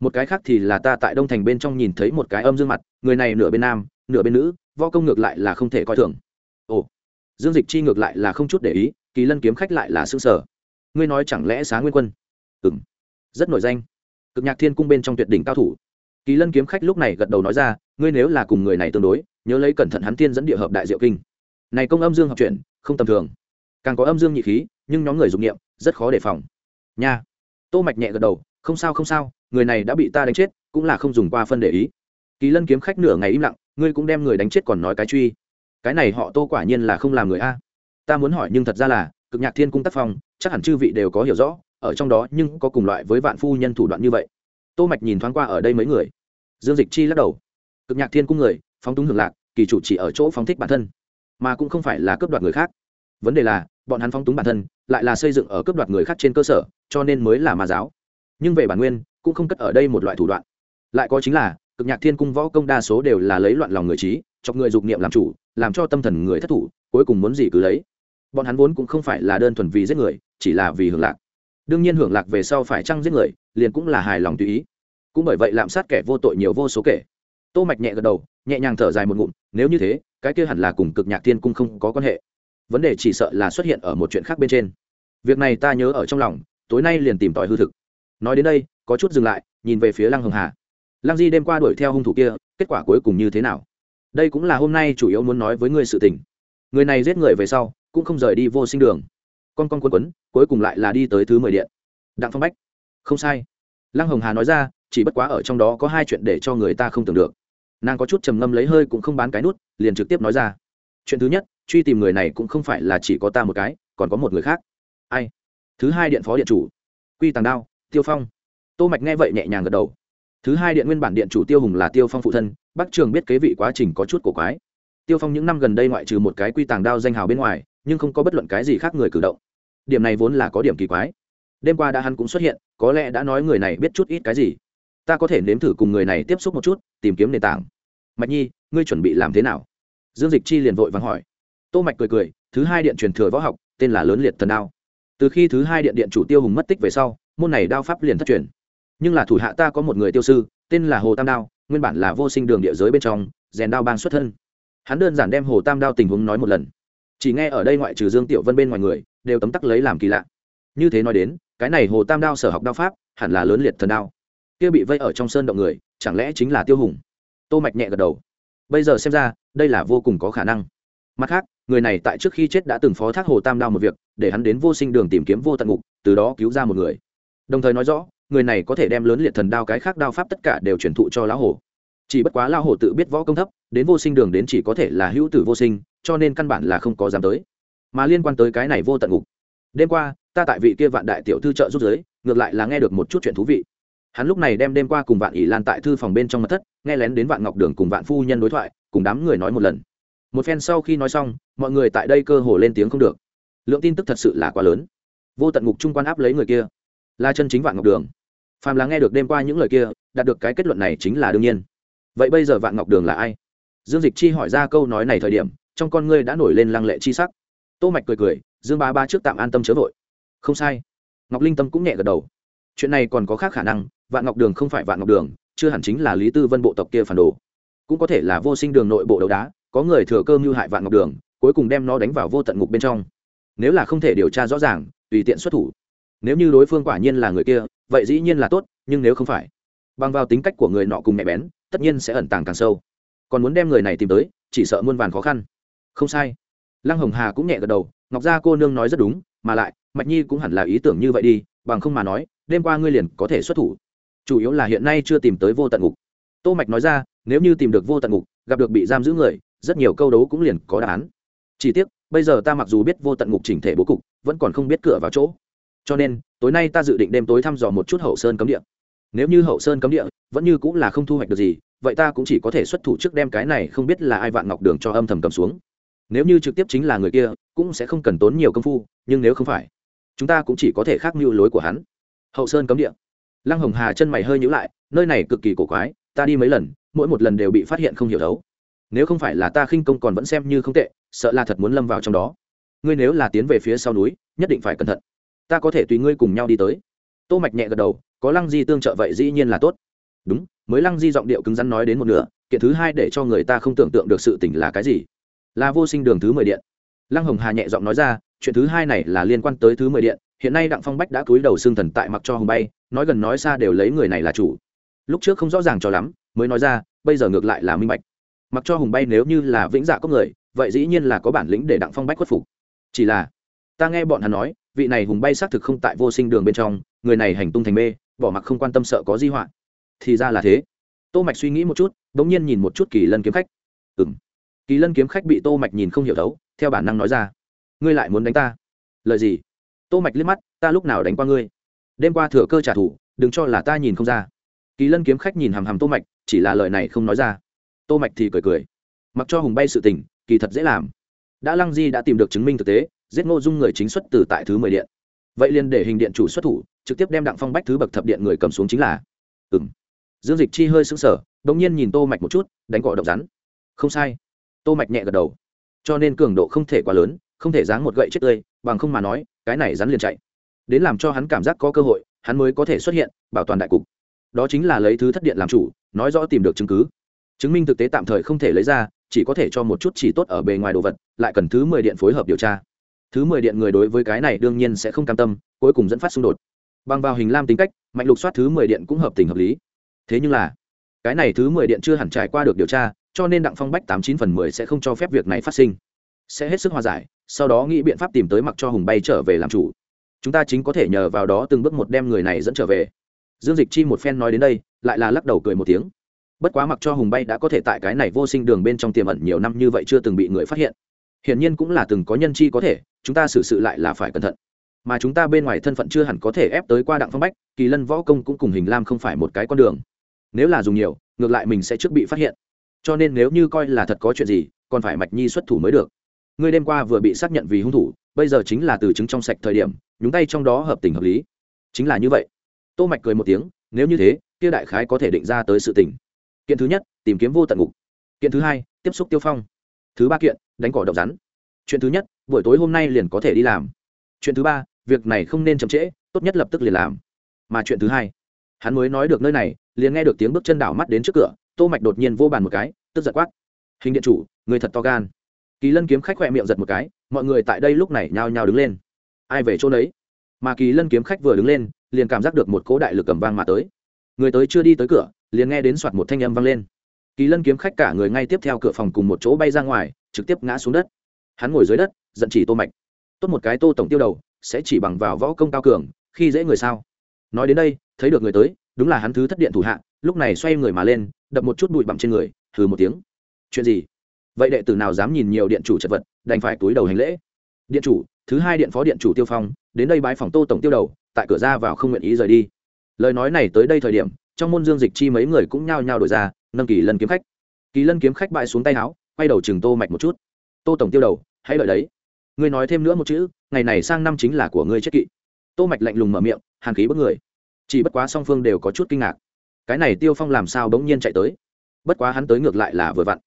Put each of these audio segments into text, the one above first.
một cái khác thì là ta tại đông thành bên trong nhìn thấy một cái âm dương mặt, người này nửa bên nam, nửa bên nữ, võ công ngược lại là không thể coi thường. Ồ, dương dịch chi ngược lại là không chút để ý, kỳ lân kiếm khách lại là xương sở ngươi nói chẳng lẽ xá nguyên quân? Ừ m rất nổi danh. Cực nhạc thiên cung bên trong tuyệt đỉnh cao thủ. Kỳ lân kiếm khách lúc này gật đầu nói ra, ngươi nếu là cùng người này tương đối, nhớ lấy cẩn thận hắn tiên dẫn địa hợp đại diệu kinh. Này công âm dương học chuyện không tầm thường. Càng có âm dương nhị khí, nhưng nhóm người dụng nghiệm rất khó đề phòng. Nha. Tô mạch nhẹ gật đầu, không sao không sao người này đã bị ta đánh chết, cũng là không dùng qua phân để ý. Kỳ lân kiếm khách nửa ngày im lặng, ngươi cũng đem người đánh chết còn nói cái truy. Cái này họ tô quả nhiên là không làm người a. Ta muốn hỏi nhưng thật ra là, cực nhạc thiên cung tác phong, chắc hẳn chư vị đều có hiểu rõ, ở trong đó nhưng có cùng loại với vạn phu nhân thủ đoạn như vậy. Tô mạch nhìn thoáng qua ở đây mấy người. Dương dịch chi lắc đầu. Cực nhạc thiên cung người, phóng túng hưởng lạc, kỳ chủ chỉ ở chỗ phóng thích bản thân, mà cũng không phải là cướp đoạt người khác. Vấn đề là, bọn hắn phóng túng bản thân, lại là xây dựng ở cướp đoạt người khác trên cơ sở, cho nên mới là ma giáo. Nhưng về bản nguyên cũng không cất ở đây một loại thủ đoạn. Lại có chính là, cực nhạc thiên cung võ công đa số đều là lấy loạn lòng người trí, chọc người dục niệm làm chủ, làm cho tâm thần người thất thủ, cuối cùng muốn gì cứ lấy. Bọn hắn vốn cũng không phải là đơn thuần vì giết người, chỉ là vì hưởng lạc. Đương nhiên hưởng lạc về sau phải chăng giết người, liền cũng là hài lòng tùy ý. Cũng bởi vậy lạm sát kẻ vô tội nhiều vô số kể. Tô mạch nhẹ gật đầu, nhẹ nhàng thở dài một ngụm, nếu như thế, cái kia hẳn là cùng cực nhạc thiên cung không có quan hệ. Vấn đề chỉ sợ là xuất hiện ở một chuyện khác bên trên. Việc này ta nhớ ở trong lòng, tối nay liền tìm tòi hư thực. Nói đến đây có chút dừng lại, nhìn về phía lăng hồng hà. Lăng di đêm qua đuổi theo hung thủ kia, kết quả cuối cùng như thế nào? Đây cũng là hôm nay chủ yếu muốn nói với ngươi sự tình. Người này giết người về sau, cũng không rời đi vô sinh đường. Con con quân quấn, cuối cùng lại là đi tới thứ mười điện. Đặng phong bách. Không sai. Lăng hồng hà nói ra, chỉ bất quá ở trong đó có hai chuyện để cho người ta không tưởng được. Nàng có chút trầm ngâm lấy hơi cũng không bán cái nút, liền trực tiếp nói ra. Chuyện thứ nhất, truy tìm người này cũng không phải là chỉ có ta một cái, còn có một người khác. Ai? Thứ hai điện phó điện chủ. Quy tàng đao, tiêu phong tô mạch nghe vậy nhẹ nhàng gật đầu. Thứ hai điện nguyên bản điện chủ tiêu hùng là tiêu phong phụ thân bắc trường biết kế vị quá trình có chút cổ quái. Tiêu phong những năm gần đây ngoại trừ một cái quy tàng đao danh hào bên ngoài, nhưng không có bất luận cái gì khác người cử động. Điểm này vốn là có điểm kỳ quái. Đêm qua đã hắn cũng xuất hiện, có lẽ đã nói người này biết chút ít cái gì. Ta có thể nếm thử cùng người này tiếp xúc một chút, tìm kiếm nền tảng. Mạch nhi, ngươi chuẩn bị làm thế nào? Dương dịch chi liền vội vắng hỏi. Tô mạch cười cười, thứ hai điện truyền thừa võ học, tên là lớn liệt thần đao. Từ khi thứ hai điện điện chủ tiêu hùng mất tích về sau, môn này đao pháp liền thất truyền nhưng là thủ hạ ta có một người tiêu sư, tên là hồ tam đao, nguyên bản là vô sinh đường địa giới bên trong, rèn đao bang xuất thân. Hắn đơn giản đem hồ tam đao tình huống nói một lần. Chỉ nghe ở đây ngoại trừ dương tiểu vân bên ngoài người, đều tấm tắc lấy làm kỳ lạ. Như thế nói đến, cái này hồ tam đao sở học đao pháp, hẳn là lớn liệt thần đao. Kia bị vây ở trong sơn động người, chẳng lẽ chính là tiêu hùng? Tô mạch nhẹ gật đầu. Bây giờ xem ra, đây là vô cùng có khả năng. Mặt khác, người này tại trước khi chết đã từng phó thác hồ tam đao một việc, để hắn đến vô sinh đường tìm kiếm vô tận ngục, từ đó cứu ra một người. Đồng thời nói rõ người này có thể đem lớn liệt thần đao cái khác đao pháp tất cả đều truyền thụ cho lão hổ, chỉ bất quá lão hổ tự biết võ công thấp đến vô sinh đường đến chỉ có thể là hữu tử vô sinh cho nên căn bản là không có dám tới. Mà liên quan tới cái này vô tận ngục. Đêm qua ta tại vị kia vạn đại tiểu thư trợ giúp giới ngược lại là nghe được một chút chuyện thú vị. Hắn lúc này đem đêm qua cùng vạn ỷ lan tại thư phòng bên trong mật thất nghe lén đến vạn ngọc đường cùng vạn phu nhân đối thoại cùng đám người nói một lần. Một phen sau khi nói xong mọi người tại đây cơ hồ lên tiếng không được. Lượng tin tức thật sự là quá lớn. Vô tận ngục trung quan áp lấy người kia là chân chính vạn ngọc đường phàm là nghe được đêm qua những lời kia, đạt được cái kết luận này chính là đương nhiên. Vậy bây giờ vạn ngọc đường là ai? Dương dịch chi hỏi ra câu nói này thời điểm, trong con ngươi đã nổi lên lăng lệ chi sắc. Tô mạch cười cười, dương ba ba trước tạm an tâm chớ vội. Không sai. Ngọc linh tâm cũng nhẹ gật đầu. Chuyện này còn có khác khả năng, vạn ngọc đường không phải vạn ngọc đường, chưa hẳn chính là lý tư vân bộ tộc kia phản đồ. Cũng có thể là vô sinh đường nội bộ đấu đá, có người thừa cơ mưu hại vạn ngọc đường, cuối cùng đem nó đánh vào vô tận ngục bên trong. Nếu là không thể điều tra rõ ràng, tùy tiện xuất thủ. Nếu như đối phương quả nhiên là người kia vậy dĩ nhiên là tốt, nhưng nếu không phải, bằng vào tính cách của người nọ cùng mẹ bén, tất nhiên sẽ ẩn tàng càng sâu. Còn muốn đem người này tìm tới, chỉ sợ muôn vàn khó khăn. Không sai. Lăng hồng hà cũng nhẹ gật đầu, ngọc gia cô nương nói rất đúng, mà lại, mạch nhi cũng hẳn là ý tưởng như vậy đi, bằng không mà nói, đêm qua ngươi liền có thể xuất thủ. Chủ yếu là hiện nay chưa tìm tới vô tận ngục. Tô mạch nói ra, nếu như tìm được vô tận ngục, gặp được bị giam giữ người, rất nhiều câu đấu cũng liền có đáp án. Chỉ tiếc, bây giờ ta mặc dù biết vô tận ngục chỉnh thể bố cục, vẫn còn không biết cửa vào chỗ. Cho nên tối nay ta dự định đêm tối thăm dò một chút hậu sơn cấm địa. Nếu như hậu sơn cấm địa vẫn như cũng là không thu hoạch được gì, vậy ta cũng chỉ có thể xuất thủ trước đem cái này không biết là ai vạn ngọc đường cho âm thầm cầm xuống. Nếu như trực tiếp chính là người kia, cũng sẽ không cần tốn nhiều công phu, nhưng nếu không phải, chúng ta cũng chỉ có thể khác mưu lối của hắn. Hậu sơn cấm địa. Lăng hồng hà chân mày hơi nhữ lại, nơi này cực kỳ cổ quái, ta đi mấy lần, mỗi một lần đều bị phát hiện không hiểu đấu nếu không phải là ta khinh công còn vẫn xem như không tệ, sợ là thật muốn lâm vào trong đó. Ngươi nếu là tiến về phía sau núi, nhất định phải cẩn thận ta có thể tùy ngươi cùng nhau đi tới. Tô mạch nhẹ gật đầu, có lăng di tương trợ vậy dĩ nhiên là tốt. Đúng, mới lăng di giọng điệu cứng rắn nói đến một nửa, kiện thứ hai để cho người ta không tưởng tượng được sự tỉnh là cái gì. Là vô sinh đường thứ mười điện. Lăng hồng hà nhẹ giọng nói ra, chuyện thứ hai này là liên quan tới thứ mười điện, hiện nay đặng phong bách đã cúi đầu xương thần tại mặc cho hồng bay, nói gần nói xa đều lấy người này là chủ. Lúc trước không rõ ràng cho lắm, mới nói ra, bây giờ ngược lại là minh bạch. Mặc cho hùng bay nếu như là vĩnh dạ có người, vậy dĩ nhiên là có bản lĩnh để đặng phong bách khuất phục. Chỉ là, ta nghe bọn hắn nói vị này hùng bay xác thực không tại vô sinh đường bên trong, người này hành tung thành mê, bỏ mặc không quan tâm sợ có di họa. Thì ra là thế. Tô mạch suy nghĩ một chút bỗng nhiên nhìn một chút kỳ lân kiếm khách. Ừm. Kỳ lân kiếm khách bị tô mạch nhìn không hiểu thấu, theo bản năng nói ra, ngươi lại muốn đánh ta? Lời gì? Tô mạch liếc mắt, ta lúc nào đánh qua ngươi? Đêm qua thừa cơ trả thù, đừng cho là ta nhìn không ra. Kỳ lân kiếm khách nhìn hàm hàm tô mạch, chỉ là lời này không nói ra. Tô mạch thì cười cười, mặc cho hùng bay sự tình, kỳ thật dễ làm. Đã lăng di đã tìm được chứng minh thực tế giết ngô dung người chính xuất từ tại thứ mười điện. Vậy liền để hình điện chủ xuất thủ, trực tiếp đem đặng phong bách thứ bậc thập điện người cầm xuống chính là. Ừng dương dịch chi hơi sững sờ đ nhiên nhìn tô mạch một chút, đánh gọi độc rắn. Không sai. Tô mạch nhẹ gật đầu. Cho nên cường độ không thể quá lớn, không thể dáng một gậy chết tươi, bằng không mà nói, cái này rắn liền chạy. Đến làm cho hắn cảm giác có cơ hội, hắn mới có thể xuất hiện, bảo toàn đại cục. Đó chính là lấy thứ thất điện làm chủ, nói rõ tìm được chứng cứ. Chứng minh thực tế tạm thời không thể lấy ra, chỉ có thể cho một chút chỉ tốt ở bề ngoài đồ vật, lại cần thứ mười điện phối hợp điều tra thứ mười điện người đối với cái này đương nhiên sẽ không cam tâm, cuối cùng dẫn phát xung đột. Bằng vào hình lam tính cách, mạnh lục soát thứ mười điện cũng hợp tình hợp lý. Thế nhưng là, cái này thứ mười điện chưa hẳn trải qua được điều tra, cho nên đặng phong bách tám chín phần mười sẽ không cho phép việc này phát sinh. Sẽ hết sức hòa giải, sau đó nghĩ biện pháp tìm tới mặc cho hùng bay trở về làm chủ. Chúng ta chính có thể nhờ vào đó từng bước một đem người này dẫn trở về. Dương dịch chi một phen nói đến đây, lại là lắc đầu cười một tiếng. Bất quá mặc cho hùng bay đã có thể tại cái này vô sinh đường bên trong tiềm ẩn nhiều năm như vậy chưa từng bị người phát hiện hiển nhiên cũng là từng có nhân chi có thể, chúng ta xử sự lại là phải cẩn thận. Mà chúng ta bên ngoài thân phận chưa hẳn có thể ép tới qua đặng phong bách, kỳ lân võ công cũng cùng hình lam không phải một cái con đường. Nếu là dùng nhiều, ngược lại mình sẽ trước bị phát hiện. Cho nên nếu như coi là thật có chuyện gì, còn phải mạch nhi xuất thủ mới được. Ngươi đêm qua vừa bị xác nhận vì hung thủ, bây giờ chính là từ chứng trong sạch thời điểm, nhúng tay trong đó hợp tình hợp lý. Chính là như vậy. Tô mạch cười một tiếng, nếu như thế, kia đại khái có thể định ra tới sự tình. Kiện thứ nhất, tìm kiếm vô tận ngục. Kiện thứ hai, tiếp xúc tiêu phong. Thứ ba kiện đánh cỏ độc rắn. Chuyện thứ nhất, buổi tối hôm nay liền có thể đi làm. Chuyện thứ ba, việc này không nên chậm trễ, tốt nhất lập tức liền làm. Mà chuyện thứ hai, hắn mới nói được nơi này, liền nghe được tiếng bước chân đảo mắt đến trước cửa, tô mạch đột nhiên vô bàn một cái, tức giật quát. Hình điện chủ, người thật to gan. Kỳ lân kiếm khách khỏe miệng giật một cái, mọi người tại đây lúc này nhao nhao đứng lên. Ai về chỗ đấy mà kỳ lân kiếm khách vừa đứng lên, liền cảm giác được một cỗ đại lực cầm vang mà tới. Người tới chưa đi tới cửa, liền nghe đến soạt một thanh âm vang lên kỳ lân kiếm khách cả người ngay tiếp theo cửa phòng cùng một chỗ bay ra ngoài, trực tiếp ngã xuống đất. Hắn ngồi dưới đất, giận chỉ tô mạch. Tốt một cái tô tổng tiêu đầu, sẽ chỉ bằng vào võ công cao cường, khi dễ người sao? Nói đến đây, thấy được người tới, đúng là hắn thứ thất điện thủ hạ, lúc này xoay người mà lên, đập một chút bụi bặm trên người thử một tiếng. Chuyện gì? Vậy đệ tử nào dám nhìn nhiều điện chủ chật vật, đành phải túi đầu hành lễ. Điện chủ, thứ hai điện phó điện chủ tiêu phong, đến đây bái phòng tô tổng tiêu đầu, tại cửa ra vào không nguyện ý rời đi. Lời nói này tới đây thời điểm, trong môn dương dịch chi mấy người cũng nhao nhao đổi ra nâng kỳ lân kiếm khách. Kỳ lân kiếm khách bại xuống tay áo quay đầu chừng tô mạch một chút. Tô tổng tiêu đầu, hãy đợi đấy. Ngươi nói thêm nữa một chữ, ngày này sang năm chính là của ngươi chết kỵ. Tô mạch lạnh lùng mở miệng, hàn khí bất người. Chỉ bất quá song phương đều có chút kinh ngạc. Cái này tiêu phong làm sao bỗng nhiên chạy tới? Bất quá hắn tới ngược lại là vừa vặn.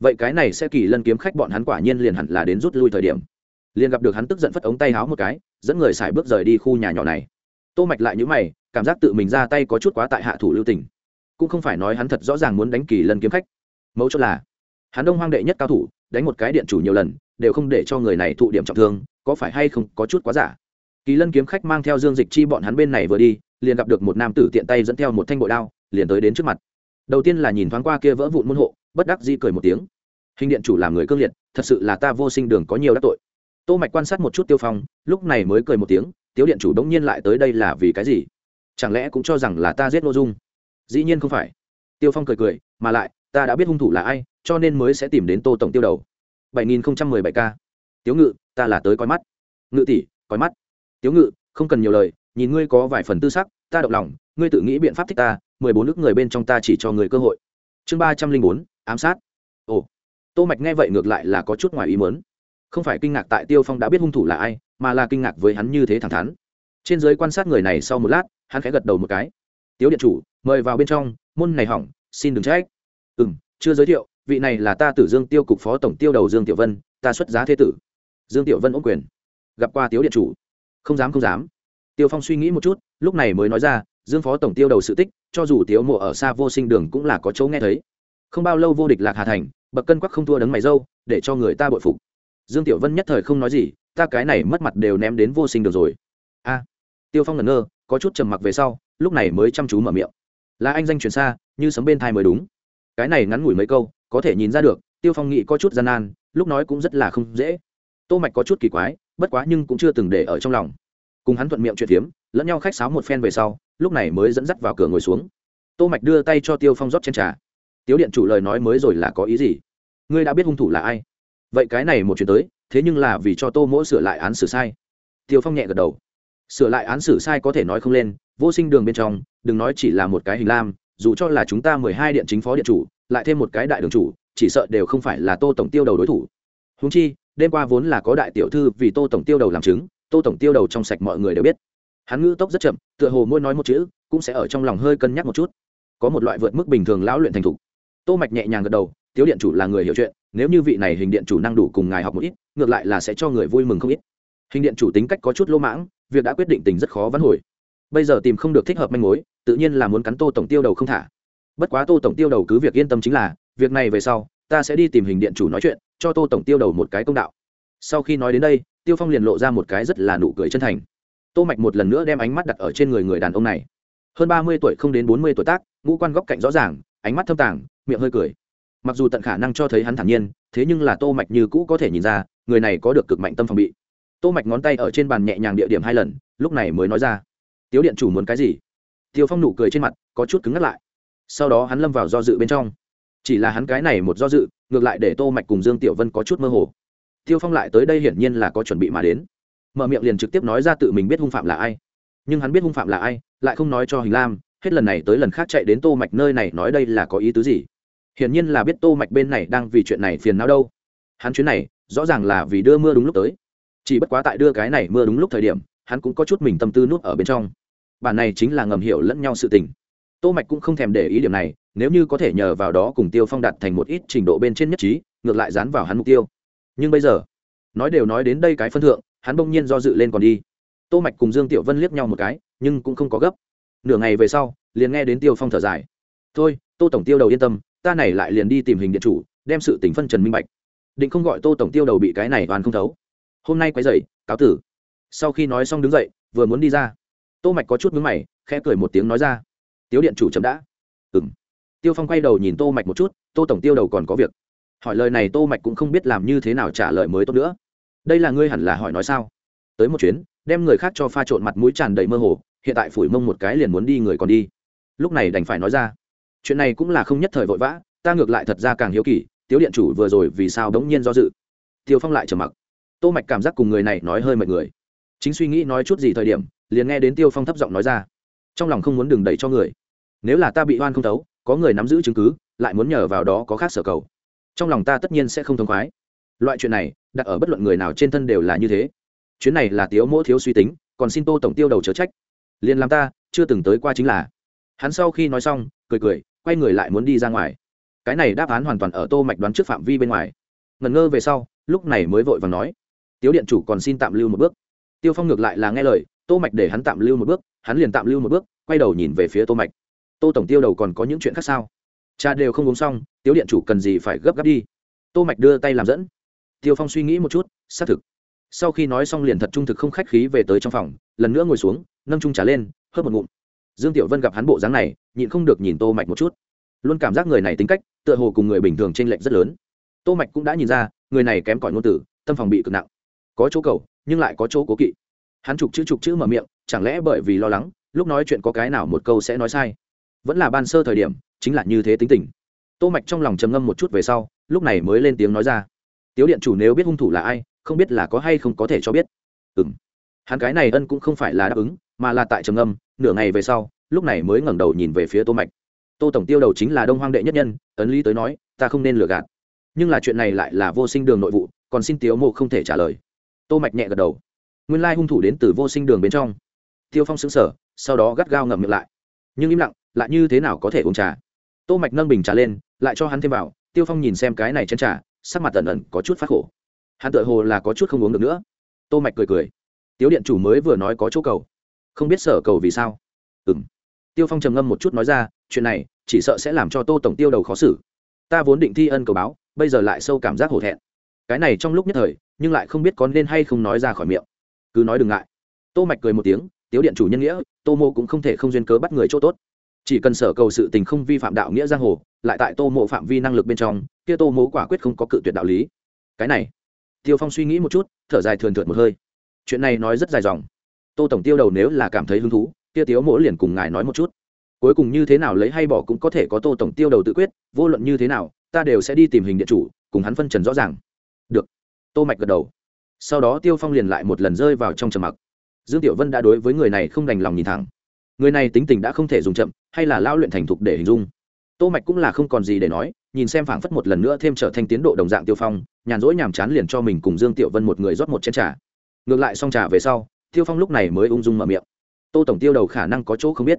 Vậy cái này sẽ kỳ lân kiếm khách bọn hắn quả nhiên liền hẳn là đến rút lui thời điểm. Liền gặp được hắn tức giận phất ống tay háo một cái, dẫn người xài bước rời đi khu nhà nhỏ này. Tô mạch lại như mày, cảm giác tự mình ra tay có chút quá tại hạ thủ lưu tình cũng không phải nói hắn thật rõ ràng muốn đánh kỳ lân kiếm khách. Mấu chốt là, hắn đông hoang đệ nhất cao thủ, đánh một cái điện chủ nhiều lần, đều không để cho người này thụ điểm trọng thương, có phải hay không có chút quá giả. Kỳ lân kiếm khách mang theo dương dịch chi bọn hắn bên này vừa đi, liền gặp được một nam tử tiện tay dẫn theo một thanh bội đao, liền tới đến trước mặt. Đầu tiên là nhìn thoáng qua kia vỡ vụn môn hộ, bất đắc di cười một tiếng. Hình điện chủ làm người cương liệt, thật sự là ta vô sinh đường có nhiều đắc tội. Tô mạch quan sát một chút tiêu phong, lúc này mới cười một tiếng, tiếu điện chủ đống nhiên lại tới đây là vì cái gì? Chẳng lẽ cũng cho rằng là ta giết nội dung? Dĩ nhiên không phải. Tiêu phong cười cười, mà lại, ta đã biết hung thủ là ai, cho nên mới sẽ tìm đến tô tổng tiêu đầu. 7017 k. Tiếu ngự, ta là tới coi mắt. Ngự tỷ, coi mắt. Tiếu ngự, không cần nhiều lời, nhìn ngươi có vài phần tư sắc, ta động lòng, ngươi tự nghĩ biện pháp thích ta, mười bốn nước người bên trong ta chỉ cho người cơ hội. Chương ba trăm linh bốn, ám sát. Ồ. Tô mạch nghe vậy ngược lại là có chút ngoài ý muốn. Không phải kinh ngạc tại tiêu phong đã biết hung thủ là ai, mà là kinh ngạc với hắn như thế thẳng thắn. Trên giới quan sát người này sau một lát, hắn khẽ gật đầu một cái. Tiếu điện chủ mời vào bên trong, môn này hỏng, xin đừng trách. Ừ m chưa giới thiệu, vị này là ta tử dương tiêu cục phó tổng tiêu đầu dương tiểu vân, ta xuất giá thế tử. Dương tiểu vân ôm quyền. Gặp qua tiếu điện chủ. Không dám không dám. Tiêu phong suy nghĩ một chút, lúc này mới nói ra, dương phó tổng tiêu đầu sự tích, cho dù tiếu mộ ở xa vô sinh đường cũng là có chỗ nghe thấy. Không bao lâu vô địch lạc hà thành, bậc cân quắc không thua đấng mày dâu, để cho người ta bội phục. Dương tiểu vân nhất thời không nói gì, ta cái này mất mặt đều ném đến vô sinh được rồi. A. Tiêu phong ngẩn ngơ, có chút trầm mặc về sau, lúc này mới chăm chú mở miệng là anh danh truyền xa, như sấm bên thai mới đúng. Cái này ngắn ngủi mấy câu, có thể nhìn ra được, tiêu phong nghị có chút gian nan, lúc nói cũng rất là không dễ. Tô mạch có chút kỳ quái, bất quá nhưng cũng chưa từng để ở trong lòng. Cùng hắn thuận miệng chuyện tiếm lẫn nhau khách sáo một phen về sau, lúc này mới dẫn dắt vào cửa ngồi xuống. Tô mạch đưa tay cho tiêu phong rót chén trà. Tiếu điện chủ lời nói mới rồi là có ý gì? Ngươi đã biết hung thủ là ai? Vậy cái này một chuyện tới, thế nhưng là vì cho tô mỗ sửa lại án xử sai. Tiêu phong nhẹ gật đầu. Sửa lại án xử sai có thể nói không lên, vô sinh đường bên trong đừng nói chỉ là một cái hình lam, dù cho là chúng ta mười hai điện chính phó điện chủ, lại thêm một cái đại đường chủ, chỉ sợ đều không phải là tô tổng tiêu đầu đối thủ. Húng chi, đêm qua vốn là có đại tiểu thư vì tô tổng tiêu đầu làm chứng, tô tổng tiêu đầu trong sạch mọi người đều biết. Hắn ngữ tốc rất chậm, tựa hồ mỗi nói một chữ, cũng sẽ ở trong lòng hơi cân nhắc một chút. Có một loại vượt mức bình thường lão luyện thành thục. Tô mạch nhẹ nhàng gật đầu, tiếu điện chủ là người hiểu chuyện, nếu như vị này hình điện chủ năng đủ cùng ngài học một ít, ngược lại là sẽ cho người vui mừng không ít. Hình điện chủ tính cách có chút lỗ mãng, việc đã quyết định tình rất khó vãn hồi. Bây giờ tìm không được thích hợp manh mối tự nhiên là muốn cắn tô tổng tiêu đầu không thả. Bất quá tô tổng tiêu đầu cứ việc yên tâm chính là, việc này về sau, ta sẽ đi tìm hình điện chủ nói chuyện, cho tô tổng tiêu đầu một cái công đạo. Sau khi nói đến đây, tiêu phong liền lộ ra một cái rất là nụ cười chân thành. Tô mạch một lần nữa đem ánh mắt đặt ở trên người người đàn ông này. Hơn ba mươi tuổi không đến bốn mươi tuổi tác, ngũ quan góc cạnh rõ ràng, ánh mắt thâm tàng, miệng hơi cười. Mặc dù tận khả năng cho thấy hắn thản nhiên, thế nhưng là tô mạch như cũ có thể nhìn ra, người này có được cực mạnh tâm phòng bị. Tô mạch ngón tay ở trên bàn nhẹ nhàng địa điểm hai lần, lúc này mới nói ra. Tiếu điện chủ muốn cái gì? Tiêu phong nụ cười trên mặt có chút cứng ngắt lại. Sau đó hắn lâm vào do dự bên trong. Chỉ là hắn cái này một do dự, ngược lại để tô mạch cùng dương tiểu vân có chút mơ hồ. Tiêu phong lại tới đây hiển nhiên là có chuẩn bị mà đến. Mở miệng liền trực tiếp nói ra tự mình biết hung phạm là ai. Nhưng hắn biết hung phạm là ai, lại không nói cho hình lam, hết lần này tới lần khác chạy đến tô mạch nơi này nói đây là có ý tứ gì. Hiển nhiên là biết tô mạch bên này đang vì chuyện này phiền não đâu. Hắn chuyến này, rõ ràng là vì đưa mưa đúng lúc tới. Chỉ bất quá tại đưa cái này mưa đúng lúc thời điểm, hắn cũng có chút mình tâm tư nuốt ở bên trong bản này chính là ngầm hiểu lẫn nhau sự tình. Tô mạch cũng không thèm để ý điểm này, nếu như có thể nhờ vào đó cùng tiêu phong đạt thành một ít trình độ bên trên nhất trí, ngược lại dán vào hắn mục tiêu. Nhưng bây giờ, nói đều nói đến đây cái phân thượng, hắn bỗng nhiên do dự lên còn đi. Tô mạch cùng dương tiểu vân liếc nhau một cái, nhưng cũng không có gấp. Nửa ngày về sau, liền nghe đến tiêu phong thở dài. Thôi, tô tổng tiêu đầu yên tâm, ta này lại liền đi tìm hình điện chủ, đem sự tình phân trần minh bạch. Định không gọi tô tổng tiêu đầu bị cái này toàn không thấu. Hôm nay quay dậy cáo tử. Sau khi nói xong đứng dậy, vừa muốn đi ra tô mạch có chút mướn mày, khẽ cười một tiếng nói ra. Tiếu điện chủ chậm đã. Ừm. Tiêu phong quay đầu nhìn tô mạch một chút, tô tổng tiêu đầu còn có việc. Hỏi lời này tô mạch cũng không biết làm như thế nào trả lời mới tốt nữa. Đây là ngươi hẳn là hỏi nói sao? Tới một chuyến, đem người khác cho pha trộn mặt mũi tràn đầy mơ hồ, hiện tại phủi mông một cái liền muốn đi người còn đi. Lúc này đành phải nói ra. Chuyện này cũng là không nhất thời vội vã, ta ngược lại thật ra càng hiếu kỳ, tiếu điện chủ vừa rồi vì sao đống nhiên do dự? Tiêu phong lại trầm mặc. Tô mạch cảm giác cùng người này nói hơi mệt người. Chính suy nghĩ nói chút gì thời điểm liền nghe đến tiêu phong thấp giọng nói ra, trong lòng không muốn đừng đẩy cho người. Nếu là ta bị oan không thấu, có người nắm giữ chứng cứ, lại muốn nhờ vào đó có khác sở cầu. Trong lòng ta tất nhiên sẽ không thông khoái. Loại chuyện này, đặt ở bất luận người nào trên thân đều là như thế. Chuyến này là tiếu mỗ thiếu suy tính, còn xin tô tổng tiêu đầu chớ trách. Liền làm ta, chưa từng tới qua chính là. Hắn sau khi nói xong, cười cười, quay người lại muốn đi ra ngoài. Cái này đáp án hoàn toàn ở tô mạch đoán trước phạm vi bên ngoài. Ngần ngơ về sau, lúc này mới vội vàng nói. Tiếu điện chủ còn xin tạm lưu một bước. Tiêu phong ngược lại là nghe lời tô mạch để hắn tạm lưu một bước, hắn liền tạm lưu một bước, quay đầu nhìn về phía tô mạch. Tô tổng tiêu đầu còn có những chuyện khác sao? Cha đều không uống xong, tiếu điện chủ cần gì phải gấp gáp đi? Tô mạch đưa tay làm dẫn. Tiêu phong suy nghĩ một chút, xác thực. Sau khi nói xong liền thật trung thực không khách khí về tới trong phòng, lần nữa ngồi xuống, nâng chung trà lên, hớp một ngụm. Dương tiểu vân gặp hắn bộ dáng này, nhịn không được nhìn tô mạch một chút. Luôn cảm giác người này tính cách, tựa hồ cùng người bình thường trên lệnh rất lớn. Tô mạch cũng đã nhìn ra, người này kém cỏi ngôn tử tâm phòng bị cực nặng. Có chỗ cầu, nhưng lại có chỗ cố kỵ hắn chụp chữ chụp chữ mở miệng, chẳng lẽ bởi vì lo lắng, lúc nói chuyện có cái nào một câu sẽ nói sai? Vẫn là ban sơ thời điểm, chính là như thế tính tình. Tô mạch trong lòng trầm ngâm một chút về sau, lúc này mới lên tiếng nói ra. Tiếu điện chủ nếu biết hung thủ là ai, không biết là có hay không có thể cho biết. Ừm. Hắn cái này ân cũng không phải là đáp ứng, mà là tại trầm ngâm, nửa ngày về sau, lúc này mới ngẩng đầu nhìn về phía tô mạch. Tô tổng tiêu đầu chính là đông hoang đệ nhất nhân, ấn lý tới nói, ta không nên lừa gạt. Nhưng là chuyện này lại là vô sinh đường nội vụ, còn xin tiếu mộ không thể trả lời. Tô mạch nhẹ gật đầu nguyên lai hung thủ đến từ vô sinh đường bên trong. Tiêu phong xứng sờ, sau đó gắt gao ngậm miệng lại. Nhưng im lặng, lại như thế nào có thể uống trà? Tô mạch nâng bình trà lên, lại cho hắn thêm vào, tiêu phong nhìn xem cái này chén trà, sắc mặt tần ẩn có chút phát khổ. Hắn tựa hồ là có chút không uống được nữa. Tô mạch cười cười. Tiếu điện chủ mới vừa nói có chỗ cầu. Không biết sở cầu vì sao? Ừm. Tiêu phong trầm ngâm một chút nói ra, chuyện này, chỉ sợ sẽ làm cho tô tổng tiêu đầu khó xử. Ta vốn định thi ân cầu báo, bây giờ lại sâu cảm giác hổ thẹn. Cái này trong lúc nhất thời, nhưng lại không biết có nên hay không nói ra khỏi miệng cứ nói đừng ngại. Tô mạch cười một tiếng, tiếu điện chủ nhân nghĩa, tô mô cũng không thể không duyên cớ bắt người chỗ tốt. Chỉ cần sở cầu sự tình không vi phạm đạo nghĩa giang hồ, lại tại tô mộ phạm vi năng lực bên trong, kia tô mô quả quyết không có cự tuyệt đạo lý. Cái này, tiêu phong suy nghĩ một chút, thở dài thườn thượt một hơi. Chuyện này nói rất dài dòng. Tô tổng tiêu đầu nếu là cảm thấy hứng thú, kia tiếu mỗ liền cùng ngài nói một chút. Cuối cùng như thế nào lấy hay bỏ cũng có thể có tô tổng tiêu đầu tự quyết, vô luận như thế nào, ta đều sẽ đi tìm hình điện chủ, cùng hắn phân trần rõ ràng. Được. Tô mạch gật đầu sau đó tiêu phong liền lại một lần rơi vào trong trầm mặc dương tiểu vân đã đối với người này không đành lòng nhìn thẳng người này tính tình đã không thể dùng chậm hay là lao luyện thành thục để hình dung tô mạch cũng là không còn gì để nói nhìn xem phảng phất một lần nữa thêm trở thành tiến độ đồng dạng tiêu phong nhàn rỗi nhàm chán liền cho mình cùng dương tiểu vân một người rót một chén trà ngược lại xong trà về sau tiêu phong lúc này mới ung dung mở miệng tô tổng tiêu đầu khả năng có chỗ không biết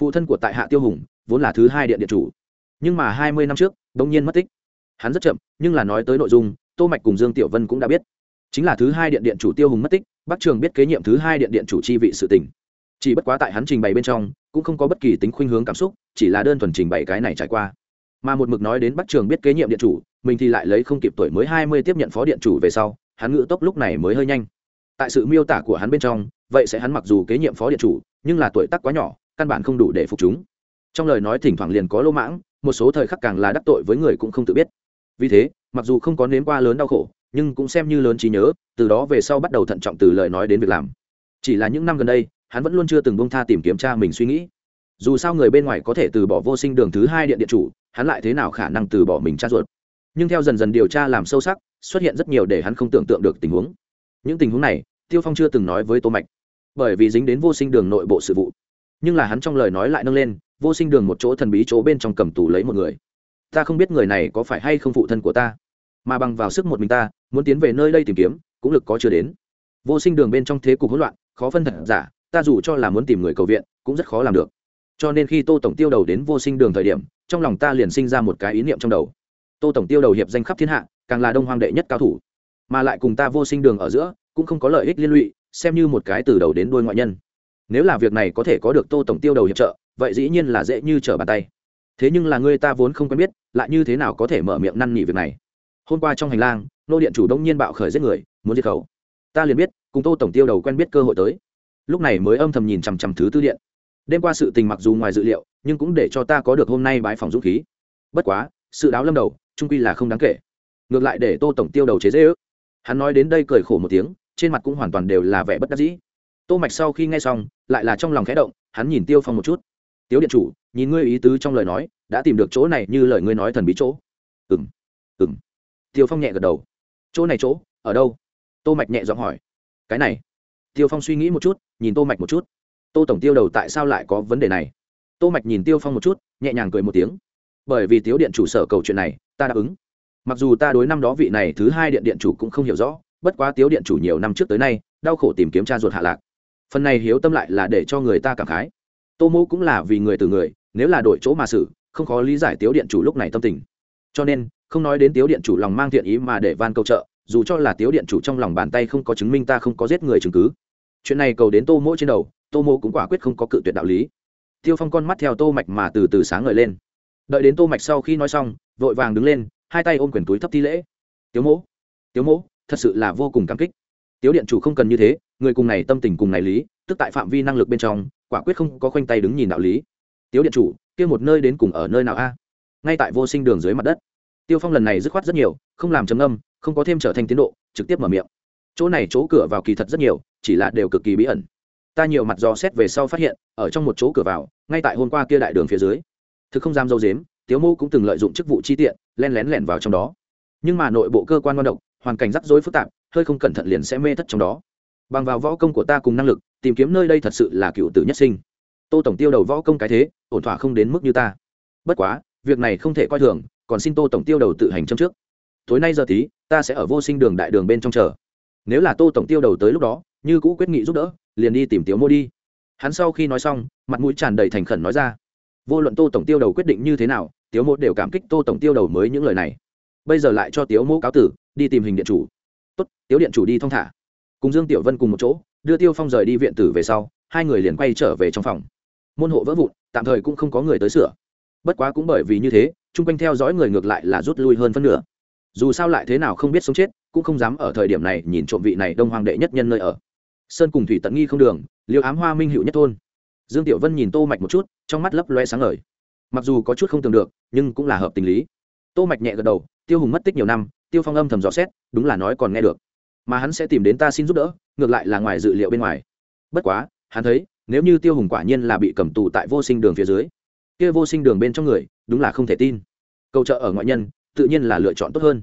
phụ thân của tại hạ tiêu hùng vốn là thứ hai điện điện chủ nhưng mà hai mươi năm trước đông nhiên mất tích hắn rất chậm nhưng là nói tới nội dung tô mạch cùng dương tiểu vân cũng đã biết chính là thứ hai điện điện chủ tiêu hùng mất tích, bắc trường biết kế nhiệm thứ hai điện điện chủ chi vị sự tình. Chỉ bất quá tại hắn trình bày bên trong, cũng không có bất kỳ tính khuynh hướng cảm xúc, chỉ là đơn thuần trình bày cái này trải qua. Mà một mực nói đến bắc trường biết kế nhiệm điện chủ, mình thì lại lấy không kịp tuổi mới hai mươi tiếp nhận phó điện chủ về sau, hắn ngự tốc lúc này mới hơi nhanh. Tại sự miêu tả của hắn bên trong, vậy sẽ hắn mặc dù kế nhiệm phó điện chủ, nhưng là tuổi tác quá nhỏ, căn bản không đủ để phục chúng. Trong lời nói thỉnh thoảng liền có lỗ mãng, một số thời khắc càng là đắc tội với người cũng không tự biết. Vì thế, mặc dù không có nếm qua lớn đau khổ nhưng cũng xem như lớn trí nhớ, từ đó về sau bắt đầu thận trọng từ lời nói đến việc làm. Chỉ là những năm gần đây, hắn vẫn luôn chưa từng bông tha tìm kiếm cha mình suy nghĩ. Dù sao người bên ngoài có thể từ bỏ vô sinh đường thứ hai điện điện chủ, hắn lại thế nào khả năng từ bỏ mình cha ruột? Nhưng theo dần dần điều tra làm sâu sắc, xuất hiện rất nhiều để hắn không tưởng tượng được tình huống. Những tình huống này, tiêu phong chưa từng nói với tô mạch, bởi vì dính đến vô sinh đường nội bộ sự vụ. Nhưng là hắn trong lời nói lại nâng lên, vô sinh đường một chỗ thần bí chỗ bên trong cầm tù lấy một người. Ta không biết người này có phải hay không phụ thân của ta, mà bằng vào sức một mình ta muốn tiến về nơi đây tìm kiếm, cũng lực có chưa đến. Vô sinh đường bên trong thế cục hỗn loạn, khó phân thật giả, ta dù cho là muốn tìm người cầu viện, cũng rất khó làm được. Cho nên khi tô tổng tiêu đầu đến vô sinh đường thời điểm, trong lòng ta liền sinh ra một cái ý niệm trong đầu. Tô tổng tiêu đầu hiệp danh khắp thiên hạ, càng là đông hoàng đệ nhất cao thủ. Mà lại cùng ta vô sinh đường ở giữa, cũng không có lợi ích liên lụy, xem như một cái từ đầu đến đuôi ngoại nhân. Nếu là việc này có thể có được tô tổng tiêu đầu hiệp trợ, vậy dĩ nhiên là dễ như trở bàn tay. Thế nhưng là người ta vốn không quen biết, lại như thế nào có thể mở miệng năn nỉ việc này? Hôm qua trong hành lang nô điện chủ đông nhiên bạo khởi giết người, muốn diệt khẩu. Ta liền biết, cùng tô tổng tiêu đầu quen biết cơ hội tới. Lúc này mới âm thầm nhìn chằm chằm thứ tư điện. Đêm qua sự tình mặc dù ngoài dự liệu, nhưng cũng để cho ta có được hôm nay bãi phòng dũng khí. Bất quá, sự đáo lâm đầu, trung quy là không đáng kể. Ngược lại để tô tổng tiêu đầu chế dễ ước. Hắn nói đến đây cười khổ một tiếng, trên mặt cũng hoàn toàn đều là vẻ bất đắc dĩ. Tô mạch sau khi nghe xong, lại là trong lòng khẽ động, hắn nhìn tiêu phong một chút. Tiêu điện chủ, nhìn ngươi ý tứ trong lời nói, đã tìm được chỗ này như lời ngươi nói thần bí chỗ. Ừm ừm. Tiêu phong nhẹ gật đầu chỗ này chỗ, ở đâu? Tô mạch nhẹ giọng hỏi. Cái này. Tiêu phong suy nghĩ một chút, nhìn tô mạch một chút. Tô tổng tiêu đầu tại sao lại có vấn đề này? Tô mạch nhìn tiêu phong một chút, nhẹ nhàng cười một tiếng. Bởi vì tiếu điện chủ sở cầu chuyện này, ta đáp ứng. Mặc dù ta đối năm đó vị này thứ hai điện điện chủ cũng không hiểu rõ, bất quá tiếu điện chủ nhiều năm trước tới nay, đau khổ tìm kiếm cha ruột hạ lạc. Phần này hiếu tâm lại là để cho người ta cảm khái. Tô mô cũng là vì người từ người, nếu là đổi chỗ mà xử, không khó lý giải tiếu điện chủ lúc này tâm tình. Cho nên không nói đến tiếu điện chủ lòng mang thiện ý mà để van câu trợ, dù cho là tiếu điện chủ trong lòng bàn tay không có chứng minh ta không có giết người chứng cứ. Chuyện này cầu đến tô mỗ trên đầu, tô Mỗ cũng quả quyết không có cự tuyệt đạo lý. Tiêu phong con mắt theo tô mạch mà từ từ sáng ngời lên. Đợi đến tô mạch sau khi nói xong, vội vàng đứng lên, hai tay ôm quyển túi thấp thi lễ. Tiếu mỗ tiếu mỗ, thật sự là vô cùng cảm kích. Tiếu điện chủ không cần như thế, người cùng này tâm tình cùng này lý, tức tại phạm vi năng lực bên trong, quả quyết không có khoanh tay đứng nhìn đạo lý. Tiếu điện chủ, kia một nơi đến cùng ở nơi nào a? Ngay tại vô sinh đường dưới mặt đất tiêu phong lần này dứt khoát rất nhiều, không làm trầm âm không có thêm trở thành tiến độ, trực tiếp mở miệng. Chỗ này chỗ cửa vào kỳ thật rất nhiều, chỉ là đều cực kỳ bí ẩn. Ta nhiều mặt dò xét về sau phát hiện, ở trong một chỗ cửa vào, ngay tại hôm qua kia đại đường phía dưới. Thực không dám dâu dếm, tiếu mô cũng từng lợi dụng chức vụ chi tiện len lén lẻn vào trong đó. Nhưng mà nội bộ cơ quan ngon động hoàn cảnh rắc rối phức tạp, hơi không cẩn thận liền sẽ mê thất trong đó. Bằng vào võ công của ta cùng năng lực, tìm kiếm nơi đây thật sự là cựu tử nhất sinh. Tô tổng tiêu đầu võ công cái thế, ổn thỏa không đến mức như ta. Bất quá, việc này không thể coi thường còn xin tô tổng tiêu đầu tự hành châm trước. Tối nay giờ tí, ta sẽ ở vô sinh đường đại đường bên trong chờ. Nếu là tô tổng tiêu đầu tới lúc đó, như cũ quyết nghị giúp đỡ, liền đi tìm tiếu mô đi. Hắn sau khi nói xong, mặt mũi tràn đầy thành khẩn nói ra. Vô luận tô tổng tiêu đầu quyết định như thế nào tiếu mô đều cảm kích tô tổng tiêu đầu mới những lời này. Bây giờ lại cho tiếu mô cáo tử, đi tìm hình điện chủ. Tốt tiếu điện chủ đi thong thả. Cùng dương tiểu vân cùng một chỗ, đưa tiêu phong rời đi viện tử về sau, hai người liền quay trở về trong phòng. Môn hộ vỡ vụn, tạm thời cũng không có người tới sửa. Bất quá cũng bởi vì như thế chung quanh theo dõi người ngược lại là rút lui hơn phân nửa. Dù sao lại thế nào không biết sống chết, cũng không dám ở thời điểm này nhìn trộm vị này đông hoàng đệ nhất nhân nơi ở. Sơn cùng thủy tận nghi không đường, liêu ám hoa minh hữu nhất thôn. Dương tiểu vân nhìn tô mạch một chút, trong mắt lấp loe sáng ngời. Mặc dù có chút không tưởng được, nhưng cũng là hợp tình lý. Tô mạch nhẹ gật đầu, tiêu hùng mất tích nhiều năm, tiêu phong âm thầm dò xét, đúng là nói còn nghe được. Mà hắn sẽ tìm đến ta xin giúp đỡ, ngược lại là ngoài dự liệu bên ngoài. Bất quá, hắn thấy, nếu như tiêu hùng quả nhiên là bị cầm tù tại vô sinh đường phía dưới kia vô sinh đường bên trong người, đúng là không thể tin. Câu trợ ở ngoại nhân, tự nhiên là lựa chọn tốt hơn.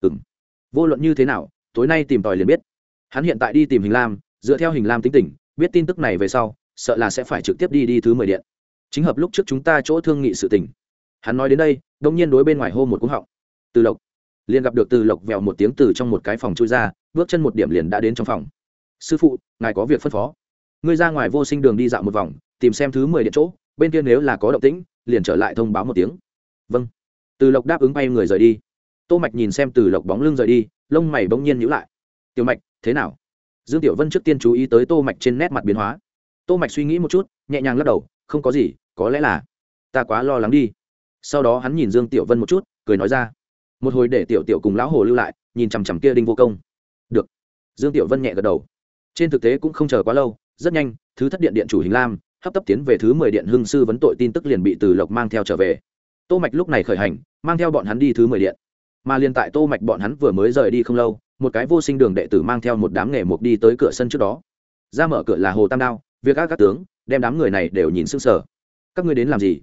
Ừm. Vô luận như thế nào, tối nay tìm tòi liền biết. Hắn hiện tại đi tìm hình lam, dựa theo hình lam tính tình, biết tin tức này về sau, sợ là sẽ phải trực tiếp đi đi thứ mười điện. Chính hợp lúc trước chúng ta chỗ thương nghị sự tình. Hắn nói đến đây, đông nhiên đối bên ngoài hô một cúng họng. Từ lộc. Liền gặp được từ lộc vèo một tiếng từ trong một cái phòng chui ra, bước chân một điểm liền đã đến trong phòng. Sư phụ, ngài có việc phân phó. Ngươi ra ngoài vô sinh đường đi dạo một vòng, tìm xem thứ mười điện chỗ bên kia nếu là có động tĩnh, liền trở lại thông báo một tiếng. Vâng. Từ lộc đáp ứng bay người rời đi. Tô mạch nhìn xem từ lộc bóng lưng rời đi, lông mày bỗng nhiên nhíu lại. Tiểu mạch, thế nào? Dương tiểu vân trước tiên chú ý tới tô mạch trên nét mặt biến hóa. Tô mạch suy nghĩ một chút, nhẹ nhàng lắc đầu, không có gì, có lẽ là ta quá lo lắng đi. Sau đó hắn nhìn dương tiểu vân một chút, cười nói ra, một hồi để tiểu tiểu cùng lão hồ lưu lại, nhìn chằm chằm kia đinh vô công. Được. Dương tiểu vân nhẹ gật đầu. Trên thực tế cũng không chờ quá lâu, rất nhanh, thứ thất điện điện chủ hình lam hấp tấp tiến về thứ mười điện hưng sư vấn tội tin tức liền bị từ lộc mang theo trở về. Tô mạch lúc này khởi hành, mang theo bọn hắn đi thứ mười điện. Mà liền tại tô mạch bọn hắn vừa mới rời đi không lâu, một cái vô sinh đường đệ tử mang theo một đám nghề mục đi tới cửa sân trước đó. Ra mở cửa là hồ tam đao, việc các các tướng, đem đám người này đều nhìn sững sờ. Các ngươi đến làm gì?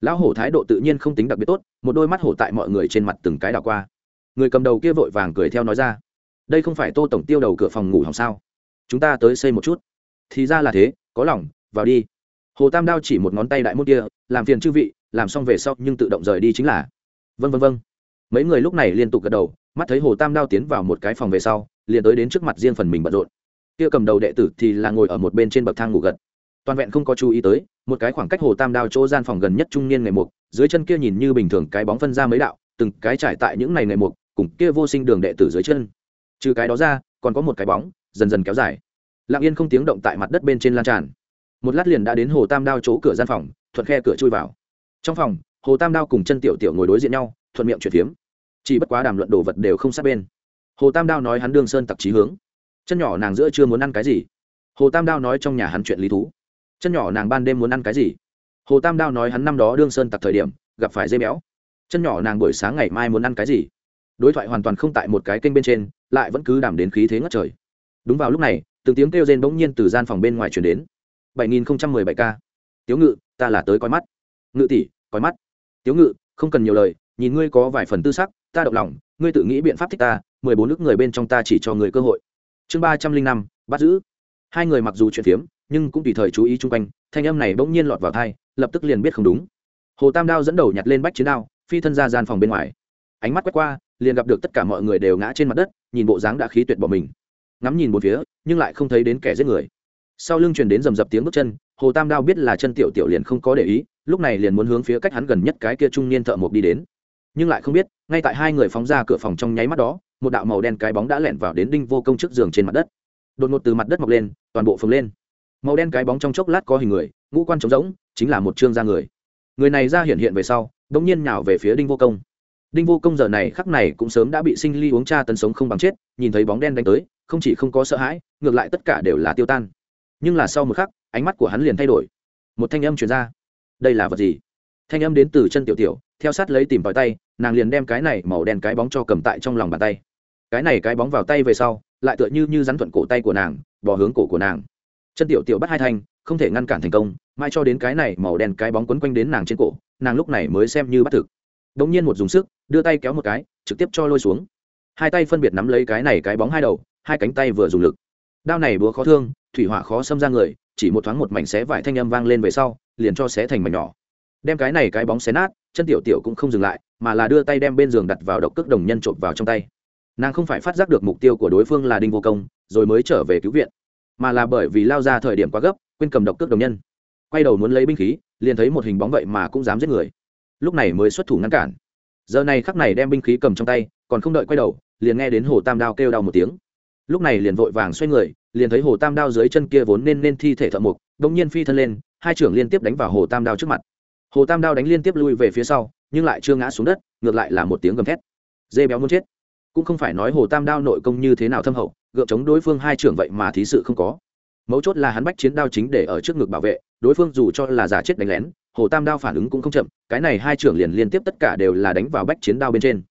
Lão hổ thái độ tự nhiên không tính đặc biệt tốt, một đôi mắt hổ tại mọi người trên mặt từng cái đảo qua. Người cầm đầu kia vội vàng cười theo nói ra. Đây không phải tô tổng tiêu đầu cửa phòng ngủ hỏng sao? Chúng ta tới xây một chút. Thì ra là thế, có lòng, vào đi hồ tam đao chỉ một ngón tay đại môn kia, làm phiền chư vị, làm xong về sau nhưng tự động rời đi chính là. Vân vân vân mấy người lúc này liên tục gật đầu, mắt thấy hồ tam đao tiến vào một cái phòng về sau, liền tới đến trước mặt riêng phần mình bận rộn. Kia cầm đầu đệ tử thì là ngồi ở một bên trên bậc thang ngủ gật. Toàn vẹn không có chú ý tới, một cái khoảng cách hồ tam đao chỗ gian phòng gần nhất trung niên ngày mục, dưới chân kia nhìn như bình thường cái bóng phân ra mấy đạo, từng cái trải tại những ngày ngày mục, cùng kia vô sinh đường đệ tử dưới chân. Trừ cái đó ra, còn có một cái bóng, dần dần kéo dài. Lặng yên không tiếng động tại mặt đất bên trên lan tràn một lát liền đã đến hồ tam đao chỗ cửa gian phòng, thuận khe cửa chui vào. Trong phòng, hồ tam đao cùng chân tiểu tiểu ngồi đối diện nhau, thuận miệng chuyển phiếm. Chỉ bất quá đàm luận đồ vật đều không sát bên. Hồ tam đao nói hắn đương sơn tặc trí hướng. Chân nhỏ nàng giữa chưa muốn ăn cái gì? Hồ tam đao nói trong nhà hắn chuyện lý thú. Chân nhỏ nàng ban đêm muốn ăn cái gì? Hồ tam đao nói hắn năm đó đương sơn tặc thời điểm, gặp phải dây béo. Chân nhỏ nàng buổi sáng ngày mai muốn ăn cái gì? Đối thoại hoàn toàn không tại một cái kênh bên trên, lại vẫn cứ đảm đến khí thế ngất trời. Đúng vào lúc này, từng tiếng kêu rên bỗng nhiên từ gian phòng bên ngoài chuyển đến bảy nghìn không trăm mười bảy ca tiếu ngự, ta là tới coi mắt. Ngự tỷ, coi mắt. Tiếu ngự, không cần nhiều lời, nhìn ngươi có vài phần tư sắc, ta động lòng, ngươi tự nghĩ biện pháp thích ta, mười bốn nước người bên trong ta chỉ cho người cơ hội. Chương ba trăm linh năm, bắt giữ. Hai người mặc dù chuyện phiếm, nhưng cũng tùy thời chú ý chung quanh, thanh âm này bỗng nhiên lọt vào thai lập tức liền biết không đúng. Hồ tam đao dẫn đầu nhặt lên bách chiến đao, phi thân ra gian phòng bên ngoài. Ánh mắt quét qua, liền gặp được tất cả mọi người đều ngã trên mặt đất, nhìn bộ dáng đã khí tuyệt bỏ mình. Ngắm nhìn một phía, nhưng lại không thấy đến kẻ giết người sau lưng truyền đến rầm rập tiếng bước chân, hồ tam đao biết là chân tiểu tiểu liền không có để ý, lúc này liền muốn hướng phía cách hắn gần nhất cái kia trung niên thợ mộc đi đến. Nhưng lại không biết, ngay tại hai người phóng ra cửa phòng trong nháy mắt đó, một đạo màu đen cái bóng đã lẻn vào đến đinh vô công trước giường trên mặt đất. Đột ngột từ mặt đất mọc lên, toàn bộ phồng lên. Màu đen cái bóng trong chốc lát có hình người, ngũ quan trống rỗng, chính là một trương da người. Người này ra hiện hiện về sau đ ỗ n g nhiên nhào về phía đinh vô công. Đinh vô công giờ này khắc này cũng sớm đã bị sinh ly uống cha tấn sống không bằng chết, nhìn thấy bóng đen đánh tới, không chỉ không có sợ hãi, ngược lại tất cả đều là tiêu tan nhưng là sau một khắc, ánh mắt của hắn liền thay đổi. Một thanh âm chuyển ra. Đây là vật gì? Thanh âm đến từ chân tiểu tiểu, theo sát lấy tìm vào tay, nàng liền đem cái này màu đen cái bóng cho cầm tại trong lòng bàn tay. Cái này cái bóng vào tay về sau, lại tựa như như rắn thuận cổ tay của nàng bỏ hướng cổ của nàng. Chân tiểu tiểu bắt hai thanh, không thể ngăn cản thành công, mai cho đến cái này màu đen cái bóng quấn quanh đến nàng trên cổ, nàng lúc này mới xem như bắt thực. Đ ỗ n g nhiên một dùng sức, đưa tay kéo một cái, trực tiếp cho lôi xuống. Hai tay phân biệt nắm lấy cái này cái bóng hai đầu, hai cánh tay vừa dùng lực. Đao này búa khó thương thủy hỏa khó xâm ra người, chỉ một thoáng một mảnh xé vải thanh âm vang lên về sau, liền cho xé thành mảnh nhỏ. Đem cái này cái bóng xé nát, chân tiểu tiểu cũng không dừng lại, mà là đưa tay đem bên giường đặt vào độc cước đồng nhân trộm vào trong tay. Nàng không phải phát giác được mục tiêu của đối phương là đinh vô công, rồi mới trở về cứu viện, mà là bởi vì lao ra thời điểm quá gấp, quên cầm độc cước đồng nhân. Quay đầu muốn lấy binh khí, liền thấy một hình bóng vậy mà cũng dám giết người. Lúc này mới xuất thủ ngăn cản. Giờ này khắc này đem binh khí cầm trong tay, còn không đợi quay đầu, liền nghe đến hồ tam đao kêu đau một tiếng. Lúc này liền vội vàng xoay người liền thấy hồ tam đao dưới chân kia vốn nên nên thi thể thợ mục đông nhiên phi thân lên, hai trưởng liên tiếp đánh vào hồ tam đao trước mặt. Hồ tam đao đánh liên tiếp lui về phía sau, nhưng lại chưa ngã xuống đất, ngược lại là một tiếng gầm thét. Dê béo muốn chết. Cũng không phải nói hồ tam đao nội công như thế nào thâm hậu, gượng chống đối phương hai trưởng vậy mà thí sự không có. Mấu chốt là hắn bách chiến đao chính để ở trước ngực bảo vệ, đối phương dù cho là giả chết đánh lén, hồ tam đao phản ứng cũng không chậm, cái này hai trưởng liền liên tiếp tất cả đều là đánh vào bách chiến đao bên trên.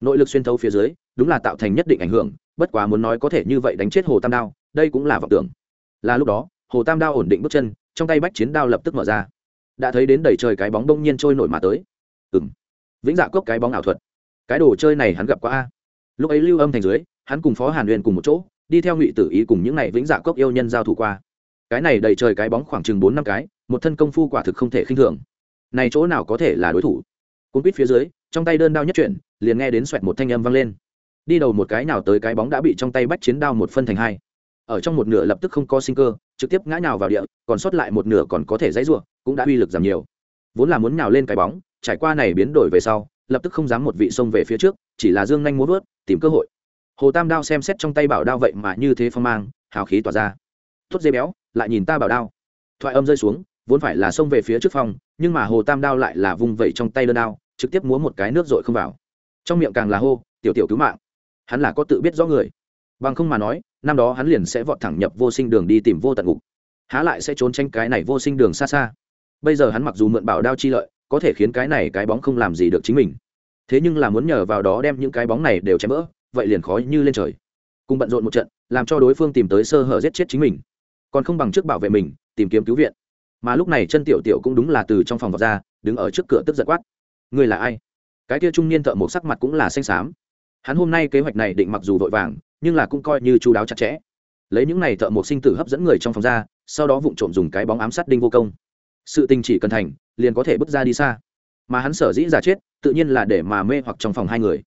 Nội lực xuyên thấu phía dưới, đúng là tạo thành nhất định ảnh hưởng, bất quá muốn nói có thể như vậy đánh chết hồ tam đao đây cũng là vọng tưởng. Là lúc đó, hồ tam đao ổn định bước chân, trong tay bách chiến đao lập tức mở ra. Đã thấy đến đầy trời cái bóng đông nhiên trôi nổi mà tới. Ừng vĩnh dạ cốc cái bóng ảo thuật. Cái đồ chơi này hắn gặp qua a. Lúc ấy lưu âm thành dưới, hắn cùng phó hàn huyền cùng một chỗ, đi theo ngụy tử ý cùng những n à y vĩnh dạ cốc yêu nhân giao thủ qua. Cái này đầy trời cái bóng khoảng chừng bốn năm cái, một thân công phu quả thực không thể khinh thường. Này chỗ nào có thể là đối thủ? Cung quýt phía dưới, trong tay đơn đao nhất chuyển, liền nghe đến xoẹt một thanh âm vang lên. Đi đầu một cái nào tới cái bóng đã bị trong tay bách chiến đao một phân thành hai ở trong một nửa lập tức không có sinh cơ, trực tiếp ngã nhào vào địa, còn sót lại một nửa còn có thể dãy ruộng, cũng đã uy lực giảm nhiều. Vốn là muốn nhào lên cái bóng, trải qua này biến đổi về sau, lập tức không dám một vị xông về phía trước, chỉ là dương nhanh muốn vớt, tìm cơ hội. Hồ tam đao xem xét trong tay bảo đao vậy mà như thế phong mang, hào khí tỏa ra. Tốt dây béo, lại nhìn ta bảo đao. Thoại âm rơi xuống, vốn phải là xông về phía trước phòng, nhưng mà hồ tam đao lại là vung vẩy trong tay đơn đao, trực tiếp múa một cái nước dội không vào. Trong miệng càng là hô, tiểu tiểu cứu mạng. Hắn là có tự biết rõ người. Bằng không mà nói năm đó hắn liền sẽ vọt thẳng nhập vô sinh đường đi tìm vô tận ngục. Há lại sẽ trốn tránh cái này vô sinh đường xa xa. Bây giờ hắn mặc dù mượn bảo đao chi lợi, có thể khiến cái này cái bóng không làm gì được chính mình. Thế nhưng là muốn nhờ vào đó đem những cái bóng này đều chém vỡ, vậy liền khó như lên trời. Cùng bận rộn một trận, làm cho đối phương tìm tới sơ hở giết chết chính mình. Còn không bằng trước bảo vệ mình, tìm kiếm cứu viện. Mà lúc này chân tiểu tiểu cũng đúng là từ trong phòng vọt ra, đứng ở trước cửa tức giật quát. Người là ai? Cái kia trung niên thợ một sắc mặt cũng là xanh xám hắn hôm nay kế hoạch này định mặc dù vội vàng, nhưng là cũng coi như chú đáo chặt chẽ. Lấy những này thợ một sinh tử hấp dẫn người trong phòng ra, sau đó vụng trộm dùng cái bóng ám sát đinh vô công. Sự tình chỉ cần thành, liền có thể bước ra đi xa. Mà hắn sở dĩ giả chết, tự nhiên là để mà mê hoặc trong phòng hai người.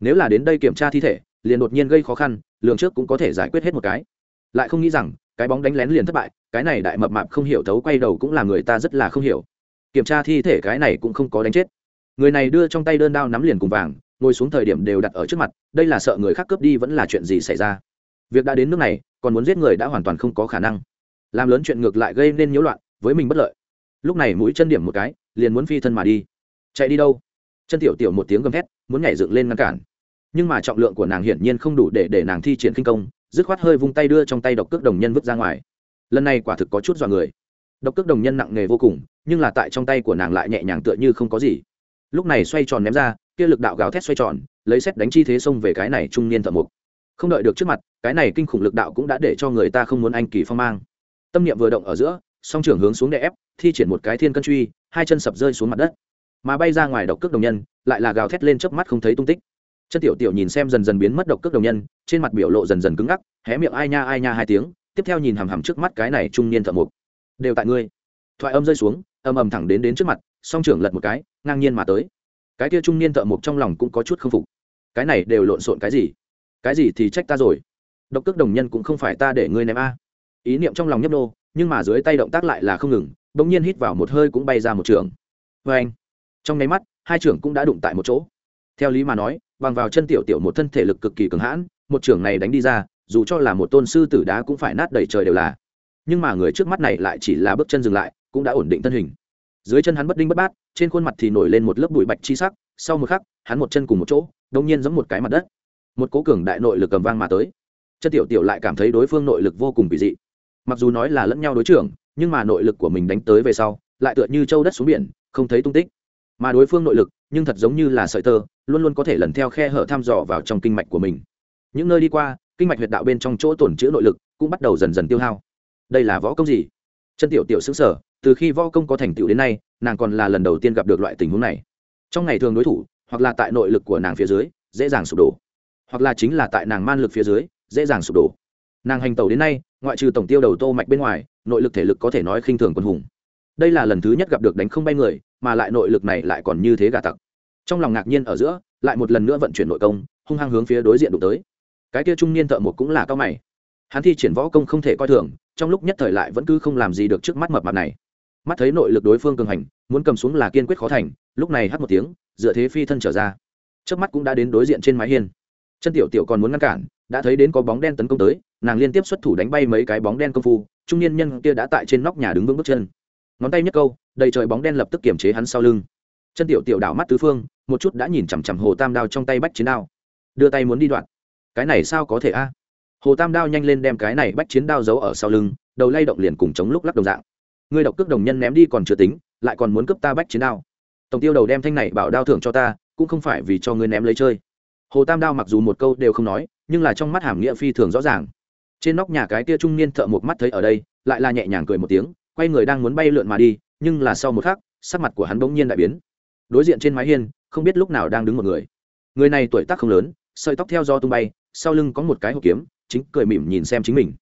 Nếu là đến đây kiểm tra thi thể, liền đột nhiên gây khó khăn, lường trước cũng có thể giải quyết hết một cái. Lại không nghĩ rằng, cái bóng đánh lén liền thất bại, cái này đại mập mạp không hiểu thấu quay đầu cũng là người ta rất là không hiểu. Kiểm tra thi thể cái này cũng không có đánh chết. Người này đưa trong tay đơn đao nắm liền cùng vàng ngồi xuống thời điểm đều đặt ở trước mặt, đây là sợ người khác cướp đi vẫn là chuyện gì xảy ra? Việc đã đến nước này, còn muốn giết người đã hoàn toàn không có khả năng. Làm lớn chuyện ngược lại gây nên nhiễu loạn, với mình bất lợi. Lúc này mũi chân điểm một cái, liền muốn phi thân mà đi. Chạy đi đâu? Chân tiểu tiểu một tiếng gầm thét, muốn nhảy dựng lên ngăn cản. Nhưng mà trọng lượng của nàng hiển nhiên không đủ để để nàng thi triển kinh công, dứt khoát hơi vung tay đưa trong tay độc cước đồng nhân vứt ra ngoài. Lần này quả thực có chút dọa người. Độc cước đồng nhân nặng nề vô cùng, nhưng là tại trong tay của nàng lại nhẹ nhàng tựa như không có gì. Lúc này xoay tròn ném ra kia lực đạo gào thét xoay tròn, lấy xét đánh chi thế xông về cái này trung niên thợ mục không đợi được trước mặt, cái này kinh khủng lực đạo cũng đã để cho người ta không muốn anh kỳ phong mang. Tâm niệm vừa động ở giữa, song trưởng hướng xuống đè ép, thi triển một cái thiên cân truy, hai chân sập rơi xuống mặt đất. Mà bay ra ngoài độc cước đồng nhân, lại là gào thét lên chớp mắt không thấy tung tích. Chân tiểu tiểu nhìn xem dần dần biến mất độc cước đồng nhân, trên mặt biểu lộ dần dần cứng ngắc, hé miệng ai nha ai nha hai tiếng, tiếp theo nhìn hằm hằm trước mắt cái này trung niên thợ mục đều tại ngươi. Thoại âm rơi xuống âm ầm thẳng đến đến trước mặt, song trưởng lật một cái, ngang nhiên mà tới cái kia trung niên thợ mộc trong lòng cũng có chút k phục. Cái này đều lộn xộn cái gì? Cái gì thì trách ta rồi? Độc cước đồng nhân cũng không phải ta để ngươi ném a. Ý niệm trong lòng nhấp nô, nhưng mà dưới tay động tác lại là không ngừng đ ỗ n g nhiên hít vào một hơi cũng bay ra một trường. Vê anh, trong nháy mắt, hai trưởng cũng đã đụng tại một chỗ. Theo lý mà nói, bằng vào chân tiểu tiểu một thân thể lực cực kỳ cường hãn, một trưởng này đánh đi ra, dù cho là một tôn sư tử đá cũng phải nát đầy trời đều là. Nhưng mà người trước mắt này lại chỉ là bước chân dừng lại, cũng đã ổn định thân hình dưới chân hắn bất đinh bất bát, trên khuôn mặt thì nổi lên một lớp bụi bạch chi sắc, sau một khắc, hắn một chân cùng một chỗ đông nhiên giống một cái mặt đất. Một cố cường đại nội lực cầm vang mà tới. Chân tiểu tiểu lại cảm thấy đối phương nội lực vô cùng kỳ dị. Mặc dù nói là lẫn nhau đối trưởng nhưng mà nội lực của mình đánh tới về sau, lại tựa như châu đất xuống biển, không thấy tung tích. Mà đối phương nội lực, nhưng thật giống như là sợi tơ, luôn luôn có thể lần theo khe hở thăm dò vào trong kinh mạch của mình. Những nơi đi qua, kinh mạch huyệt đạo bên trong chỗ tổn chữa nội lực cũng bắt đầu dần dần tiêu hao. Đây là võ công gì? Chân tiểu tiểu xứng sở từ khi võ công có thành tựu đến nay, nàng còn là lần đầu tiên gặp được loại tình huống này. Trong ngày thường đối thủ, hoặc là tại nội lực của nàng phía dưới, dễ dàng sụp đổ. Hoặc là chính là tại nàng man lực phía dưới, dễ dàng sụp đổ. Nàng hành tàu đến nay, ngoại trừ tổng tiêu đầu tô mạch bên ngoài, nội lực thể lực có thể nói khinh thường quân hùng. Đây là lần thứ nhất gặp được đánh không bay người, mà lại nội lực này lại còn như thế gà tặc. Trong lòng ngạc nhiên ở giữa, lại một lần nữa vận chuyển nội công, hung hăng hướng phía đối diện đụng tới. Cái kia trung niên thợ một cũng là cao mày. Hắn thi triển võ công không thể coi thường, trong lúc nhất thời lại vẫn cứ không làm gì được trước mắt mập mặt này mắt thấy nội lực đối phương cường hành, muốn cầm xuống là kiên quyết khó thành, lúc này hắt một tiếng, dựa thế phi thân trở ra. Trước mắt cũng đã đến đối diện trên mái hiên. Chân tiểu tiểu còn muốn ngăn cản, đã thấy đến có bóng đen tấn công tới, nàng liên tiếp xuất thủ đánh bay mấy cái bóng đen công phu, trung niên nhân kia đã tại trên nóc nhà đứng vững bước chân. Ngón tay nhấc câu, đầy trời bóng đen lập tức kiềm chế hắn sau lưng. Chân tiểu tiểu đảo mắt tứ phương, một chút đã nhìn chằm chằm hồ tam đao trong tay bách chiến đao. Đưa tay muốn đi đoạn. Cái này sao có thể a? Hồ tam đao nhanh lên đem cái này bách chiến đao giấu ở sau lưng, đầu lay động liền cùng chống lúc lắc đồng dạng. Ngươi độc cước đồng nhân ném đi còn chưa tính, lại còn muốn cướp ta bách chiến đao. Tổng tiêu đầu đem thanh này bảo đao thưởng cho ta, cũng không phải vì cho ngươi ném lấy chơi. Hồ tam đao mặc dù một câu đều không nói, nhưng là trong mắt hàm nghĩa phi thường rõ ràng. Trên nóc nhà cái tia trung niên thợ một mắt thấy ở đây, lại là nhẹ nhàng cười một tiếng, quay người đang muốn bay lượn mà đi, nhưng là sau một khắc, sắc mặt của hắn bỗng nhiên đại biến. Đối diện trên mái hiên, không biết lúc nào đang đứng một người. Người này tuổi tác không lớn, sợi tóc theo do tung bay, sau lưng có một cái hộp kiếm, chính cười mỉm nhìn xem chính mình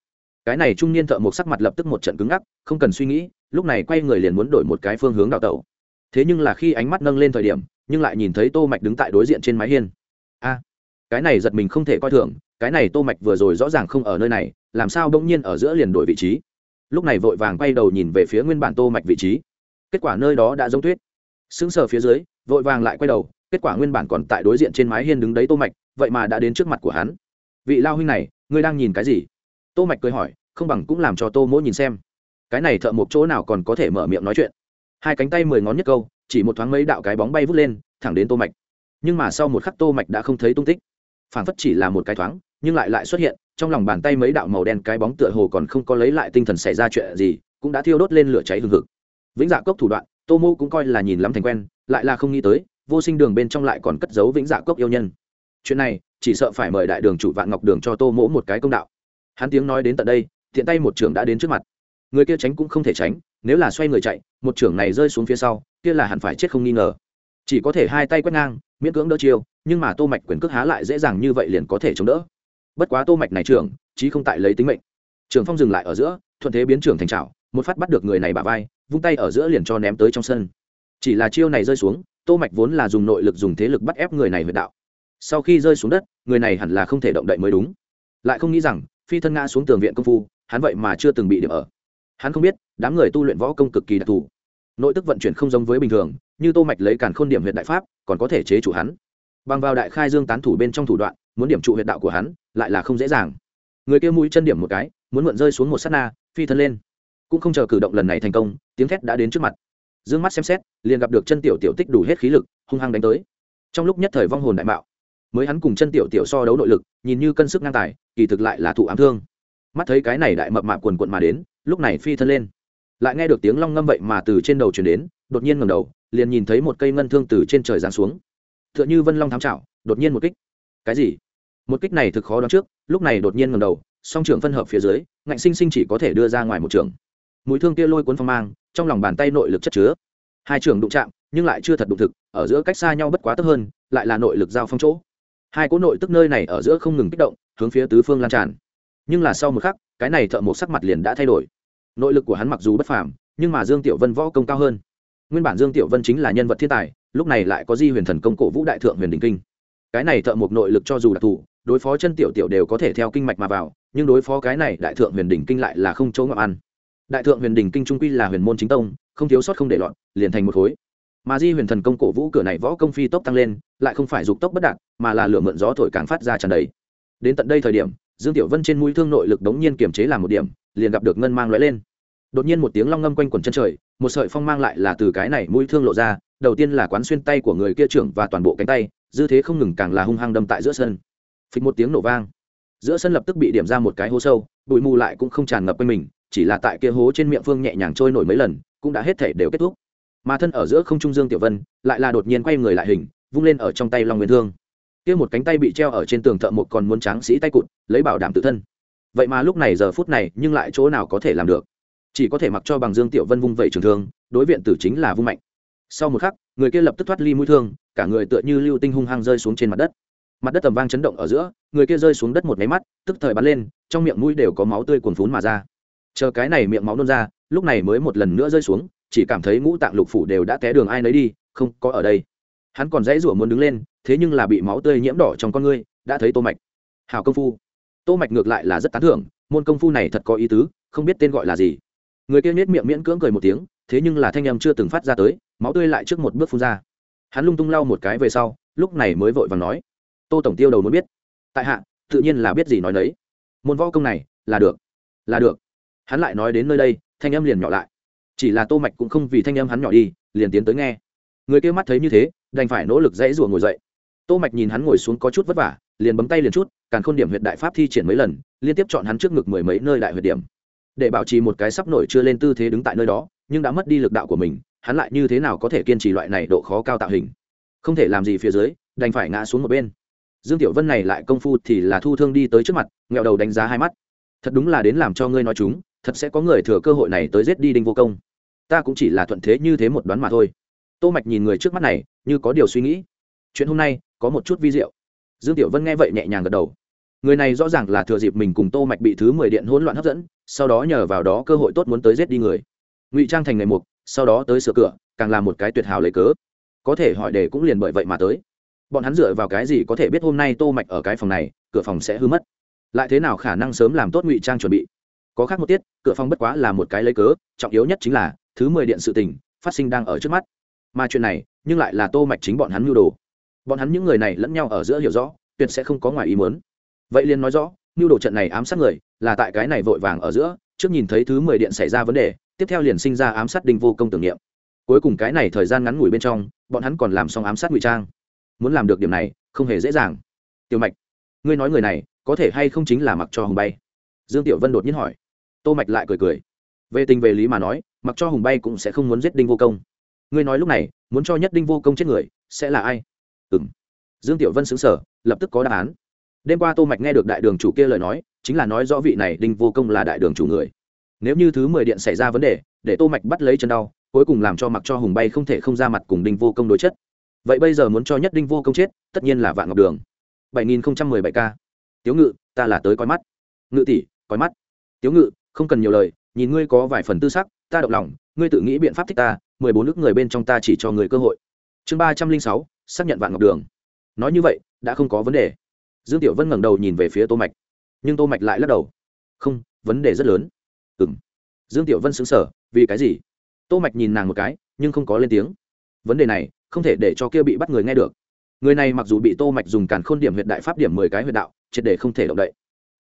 cái này trung niên thợ một sắc mặt lập tức một trận cứng ngắc, không cần suy nghĩ, lúc này quay người liền muốn đổi một cái phương hướng đào tẩu. Thế nhưng là khi ánh mắt nâng lên thời điểm, nhưng lại nhìn thấy tô mạch đứng tại đối diện trên mái hiên. A, cái này giật mình không thể coi thường, cái này tô mạch vừa rồi rõ ràng không ở nơi này, làm sao bỗng nhiên ở giữa liền đổi vị trí? Lúc này vội vàng quay đầu nhìn về phía nguyên bản tô mạch vị trí. Kết quả nơi đó đã giống tuyết. Sững sờ phía dưới, vội vàng lại quay đầu, kết quả nguyên bản còn tại đối diện trên mái hiên đứng đấy tô mạch, vậy mà đã đến trước mặt của hắn. Vị lao huynh này, ngươi đang nhìn cái gì? Tô mạch cười hỏi, không bằng cũng làm cho tô mỗ nhìn xem. Cái này thợ một chỗ nào còn có thể mở miệng nói chuyện? Hai cánh tay mười ngón nhất câu, chỉ một thoáng mấy đạo cái bóng bay vút lên, thẳng đến tô mạch. Nhưng mà sau một khắc tô mạch đã không thấy tung tích. Phản phất chỉ là một cái thoáng, nhưng lại lại xuất hiện, trong lòng bàn tay mấy đạo màu đen cái bóng tựa hồ còn không có lấy lại tinh thần xảy ra chuyện gì, cũng đã thiêu đốt lên lửa cháy hừng hực. Vĩnh dạ cốc thủ đoạn, tô mô cũng coi là nhìn lắm thành quen, lại là không nghĩ tới, vô sinh đường bên trong lại còn cất giấu vĩnh dạ cốc yêu nhân. Chuyện này, chỉ sợ phải mời đại đường chủ vạn ngọc đường cho tô mỗ một cái công đạo hắn tiếng nói đến tận đây thiện tay một trưởng đã đến trước mặt. Người kia tránh cũng không thể tránh nếu là xoay người chạy một trưởng này rơi xuống phía sau kia là hẳn phải chết không nghi ngờ. Chỉ có thể hai tay quét ngang miễn cưỡng đỡ chiêu nhưng mà tô mạch quyền cước há lại dễ dàng như vậy liền có thể chống đỡ. Bất quá tô mạch này trưởng chí không tại lấy tính mệnh. Trường phong dừng lại ở giữa thuận thế biến trưởng thành chảo, một phát bắt được người này bả vai vung tay ở giữa liền cho ném tới trong sân. Chỉ là chiêu này rơi xuống tô mạch vốn là dùng nội lực dùng thế lực bắt ép người này huyệt đạo. Sau khi rơi xuống đất người này hẳn là không thể động đậy mới đúng. Lại không nghĩ rằng phi thân ngã xuống tường viện công phu, hắn vậy mà chưa từng bị điểm ở. Hắn không biết, đám người tu luyện võ công cực kỳ đặc thù. Nội tức vận chuyển không giống với bình thường, như tô mạch lấy càn khôn điểm huyện đại pháp, còn có thể chế chủ hắn. Bằng vào đại khai dương tán thủ bên trong thủ đoạn, muốn điểm trụ huyệt đạo của hắn, lại là không dễ dàng. Người kia mũi chân điểm một cái, muốn mượn rơi xuống một sát na, phi thân lên. Cũng không chờ cử động lần này thành công, tiếng thét đã đến trước mặt. Dương mắt xem xét, liền gặp được chân tiểu tiểu tích đủ hết khí lực, hung hăng đánh tới. Trong lúc nhất thời vong hồn đại mạo mới hắn cùng chân tiểu tiểu so đấu nội lực, nhìn như cân sức ngang tài, kỳ thực lại là thụ ám thương. Mắt thấy cái này đại mập mạp quần quận mà đến, lúc này phi thân lên. Lại nghe được tiếng long ngâm vậy mà từ trên đầu chuyển đến, đột nhiên ngầm đầu, liền nhìn thấy một cây ngân thương từ trên trời giáng xuống. T h ư ợ n h ư vân long thám trạo đột nhiên một kích. Cái gì? Một kích này thực khó đoán trước, lúc này đột nhiên ngầm đầu, song trường phân hợp phía dưới, ngạnh sinh sinh chỉ có thể đưa ra ngoài một trường. Mũi thương kia lôi cuốn phong mang, trong lòng bàn tay nội lực chất chứa. Hai trường đụng chạm, nhưng lại chưa thật đụng thực, ở giữa cách xa nhau bất quá tấp hơn, lại là nội lực giao phong chỗ hai cỗ nội tức nơi này ở giữa không ngừng kích động, hướng phía tứ phương lan tràn. Nhưng là sau một khắc, cái này thợ một sắc mặt liền đã thay đổi. Nội lực của hắn mặc dù bất phàm, nhưng mà dương tiểu vân võ công cao hơn. Nguyên bản dương tiểu vân chính là nhân vật thiên tài, lúc này lại có di huyền thần công cổ vũ đại thượng huyền đình kinh. Cái này thợ một nội lực cho dù đặc thù, đối phó chân tiểu tiểu đều có thể theo kinh mạch mà vào, nhưng đối phó cái này đại thượng huyền đình kinh lại là không chỗ ngậm ăn. Đại thượng huyền đình kinh trung quy là huyền môn chính tông, không thiếu sót không để loạn liền thành một khối mà di huyền thần công cổ vũ cửa này võ công phi tốc tăng lên, lại không phải dục tốc bất đạt, mà là lửa mượn gió thổi càng phát ra tràn đầy. Đến tận đây thời điểm, dương tiểu vân trên mũi thương nội lực đống nhiên kiềm chế làm một điểm, liền gặp được ngân mang lóe lên. Đột nhiên một tiếng long ngâm quanh quẩn chân trời, một sợi phong mang lại là từ cái này mũi thương lộ ra, đầu tiên là quán xuyên tay của người kia trưởng và toàn bộ cánh tay, dư thế không ngừng càng là hung hăng đâm tại giữa sân. Phịch một tiếng nổ vang. Giữa sân lập tức bị điểm ra một cái hố sâu, bụi mù lại cũng không tràn ngập quanh mình, chỉ là tại kia hố trên miệng phương nhẹ nhàng trôi nổi mấy lần, cũng đã hết thể đều kết thúc mà thân ở giữa không trung dương tiểu vân lại là đột nhiên quay người lại hình, vung lên ở trong tay long nguyên thương. Kia một cánh tay bị treo ở trên tường thợ một còn muốn tráng sĩ tay cụt, lấy bảo đảm tự thân. Vậy mà lúc này giờ phút này, nhưng lại chỗ nào có thể làm được? Chỉ có thể mặc cho bằng dương tiểu vân vung vẩy trường thương, đối viện tử chính là vung mạnh. Sau một khắc, người kia lập tức thoát ly mũi thương, cả người tựa như lưu tinh hung hăng rơi xuống trên mặt đất. Mặt đất tầm vang chấn động ở giữa, người kia rơi xuống đất một máy mắt, tức thời bắn lên, trong miệng mũi đều có máu tươi cuồn phún mà ra. Chờ cái này miệng máu nôn ra, lúc này mới một lần nữa rơi xuống chỉ cảm thấy ngũ tạng lục phủ đều đã té đường ai nấy đi, không có ở đây. Hắn còn dãy rủa muốn đứng lên, thế nhưng là bị máu tươi nhiễm đỏ trong con ngươi, đã thấy tô mạch. Hào công phu. Tô mạch ngược lại là rất tán thưởng, môn công phu này thật có ý tứ, không biết tên gọi là gì. Người kia nhếch miệng miễn cưỡng cười một tiếng, thế nhưng là thanh âm chưa từng phát ra tới, máu tươi lại trước một bước phun ra. Hắn lung tung lau một cái về sau, lúc này mới vội vàng nói, tô tổng tiêu đầu muốn biết. Tại hạ, tự nhiên là biết gì nói đấy môn võ công này, là được là được. Hắn lại nói đến nơi đây, thanh âm liền nhỏ lại chỉ là tô mạch cũng không vì thanh âm hắn nhỏ đi, liền tiến tới nghe. Người kia mắt thấy như thế, đành phải nỗ lực dãy dùa ngồi dậy. Tô mạch nhìn hắn ngồi xuống có chút vất vả, liền bấm tay liền chút càng khôn điểm huyệt đại pháp thi triển mấy lần, liên tiếp chọn hắn trước ngực mười mấy nơi đại huyệt điểm. Để bảo trì một cái sắp nổi chưa lên tư thế đứng tại nơi đó, nhưng đã mất đi lực đạo của mình, hắn lại như thế nào có thể kiên trì loại này độ khó cao tạo hình? Không thể làm gì phía dưới, đành phải ngã xuống một bên. Dương tiểu vân này lại công phu thì là thu thương đi tới trước mặt nghẹo đầu đánh giá hai mắt. Thật đúng là đến làm cho ngươi nói chúng thật sẽ có người thừa cơ hội này tới giết đi đinh vô công. Ta cũng chỉ là thuận thế như thế một đoán mà thôi. Tô mạch nhìn người trước mắt này, như có điều suy nghĩ. Chuyện hôm nay, có một chút vi diệu. Dương tiểu vân nghe vậy nhẹ nhàng gật đầu. Người này rõ ràng là thừa dịp mình cùng tô mạch bị thứ mười điện hỗn loạn hấp dẫn, sau đó nhờ vào đó cơ hội tốt muốn tới giết đi người. Ngụy trang thành ngày mục, sau đó tới sửa cửa, càng là một cái tuyệt hảo lấy cớ. Có thể hỏi để cũng liền bởi vậy mà tới. Bọn hắn dựa vào cái gì có thể biết hôm nay tô mạch ở cái phòng này, cửa phòng sẽ hư mất? Lại thế nào khả năng sớm làm tốt ngụy trang chuẩn bị? Có khác một tiết, cửa phòng bất quá là một cái lấy cớ, trọng yếu nhất chính là, thứ mười điện sự tình, phát sinh đang ở trước mắt. Mà chuyện này, nhưng lại là tô mạch chính bọn hắn mưu đồ. Bọn hắn những người này lẫn nhau ở giữa hiểu rõ, tuyệt sẽ không có ngoài ý muốn. Vậy liền nói rõ, mưu đồ trận này ám sát người, là tại cái này vội vàng ở giữa, trước nhìn thấy thứ mười điện xảy ra vấn đề, tiếp theo liền sinh ra ám sát đinh vô công tưởng niệm. Cuối cùng cái này thời gian ngắn ngủi bên trong, bọn hắn còn làm xong ám sát ngụy trang. Muốn làm được điểm này, không hề dễ dàng. Tiểu mạch, ngươi nói người này, có thể hay không chính là mặc cho hùng bay? Dương tiểu vân đột nhiên hỏi tô mạch lại cười cười. Về tình về lý mà nói, mặc cho hùng bay cũng sẽ không muốn giết đinh vô công. Ngươi nói lúc này, muốn cho nhất đinh vô công chết người, sẽ là ai? Ừm. Dương tiểu vân xứng sở lập tức có đáp án. Đêm qua tô mạch nghe được đại đường chủ kia lời nói, chính là nói rõ vị này đinh vô công là đại đường chủ người. Nếu như thứ mười điện xảy ra vấn đề, để tô mạch bắt lấy chân đau, cuối cùng làm cho mặc cho hùng bay không thể không ra mặt cùng đinh vô công đối chất. Vậy bây giờ muốn cho nhất đinh vô công chết, tất nhiên là vạn ngọc đường. 7017 k tiếu ngự, ta là tới coi mắt. Ngự tỷ, coi mắt. Tiếu ngự không cần nhiều lời, nhìn ngươi có vài phần tư sắc, ta động lòng, ngươi tự nghĩ biện pháp thích ta, mười bốn nước người bên trong ta chỉ cho người cơ hội. Chương ba trăm linh sáu, xác nhận vạn ngọc đường. Nói như vậy, đã không có vấn đề. Dương tiểu vân ngẩng đầu nhìn về phía tô mạch, nhưng tô mạch lại lắc đầu. Không, vấn đề rất lớn. Ừm. Dương tiểu vân sững sờ, vì cái gì? Tô mạch nhìn nàng một cái, nhưng không có lên tiếng. Vấn đề này, không thể để cho kia bị bắt người nghe được. Người này mặc dù bị tô mạch dùng càn khôn điểm huyệt đại pháp điểm mười cái huyệt đạo, triệt để không thể động đậy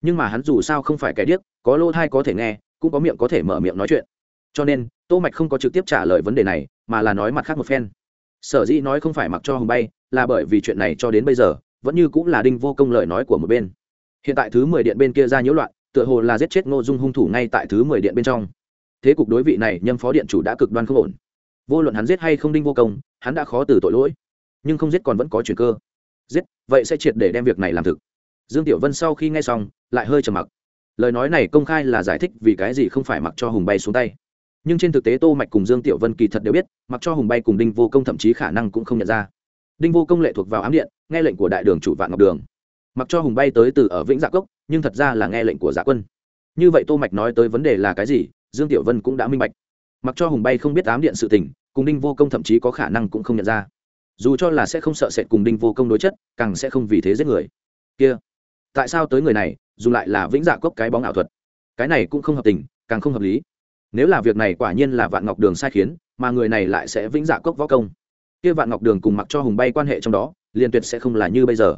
nhưng mà hắn dù sao không phải kẻ điếc, có lỗ thai có thể nghe, cũng có miệng có thể mở miệng nói chuyện. Cho nên, tô mạch không có trực tiếp trả lời vấn đề này, mà là nói mặt khác một phen. Sở dĩ nói không phải mặc cho hồng bay, là bởi vì chuyện này cho đến bây giờ, vẫn như cũng là đinh vô công lời nói của một bên. Hiện tại thứ mười điện bên kia ra nhiễu loạn, tựa hồ là giết chết ngô dung hung thủ ngay tại thứ mười điện bên trong. Thế cục đối vị này nhâm phó điện chủ đã cực đoan không ổn. Vô luận hắn giết hay không đinh vô công, hắn đã khó từ tội lỗi. Nhưng không giết còn vẫn có chuyện cơ. Giết, vậy sẽ triệt để đem việc này làm thực dương tiểu vân sau khi nghe xong, lại hơi trầm mặc. Lời nói này công khai là giải thích vì cái gì không phải mặc cho hùng bay xuống tay. Nhưng trên thực tế tô mạch cùng dương tiểu vân kỳ thật đều biết, mặc cho hùng bay cùng đinh vô công thậm chí khả năng cũng không nhận ra. Đinh vô công lệ thuộc vào ám điện, nghe lệnh của đại đường chủ vạn ngọc đường. Mặc cho hùng bay tới từ ở vĩnh dạ cốc, nhưng thật ra là nghe lệnh của dạ quân. Như vậy tô mạch nói tới vấn đề là cái gì, dương tiểu vân cũng đã minh bạch. Mặc cho hùng bay không biết ám điện sự tình, cùng đinh vô công thậm chí có khả năng cũng không nhận ra. Dù cho là sẽ không sợ sệt cùng đinh vô công đối chất, càng sẽ không vì thế giết người. Kia tại sao tới người này, dùng lại là vĩnh dạ cốc cái bóng ảo thuật. Cái này cũng không hợp tình, càng không hợp lý. Nếu là việc này quả nhiên là vạn ngọc đường sai khiến, mà người này lại sẽ vĩnh dạ cốc võ công. Kia vạn ngọc đường cùng mặc cho hùng bay quan hệ trong đó, liền tuyệt sẽ không là như bây giờ.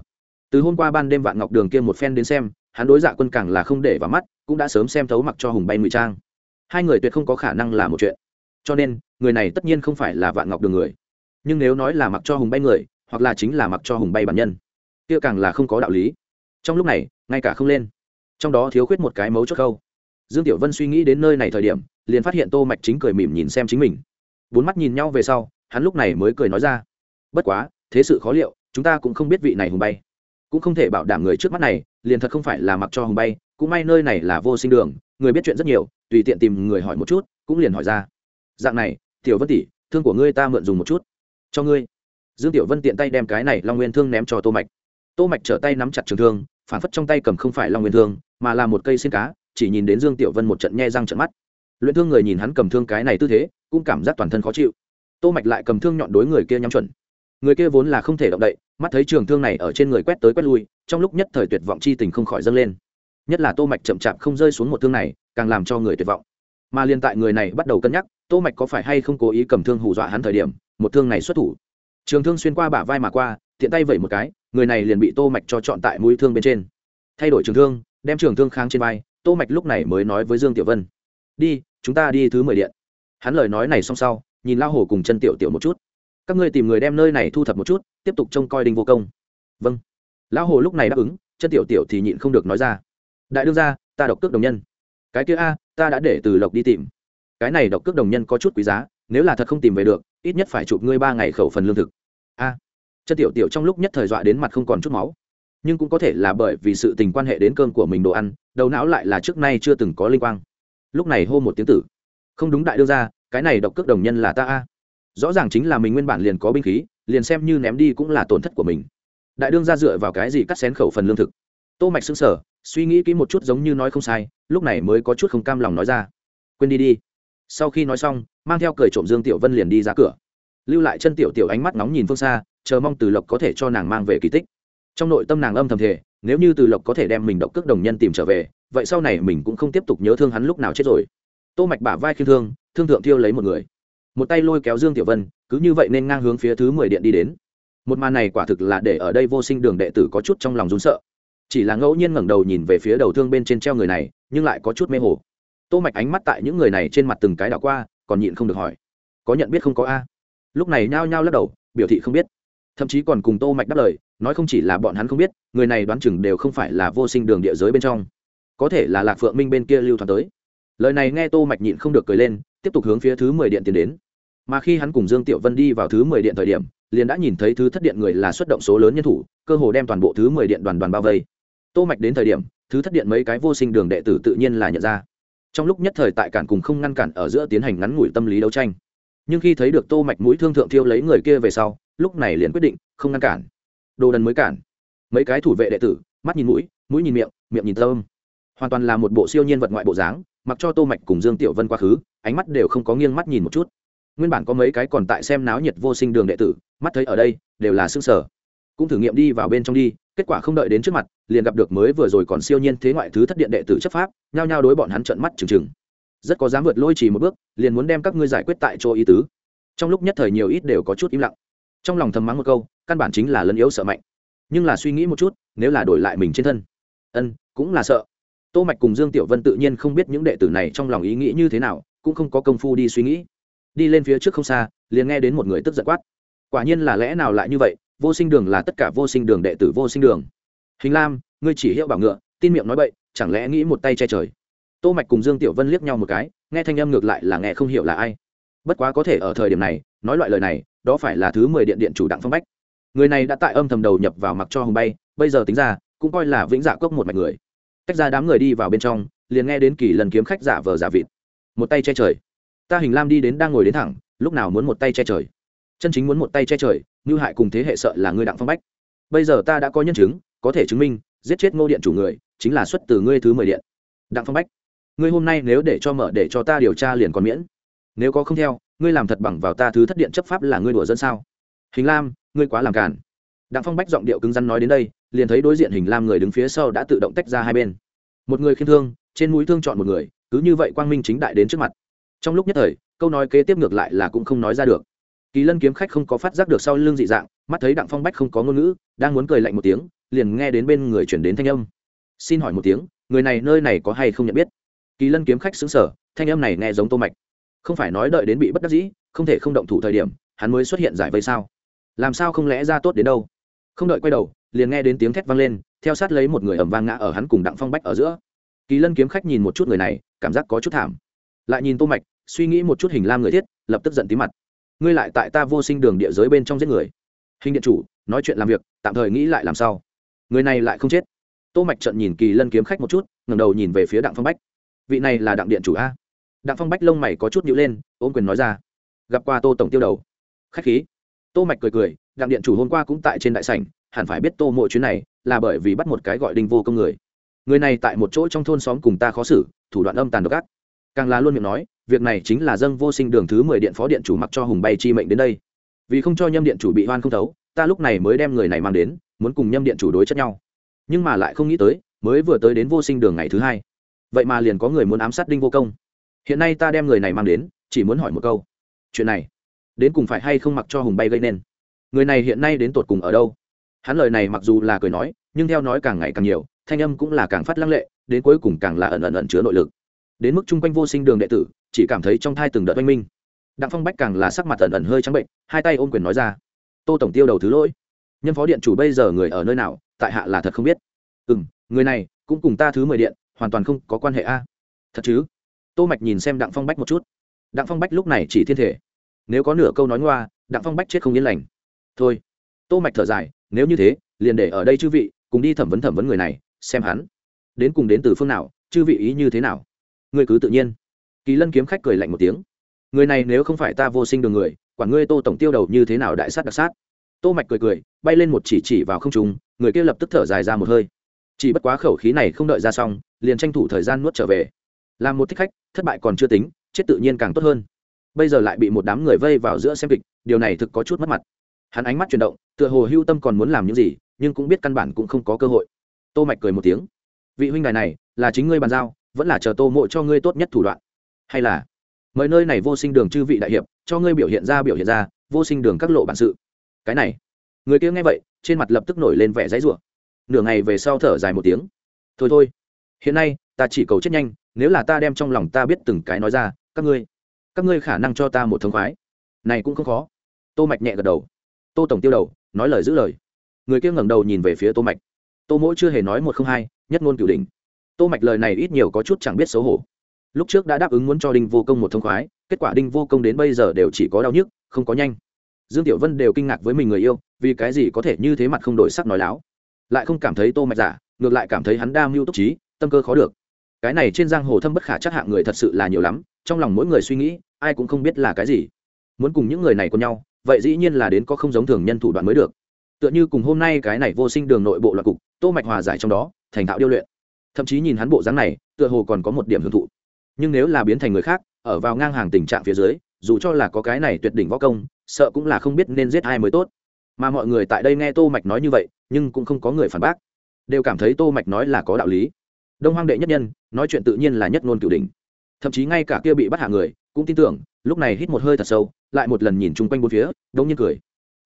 Từ hôm qua ban đêm vạn ngọc đường kia một phen đến xem, hắn đối dạ quân càng là không để vào mắt, cũng đã sớm xem thấu mặc cho hùng bay ngụy trang. Hai người tuyệt không có khả năng là một chuyện. Cho nên, người này tất nhiên không phải là vạn ngọc đường người. Nhưng nếu nói là mặc cho hùng bay người, hoặc là chính là mặc cho hùng bay bản nhân, kia càng là không có đạo lý trong lúc này, ngay cả không lên. Trong đó thiếu khuyết một cái mấu chốt khâu dương tiểu vân suy nghĩ đến nơi này thời điểm, liền phát hiện tô mạch chính cười mỉm nhìn xem chính mình. Bốn mắt nhìn nhau về sau, hắn lúc này mới cười nói ra. Bất quá, thế sự khó liệu, chúng ta cũng không biết vị này hùng bay. Cũng không thể bảo đảm người trước mắt này, liền thật không phải là mặc cho hùng bay, cũng may nơi này là vô sinh đường, người biết chuyện rất nhiều, tùy tiện tìm người hỏi một chút, cũng liền hỏi ra. Dạng này, tiểu vân tỷ, thương của ngươi ta mượn dùng một chút. Cho ngươi. Dương tiểu vân tiện tay đem cái này long nguyên thương ném cho tô mạch. Tô mạch trở tay nắm chặt trường thương phản phất trong tay cầm không phải long nguyên thương, mà là một cây xin cá, chỉ nhìn đến dương tiểu vân một trận nhe răng trận mắt. Luyện thương người nhìn hắn cầm thương cái này tư thế, cũng cảm giác toàn thân khó chịu. Tô mạch lại cầm thương nhọn đối người kia nhắm chuẩn. Người kia vốn là không thể động đậy, mắt thấy trường thương này ở trên người quét tới quét lui, trong lúc nhất thời tuyệt vọng chi tình không khỏi dâng lên. Nhất là tô mạch chậm chạp không rơi xuống một thương này, càng làm cho người tuyệt vọng. Mà liên tại người này bắt đầu cân nhắc, tô mạch có phải hay không cố ý cầm thương hù dọa hắn thời điểm, một thương này xuất thủ. Trường thương xuyên qua bả vai mà qua, tiện tay vẩy một cái người này liền bị tô mạch cho chọn tại mũi thương bên trên. Thay đổi trường thương, đem trường thương kháng trên vai, tô mạch lúc này mới nói với dương tiểu vân, đi, chúng ta đi thứ mười điện. Hắn lời nói này xong sau, nhìn lao hồ cùng chân tiểu tiểu một chút. Các ngươi tìm người đem nơi này thu thập một chút, tiếp tục trông coi đinh vô công. Vâng. Lão hồ lúc này đáp ứng, chân tiểu tiểu thì nhịn không được nói ra, đại đương gia, ta độc cước đồng nhân. Cái kia a, ta đã để từ lộc đi tìm. Cái này độc cước đồng nhân có chút quý giá, nếu là thật không tìm về được, ít nhất phải chụp ngươi ba ngày khẩu phần lương thực. A chân tiểu tiểu trong lúc nhất thời dọa đến mặt không còn chút máu. Nhưng cũng có thể là bởi vì sự tình quan hệ đến cơm của mình đồ ăn, đầu não lại là trước nay chưa từng có linh quang. Lúc này hô một tiếng tử. Không đúng đại đương ra cái này độc cước đồng nhân là ta a. Rõ ràng chính là mình nguyên bản liền có binh khí, liền xem như ném đi cũng là tổn thất của mình. Đại đương ra dựa vào cái gì cắt xén khẩu phần lương thực? Tô mạch sững sở suy nghĩ kỹ một chút giống như nói không sai, lúc này mới có chút không cam lòng nói ra. Quên đi đi. Sau khi nói xong, mang theo cười trộm dương tiểu vân liền đi ra cửa. Lưu lại chân tiểu tiểu ánh mắt nóng nhìn phương xa chờ mong từ lộc có thể cho nàng mang về kỳ tích. Trong nội tâm nàng âm thầm thể nếu như từ lộc có thể đem mình độc cước đồng nhân tìm trở về, vậy sau này mình cũng không tiếp tục nhớ thương hắn lúc nào chết rồi. Tô mạch bả vai khiêm thương thương thượng thiêu lấy một người. Một tay lôi kéo dương tiểu vân, cứ như vậy nên ngang hướng phía thứ mười điện đi đến. Một màn này quả thực là để ở đây vô sinh đường đệ tử có chút trong lòng run sợ. Chỉ là ngẫu nhiên ngẩng đầu nhìn về phía đầu thương bên trên treo người này, nhưng lại có chút mê hồ. Tô mạch ánh mắt tại những người này trên mặt từng cái đảo qua, còn nhịn không được hỏi. Có nhận biết không có a? Lúc này nhao nhao lắc đầu, biểu thị không biết thậm chí còn cùng tô mạch đáp lời, nói không chỉ là bọn hắn không biết, người này đoán chừng đều không phải là vô sinh đường địa giới bên trong. Có thể là lạc phượng minh bên kia lưu thoáng tới. Lời này nghe tô mạch nhịn không được cười lên, tiếp tục hướng phía thứ mười điện tiến đến. Mà khi hắn cùng dương tiểu vân đi vào thứ mười điện thời điểm, liền đã nhìn thấy thứ thất điện người là xuất động số lớn nhân thủ, cơ hồ đem toàn bộ thứ mười điện đoàn đoàn bao vây. Tô mạch đến thời điểm, thứ thất điện mấy cái vô sinh đường đệ tử tự nhiên là nhận ra. Trong lúc nhất thời tại cản cùng không ngăn cản ở giữa tiến hành ngắn ngủi tâm lý đấu tranh. Nhưng khi thấy được tô mạch mũi thương thượng thiêu lấy người kia về sau lúc này liền quyết định không ngăn cản. Đồ đần mới cản. Mấy cái thủ vệ đệ tử, mắt nhìn mũi mũi nhìn miệng miệng nhìn tâm. Hoàn toàn là một bộ siêu nhiên vật ngoại bộ dáng, mặc cho tô mạch cùng dương tiểu vân quá khứ, ánh mắt đều không có nghiêng mắt nhìn một chút. Nguyên bản có mấy cái còn tại xem náo nhiệt vô sinh đường đệ tử, mắt thấy ở đây, đều là sương sở cũng thử nghiệm đi vào bên trong đi, kết quả không đợi đến trước mặt, liền gặp được mới vừa rồi còn siêu nhiên thế ngoại thứ thất điện đệ tử chấp pháp, nhao nhao đối bọn hắn trợn mắt trừng trừng rất có dám vượt lôi chỉ một bước, liền muốn đem các ngươi giải quyết tại chỗ ý tứ. Trong lúc nhất thời nhiều ít đều có chút im lặng trong lòng thầm mắng một câu, căn bản chính là lấn yếu sợ mạnh. Nhưng là suy nghĩ một chút, nếu là đổi lại mình trên thân. Ân, cũng là sợ. Tô mạch cùng dương tiểu vân tự nhiên không biết những đệ tử này trong lòng ý nghĩ như thế nào, cũng không có công phu đi suy nghĩ. Đi lên phía trước không xa, liền nghe đến một người tức giận quát. Quả nhiên là lẽ nào lại như vậy, vô sinh đường là tất cả vô sinh đường đệ tử vô sinh đường. Hình lam, ngươi chỉ hiệu bảo ngựa, tin miệng nói bậy, chẳng lẽ nghĩ một tay che trời? Tô mạch cùng dương tiểu vân liếc nhau một cái, nghe thanh âm ngược lại là nghe không hiểu là ai. Bất quá có thể ở thời điểm này nói loại lời này, đó phải là thứ mười điện điện chủ đặng phong bách. Người này đã tại âm thầm đầu nhập vào mặc cho hồng bay, bây giờ tính ra, cũng coi là vĩnh dạ cốc một mạch người. Tách ra đám người đi vào bên trong, liền nghe đến kỳ lần kiếm khách giả vờ giả vịt. Một tay che trời. Ta hình lam đi đến đang ngồi đến thẳng, lúc nào muốn một tay che trời? Chân chính muốn một tay che trời, như hại cùng thế hệ sợ là ngươi đặng phong bách. Bây giờ ta đã có nhân chứng, có thể chứng minh, giết chết ngô điện chủ người, chính là xuất từ ngươi thứ mười điện. Đặng phong bách, ngươi hôm nay nếu để cho mở để cho ta điều tra liền còn miễn. Nếu có không theo ngươi làm thật bằng vào ta thứ thất điện chấp pháp là ngươi đùa dân sao? Hình lam, ngươi quá làm cản đặng phong bách giọng điệu cứng rắn nói đến đây, liền thấy đối diện hình lam người đứng phía sau đã tự động tách ra hai bên. Một người khiêm thương, trên mũi thương chọn một người, cứ như vậy quang minh chính đại đến trước mặt. Trong lúc nhất thời, câu nói kế tiếp ngược lại là cũng không nói ra được. Kỳ lân kiếm khách không có phát giác được sau lưng dị dạng, mắt thấy đặng phong bách không có ngôn ngữ, đang muốn cười lạnh một tiếng, liền nghe đến bên người chuyển đến thanh âm. Xin hỏi một tiếng, người này nơi này có hay không nhận biết? Kỳ lân kiếm khách xứng sở thanh âm này nghe giống tô mạch không phải nói đợi đến bị bất đắc dĩ, không thể không động thủ thời điểm, hắn mới xuất hiện giải vây sao? Làm sao không lẽ ra tốt đến đâu? Không đợi quay đầu, liền nghe đến tiếng thét vang lên, theo sát lấy một người ẩm vang ngã ở hắn cùng đặng phong bách ở giữa. Kỳ lân kiếm khách nhìn một chút người này, cảm giác có chút thảm. Lại nhìn tô mạch, suy nghĩ một chút hình lam người thiết, lập tức giận tí mặt. Ngươi lại tại ta vô sinh đường địa giới bên trong giết người. Hình điện chủ, nói chuyện làm việc, tạm thời nghĩ lại làm sao? Người này lại không chết. Tô mạch trận nhìn kỳ lân kiếm khách một chút, ngẩng đầu nhìn về phía đặng phong bách. Vị này là đặng điện chủ a đặng phong bách lông mày có chút nhữ lên, ôm quyền nói ra. Gặp qua tô tổng tiêu đầu. Khách khí. Tô mạch cười cười, đặng điện chủ hôm qua cũng tại trên đại sảnh, hẳn phải biết tô mộ chuyến này là bởi vì bắt một cái gọi đinh vô công người. Người này tại một chỗ trong thôn xóm cùng ta khó xử, thủ đoạn âm tàn độc ác. Càng là luôn miệng nói, việc này chính là dâng vô sinh đường thứ mười điện phó điện chủ mặc cho hùng bay chi mệnh đến đây. Vì không cho nhâm điện chủ bị hoan không thấu, ta lúc này mới đem người này mang đến, muốn cùng nhâm điện chủ đối chất nhau. Nhưng mà lại không nghĩ tới, mới vừa tới đến vô sinh đường ngày thứ hai. Vậy mà liền có người muốn ám sát đinh vô công hiện nay ta đem người này mang đến, chỉ muốn hỏi một câu. Chuyện này, đến cùng phải hay không mặc cho hùng bay gây nên? Người này hiện nay đến tột cùng ở đâu? Hắn lời này mặc dù là cười nói, nhưng theo nói càng ngày càng nhiều, thanh âm cũng là càng phát lăng lệ, đến cuối cùng càng là ẩn ẩn ẩn chứa nội lực. Đến mức chung quanh vô sinh đường đệ tử, chỉ cảm thấy trong thai từng đợt oanh minh. Đặng phong bách càng là sắc mặt ẩn ẩn hơi trắng bệnh, hai tay ôm quyền nói ra, tô tổng tiêu đầu thứ lỗi. Nhân phó điện chủ bây giờ người ở nơi nào, tại hạ là thật không biết. Ừ m người này cũng cùng ta thứ mười điện, hoàn toàn không có quan hệ a. Thật chứ? Tô mạch nhìn xem đặng phong bách một chút. Đặng phong bách lúc này chỉ thiên thể. Nếu có nửa câu nói ngoa, đặng phong bách chết không yên lành. Thôi. Tô mạch thở dài, nếu như thế, liền để ở đây chư vị, cùng đi thẩm vấn thẩm vấn người này, xem hắn. Đến cùng đến từ phương nào, chư vị ý như thế nào? Người cứ tự nhiên. Kỳ lân kiếm khách cười lạnh một tiếng. Người này nếu không phải ta vô sinh đường người quản ngươi tô tổng tiêu đầu như thế nào đại sát đặc sát? Tô mạch cười cười, bay lên một chỉ chỉ vào không trung, người kia lập tức thở dài ra một hơi. Chỉ bất quá khẩu khí này không đợi ra xong, liền tranh thủ thời gian nuốt trở về làm một thích khách, thất bại còn chưa tính, chết tự nhiên càng tốt hơn. Bây giờ lại bị một đám người vây vào giữa xem kịch, điều này thực có chút mất mặt. Hắn ánh mắt chuyển động, tựa hồ hưu tâm còn muốn làm những gì, nhưng cũng biết căn bản cũng không có cơ hội. Tô mạch cười một tiếng. Vị huynh đài này, là chính ngươi bàn giao, vẫn là chờ tô mộ cho ngươi tốt nhất thủ đoạn. Hay là, mời nơi này vô sinh đường chư vị đại hiệp, cho ngươi biểu hiện ra biểu hiện ra, vô sinh đường các lộ bản sự. Cái này, người kia nghe vậy, trên mặt lập tức nổi lên vẻ dãy rủa. Nửa ngày về sau thở dài một tiếng. Thôi thôi, hiện nay ta chỉ cầu chết nhanh, nếu là ta đem trong lòng ta biết từng cái nói ra, các ngươi các ngươi khả năng cho ta một thống khoái. Này cũng không khó. Tô mạch nhẹ gật đầu. Tô tổng tiêu đầu, nói lời giữ lời. Người kia ngẩng đầu nhìn về phía tô mạch. Tô mỗi chưa hề nói một không hai, nhất ngôn cửu đỉnh. Tô mạch lời này ít nhiều có chút chẳng biết xấu hổ. Lúc trước đã đáp ứng muốn cho đinh vô công một thông khoái, kết quả đinh vô công đến bây giờ đều chỉ có đau nhức, không có nhanh. Dương tiểu vân đều kinh ngạc với mình người yêu, vì cái gì có thể như thế mặt không đổi sắc nói láo. Lại không cảm thấy tô mạch giả, ngược lại cảm thấy hắn đa mưu túc trí, tâm cơ khó được cái này trên giang hồ thâm bất khả chắc hạng người thật sự là nhiều lắm, trong lòng mỗi người suy nghĩ, ai cũng không biết là cái gì. Muốn cùng những người này cùng nhau, vậy dĩ nhiên là đến có không giống thường nhân thủ đoạn mới được. Tựa như cùng hôm nay cái này vô sinh đường nội bộ loạt cục, tô mạch hòa giải trong đó, thành thạo điêu luyện. Thậm chí nhìn hắn bộ dáng này, tựa hồ còn có một điểm hưởng thụ. Nhưng nếu là biến thành người khác, ở vào ngang hàng tình trạng phía dưới, dù cho là có cái này tuyệt đỉnh võ công, sợ cũng là không biết nên giết ai mới tốt. Mà mọi người tại đây nghe tô mạch nói như vậy, nhưng cũng không có người phản bác. Đều cảm thấy tô mạch nói là có đạo lý đông hoang đệ nhất nhân, nói chuyện tự nhiên là nhất ngôn cửu đỉnh. Thậm chí ngay cả kia bị bắt hạ người, cũng tin tưởng, lúc này hít một hơi thật sâu, lại một lần nhìn chung quanh bốn phía đông nhiên cười.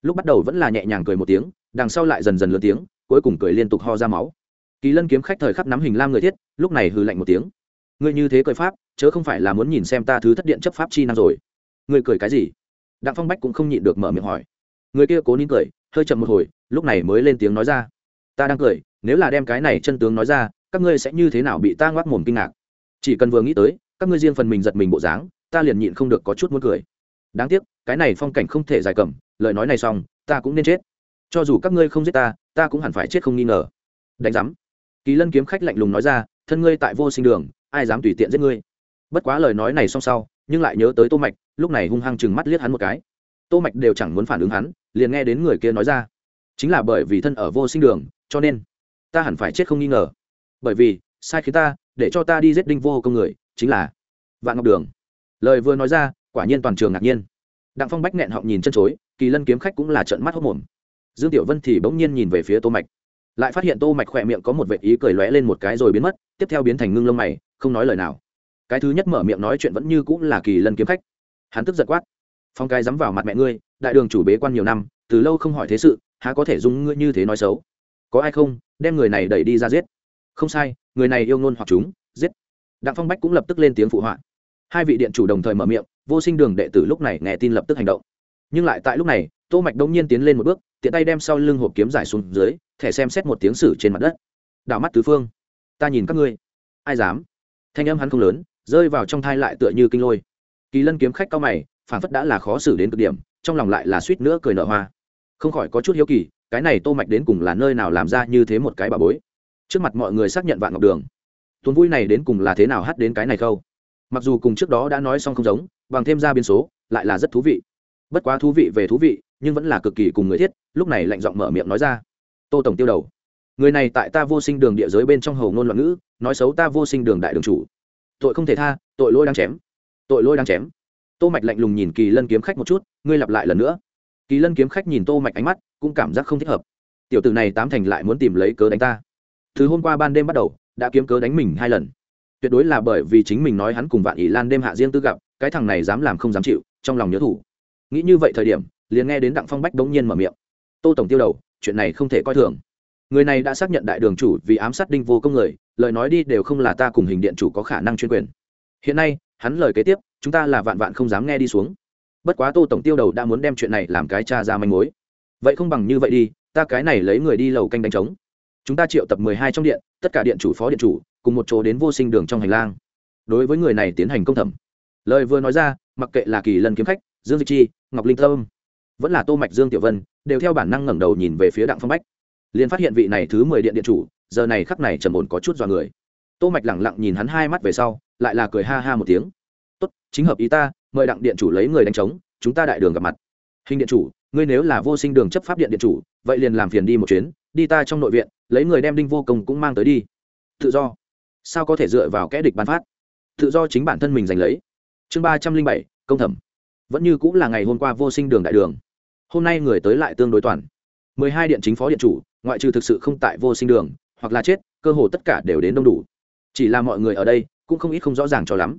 Lúc bắt đầu vẫn là nhẹ nhàng cười một tiếng, đằng sau lại dần dần lớn tiếng, cuối cùng cười liên tục ho ra máu. Kỳ lân kiếm khách thời khắc nắm hình lam người thiết, lúc này hừ lạnh một tiếng. Ngươi như thế cười pháp, chớ không phải là muốn nhìn xem ta thứ thất điện chấp pháp chi năng rồi. Ngươi cười cái gì? Đặng phong bách cũng không nhịn được mở miệng hỏi. Người kia cố nín cười, hơi chậm một hồi, lúc này mới lên tiếng nói ra. Ta đang cười, nếu là đem cái này chân tướng nói ra các ngươi sẽ như thế nào bị ta ngoác mồm kinh ngạc? Chỉ cần vừa nghĩ tới, các ngươi riêng phần mình giật mình bộ dáng, ta liền nhịn không được có chút muốn cười. Đáng tiếc, cái này phong cảnh không thể dài cầm, lời nói này xong, ta cũng nên chết. Cho dù các ngươi không giết ta ta cũng hẳn phải chết không nghi ngờ. Đánh giám. Kỳ lân kiếm khách lạnh lùng nói ra, thân ngươi tại vô sinh đường, ai dám tùy tiện giết ngươi? Bất quá lời nói này xong sau, nhưng lại nhớ tới tô mạch, lúc này hung hăng chừng mắt liếc hắn một cái. Tô mạch đều chẳng muốn phản ứng hắn, liền nghe đến người kia nói ra. Chính là bởi vì thân ở vô sinh đường, cho nên, ta hẳn phải chết không nghi ngờ bởi vì, sai khiến ta, để cho ta đi giết đinh vô công người, chính là vạn ngọc đường. Lời vừa nói ra, quả nhiên toàn trường ngạc nhiên. Đặng phong bách nghẹn họng nhìn chân chối, kỳ lân kiếm khách cũng là trợn mắt hốc mồm. Dương tiểu vân thì bỗng nhiên nhìn về phía tô mạch. Lại phát hiện tô mạch khỏe miệng có một vệ ý cười lóe lên một cái rồi biến mất, tiếp theo biến thành ngưng lông mày, không nói lời nào. Cái thứ nhất mở miệng nói chuyện vẫn như cũng là kỳ lân kiếm khách. Hắn tức giật quát. Phong cái dám vào mặt mẹ ngươi, đại đường chủ bế quan nhiều năm, từ lâu không hỏi thế sự, há có thể dung ngươi như thế nói xấu? Có ai không, đem người này đẩy đi ra giết? Không sai, người này yêu ngôn hoặc chúng, giết. Đặng phong bách cũng lập tức lên tiếng phụ họa. Hai vị điện chủ đồng thời mở miệng, vô sinh đường đệ tử lúc này nghe tin lập tức hành động. Nhưng lại tại lúc này, tô mạch đông nhiên tiến lên một bước, tiện tay đem sau lưng hộp kiếm dài xuống dưới, thẻ xem xét một tiếng sử trên mặt đất. Đảo mắt tứ phương. Ta nhìn các ngươi. Ai dám? Thanh âm hắn không lớn, rơi vào trong thai lại tựa như kinh lôi. Kỳ lân kiếm khách cao mày, phản phất đã là khó xử đến cực điểm, trong lòng lại là suýt nữa cười nở hoa. Không khỏi có chút hiếu kỳ, cái này tô mạch đến cùng là nơi nào làm ra như thế một cái bà bối trước mặt mọi người xác nhận vạn ngọc đường. Tuần vui này đến cùng là thế nào hát đến cái này khâu mặc dù cùng trước đó đã nói xong không giống, bằng thêm ra biến số, lại là rất thú vị. Bất quá thú vị về thú vị, nhưng vẫn là cực kỳ cùng người thiết, lúc này lạnh giọng mở miệng nói ra. Tô tổng tiêu đầu. Người này tại ta vô sinh đường địa giới bên trong hầu ngôn loạn ngữ, nói xấu ta vô sinh đường đại đường chủ. Tội không thể tha, tội lôi đang chém. Tội lôi đang chém. Tô mạch lạnh lùng nhìn kỳ lân kiếm khách một chút, ngươi lặp lại lần nữa. Kỳ lân kiếm khách nhìn tô mạch ánh mắt, cũng cảm giác không thích hợp. Tiểu tử này tám thành lại muốn tìm lấy cớ đánh ta từ hôm qua ban đêm bắt đầu, đã kiếm cớ đánh mình hai lần. Tuyệt đối là bởi vì chính mình nói hắn cùng vạn ỷ lan đêm hạ riêng tư gặp, cái thằng này dám làm không dám chịu, trong lòng nhớ thủ. Nghĩ như vậy thời điểm, liền nghe đến đặng phong bách đống nhiên mở miệng. Tô tổng tiêu đầu, chuyện này không thể coi thường. Người này đã xác nhận đại đường chủ vì ám sát đinh vô công người, lời nói đi đều không là ta cùng hình điện chủ có khả năng chuyên quyền. Hiện nay, hắn lời kế tiếp, chúng ta là vạn vạn không dám nghe đi xuống. Bất quá tô tổng tiêu đầu đã muốn đem chuyện này làm cái cha ra manh mối. Vậy không bằng như vậy đi, ta cái này lấy người đi lầu canh đánh trống chúng ta triệu tập mười hai trong điện, tất cả điện chủ, phó điện chủ, cùng một chỗ đến vô sinh đường trong hành lang. Đối với người này tiến hành công thẩm. Lời vừa nói ra, mặc kệ là kỳ lân kiếm khách, dương dịch chi, ngọc linh thơm vẫn là tô mạch dương tiểu vân, đều theo bản năng ngẩng đầu nhìn về phía đặng phong bách. Liền phát hiện vị này thứ mười điện điện chủ, giờ này khắc này trầm ổn có chút dọa người. Tô mạch lẳng lặng nhìn hắn hai mắt về sau, lại là cười ha ha một tiếng. Tốt, chính hợp ý ta, mời đặng điện chủ lấy người đánh trống, chúng ta đại đường gặp mặt. Hình điện chủ, ngươi nếu là vô sinh đường chấp pháp điện điện chủ, vậy liền làm phiền đi một chuyến đi ta trong nội viện, lấy người đem đinh vô công cũng mang tới đi. Tự do. Sao có thể dựa vào kẽ địch bán phát? Tự do chính bản thân mình giành lấy. Chương ba trăm linh bảy, công thẩm. Vẫn như cũng là ngày hôm qua vô sinh đường đại đường. Hôm nay người tới lại tương đối toàn. Mười hai điện chính phó điện chủ, ngoại trừ thực sự không tại vô sinh đường, hoặc là chết, cơ hồ tất cả đều đến đông đủ. Chỉ là mọi người ở đây, cũng không ít không rõ ràng cho lắm.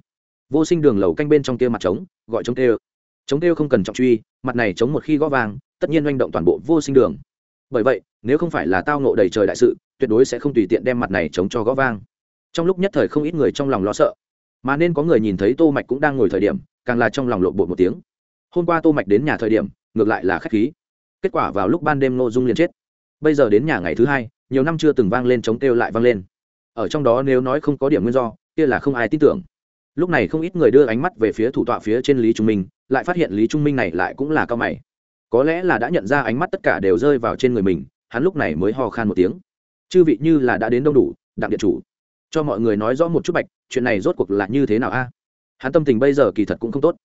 Vô sinh đường lầu canh bên trong kia mặt trống, gọi trống kêu. Trống kêu không cần trọng truy, mặt này chống một khi gõ vàng tất nhiên manh động toàn bộ vô sinh đường bởi vậy, nếu không phải là tao nộ đầy trời đại sự, tuyệt đối sẽ không tùy tiện đem mặt này chống cho gõ vang. Trong lúc nhất thời không ít người trong lòng lo sợ. Mà nên có người nhìn thấy tô mạch cũng đang ngồi thời điểm, càng là trong lòng lộn bột một tiếng. Hôm qua tô mạch đến nhà thời điểm, ngược lại là khách khí. Kết quả vào lúc ban đêm nô dung liền chết. Bây giờ đến nhà ngày thứ hai, nhiều năm chưa từng vang lên chống kêu lại vang lên. Ở trong đó nếu nói không có điểm nguyên do, kia là không ai tin tưởng. Lúc này không ít người đưa ánh mắt về phía thủ tọa phía trên lý trung minh, lại phát hiện lý trung minh này lại cũng là cao mày có lẽ là đã nhận ra ánh mắt tất cả đều rơi vào trên người mình, hắn lúc này mới ho khan một tiếng. Chư vị như là đã đến đông đủ, đặng điện chủ. Cho mọi người nói rõ một chút bạch, chuyện này rốt cuộc là như thế nào a? Hắn tâm tình bây giờ kỳ thật cũng không tốt.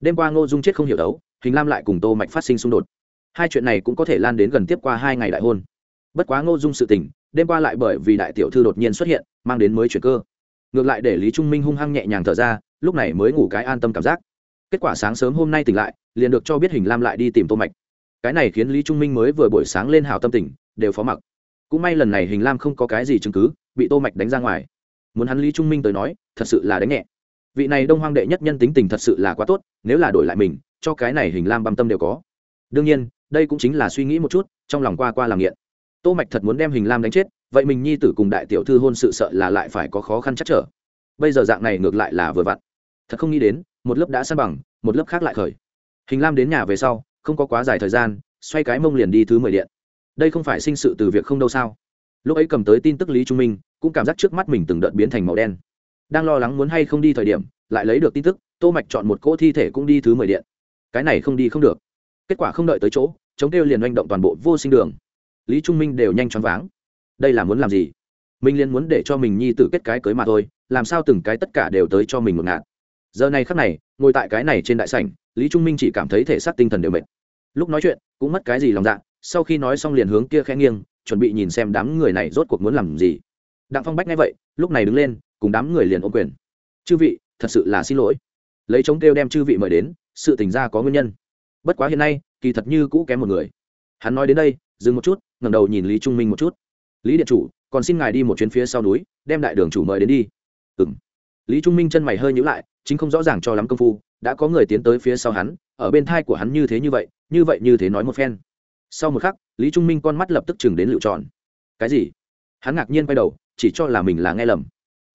Đêm qua ngô dung chết không hiểu đấu, hình lam lại cùng tô mạch phát sinh xung đột. Hai chuyện này cũng có thể lan đến gần tiếp qua hai ngày đại hôn. Bất quá ngô dung sự tình, đêm qua lại bởi vì đại tiểu thư đột nhiên xuất hiện, mang đến mới chuyện cơ. Ngược lại để lý trung minh hung hăng nhẹ nhàng thở ra, lúc này mới ngủ cái an tâm cảm giác. Kết quả sáng sớm hôm nay tỉnh lại liền được cho biết hình lam lại đi tìm tô mạch. Cái này khiến lý trung minh mới vừa buổi sáng lên hào tâm tình, đều phó mặc. Cũng may lần này hình lam không có cái gì chứng cứ, bị tô mạch đánh ra ngoài. Muốn hắn lý trung minh tới nói, thật sự là đánh nhẹ. Vị này đông hoang đệ nhất nhân tính tình thật sự là quá tốt, nếu là đổi lại mình, cho cái này hình lam băm tâm đều có. Đương nhiên, đây cũng chính là suy nghĩ một chút, trong lòng qua qua làm nghiện. Tô mạch thật muốn đem hình lam đánh chết, vậy mình nhi tử cùng đại tiểu thư hôn sự sợ là lại phải có khó khăn chắc trở. Bây giờ dạng này ngược lại là vừa vặn. Thật không nghĩ đến, một lớp đã san bằng, một lớp khác lại khởi hình lam đến nhà về sau, không có quá dài thời gian, xoay cái mông liền đi thứ mười điện. Đây không phải sinh sự từ việc không đâu sao? Lúc ấy cầm tới tin tức lý trung minh, cũng cảm giác trước mắt mình từng đợt biến thành màu đen. Đang lo lắng muốn hay không đi thời điểm, lại lấy được tin tức, tô mạch chọn một cỗ thi thể cũng đi thứ mười điện. Cái này không đi không được. Kết quả không đợi tới chỗ, chống kêu liền manh động toàn bộ vô sinh đường. Lý trung minh đều nhanh chóng váng. Đây là muốn làm gì? Minh liên muốn để cho mình nhi tử kết cái cưới mà thôi, làm sao từng cái tất cả đều tới cho mình một ngạt? Giờ này khắc này, ngồi tại cái này trên đại sảnh lý trung minh chỉ cảm thấy thể xác tinh thần đều mệt. Lúc nói chuyện, cũng mất cái gì lòng dạ sau khi nói xong liền hướng kia khẽ nghiêng, chuẩn bị nhìn xem đám người này rốt cuộc muốn làm gì. Đặng phong bách nghe vậy, lúc này đứng lên, cùng đám người liền ôm quyền. Chư vị, thật sự là xin lỗi. Lấy chống kêu đem chư vị mời đến, sự tình ra có nguyên nhân. Bất quá hiện nay, kỳ thật như cũ kém một người. Hắn nói đến đây, dừng một chút, ngẩng đầu nhìn lý trung minh một chút. Lý điện chủ, còn xin ngài đi một chuyến phía sau núi, đem đại đường chủ mời đến đi. Ừ m lý trung minh chân mày hơi nhữ lại, chính không rõ ràng cho lắm công phu đã có người tiến tới phía sau hắn, ở bên thai của hắn như thế như vậy như vậy như thế nói một phen. Sau một khắc, lý trung minh con mắt lập tức chừng đến lựu tròn. Cái gì? Hắn ngạc nhiên quay đầu, chỉ cho là mình là nghe lầm.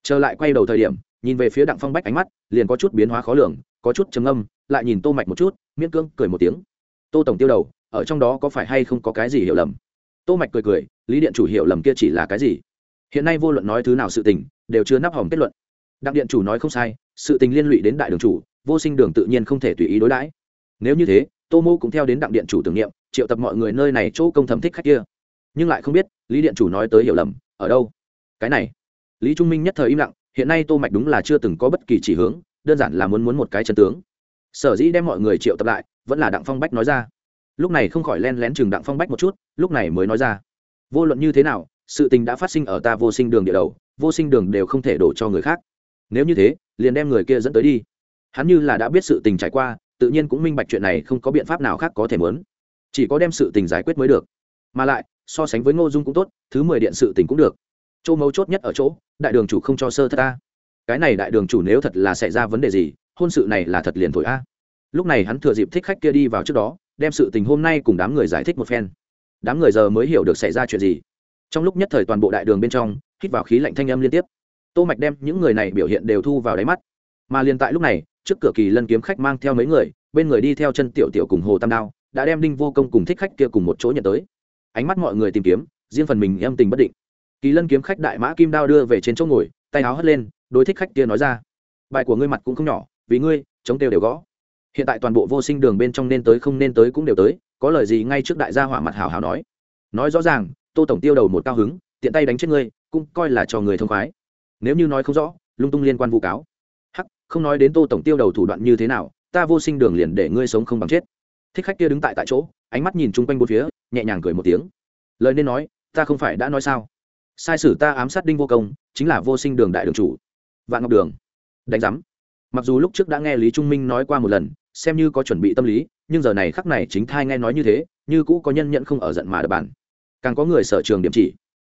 Trở lại quay đầu thời điểm, nhìn về phía đặng phong bách ánh mắt, liền có chút biến hóa khó lường, có chút trầm âm lại nhìn tô mạch một chút, miễn cưỡng cười một tiếng. Tô tổng tiêu đầu, ở trong đó có phải hay không có cái gì hiểu lầm? Tô mạch cười cười, lý điện chủ hiểu lầm kia chỉ là cái gì? Hiện nay vô luận nói thứ nào sự tình, đều chưa nắp hỏng kết luận. Đặng điện chủ nói không sai, sự tình liên lụy đến đại đường chủ vô sinh đường tự nhiên không thể tùy ý đối đãi. Nếu như thế, tô mô cũng theo đến đặng điện chủ tưởng niệm, triệu tập mọi người nơi này chỗ công thẩm thích khách kia. Nhưng lại không biết, lý điện chủ nói tới hiểu lầm, ở đâu? Cái này, lý trung minh nhất thời im lặng, hiện nay tô mạch đúng là chưa từng có bất kỳ chỉ hướng, đơn giản là muốn muốn một cái chân tướng. Sở dĩ đem mọi người triệu tập lại, vẫn là đặng phong bách nói ra. Lúc này không khỏi len lén chừng đặng phong bách một chút, lúc này mới nói ra. Vô luận như thế nào, sự tình đã phát sinh ở ta vô sinh đường địa đầu, vô sinh đường đều không thể đổ cho người khác. Nếu như thế, liền đem người kia dẫn tới đi hắn như là đã biết sự tình trải qua, tự nhiên cũng minh bạch chuyện này không có biện pháp nào khác có thể muốn. Chỉ có đem sự tình giải quyết mới được. Mà lại, so sánh với ngô dung cũng tốt, thứ mười điện sự tình cũng được. Chỗ mấu chốt nhất ở chỗ, đại đường chủ không cho sơ thất ta cái này đại đường chủ nếu thật là xảy ra vấn đề gì, hôn sự này là thật liền thổi a. Lúc này hắn thừa dịp thích khách kia đi vào trước đó, đem sự tình hôm nay cùng đám người giải thích một phen. Đám người giờ mới hiểu được xảy ra chuyện gì. Trong lúc nhất thời toàn bộ đại đường bên trong, hít vào khí lạnh thanh âm liên tiếp. Tô mạch đem những người này biểu hiện đều thu vào đáy mắt. Mà liền tại lúc này trước cửa kỳ lân kiếm khách mang theo mấy người, bên người đi theo chân tiểu tiểu cùng hồ tam đao, đã đem đinh vô công cùng thích khách kia cùng một chỗ nhận tới. Ánh mắt mọi người tìm kiếm, riêng phần mình em tình bất định. Kỳ lân kiếm khách đại mã kim đao đưa về trên chỗ ngồi, tay áo hất lên, đối thích khách kia nói ra, bài của ngươi mặt cũng không nhỏ, vì ngươi, chống tiêu đều gõ. Hiện tại toàn bộ vô sinh đường bên trong nên tới không nên tới cũng đều tới, có lời gì ngay trước đại gia hỏa mặt hào hào nói. Nói rõ ràng, tô tổng tiêu đầu một cao hứng, tiện tay đánh chết ngươi, cũng coi là cho người thông khoái. Nếu như nói không rõ, lung tung liên quan vụ cáo không nói đến tô tổng tiêu đầu thủ đoạn như thế nào, ta vô sinh đường liền để ngươi sống không bằng chết. Thích khách kia đứng tại tại chỗ, ánh mắt nhìn chung quanh bốn phía, nhẹ nhàng cười một tiếng. Lời nên nói, ta không phải đã nói sao? Sai sử ta ám sát đinh vô công, chính là vô sinh đường đại đường chủ. Vạn ngọc đường. Đánh giám. Mặc dù lúc trước đã nghe lý trung minh nói qua một lần, xem như có chuẩn bị tâm lý, nhưng giờ này khắc này chính thai nghe nói như thế, như cũ có nhân nhận không ở giận mà đập bàn. Càng có người sở trường điểm chỉ.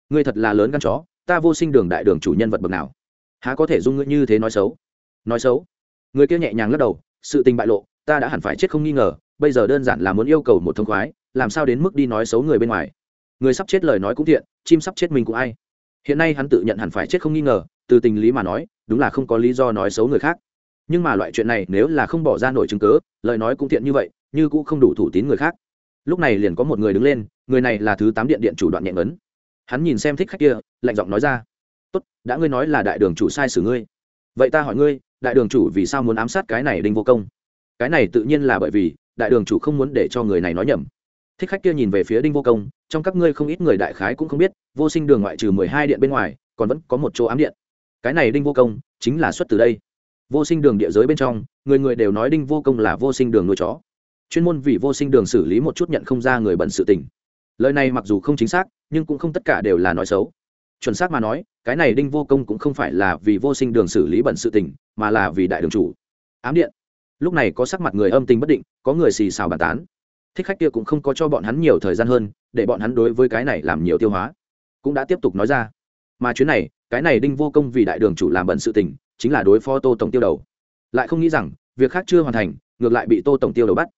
Ngươi thật là lớn gan chó, ta vô sinh đường đại đường chủ nhân vật bậc nào? Há có thể dung ngươi như thế nói xấu? Nói xấu. Người kia nhẹ nhàng lắc đầu, sự tình bại lộ, ta đã hẳn phải chết không nghi ngờ, bây giờ đơn giản là muốn yêu cầu một thông khoái, làm sao đến mức đi nói xấu người bên ngoài. Người sắp chết lời nói cũng thiện, chim sắp chết mình cũng ai. Hiện nay hắn tự nhận hẳn phải chết không nghi ngờ, từ tình lý mà nói, đúng là không có lý do nói xấu người khác. Nhưng mà loại chuyện này nếu là không bỏ ra nổi chứng cớ lời nói cũng thiện như vậy, như cũng không đủ thủ tín người khác. Lúc này liền có một người đứng lên, người này là thứ tám điện điện chủ đoạn nhẹ ngấn. Hắn nhìn xem thích khách kia, lạnh giọng nói ra, tốt, đã ngươi nói là đại đường chủ sai xử ngươi. Vậy ta hỏi ngươi đại đường chủ vì sao muốn ám sát cái này đinh vô công? Cái này tự nhiên là bởi vì đại đường chủ không muốn để cho người này nói nhầm. Thích khách kia nhìn về phía đinh vô công, trong các ngươi không ít người đại khái cũng không biết, vô sinh đường ngoại trừ mười hai điện bên ngoài, còn vẫn có một chỗ ám điện. Cái này đinh vô công chính là xuất từ đây. Vô sinh đường địa giới bên trong, người người đều nói đinh vô công là vô sinh đường nuôi chó. Chuyên môn vì vô sinh đường xử lý một chút nhận không ra người bận sự tình. Lời này mặc dù không chính xác, nhưng cũng không tất cả đều là nói xấu. Chuẩn xác mà nói, cái này đinh vô công cũng không phải là vì vô sinh đường xử lý bận sự tình mà là vì đại đường chủ. Ám điện. Lúc này có sắc mặt người âm tình bất định, có người xì xào bàn tán. Thích khách kia cũng không có cho bọn hắn nhiều thời gian hơn, để bọn hắn đối với cái này làm nhiều tiêu hóa. Cũng đã tiếp tục nói ra. Mà chuyến này, cái này đinh vô công vì đại đường chủ làm bận sự tình, chính là đối phó tô tổng tiêu đầu. Lại không nghĩ rằng, việc khác chưa hoàn thành, ngược lại bị tô tổng tiêu đầu bắt.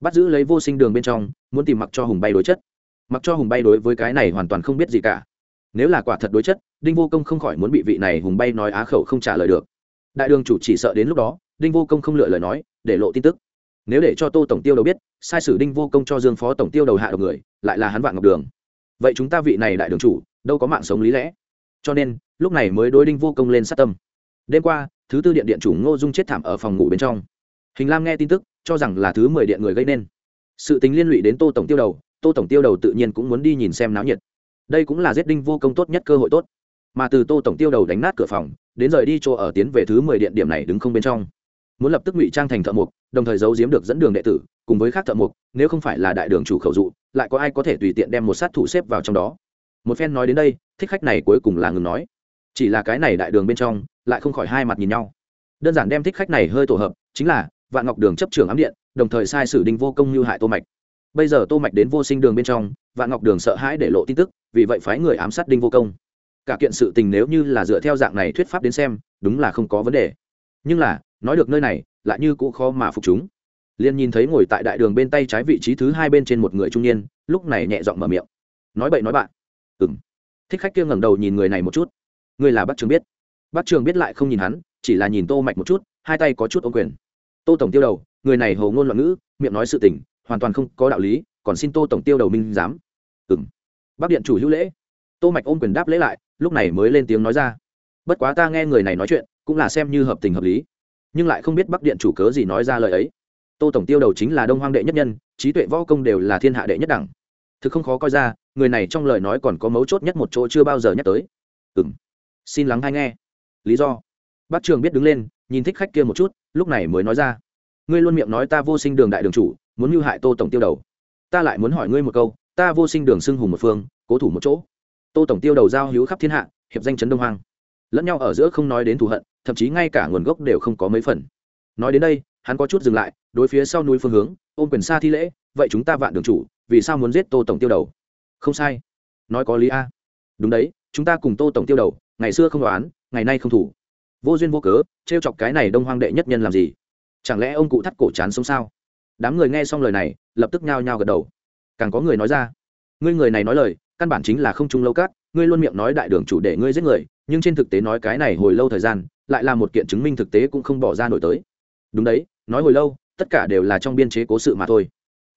Bắt giữ lấy vô sinh đường bên trong, muốn tìm mặc cho hùng bay đối chất. Mặc cho hùng bay đối với cái này hoàn toàn không biết gì cả. Nếu là quả thật đối chất, đinh vô công không khỏi muốn bị vị này hùng bay nói á khẩu không trả lời được đại đường chủ chỉ sợ đến lúc đó, đinh vô công không lựa lời nói, để lộ tin tức. Nếu để cho tô tổng tiêu đầu biết, sai sử đinh vô công cho dương phó tổng tiêu đầu hạ độc người, lại là hắn vạn ngọc đường. Vậy chúng ta vị này đại đường chủ, đâu có mạng sống lý lẽ. Cho nên, lúc này mới đối đinh vô công lên sát tâm. Đêm qua, thứ tư điện điện chủ ngô dung chết thảm ở phòng ngủ bên trong. Hình lam nghe tin tức, cho rằng là thứ mười điện người gây nên. Sự tính liên lụy đến tô tổng tiêu đầu, tô tổng tiêu đầu tự nhiên cũng muốn đi nhìn xem náo nhiệt. Đây cũng là giết đinh vô công tốt nhất cơ hội tốt mà từ tô tổng tiêu đầu đánh nát cửa phòng, đến rời đi chỗ ở tiến về thứ mười điện điểm này đứng không bên trong. Muốn lập tức ngụy trang thành thợ mục đồng thời giấu giếm được dẫn đường đệ tử, cùng với khác thợ mục nếu không phải là đại đường chủ khẩu dụ, lại có ai có thể tùy tiện đem một sát thủ xếp vào trong đó? Một phen nói đến đây, thích khách này cuối cùng là ngừng nói. Chỉ là cái này đại đường bên trong, lại không khỏi hai mặt nhìn nhau. Đơn giản đem thích khách này hơi tổ hợp, chính là vạn ngọc đường chấp trưởng ám điện, đồng thời sai sử đinh vô công như hại tô mạch. Bây giờ tô mạch đến vô sinh đường bên trong, vạn ngọc đường sợ hãi để lộ tin tức, vì vậy phái người ám sát đinh vô công cả kiện sự tình nếu như là dựa theo dạng này thuyết pháp đến xem, đúng là không có vấn đề. Nhưng là, nói được nơi này, lại như cũ khó mà phục chúng. Liền nhìn thấy ngồi tại đại đường bên tay trái vị trí thứ hai bên trên một người trung niên, lúc này nhẹ giọng mở miệng. Nói bậy nói bạn. Ừm. Thích khách kia ngẩng đầu nhìn người này một chút. Người là bác trường biết. Bác trường biết lại không nhìn hắn, chỉ là nhìn tô mạch một chút, hai tay có chút ôm quyền. Tô tổng tiêu đầu, người này hồ ngôn loạn ngữ, miệng nói sự tình, hoàn toàn không có đạo lý, còn xin tô tổng tiêu đầu minh giám. Ừm. Bác điện chủ hữu lễ. Tô mạch ôm quyền đáp lễ lại lúc này mới lên tiếng nói ra. Bất quá ta nghe người này nói chuyện, cũng là xem như hợp tình hợp lý. Nhưng lại không biết bắc điện chủ cớ gì nói ra lời ấy. Tô tổng tiêu đầu chính là đông hoang đệ nhất nhân, trí tuệ võ công đều là thiên hạ đệ nhất đẳng. Thực không khó coi ra, người này trong lời nói còn có mấu chốt nhất một chỗ chưa bao giờ nhắc tới. Ừ m xin lắng hay nghe. Lý do. Bác trường biết đứng lên, nhìn thích khách kia một chút, lúc này mới nói ra. Ngươi luôn miệng nói ta vô sinh đường đại đường chủ, muốn mưu hại tô tổng tiêu đầu. Ta lại muốn hỏi ngươi một câu, ta vô sinh đường xưng hùng một phương, cố thủ một chỗ tô tổng tiêu đầu giao hữu khắp thiên hạ, hiệp danh chấn đông hoang. Lẫn nhau ở giữa không nói đến thù hận, thậm chí ngay cả nguồn gốc đều không có mấy phần. Nói đến đây, hắn có chút dừng lại, đối phía sau núi phương hướng, ôm quyền xa thi lễ, vậy chúng ta vạn đường chủ, vì sao muốn giết tô tổng tiêu đầu? Không sai. Nói có lý a. Đúng đấy, chúng ta cùng tô tổng tiêu đầu, ngày xưa không đoán, ngày nay không thủ. Vô duyên vô cớ t r e o chọc cái này đông hoang đệ nhất nhân làm gì? Chẳng lẽ ông cụ thắt cổ chán sống sao? Đám người nghe xong lời này, lập tức nhao nhao gật đầu. Càng có người nói ra. Ngươi người này nói lời căn bản chính là không trung lâu cát, ngươi luôn miệng nói đại đường chủ để ngươi giết người, nhưng trên thực tế nói cái này hồi lâu thời gian, lại là một kiện chứng minh thực tế cũng không bỏ ra nổi tới. Đúng đấy, nói hồi lâu, tất cả đều là trong biên chế cố sự mà thôi.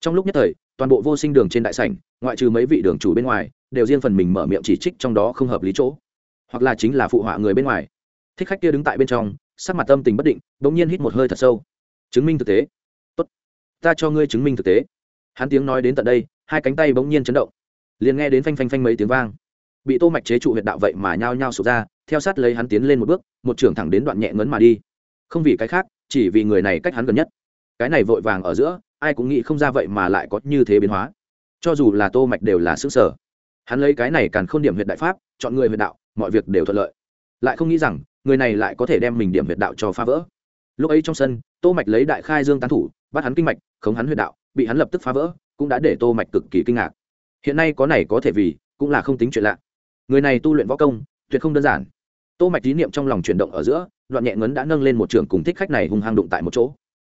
Trong lúc nhất thời, toàn bộ vô sinh đường trên đại sảnh, ngoại trừ mấy vị đường chủ bên ngoài, đều riêng phần mình mở miệng chỉ trích trong đó không hợp lý chỗ. Hoặc là chính là phụ họa người bên ngoài. Thích khách kia đứng tại bên trong, sắc mặt tâm tình bất định, bỗng nhiên hít một hơi thật sâu. Chứng minh thực tế. Tốt. Ta cho ngươi chứng minh thực tế. Hắn tiếng nói đến tận đây, hai cánh tay bỗng nhiên chấn động liền nghe đến phanh phanh phanh mấy tiếng vang. Bị tô mạch chế trụ huyệt đạo vậy mà nhao nhao sụp ra, theo sát lấy hắn tiến lên một bước, một trường thẳng đến đoạn nhẹ ngấn mà đi. Không vì cái khác, chỉ vì người này cách hắn gần nhất. Cái này vội vàng ở giữa, ai cũng nghĩ không ra vậy mà lại có như thế biến hóa. Cho dù là tô mạch đều là sức sở hắn lấy cái này càng không điểm huyệt đại pháp, chọn người huyệt đạo, mọi việc đều thuận lợi. Lại không nghĩ rằng, người này lại có thể đem mình điểm huyệt đạo cho phá vỡ. Lúc ấy trong sân, tô mạch lấy đại khai dương tán thủ, bắt hắn kinh mạch, khống hắn huyệt đạo, bị hắn lập tức phá vỡ, cũng đã để tô mạch cực kỳ kinh ngạc hiện nay có này có thể vì, cũng là không tính chuyện lạ. Người này tu luyện võ công, tuyệt không đơn giản. Tô mạch tín niệm trong lòng chuyển động ở giữa, đoạn nhẹ ngấn đã nâng lên một trường cùng thích khách này hung hăng đụng tại một chỗ.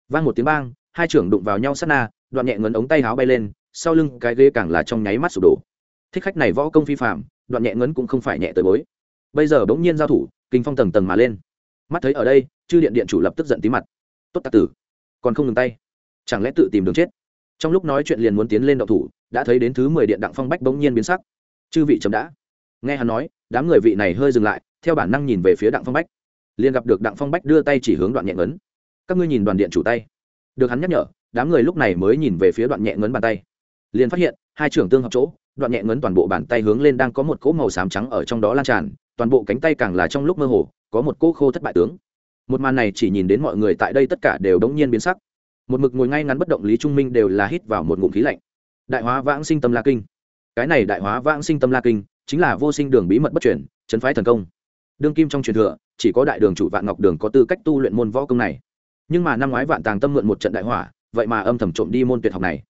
Vang một tiếng bang, hai trưởng đụng vào nhau sát na, đoạn nhẹ ngấn ống tay háo bay lên, sau lưng cái ghế càng là trong nháy mắt sụp đổ. Thích khách này võ công phi phạm đoạn nhẹ ngấn cũng không phải nhẹ tới bối. Bây giờ bỗng nhiên giao thủ, kinh phong tầng tầng mà lên. Mắt thấy ở đây, chư điện điện chủ lập tức giận tí mặt. Tốt tạc tử, còn không ngừng tay. Chẳng lẽ tự tìm đường chết? Trong lúc nói chuyện liền muốn tiến lên đậu thủ đã thấy đến thứ mười điện đặng phong bách bỗng nhiên biến sắc. Chư vị chấm đã. Nghe hắn nói, đám người vị này hơi dừng lại, theo bản năng nhìn về phía đặng phong bách. Liền gặp được đặng phong bách đưa tay chỉ hướng đoạn nhẹ ngấn. Các ngươi nhìn đoàn điện chủ tay. Được hắn nhắc nhở, đám người lúc này mới nhìn về phía đoạn nhẹ ngấn bàn tay. Liền phát hiện, hai trưởng tương hợp chỗ, đoạn nhẹ ngấn toàn bộ bàn tay hướng lên đang có một cỗ màu xám trắng ở trong đó lan tràn, toàn bộ cánh tay càng là trong lúc mơ hồ, có một cỗ khô thất bại tướng. Một màn này chỉ nhìn đến mọi người tại đây tất cả đều đống nhiên biến sắc. Một mực ngồi ngay ngắn bất động lý trung minh đều là hít vào một ngụm khí lạnh đại hóa vãng sinh tâm la kinh. Cái này đại hóa vãng sinh tâm la kinh chính là vô sinh đường bí mật bất chuyển chấn phái thần công. Đương kim trong truyền thừa, chỉ có đại đường chủ vạn ngọc đường có tư cách tu luyện môn võ công này. Nhưng mà năm ngoái vạn tàng tâm mượn một trận đại hỏa, vậy mà âm thầm trộm đi môn tuyệt học này.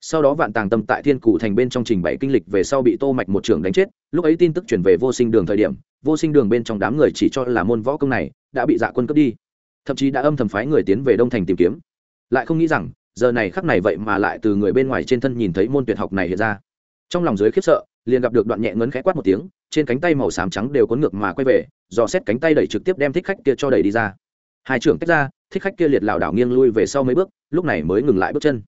Sau đó vạn tàng tâm tại thiên cụ thành bên trong trình bày kinh lịch về sau bị tô mạch một trưởng đánh chết, lúc ấy tin tức chuyển về vô sinh đường thời điểm, vô sinh đường bên trong đám người chỉ cho là môn võ công này đã bị dạ quân cướp đi. Thậm chí đã âm thầm phái người tiến về đông thành tìm kiếm. Lại không nghĩ rằng giờ này khắc này vậy mà lại từ người bên ngoài trên thân nhìn thấy môn tuyệt học này hiện ra. Trong lòng dưới khiếp sợ, liền gặp được đoạn nhẹ ngấn khẽ quát một tiếng, trên cánh tay màu xám trắng đều cuốn ngược mà quay về dò xét cánh tay đẩy trực tiếp đem thích khách kia cho đẩy đi ra. Hai trưởng tách ra, thích khách kia liệt lảo đảo nghiêng lui về sau mấy bước, lúc này mới ngừng lại bước chân.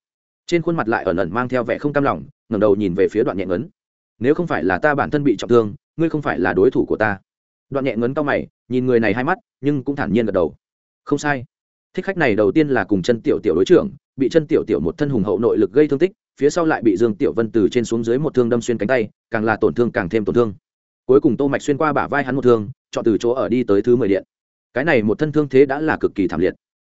Trên khuôn mặt lại ẩn ẩn mang theo vẻ không cam lòng, ngẩng đầu nhìn về phía đoạn nhẹ ngấn. Nếu không phải là ta bản thân bị trọng thương, ngươi không phải là đối thủ của ta. Đoạn nhẹ ngấn cao mày, nhìn người này hai mắt, nhưng cũng thản nhiên gật đầu. Không sai. Thích khách này đầu tiên là cùng chân tiểu tiểu đối trưởng bị chân tiểu tiểu một thân hùng hậu nội lực gây thương tích, phía sau lại bị dương tiểu vân từ trên xuống dưới một thương đâm xuyên cánh tay, càng là tổn thương càng thêm tổn thương. Cuối cùng tô mạch xuyên qua bả vai hắn một thương, chọn từ chỗ ở đi tới thứ mười điện. Cái này một thân thương thế đã là cực kỳ thảm liệt.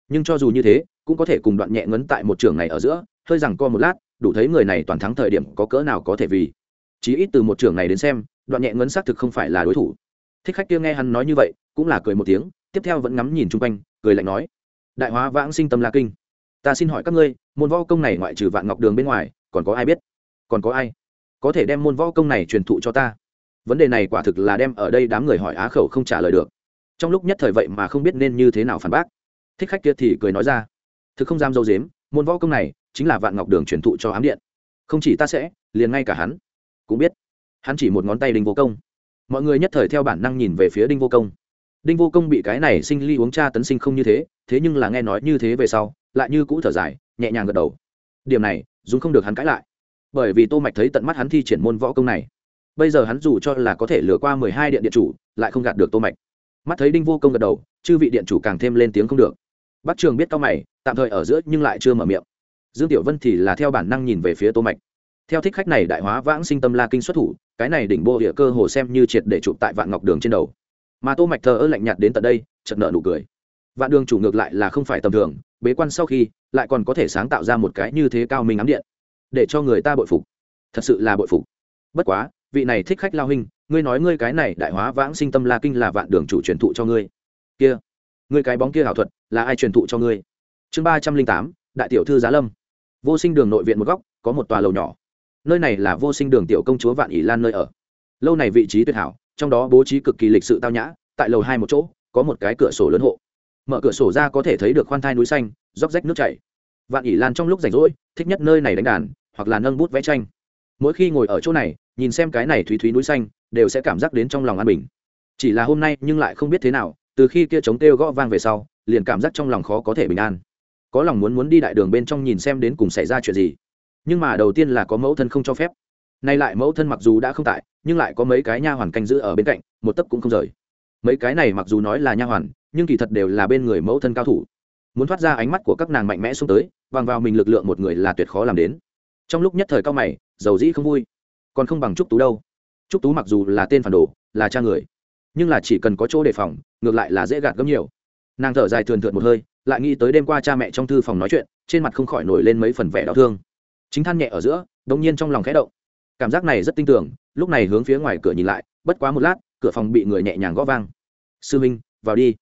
Nhưng cho dù như thế, cũng có thể cùng đoạn nhẹ ngấn tại một trường này ở giữa, hơi rằng co một lát, đủ thấy người này toàn thắng thời điểm có cỡ nào có thể vì. Chí ít từ một trường này đến xem, đoạn nhẹ ngấn xác thực không phải là đối thủ. Thích khách kia nghe hắn nói như vậy, cũng là cười một tiếng, tiếp theo vẫn ngắm nhìn chung quanh, cười lạnh nói, đại hóa vãng sinh tâm la kinh ta xin hỏi các ngươi, môn võ công này ngoại trừ vạn ngọc đường bên ngoài, còn có ai biết? Còn có ai? Có thể đem môn võ công này truyền thụ cho ta? Vấn đề này quả thực là đem ở đây đám người hỏi á khẩu không trả lời được. Trong lúc nhất thời vậy mà không biết nên như thế nào phản bác. Thích khách kia thì cười nói ra, thực không dám dâu dếm môn võ công này chính là vạn ngọc đường truyền thụ cho ám điện. Không chỉ ta sẽ, liền ngay cả hắn cũng biết. Hắn chỉ một ngón tay đinh vô công. Mọi người nhất thời theo bản năng nhìn về phía đinh vô công. Đinh vô công bị cái này sinh ly uống cha tấn sinh không như thế thế nhưng là nghe nói như thế về sau lại như cũ thở dài, nhẹ nhàng gật đầu. Điểm này dùng không được hắn cãi lại. Bởi vì tô mạch thấy tận mắt hắn thi triển môn võ công này. Bây giờ hắn dù cho là có thể lừa qua mười hai điện điện chủ, lại không gạt được tô mạch. Mắt thấy đinh vô công gật đầu, chư vị điện chủ càng thêm lên tiếng không được. Bắc trường biết cao mày, tạm thời ở giữa nhưng lại chưa mở miệng. Dương tiểu vân thì là theo bản năng nhìn về phía tô mạch. Theo thích khách này đại hóa vãng sinh tâm la kinh xuất thủ, cái này đỉnh bộ địa cơ hồ xem như triệt để chụp tại vạn ngọc đường trên đầu. Mà tô mạch thờ ơ lạnh nhạt đến tận đây, chợt nở nụ cười. Vạn đường chủ ngược lại là không phải tầm thường bế quan sau khi, lại còn có thể sáng tạo ra một cái như thế cao minh ám điện, để cho người ta bội phục. Thật sự là bội phục. Bất quá, vị này thích khách lao hình ngươi nói ngươi cái này đại hóa vãng sinh tâm la kinh là vạn đường chủ truyền thụ cho ngươi. Kia, ngươi cái bóng kia ảo thuật là ai truyền thụ cho ngươi? Chương ba trăm linh tám, đại tiểu thư giá lâm. Vô sinh đường nội viện một góc, có một tòa lầu nhỏ. Nơi này là vô sinh đường tiểu công chúa vạn ỷ lan nơi ở. Lâu này vị trí tuyệt hảo, trong đó bố trí cực kỳ lịch sự tao nhã, tại lầu hai một chỗ, có một cái cửa sổ lớn hộ mở cửa sổ ra có thể thấy được khoan thai núi xanh, róc rách nước chảy. Vạn ỷ lan trong lúc rảnh rỗi, thích nhất nơi này đánh đàn, hoặc là nâng bút vẽ tranh. Mỗi khi ngồi ở chỗ này, nhìn xem cái này thúy thúy núi xanh, đều sẽ cảm giác đến trong lòng an bình. Chỉ là hôm nay nhưng lại không biết thế nào, từ khi kia chống kêu gõ vang về sau, liền cảm giác trong lòng khó có thể bình an. Có lòng muốn muốn đi đại đường bên trong nhìn xem đến cùng xảy ra chuyện gì. Nhưng mà đầu tiên là có mẫu thân không cho phép. Nay lại mẫu thân mặc dù đã không tại, nhưng lại có mấy cái nha hoàn canh giữ ở bên cạnh, một tấc cũng không rời mấy cái này mặc dù nói là nha hoàn, nhưng kỳ thật đều là bên người mẫu thân cao thủ. Muốn thoát ra ánh mắt của các nàng mạnh mẽ xuống tới, bằng vào mình lực lượng một người là tuyệt khó làm đến. Trong lúc nhất thời cao mày, dầu dĩ không vui. Còn không bằng trúc tú đâu. Trúc tú mặc dù là tên phản đồ, là cha người, nhưng là chỉ cần có chỗ đề phòng, ngược lại là dễ gạt gấp nhiều. Nàng thở dài thườn thượt một hơi, lại nghĩ tới đêm qua cha mẹ trong thư phòng nói chuyện, trên mặt không khỏi nổi lên mấy phần vẻ đau thương. Chính than nhẹ ở giữa đ ỗ n g nhiên trong lòng khẽ động. Cảm giác này rất tin tưởng, lúc này hướng phía ngoài cửa nhìn lại, bất quá một lát cửa phòng bị người nhẹ nhàng gõ vang. Sư minh, vào đi.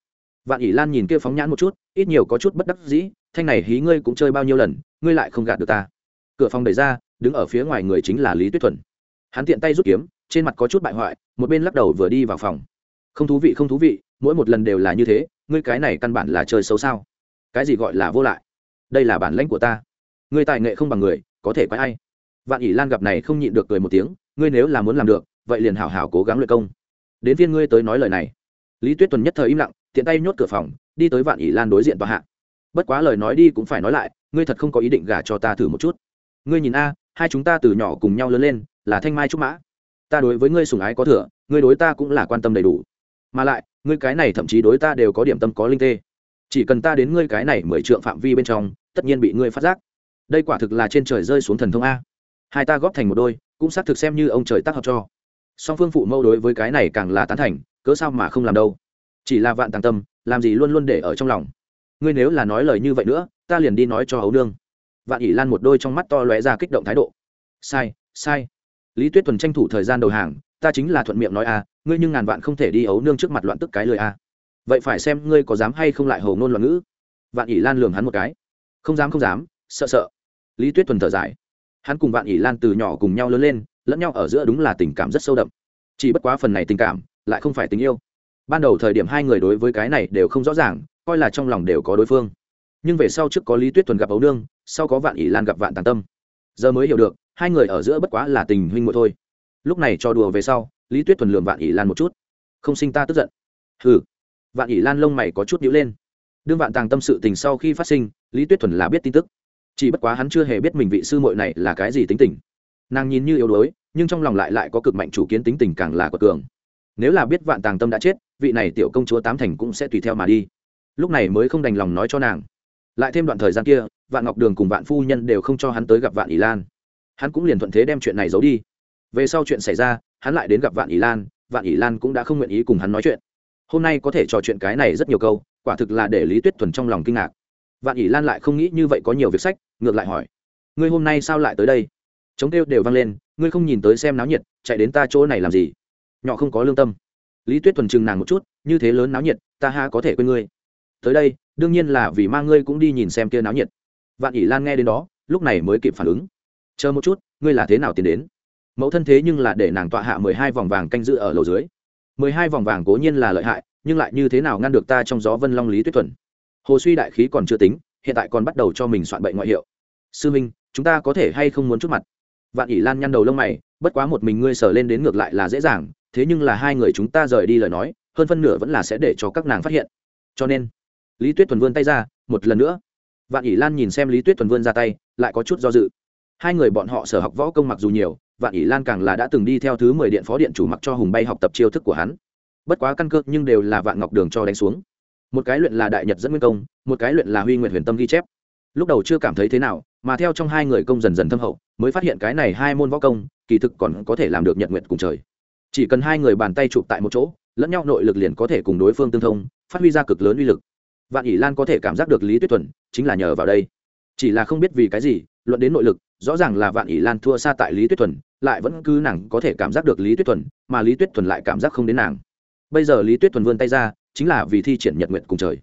Vạn ỷ lan nhìn kia phóng nhãn một chút, ít nhiều có chút bất đắc dĩ, thanh này hí ngươi cũng chơi bao nhiêu lần, ngươi lại không gạt được ta. Cửa phòng đẩy ra, đứng ở phía ngoài người chính là lý tuyết thuần. Hắn tiện tay rút kiếm, trên mặt có chút bại hoại, một bên lắc đầu vừa đi vào phòng. Không thú vị, không thú vị, mỗi một lần đều là như thế, ngươi cái này căn bản là chơi xấu sao? Cái gì gọi là vô lại? Đây là bản lãnh của ta. Ngươi tài nghệ không bằng người, có thể quái ai? Vạn ỷ lan gặp này không nhịn được cười một tiếng, ngươi nếu là muốn làm được, vậy liền hảo hảo cố gắng luyện công đến viên ngươi tới nói lời này. Lý tuyết tuần nhất thời im lặng, tiện tay nhốt cửa phòng, đi tới vạn ỷ lan đối diện tòa hạ. Bất quá lời nói đi cũng phải nói lại, ngươi thật không có ý định gả cho ta thử một chút. Ngươi nhìn a, hai chúng ta từ nhỏ cùng nhau lớn lên, là thanh mai trúc mã. Ta đối với ngươi sùng ái có thừa, ngươi đối ta cũng là quan tâm đầy đủ. Mà lại, ngươi cái này thậm chí đối ta đều có điểm tâm có linh tê. Chỉ cần ta đến ngươi cái này mười trượng phạm vi bên trong, tất nhiên bị ngươi phát giác. Đây quả thực là trên trời rơi xuống thần thông a. Hai ta góp thành một đôi, cũng xác thực xem như ông trời tác hợp cho song phương phụ mâu đối với cái này càng là tán thành, cớ sao mà không làm đâu? Chỉ là vạn tàng tâm, làm gì luôn luôn để ở trong lòng? Ngươi nếu là nói lời như vậy nữa, ta liền đi nói cho ấu nương. Vạn ỷ lan một đôi trong mắt to lóe ra kích động thái độ. Sai sai. Lý tuyết thuần tranh thủ thời gian đầu hàng, ta chính là thuận miệng nói a ngươi nhưng ngàn vạn không thể đi ấu nương trước mặt loạn tức cái lời a à. vậy phải xem ngươi có dám hay không lại hầu ngôn loạn ngữ. Vạn ỷ lan lường hắn một cái. Không dám không dám, sợ sợ. Lý tuyết thuần thở dài. Hắn cùng vạn ỷ lan từ nhỏ cùng nhau lớn lên lẫn nhau ở giữa đúng là tình cảm rất sâu đậm. Chỉ bất quá phần này tình cảm lại không phải tình yêu. Ban đầu thời điểm hai người đối với cái này đều không rõ ràng, coi là trong lòng đều có đối phương. Nhưng về sau trước có lý tuyết thuần gặp ấu nương, sau có vạn ỷ lan gặp vạn tàn tâm. Giờ mới hiểu được, hai người ở giữa bất quá là tình huynh muội thôi. Lúc này cho đùa về sau, lý tuyết thuần lường vạn ỷ lan một chút. Không sinh ta tức giận. Hừ. Vạn ỷ lan lông mày có chút nhữ lên. Đương vạn tàng tâm sự tình sau khi phát sinh, lý tuyết thuần là biết tin tức. Chỉ bất quá hắn chưa hề biết mình vị sư muội này là cái gì tính tình nàng nhìn như yếu đuối, nhưng trong lòng lại lại có cực mạnh chủ kiến tính tình càng là của cường. Nếu là biết vạn tàng tâm đã chết, vị này tiểu công chúa tám thành cũng sẽ tùy theo mà đi. Lúc này mới không đành lòng nói cho nàng. Lại thêm đoạn thời gian kia, vạn ngọc đường cùng vạn phu nhân đều không cho hắn tới gặp vạn ỷ lan. Hắn cũng liền thuận thế đem chuyện này giấu đi. Về sau chuyện xảy ra, hắn lại đến gặp vạn ỷ lan, vạn ỷ lan cũng đã không nguyện ý cùng hắn nói chuyện. Hôm nay có thể trò chuyện cái này rất nhiều câu, quả thực là để lý tuyết thuần trong lòng kinh ngạc. Vạn ỷ lan lại không nghĩ như vậy có nhiều việc sách, ngược lại hỏi, ngươi hôm nay sao lại tới đây? Chống kêu đều vang lên, ngươi không nhìn tới xem náo nhiệt, chạy đến ta chỗ này làm gì? Nhỏ không có lương tâm. Lý tuyết thuần chừng nàng một chút, như thế lớn náo nhiệt, ta ha có thể quên ngươi. Tới đây, đương nhiên là vì mang ngươi cũng đi nhìn xem kia náo nhiệt. Vạn ỷ lan nghe đến đó, lúc này mới kịp phản ứng. Chờ một chút, ngươi là thế nào tiến đến? Mẫu thân thế nhưng là để nàng tọa hạ mười hai vòng vàng canh giữ ở lầu dưới. Mười hai vòng vàng cố nhiên là lợi hại, nhưng lại như thế nào ngăn được ta trong gió vân long lý tuyết thuần? Hồ suy đại khí còn chưa tính, hiện tại còn bắt đầu cho mình soạn bệnh ngoại hiệu. Sư minh, chúng ta có thể hay không muốn chút mặt? Vạn ỷ lan nhăn đầu lông mày, bất quá một mình ngươi sờ lên đến ngược lại là dễ dàng, thế nhưng là hai người chúng ta rời đi lời nói, hơn phân nửa vẫn là sẽ để cho các nàng phát hiện. Cho nên, lý tuyết thuần vươn tay ra, một lần nữa. Vạn ỷ lan nhìn xem lý tuyết thuần vươn ra tay, lại có chút do dự. Hai người bọn họ sở học võ công mặc dù nhiều, vạn ỷ lan càng là đã từng đi theo thứ mười điện phó điện chủ mặc cho hùng bay học tập chiêu thức của hắn. Bất quá căn cơ nhưng đều là vạn ngọc đường cho đánh xuống. Một cái luyện là đại nhật dẫn nguyên công, một cái luyện là huy nguyện huyền tâm ghi chép. Lúc đầu chưa cảm thấy thế nào, mà theo trong hai người công dần dần thâm hậu mới phát hiện cái này hai môn võ công, kỳ thực còn có thể làm được nhật nguyện cùng trời. Chỉ cần hai người bàn tay chụp tại một chỗ, lẫn nhau nội lực liền có thể cùng đối phương tương thông, phát huy ra cực lớn uy lực. Vạn ỷ lan có thể cảm giác được lý tuyết thuần, chính là nhờ vào đây. Chỉ là không biết vì cái gì, luận đến nội lực, rõ ràng là vạn ỷ lan thua xa tại lý tuyết thuần, lại vẫn cứ nàng có thể cảm giác được lý tuyết thuần, mà lý tuyết thuần lại cảm giác không đến nàng. Bây giờ lý tuyết thuần vươn tay ra, chính là vì thi triển nhật nguyện cùng trời.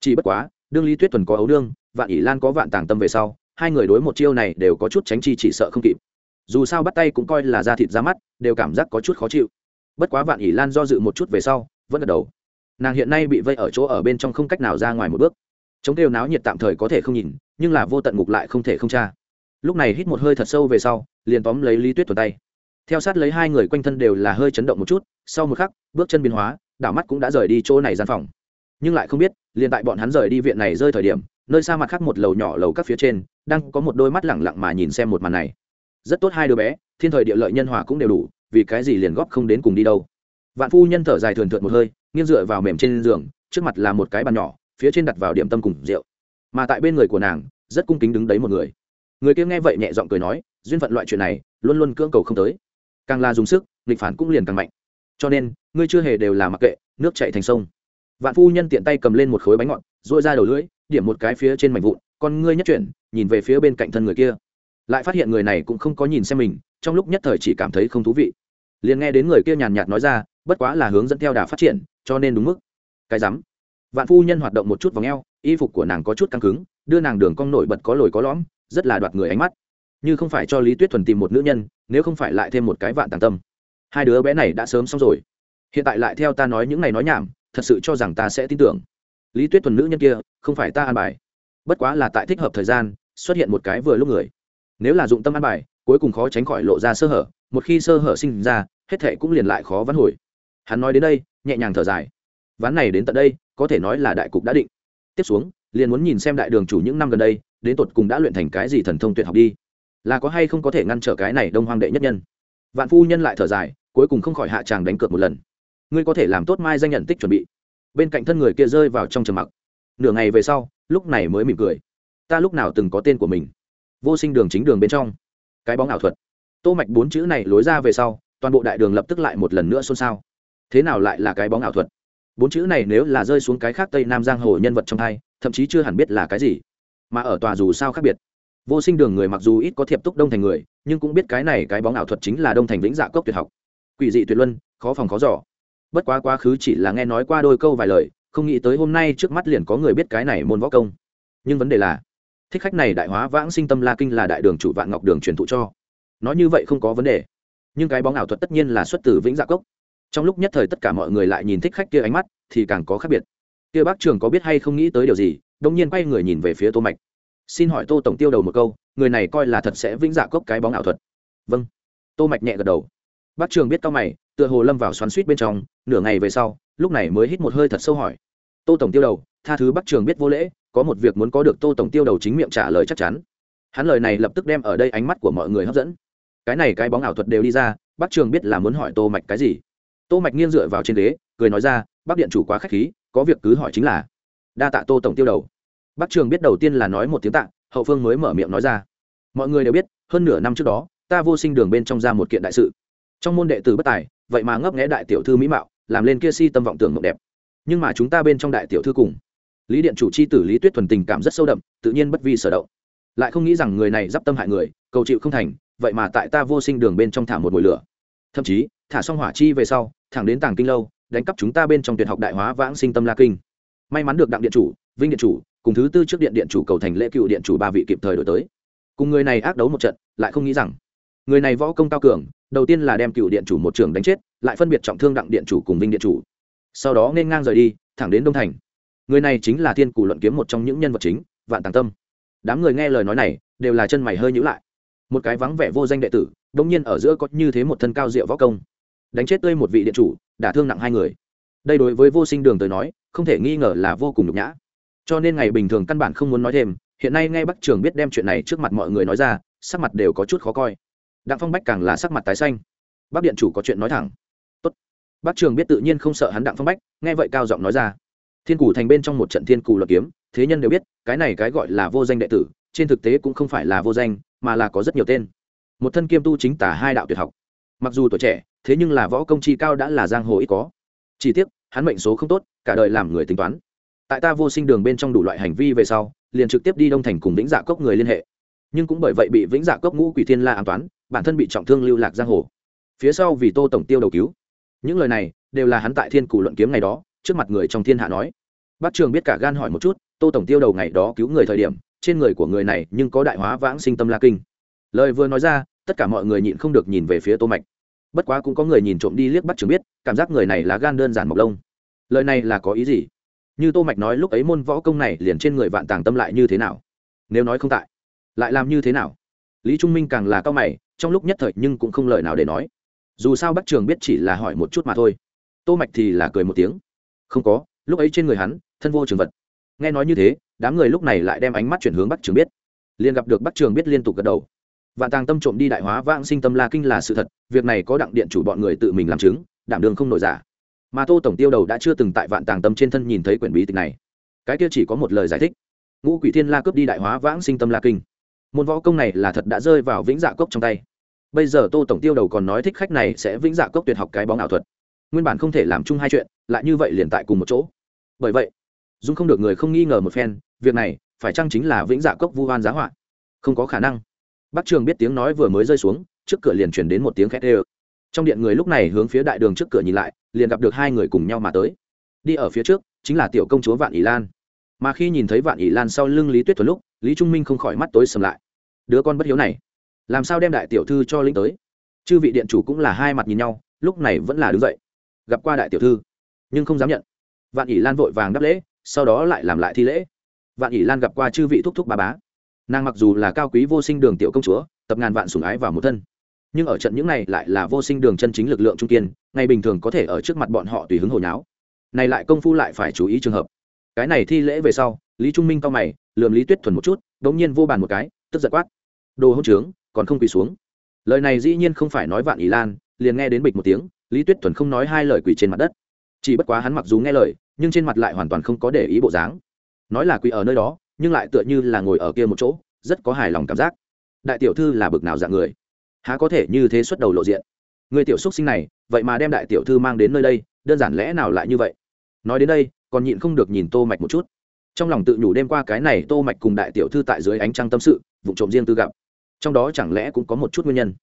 Chỉ bất quá, đương lý tuyết thuần có ấu đương, vạn ỷ lan có vạn tàng tâm về sau hai người đối một chiêu này đều có chút tránh chi chỉ sợ không kịp. Dù sao bắt tay cũng coi là da thịt ra mắt, đều cảm giác có chút khó chịu. Bất quá vạn ỷ lan do dự một chút về sau, vẫn gật đầu. Nàng hiện nay bị vây ở chỗ ở bên trong không cách nào ra ngoài một bước. Chống đều náo nhiệt tạm thời có thể không nhìn, nhưng là vô tận ngục lại không thể không tra. Lúc này hít một hơi thật sâu về sau, liền tóm lấy lý tuyết tuần tay. Theo sát lấy hai người quanh thân đều là hơi chấn động một chút, sau một khắc, bước chân biến hóa, đảo mắt cũng đã rời đi chỗ này gian phòng. Nhưng lại không biết, liền tại bọn hắn rời đi viện này rơi thời điểm, nơi xa mặt khác một lầu nhỏ lầu các phía trên đang có một đôi mắt lẳng lặng mà nhìn xem một màn này. Rất tốt hai đứa bé, thiên thời địa lợi nhân hòa cũng đều đủ, vì cái gì liền góp không đến cùng đi đâu. Vạn phu nhân thở dài thường thượt một hơi, nghiêng dựa vào mềm trên giường, trước mặt là một cái bàn nhỏ, phía trên đặt vào điểm tâm cùng rượu. Mà tại bên người của nàng, rất cung kính đứng đấy một người. Người kia nghe vậy nhẹ giọng cười nói, duyên phận loại chuyện này, luôn luôn cưỡng cầu không tới. Càng là dùng sức, nghịch phản cũng liền càng mạnh. Cho nên, ngươi chưa hề đều là mặc kệ, nước chạy thành sông. Vạn phu nhân tiện tay cầm lên một khối bánh ngọt dội ra đầu lưỡi, điểm một cái phía trên mảnh vụn, con ngươi nhất chuyển nhìn về phía bên cạnh thân người kia. Lại phát hiện người này cũng không có nhìn xem mình, trong lúc nhất thời chỉ cảm thấy không thú vị. Liền nghe đến người kia nhàn nhạt nói ra, bất quá là hướng dẫn theo đà phát triển, cho nên đúng mức. Cái rắm. Vạn phu nhân hoạt động một chút v ò y phục của nàng có chút căng cứng, đưa nàng đường cong nổi bật có lồi có lõm, rất là đoạt người ánh mắt. Như không phải cho lý tuyết thuần tìm một nữ nhân, nếu không phải lại thêm một cái vạn tàng tâm. Hai đứa bé này đã sớm xong rồi. Hiện tại lại theo ta nói những ngày nói nhảm, thật sự cho rằng ta sẽ tin tưởng. Lý tuyết thuần nữ nhân kia, không phải ta an bài. Bất quá là tại thích hợp thời gian xuất hiện một cái vừa lúc người. Nếu là dụng tâm an bài, cuối cùng khó tránh khỏi lộ ra sơ hở, một khi sơ hở sinh ra, hết thệ cũng liền lại khó vắn hồi. Hắn nói đến đây, nhẹ nhàng thở dài. Ván này đến tận đây, có thể nói là đại cục đã định. Tiếp xuống, liền muốn nhìn xem đại đường chủ những năm gần đây, đến tột cùng đã luyện thành cái gì thần thông tuyệt học đi. Là có hay không có thể ngăn trở cái này đông hoang đệ nhất nhân? Vạn phu nhân lại thở dài, cuối cùng không khỏi hạ tràng đánh cược một lần. Ngươi có thể làm tốt mai danh nhận tích chuẩn bị. Bên cạnh thân người kia rơi vào trong trầm mặc. Nửa ngày về sau, lúc này mới mỉm cười ta lúc nào từng có tên của mình. Vô sinh đường chính đường bên trong. Cái bóng ảo thuật. Tô mạch bốn chữ này lối ra về sau, toàn bộ đại đường lập tức lại một lần nữa xôn xao. Thế nào lại là cái bóng ảo thuật? Bốn chữ này nếu là rơi xuống cái khác tây nam giang hồ nhân vật trong hai, thậm chí chưa hẳn biết là cái gì. Mà ở tòa dù sao khác biệt. Vô sinh đường người mặc dù ít có thiệp túc đông thành người, nhưng cũng biết cái này cái bóng ảo thuật chính là đông thành vĩnh dạ cốc tuyệt học. Quỷ dị tuyệt luân, khó phòng khó giỏ bất quá quá khứ chỉ là nghe nói qua đôi câu vài lời, không nghĩ tới hôm nay trước mắt liền có người biết cái này môn võ công. Nhưng vấn đề là thích khách này đại hóa vãng sinh tâm la kinh là đại đường chủ vạn ngọc đường truyền thụ cho. Nói như vậy không có vấn đề. Nhưng cái bóng ảo thuật tất nhiên là xuất từ vĩnh dạ cốc. Trong lúc nhất thời tất cả mọi người lại nhìn thích khách kia ánh mắt, thì càng có khác biệt. Kia bác trường có biết hay không nghĩ tới điều gì đông nhiên quay người nhìn về phía tô mạch. Xin hỏi tô tổng tiêu đầu một câu, người này coi là thật sẽ vĩnh dạ cốc cái bóng ảo thuật. Vâng. Tô mạch nhẹ gật đầu. Bác trường biết cao mày, tựa hồ lâm vào xoắn suýt bên trong, nửa ngày về sau, lúc này mới hít một hơi thật sâu hỏi. Tô tổng tiêu đầu, tha thứ bác trường biết vô lễ có một việc muốn có được tô tổng tiêu đầu chính miệng trả lời chắc chắn. Hắn lời này lập tức đem ở đây ánh mắt của mọi người hấp dẫn. Cái này cái bóng ảo thuật đều đi ra, bác trường biết là muốn hỏi tô mạch cái gì. Tô mạch nghiêng dựa vào trên ghế, cười nói ra, bác điện chủ quá khách khí, có việc cứ hỏi chính là. Đa tạ tô tổng tiêu đầu. Bác trường biết đầu tiên là nói một tiếng tạ, hậu phương mới mở miệng nói ra. Mọi người đều biết, hơn nửa năm trước đó, ta vô sinh đường bên trong ra một kiện đại sự. Trong môn đệ tử bất tài, vậy mà ngấp nghé đại tiểu thư mỹ mạo, làm lên kia si tâm vọng tưởng mộng đẹp. Nhưng mà chúng ta bên trong đại tiểu thư cùng lý điện chủ c h i tử lý tuyết thuần tình cảm rất sâu đậm, tự nhiên bất vi sở động. Lại không nghĩ rằng người này d i p tâm hại người, cầu chịu không thành, vậy mà tại ta vô sinh đường bên trong thả một mồi lửa. Thậm chí, thả xong hỏa chi về sau, thẳng đến tàng kinh lâu, đánh cắp chúng ta bên trong tuyệt học đại hóa vãng sinh tâm la kinh. May mắn được đặng điện chủ, vinh điện chủ, cùng thứ tư trước điện điện chủ cầu thành lễ cựu điện chủ ba vị kịp thời đổi tới. Cùng người này ác đấu một trận, lại không nghĩ rằng, người này võ công cao cường, đầu tiên là đem cựu điện chủ một trường đánh chết, lại phân biệt trọng thương đặng điện chủ cùng vinh điện chủ. Sau đó nên ngang rời đi, thẳng đến đông thành người này chính là thiên cù luận kiếm một trong những nhân vật chính, vạn tàng tâm. Đám người nghe lời nói này, đều là chân mày hơi nhữ lại. Một cái vắng vẻ vô danh đệ tử đông nhiên ở giữa có như thế một thân cao diệu võ công. Đánh chết tươi một vị điện chủ, đả thương nặng hai người. Đây đối với vô sinh đường tới nói, không thể nghi ngờ là vô cùng nhục nhã. Cho nên ngày bình thường căn bản không muốn nói thêm, hiện nay ngay bắc trường biết đem chuyện này trước mặt mọi người nói ra, sắc mặt đều có chút khó coi. Đặng phong bách càng là sắc mặt tái xanh. Bác điện chủ có chuyện nói thẳng. Tốt. bác trường biết tự nhiên không sợ hắn đặng phong bách, nghe vậy cao giọng nói ra thiên cù thành bên trong một trận thiên cù luật kiếm, thế nhân đều biết, cái này cái gọi là vô danh đệ tử, trên thực tế cũng không phải là vô danh, mà là có rất nhiều tên. Một thân kiêm tu chính tả hai đạo tuyệt học. Mặc dù tuổi trẻ, thế nhưng là võ công chi cao đã là giang hồ ít có. Chỉ tiếc, hắn mệnh số không tốt, cả đời làm người tính toán. Tại ta vô sinh đường bên trong đủ loại hành vi về sau, liền trực tiếp đi đông thành cùng vĩnh dạ cốc người liên hệ. Nhưng cũng bởi vậy bị vĩnh dạ cốc ngũ quỷ thiên la an toán, bản thân bị trọng thương lưu lạc giang hồ. Phía sau vì tô tổng tiêu đầu cứu. Những lời này đều là hắn tại thiên cù luận kiếm ngày đó trước mặt người trong thiên hạ nói. Bác trường biết cả gan hỏi một chút, tô tổng tiêu đầu ngày đó cứu người thời điểm, trên người của người này nhưng có đại hóa vãng sinh tâm la kinh. Lời vừa nói ra, tất cả mọi người nhịn không được nhìn về phía tô mạch. Bất quá cũng có người nhìn trộm đi liếc bắt trường biết, cảm giác người này là gan đơn giản mộc lông. Lời này là có ý gì? Như tô mạch nói lúc ấy môn võ công này liền trên người vạn tàng tâm lại như thế nào? Nếu nói không tại, lại làm như thế nào? Lý trung minh càng là cao mày, trong lúc nhất thời nhưng cũng không lời nào để nói. Dù sao bắt trường biết chỉ là hỏi một chút mà thôi. Tô mạch thì là cười một tiếng không có, lúc ấy trên người hắn, thân vô trường vật. Nghe nói như thế, đám người lúc này lại đem ánh mắt chuyển hướng bắc trường biết. Liền gặp được bắc trường biết liên tục gật đầu. Vạn tàng tâm trộm đi đại hóa vãng sinh tâm la kinh là sự thật, việc này có đặng điện chủ bọn người tự mình làm chứng, đảm đường không nổi giả. Mà tô tổng tiêu đầu đã chưa từng tại vạn tàng tâm trên thân nhìn thấy quyển bí tịch này. Cái kia chỉ có một lời giải thích. Ngũ quỷ thiên la cướp đi đại hóa vãng sinh tâm la kinh. Môn võ công này là thật đã rơi vào vĩnh dạ cốc trong tay. Bây giờ tô tổng tiêu đầu còn nói thích khách này sẽ vĩnh dạ cốc tuyệt học cái bóng ảo thuật nguyên bản không thể làm chung hai chuyện, lại như vậy liền tại cùng một chỗ. Bởi vậy, dung không được người không nghi ngờ một phen, việc này phải chăng chính là vĩnh dạ cốc vu hoan giá họa? Không có khả năng. Bắc trường biết tiếng nói vừa mới rơi xuống, trước cửa liền chuyển đến một tiếng khét ê trong điện người lúc này hướng phía đại đường trước cửa nhìn lại, liền gặp được hai người cùng nhau mà tới. Đi ở phía trước, chính là tiểu công chúa vạn ỷ lan. Mà khi nhìn thấy vạn ỷ lan sau lưng lý tuyết thuần lúc, lý trung minh không khỏi mắt tối sầm lại. Đứa con bất hiếu này, làm sao đem đại tiểu thư cho linh tới? Chư vị điện chủ cũng là hai mặt nhìn nhau, lúc này vẫn là đứng dậy gặp qua đại tiểu thư, nhưng không dám nhận. Vạn ỷ lan vội vàng đáp lễ, sau đó lại làm lại thi lễ. Vạn ỷ lan gặp qua chư vị thúc thúc bà bá. Nàng mặc dù là cao quý vô sinh đường tiểu công chúa, tập ngàn vạn sủng ái vào một thân, nhưng ở trận những này lại là vô sinh đường chân chính lực lượng trung kiên, ngày bình thường có thể ở trước mặt bọn họ tùy hứng hồi nháo này lại công phu lại phải chú ý trường hợp. Cái này thi lễ về sau, lý trung minh cao mày, lườm lý tuyết thuần một chút đ ỗ n g nhiên vô bàn một cái, tức giật quát. Đồ hỗn trướng, còn không quỳ xuống. Lời này dĩ nhiên không phải nói vạn ỷ lan, liền nghe đến bịch một tiếng lý tuyết thuần không nói hai lời quỳ trên mặt đất. Chỉ bất quá hắn mặc dù nghe lời, nhưng trên mặt lại hoàn toàn không có để ý bộ dáng. Nói là quỳ ở nơi đó, nhưng lại tựa như là ngồi ở kia một chỗ, rất có hài lòng cảm giác. Đại tiểu thư là bực nào dạng người? Há có thể như thế xuất đầu lộ diện? Người tiểu xúc sinh này, vậy mà đem đại tiểu thư mang đến nơi đây, đơn giản lẽ nào lại như vậy? Nói đến đây, còn nhịn không được nhìn tô mạch một chút. Trong lòng tự nhủ đêm qua cái này tô mạch cùng đại tiểu thư tại dưới ánh trăng tâm sự, vụ trộm riêng tư gặp. Trong đó chẳng lẽ cũng có một chút nguyên nhân?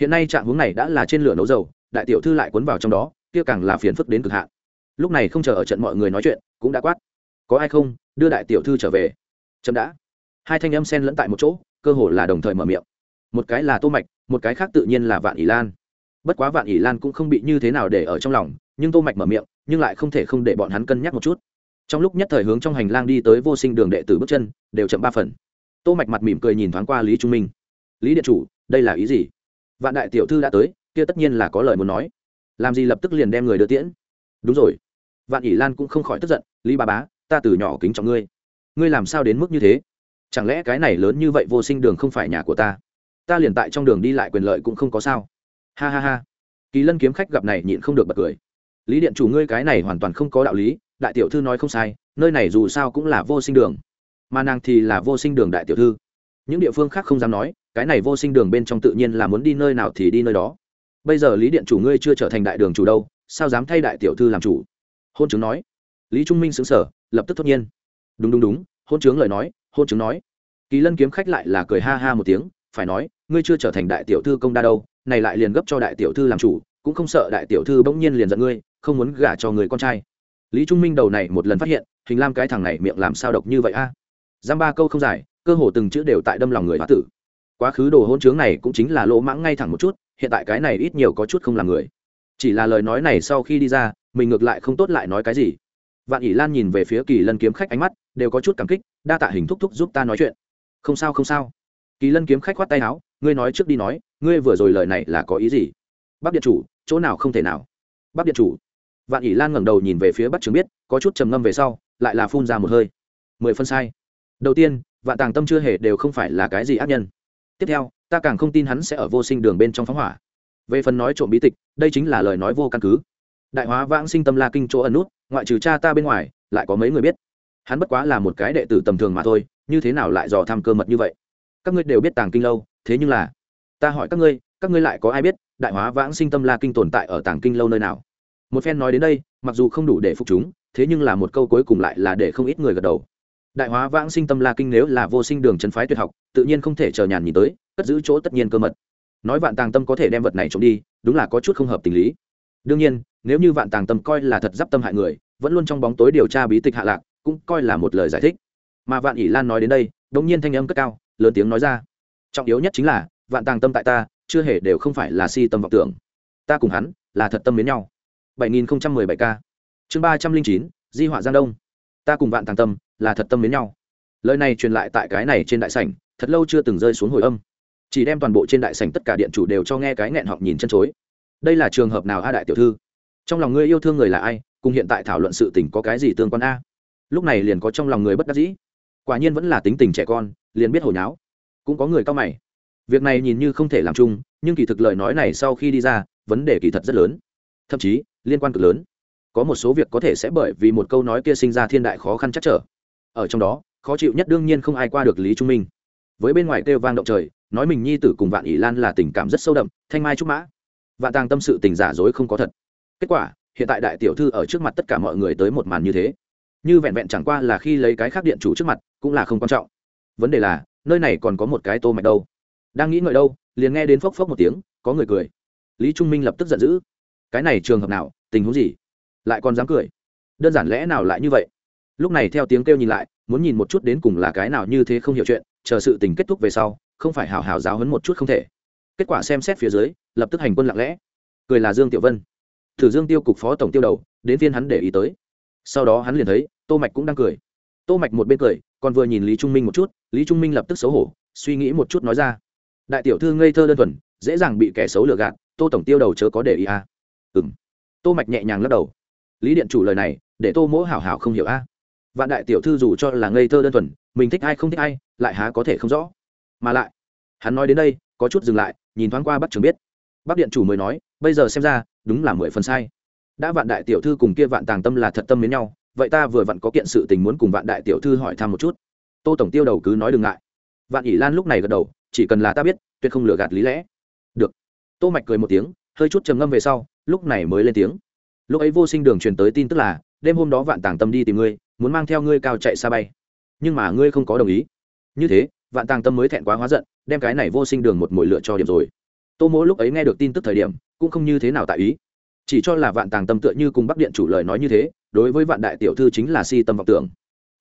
Hiện nay trạng hướng này đã là trên lửa nấu dầu đại tiểu thư lại cuốn vào trong đó, kia càng là phiền phức đến cực hạn. Lúc này không chờ ở trận mọi người nói chuyện, cũng đã quát. Có ai không? Đưa đại tiểu thư trở về. Chậm đã. Hai thanh âm xen lẫn tại một chỗ, cơ hồ là đồng thời mở miệng. Một cái là tô mạch, một cái khác tự nhiên là vạn ỷ lan. Bất quá vạn ỷ lan cũng không bị như thế nào để ở trong lòng, nhưng tô mạch mở miệng, nhưng lại không thể không để bọn hắn cân nhắc một chút. Trong lúc nhất thời hướng trong hành lang đi tới vô sinh đường đệ tử bước chân, đều chậm ba phần. Tô mạch mặt mỉm cười nhìn thoáng qua lý trung minh. Lý điện chủ, đây là ý gì? Vạn đại tiểu thư đã tới kia tất nhiên là có lời muốn nói. Làm gì lập tức liền đem người đưa tiễn? Đúng rồi. Vạn ỷ lan cũng không khỏi tức giận, lý ba bá, ta từ nhỏ kính trọng ngươi. Ngươi làm sao đến mức như thế? Chẳng lẽ cái này lớn như vậy vô sinh đường không phải nhà của ta? Ta liền tại trong đường đi lại quyền lợi cũng không có sao. Ha ha ha. Kỳ lân kiếm khách gặp này nhịn không được bật cười. Lý điện chủ ngươi cái này hoàn toàn không có đạo lý, đại tiểu thư nói không sai, nơi này dù sao cũng là vô sinh đường. Mà nàng thì là vô sinh đường đại tiểu thư. Những địa phương khác không dám nói, cái này vô sinh đường bên trong tự nhiên là muốn đi nơi nào thì đi nơi đó bây giờ lý điện chủ ngươi chưa trở thành đại đường chủ đâu, sao dám thay đại tiểu thư làm chủ? Hôn chứng nói. Lý trung minh xứng sở lập tức thốt nhiên. Đúng đúng đúng, hôn chứng lời nói, hôn chứng nói. Kỳ lân kiếm khách lại là cười ha ha một tiếng, phải nói, ngươi chưa trở thành đại tiểu thư công đa đâu, này lại liền gấp cho đại tiểu thư làm chủ, cũng không sợ đại tiểu thư bỗng nhiên liền giận ngươi, không muốn gả cho người con trai. Lý trung minh đầu này một lần phát hiện, hình lam cái thằng này miệng làm sao độc như vậy a? À? giam ba câu không dài cơ hồ từng chữ đều tại đâm lòng người hóa tử. Quá khứ đồ hôn chướng này cũng chính là lỗ mãng ngay thẳng một chút hiện tại cái này ít nhiều có chút không làm người. Chỉ là lời nói này sau khi đi ra, mình ngược lại không tốt lại nói cái gì. Vạn ỷ lan nhìn về phía kỳ lân kiếm khách ánh mắt, đều có chút cảm kích, đa tạ hình thúc thúc giúp ta nói chuyện. Không sao không sao. Kỳ lân kiếm khách khoát tay áo, ngươi nói trước đi nói, ngươi vừa rồi lời này là có ý gì? Bác điện chủ, chỗ nào không thể nào? Bác điện chủ. Vạn ỷ lan ngẩng đầu nhìn về phía bắt chứng biết, có chút trầm ngâm về sau, lại là phun ra một hơi. Mười phân sai. Đầu tiên, vạn tàng tâm chưa hề đều không phải là cái gì ác nhân. Tiếp theo ta càng không tin hắn sẽ ở vô sinh đường bên trong phóng hỏa. Về phần nói trộm bí tịch, đây chính là lời nói vô căn cứ. Đại hóa vãng sinh tâm la kinh chỗ ẩn nút, ngoại trừ cha ta bên ngoài, lại có mấy người biết. Hắn bất quá là một cái đệ tử tầm thường mà thôi, như thế nào lại dò tham cơ mật như vậy? Các ngươi đều biết tàng kinh lâu, thế nhưng là, ta hỏi các ngươi các ngươi lại có ai biết đại hóa vãng sinh tâm la kinh tồn tại ở tàng kinh lâu nơi nào? Một phen nói đến đây, mặc dù không đủ để phục chúng, thế nhưng là một câu cuối cùng lại là để không ít người gật đầu đại hóa vãng sinh tâm la kinh nếu là vô sinh đường chân phái tuyệt học, tự nhiên không thể chờ nhàn nhìn tới, cất giữ chỗ tất nhiên cơ mật. Nói vạn tàng tâm có thể đem vật này trộm đi, đúng là có chút không hợp tình lý. Đương nhiên, nếu như vạn tàng tâm coi là thật d i p tâm hại người, vẫn luôn trong bóng tối điều tra bí tịch hạ lạc, cũng coi là một lời giải thích. Mà vạn ỷ lan nói đến đây đ ỗ n g nhiên thanh âm cất cao, lớn tiếng nói ra. Trọng yếu nhất chính là, vạn tàng tâm tại ta, chưa hề đều không phải là si tâm vọng tưởng. Ta cùng hắn, là thật tâm đến nhau. 7017 k chương ba trăm linh chín, di họa giang đông. Ta cùng vạn tàng tâm là thật tâm mến nhau. Lời này truyền lại tại cái này trên đại sảnh, thật lâu chưa từng rơi xuống hồi âm. Chỉ đem toàn bộ trên đại sảnh tất cả điện chủ đều cho nghe cái nghẹn họng nhìn chân chối. Đây là trường hợp nào a đại tiểu thư? Trong lòng ngươi yêu thương người là ai? Cùng hiện tại thảo luận sự tình có cái gì tương quan a? Lúc này liền có trong lòng người bất đắc dĩ. Quả nhiên vẫn là tính tình trẻ con, liền biết hồi nháo cũng có người cao mày. Việc này nhìn như không thể làm chung, nhưng kỳ thực lời nói này sau khi đi ra, vấn đề kỳ thật rất lớn. Thậm chí, liên quan cực lớn. Có một số việc có thể sẽ bởi vì một câu nói kia sinh ra thiên đại khó khăn chắc trở ở trong đó, khó chịu nhất đương nhiên không ai qua được lý trung minh. Với bên ngoài kêu vang động trời, nói mình nhi tử cùng vạn ỷ lan là tình cảm rất sâu đậm, thanh mai trúc mã. Vạn tàng tâm sự tình giả dối không có thật. Kết quả, hiện tại đại tiểu thư ở trước mặt tất cả mọi người tới một màn như thế. Như vẹn vẹn chẳng qua là khi lấy cái khác điện chủ trước mặt, cũng là không quan trọng. Vấn đề là, nơi này còn có một cái tô mạch đâu. Đang nghĩ ngợi đâu, liền nghe đến phốc phốc một tiếng, có người cười. Lý trung minh lập tức giận dữ. Cái này trường hợp nào, tình huống gì? Lại còn dám cười. Đơn giản lẽ nào lại như vậy? Lúc này theo tiếng kêu nhìn lại, muốn nhìn một chút đến cùng là cái nào như thế không hiểu chuyện, chờ sự tình kết thúc về sau, không phải hào hào giáo hấn một chút không thể. Kết quả xem xét phía dưới, lập tức hành quân lặng lẽ. Cười là dương tiểu vân. Thử dương tiêu cục phó tổng tiêu đầu, đến viên hắn để ý tới. Sau đó hắn liền thấy, tô mạch cũng đang cười. Tô mạch một bên cười, còn vừa nhìn lý trung minh một chút, lý trung minh lập tức xấu hổ, suy nghĩ một chút nói ra. Đại tiểu thư ngây thơ đơn thuần, dễ dàng bị kẻ xấu lừa gạt, tô tổng tiêu đầu chớ có để ý à. ừm. Tô mạch nhẹ nhàng lắc đầu. Lý điện chủ lời này, để tô mỗ hảo hảo không hiểu a. à vạn đại tiểu thư dù cho là ngây thơ đơn thuần, mình thích ai không thích ai, lại há có thể không rõ. Mà lại, hắn nói đến đây, có chút dừng lại, nhìn thoáng qua bắc trường biết. Bắc điện chủ mới nói, bây giờ xem ra, đúng là mười phần sai. Đã vạn đại tiểu thư cùng kia vạn tàng tâm là thật tâm đến nhau, vậy ta vừa vặn có kiện sự tình muốn cùng vạn đại tiểu thư hỏi thăm một chút. Tô tổng tiêu đầu cứ nói đừng ngại. Vạn ỷ lan lúc này gật đầu, chỉ cần là ta biết, tuyệt không lừa gạt lý lẽ. Được. Tô mạch cười một tiếng, hơi chút trầm ngâm về sau, lúc này mới lên tiếng. Lúc ấy vô sinh đường truyền tới tin tức là, đêm hôm đó vạn tàng tâm đi tìm ngươi muốn mang theo ngươi cao chạy xa bay. Nhưng mà ngươi không có đồng ý. Như thế, vạn tàng tâm mới thẹn quá hóa giận, đem cái này vô sinh đường một mồi lựa cho điểm rồi. Tô mỗ lúc ấy nghe được tin tức thời điểm, cũng không như thế nào tại ý. Chỉ cho là vạn tàng tâm tựa như cùng bắc điện chủ lời nói như thế, đối với vạn đại tiểu thư chính là si tâm vọng tưởng.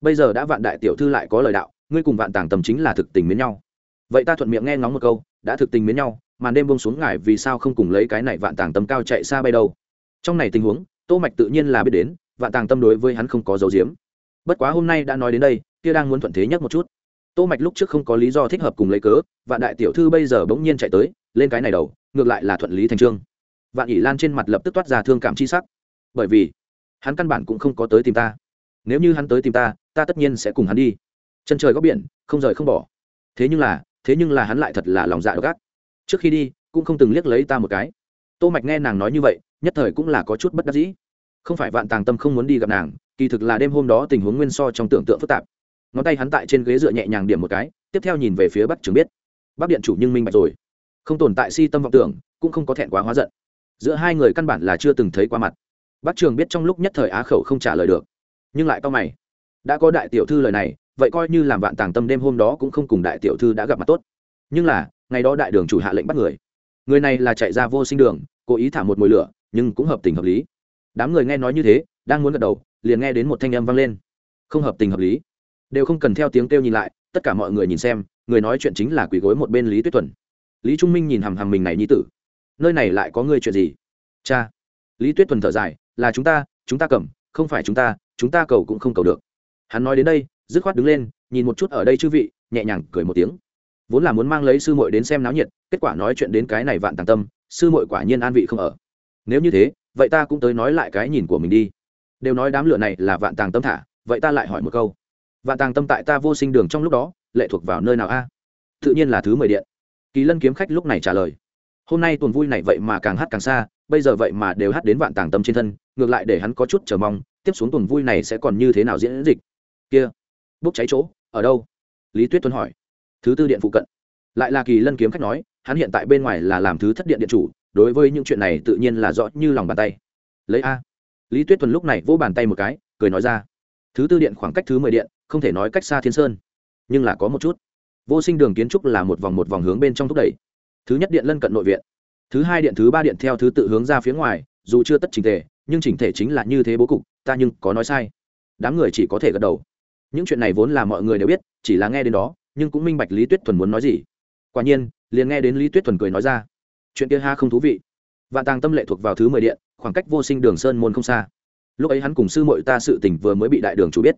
Bây giờ đã vạn đại tiểu thư lại có lời đạo, ngươi cùng vạn tàng tâm chính là thực tình miến nhau. Vậy ta thuận miệng nghe ngóng một câu, đã thực tình miến nhau, màn đêm bông xuống ngài vì sao không cùng lấy cái này vạn tàng tâm cao chạy xa bay đâu? Trong này tình huống, tô mạch tự nhiên là biết đến, vạn tàng tâm đối với hắn không có dấu diếm bất quá hôm nay đã nói đến đây, kia đang muốn thuận thế nhất một chút. Tô mạch lúc trước không có lý do thích hợp cùng lấy cớ, vạn đại tiểu thư bây giờ bỗng nhiên chạy tới, lên cái này đầu, ngược lại là thuận lý thành trương. Vạn nhị lan trên mặt lập tức toát ra thương cảm chi sắc. Bởi vì, hắn căn bản cũng không có tới tìm ta. Nếu như hắn tới tìm ta ta tất nhiên sẽ cùng hắn đi. Chân trời góc biển, không rời không bỏ. Thế nhưng là, thế nhưng là hắn lại thật là lòng dạ độc ác. Trước khi đi, cũng không từng liếc lấy ta một cái. Tô mạch nghe nàng nói như vậy, nhất thời cũng là có chút bất đắc dĩ. Không phải vạn tàng tâm không muốn đi gặp nàng kỳ thực là đêm hôm đó tình huống nguyên so trong tưởng tượng phức tạp. Ngón tay hắn tại trên ghế dựa nhẹ nhàng điểm một cái, tiếp theo nhìn về phía bắc trường biết. Bắc điện chủ nhưng minh bạch rồi. Không tồn tại si tâm vọng tưởng, cũng không có thẹn quá hóa giận. Giữa hai người căn bản là chưa từng thấy qua mặt. Bắc trường biết trong lúc nhất thời á khẩu không trả lời được. Nhưng lại to mày. Đã có đại tiểu thư lời này, vậy coi như làm vạn tàng tâm đêm hôm đó cũng không cùng đại tiểu thư đã gặp mặt tốt. Nhưng là, ngày đó đại đường chủ hạ lệnh bắt người. Người này là chạy ra vô sinh đường, cố ý thả một mồi lửa, nhưng cũng hợp tình hợp lý. Đám người nghe nói như thế đang muốn gật đầu, liền nghe đến một thanh âm vang lên. Không hợp tình hợp lý. Đều không cần theo tiếng kêu nhìn lại, tất cả mọi người nhìn xem, người nói chuyện chính là quỷ gối một bên lý tuyết thuần. Lý trung minh nhìn hằm hằm mình này như tử. Nơi này lại có người chuyện gì? Cha. Lý tuyết thuần thở dài, là chúng ta chúng ta cầm, không phải chúng ta chúng ta cầu cũng không cầu được. Hắn nói đến đây, dứt khoát đứng lên, nhìn một chút ở đây chư vị, nhẹ nhàng cười một tiếng. Vốn là muốn mang lấy sư muội đến xem náo nhiệt, kết quả nói chuyện đến cái này vạn tàng tâm, sư muội quả nhiên an vị không ở. Nếu như thế, vậy ta cũng tới nói lại cái nhìn của mình đi đều nói đám lửa này là vạn tàng tâm thả, vậy ta lại hỏi một câu. Vạn tàng tâm tại ta vô sinh đường trong lúc đó, lệ thuộc vào nơi nào a? Tự nhiên là thứ mười điện. Kỳ lân kiếm khách lúc này trả lời. Hôm nay tuần vui này vậy mà càng hát càng xa, bây giờ vậy mà đều hát đến vạn tàng tâm trên thân, ngược lại để hắn có chút chờ mong, tiếp xuống tuần vui này sẽ còn như thế nào diễn dịch? Kia, bốc cháy chỗ, ở đâu? Lý tuyết tuấn hỏi. Thứ tư điện phụ cận. Lại là kỳ lân kiếm khách nói, hắn hiện tại bên ngoài là làm thứ thất điện điện chủ, đối với những chuyện này tự nhiên là rõ như lòng bàn tay. Lấy a lý tuyết Thuần lúc này vỗ bàn tay một cái, cười nói ra, thứ tư điện khoảng cách thứ mười điện, không thể nói cách xa thiên sơn, nhưng là có một chút. Vô sinh đường kiến trúc là một vòng một vòng hướng bên trong thúc đẩy. Thứ nhất điện lân cận nội viện, thứ hai điện, thứ ba điện theo thứ tự hướng ra phía ngoài, dù chưa tất trình thể, nhưng chỉnh thể chính là như thế bố cục, ta nhưng có nói sai. Đám người chỉ có thể gật đầu. Những chuyện này vốn là mọi người đều biết, chỉ là nghe đến đó, nhưng cũng minh bạch lý tuyết thuần muốn nói gì. Quả nhiên, liền nghe đến lý tuyết thuần cười nói ra, chuyện kia ha không thú vị vạn tàng tâm lệ thuộc vào thứ mười điện, khoảng cách vô sinh đường sơn môn không xa. Lúc ấy hắn cùng sư mội ta sự tình vừa mới bị đại đường chủ biết.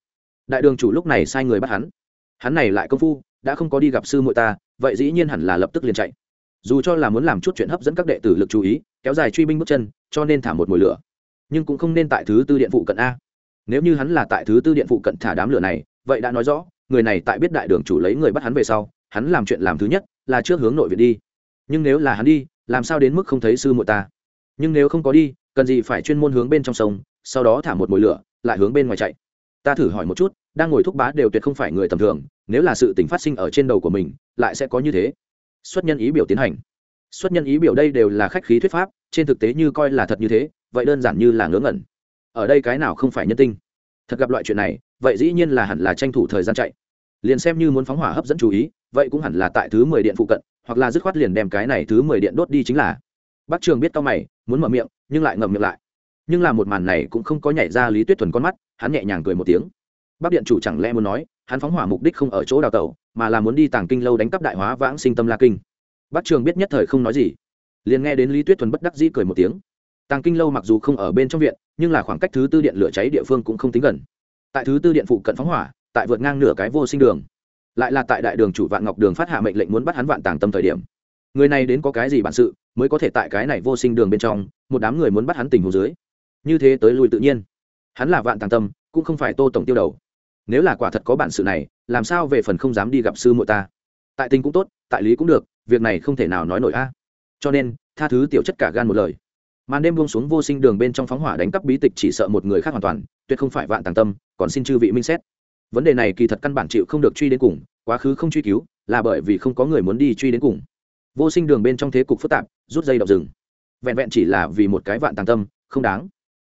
Đại đường chủ lúc này sai người bắt hắn. Hắn này lại công phu, đã không có đi gặp sư mội ta, vậy dĩ nhiên hẳn là lập tức liền chạy. Dù cho là muốn làm chút chuyện hấp dẫn các đệ tử lực chú ý, kéo dài truy binh bước chân, cho nên thả một mồi lửa. Nhưng cũng không nên tại thứ tư điện phụ cận a. Nếu như hắn là tại thứ tư điện phụ cận thả đám lửa này, vậy đã nói rõ, người này tại biết đại đường chủ lấy người bắt hắn về sau, hắn làm chuyện làm thứ nhất là trước hướng nội viện đi. Nhưng nếu là hắn đi làm sao đến mức không thấy sư muội ta? Nhưng nếu không có đi, cần gì phải chuyên môn hướng bên trong sông, sau đó thả một mồi lửa, lại hướng bên ngoài chạy. Ta thử hỏi một chút, đang ngồi thúc bá đều tuyệt không phải người tầm thường, nếu là sự tình phát sinh ở trên đầu của mình, lại sẽ có như thế. Xuất nhân ý biểu tiến hành. Xuất nhân ý biểu đây đều là khách khí thuyết pháp, trên thực tế như coi là thật như thế, vậy đơn giản như là ngớ ngẩn. Ở đây cái nào không phải nhân tinh? Thật gặp loại chuyện này, vậy dĩ nhiên là hẳn là tranh thủ thời gian chạy. Liền xem như muốn phóng hỏa hấp dẫn chú ý vậy cũng hẳn là tại thứ mười điện phụ cận, hoặc là dứt khoát liền đem cái này thứ mười điện đốt đi chính là. Bác trường biết tao mày, muốn mở miệng, nhưng lại ngậm miệng lại. Nhưng là một màn này cũng không có nhảy ra lý tuyết thuần con mắt, hắn nhẹ nhàng cười một tiếng. Bác điện chủ chẳng lẽ muốn nói, hắn phóng hỏa mục đích không ở chỗ đào tẩu, mà là muốn đi tàng kinh lâu đánh cắp đại hóa vãng sinh tâm la kinh. Bác trường biết nhất thời không nói gì. Liền nghe đến lý tuyết thuần bất đắc dĩ cười một tiếng. Tàng kinh lâu mặc dù không ở bên trong viện, nhưng là khoảng cách thứ tư điện lửa cháy địa phương cũng không tính gần. Tại thứ tư điện phụ cận phóng hỏa, tại vượt ngang nửa cái vô sinh đường lại là tại đại đường chủ vạn ngọc đường phát hạ mệnh lệnh muốn bắt hắn vạn tàng tâm thời điểm. Người này đến có cái gì bản sự, mới có thể tại cái này vô sinh đường bên trong, một đám người muốn bắt hắn tình hồ dưới. Như thế tới lui tự nhiên. Hắn là vạn tàng tâm, cũng không phải tô tổng tiêu đầu. Nếu là quả thật có bản sự này, làm sao về phần không dám đi gặp sư muội ta? Tại tình cũng tốt, tại lý cũng được, việc này không thể nào nói nổi a. Cho nên, tha thứ tiểu chất cả gan một lời. Màn đêm buông xuống vô sinh đường bên trong phóng hỏa đánh cắp bí tịch chỉ sợ một người khác hoàn toàn, tuyệt không phải vạn tàng tâm, còn xin chư vị minh xét vấn đề này kỳ thật căn bản chịu không được truy đến cùng, quá khứ không truy cứu, là bởi vì không có người muốn đi truy đến cùng. Vô sinh đường bên trong thế cục phức tạp, rút dây đọc rừng. Vẹn vẹn chỉ là vì một cái vạn tàng tâm, không đáng.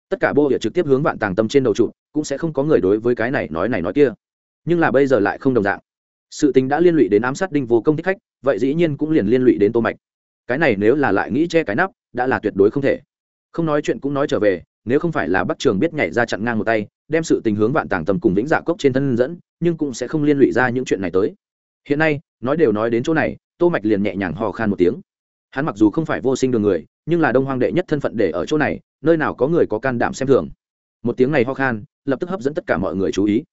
Tất cả bô địa trực tiếp hướng vạn tàng tâm trên đầu trụ, cũng sẽ không có người đối với cái này nói này nói kia. Nhưng là bây giờ lại không đồng dạng. Sự tình đã liên lụy đến ám sát đinh vô công thích khách, vậy dĩ nhiên cũng liền liên lụy đến tô mạch. Cái này nếu là lại nghĩ che cái nắp, đã là tuyệt đối không thể. Không nói chuyện cũng nói trở về, nếu không phải là bắc trường biết nhảy ra chặn ngang một tay đem sự tình hướng vạn tàng tầm cùng vĩnh dạ cốc trên thân dẫn, nhưng cũng sẽ không liên lụy ra những chuyện này tới. Hiện nay, nói đều nói đến chỗ này, tô mạch liền nhẹ nhàng hò khan một tiếng. Hắn mặc dù không phải vô sinh đường người, nhưng là đông hoang đệ nhất thân phận để ở chỗ này, nơi nào có người có can đảm xem thường. Một tiếng này ho khan, lập tức hấp dẫn tất cả mọi người chú ý.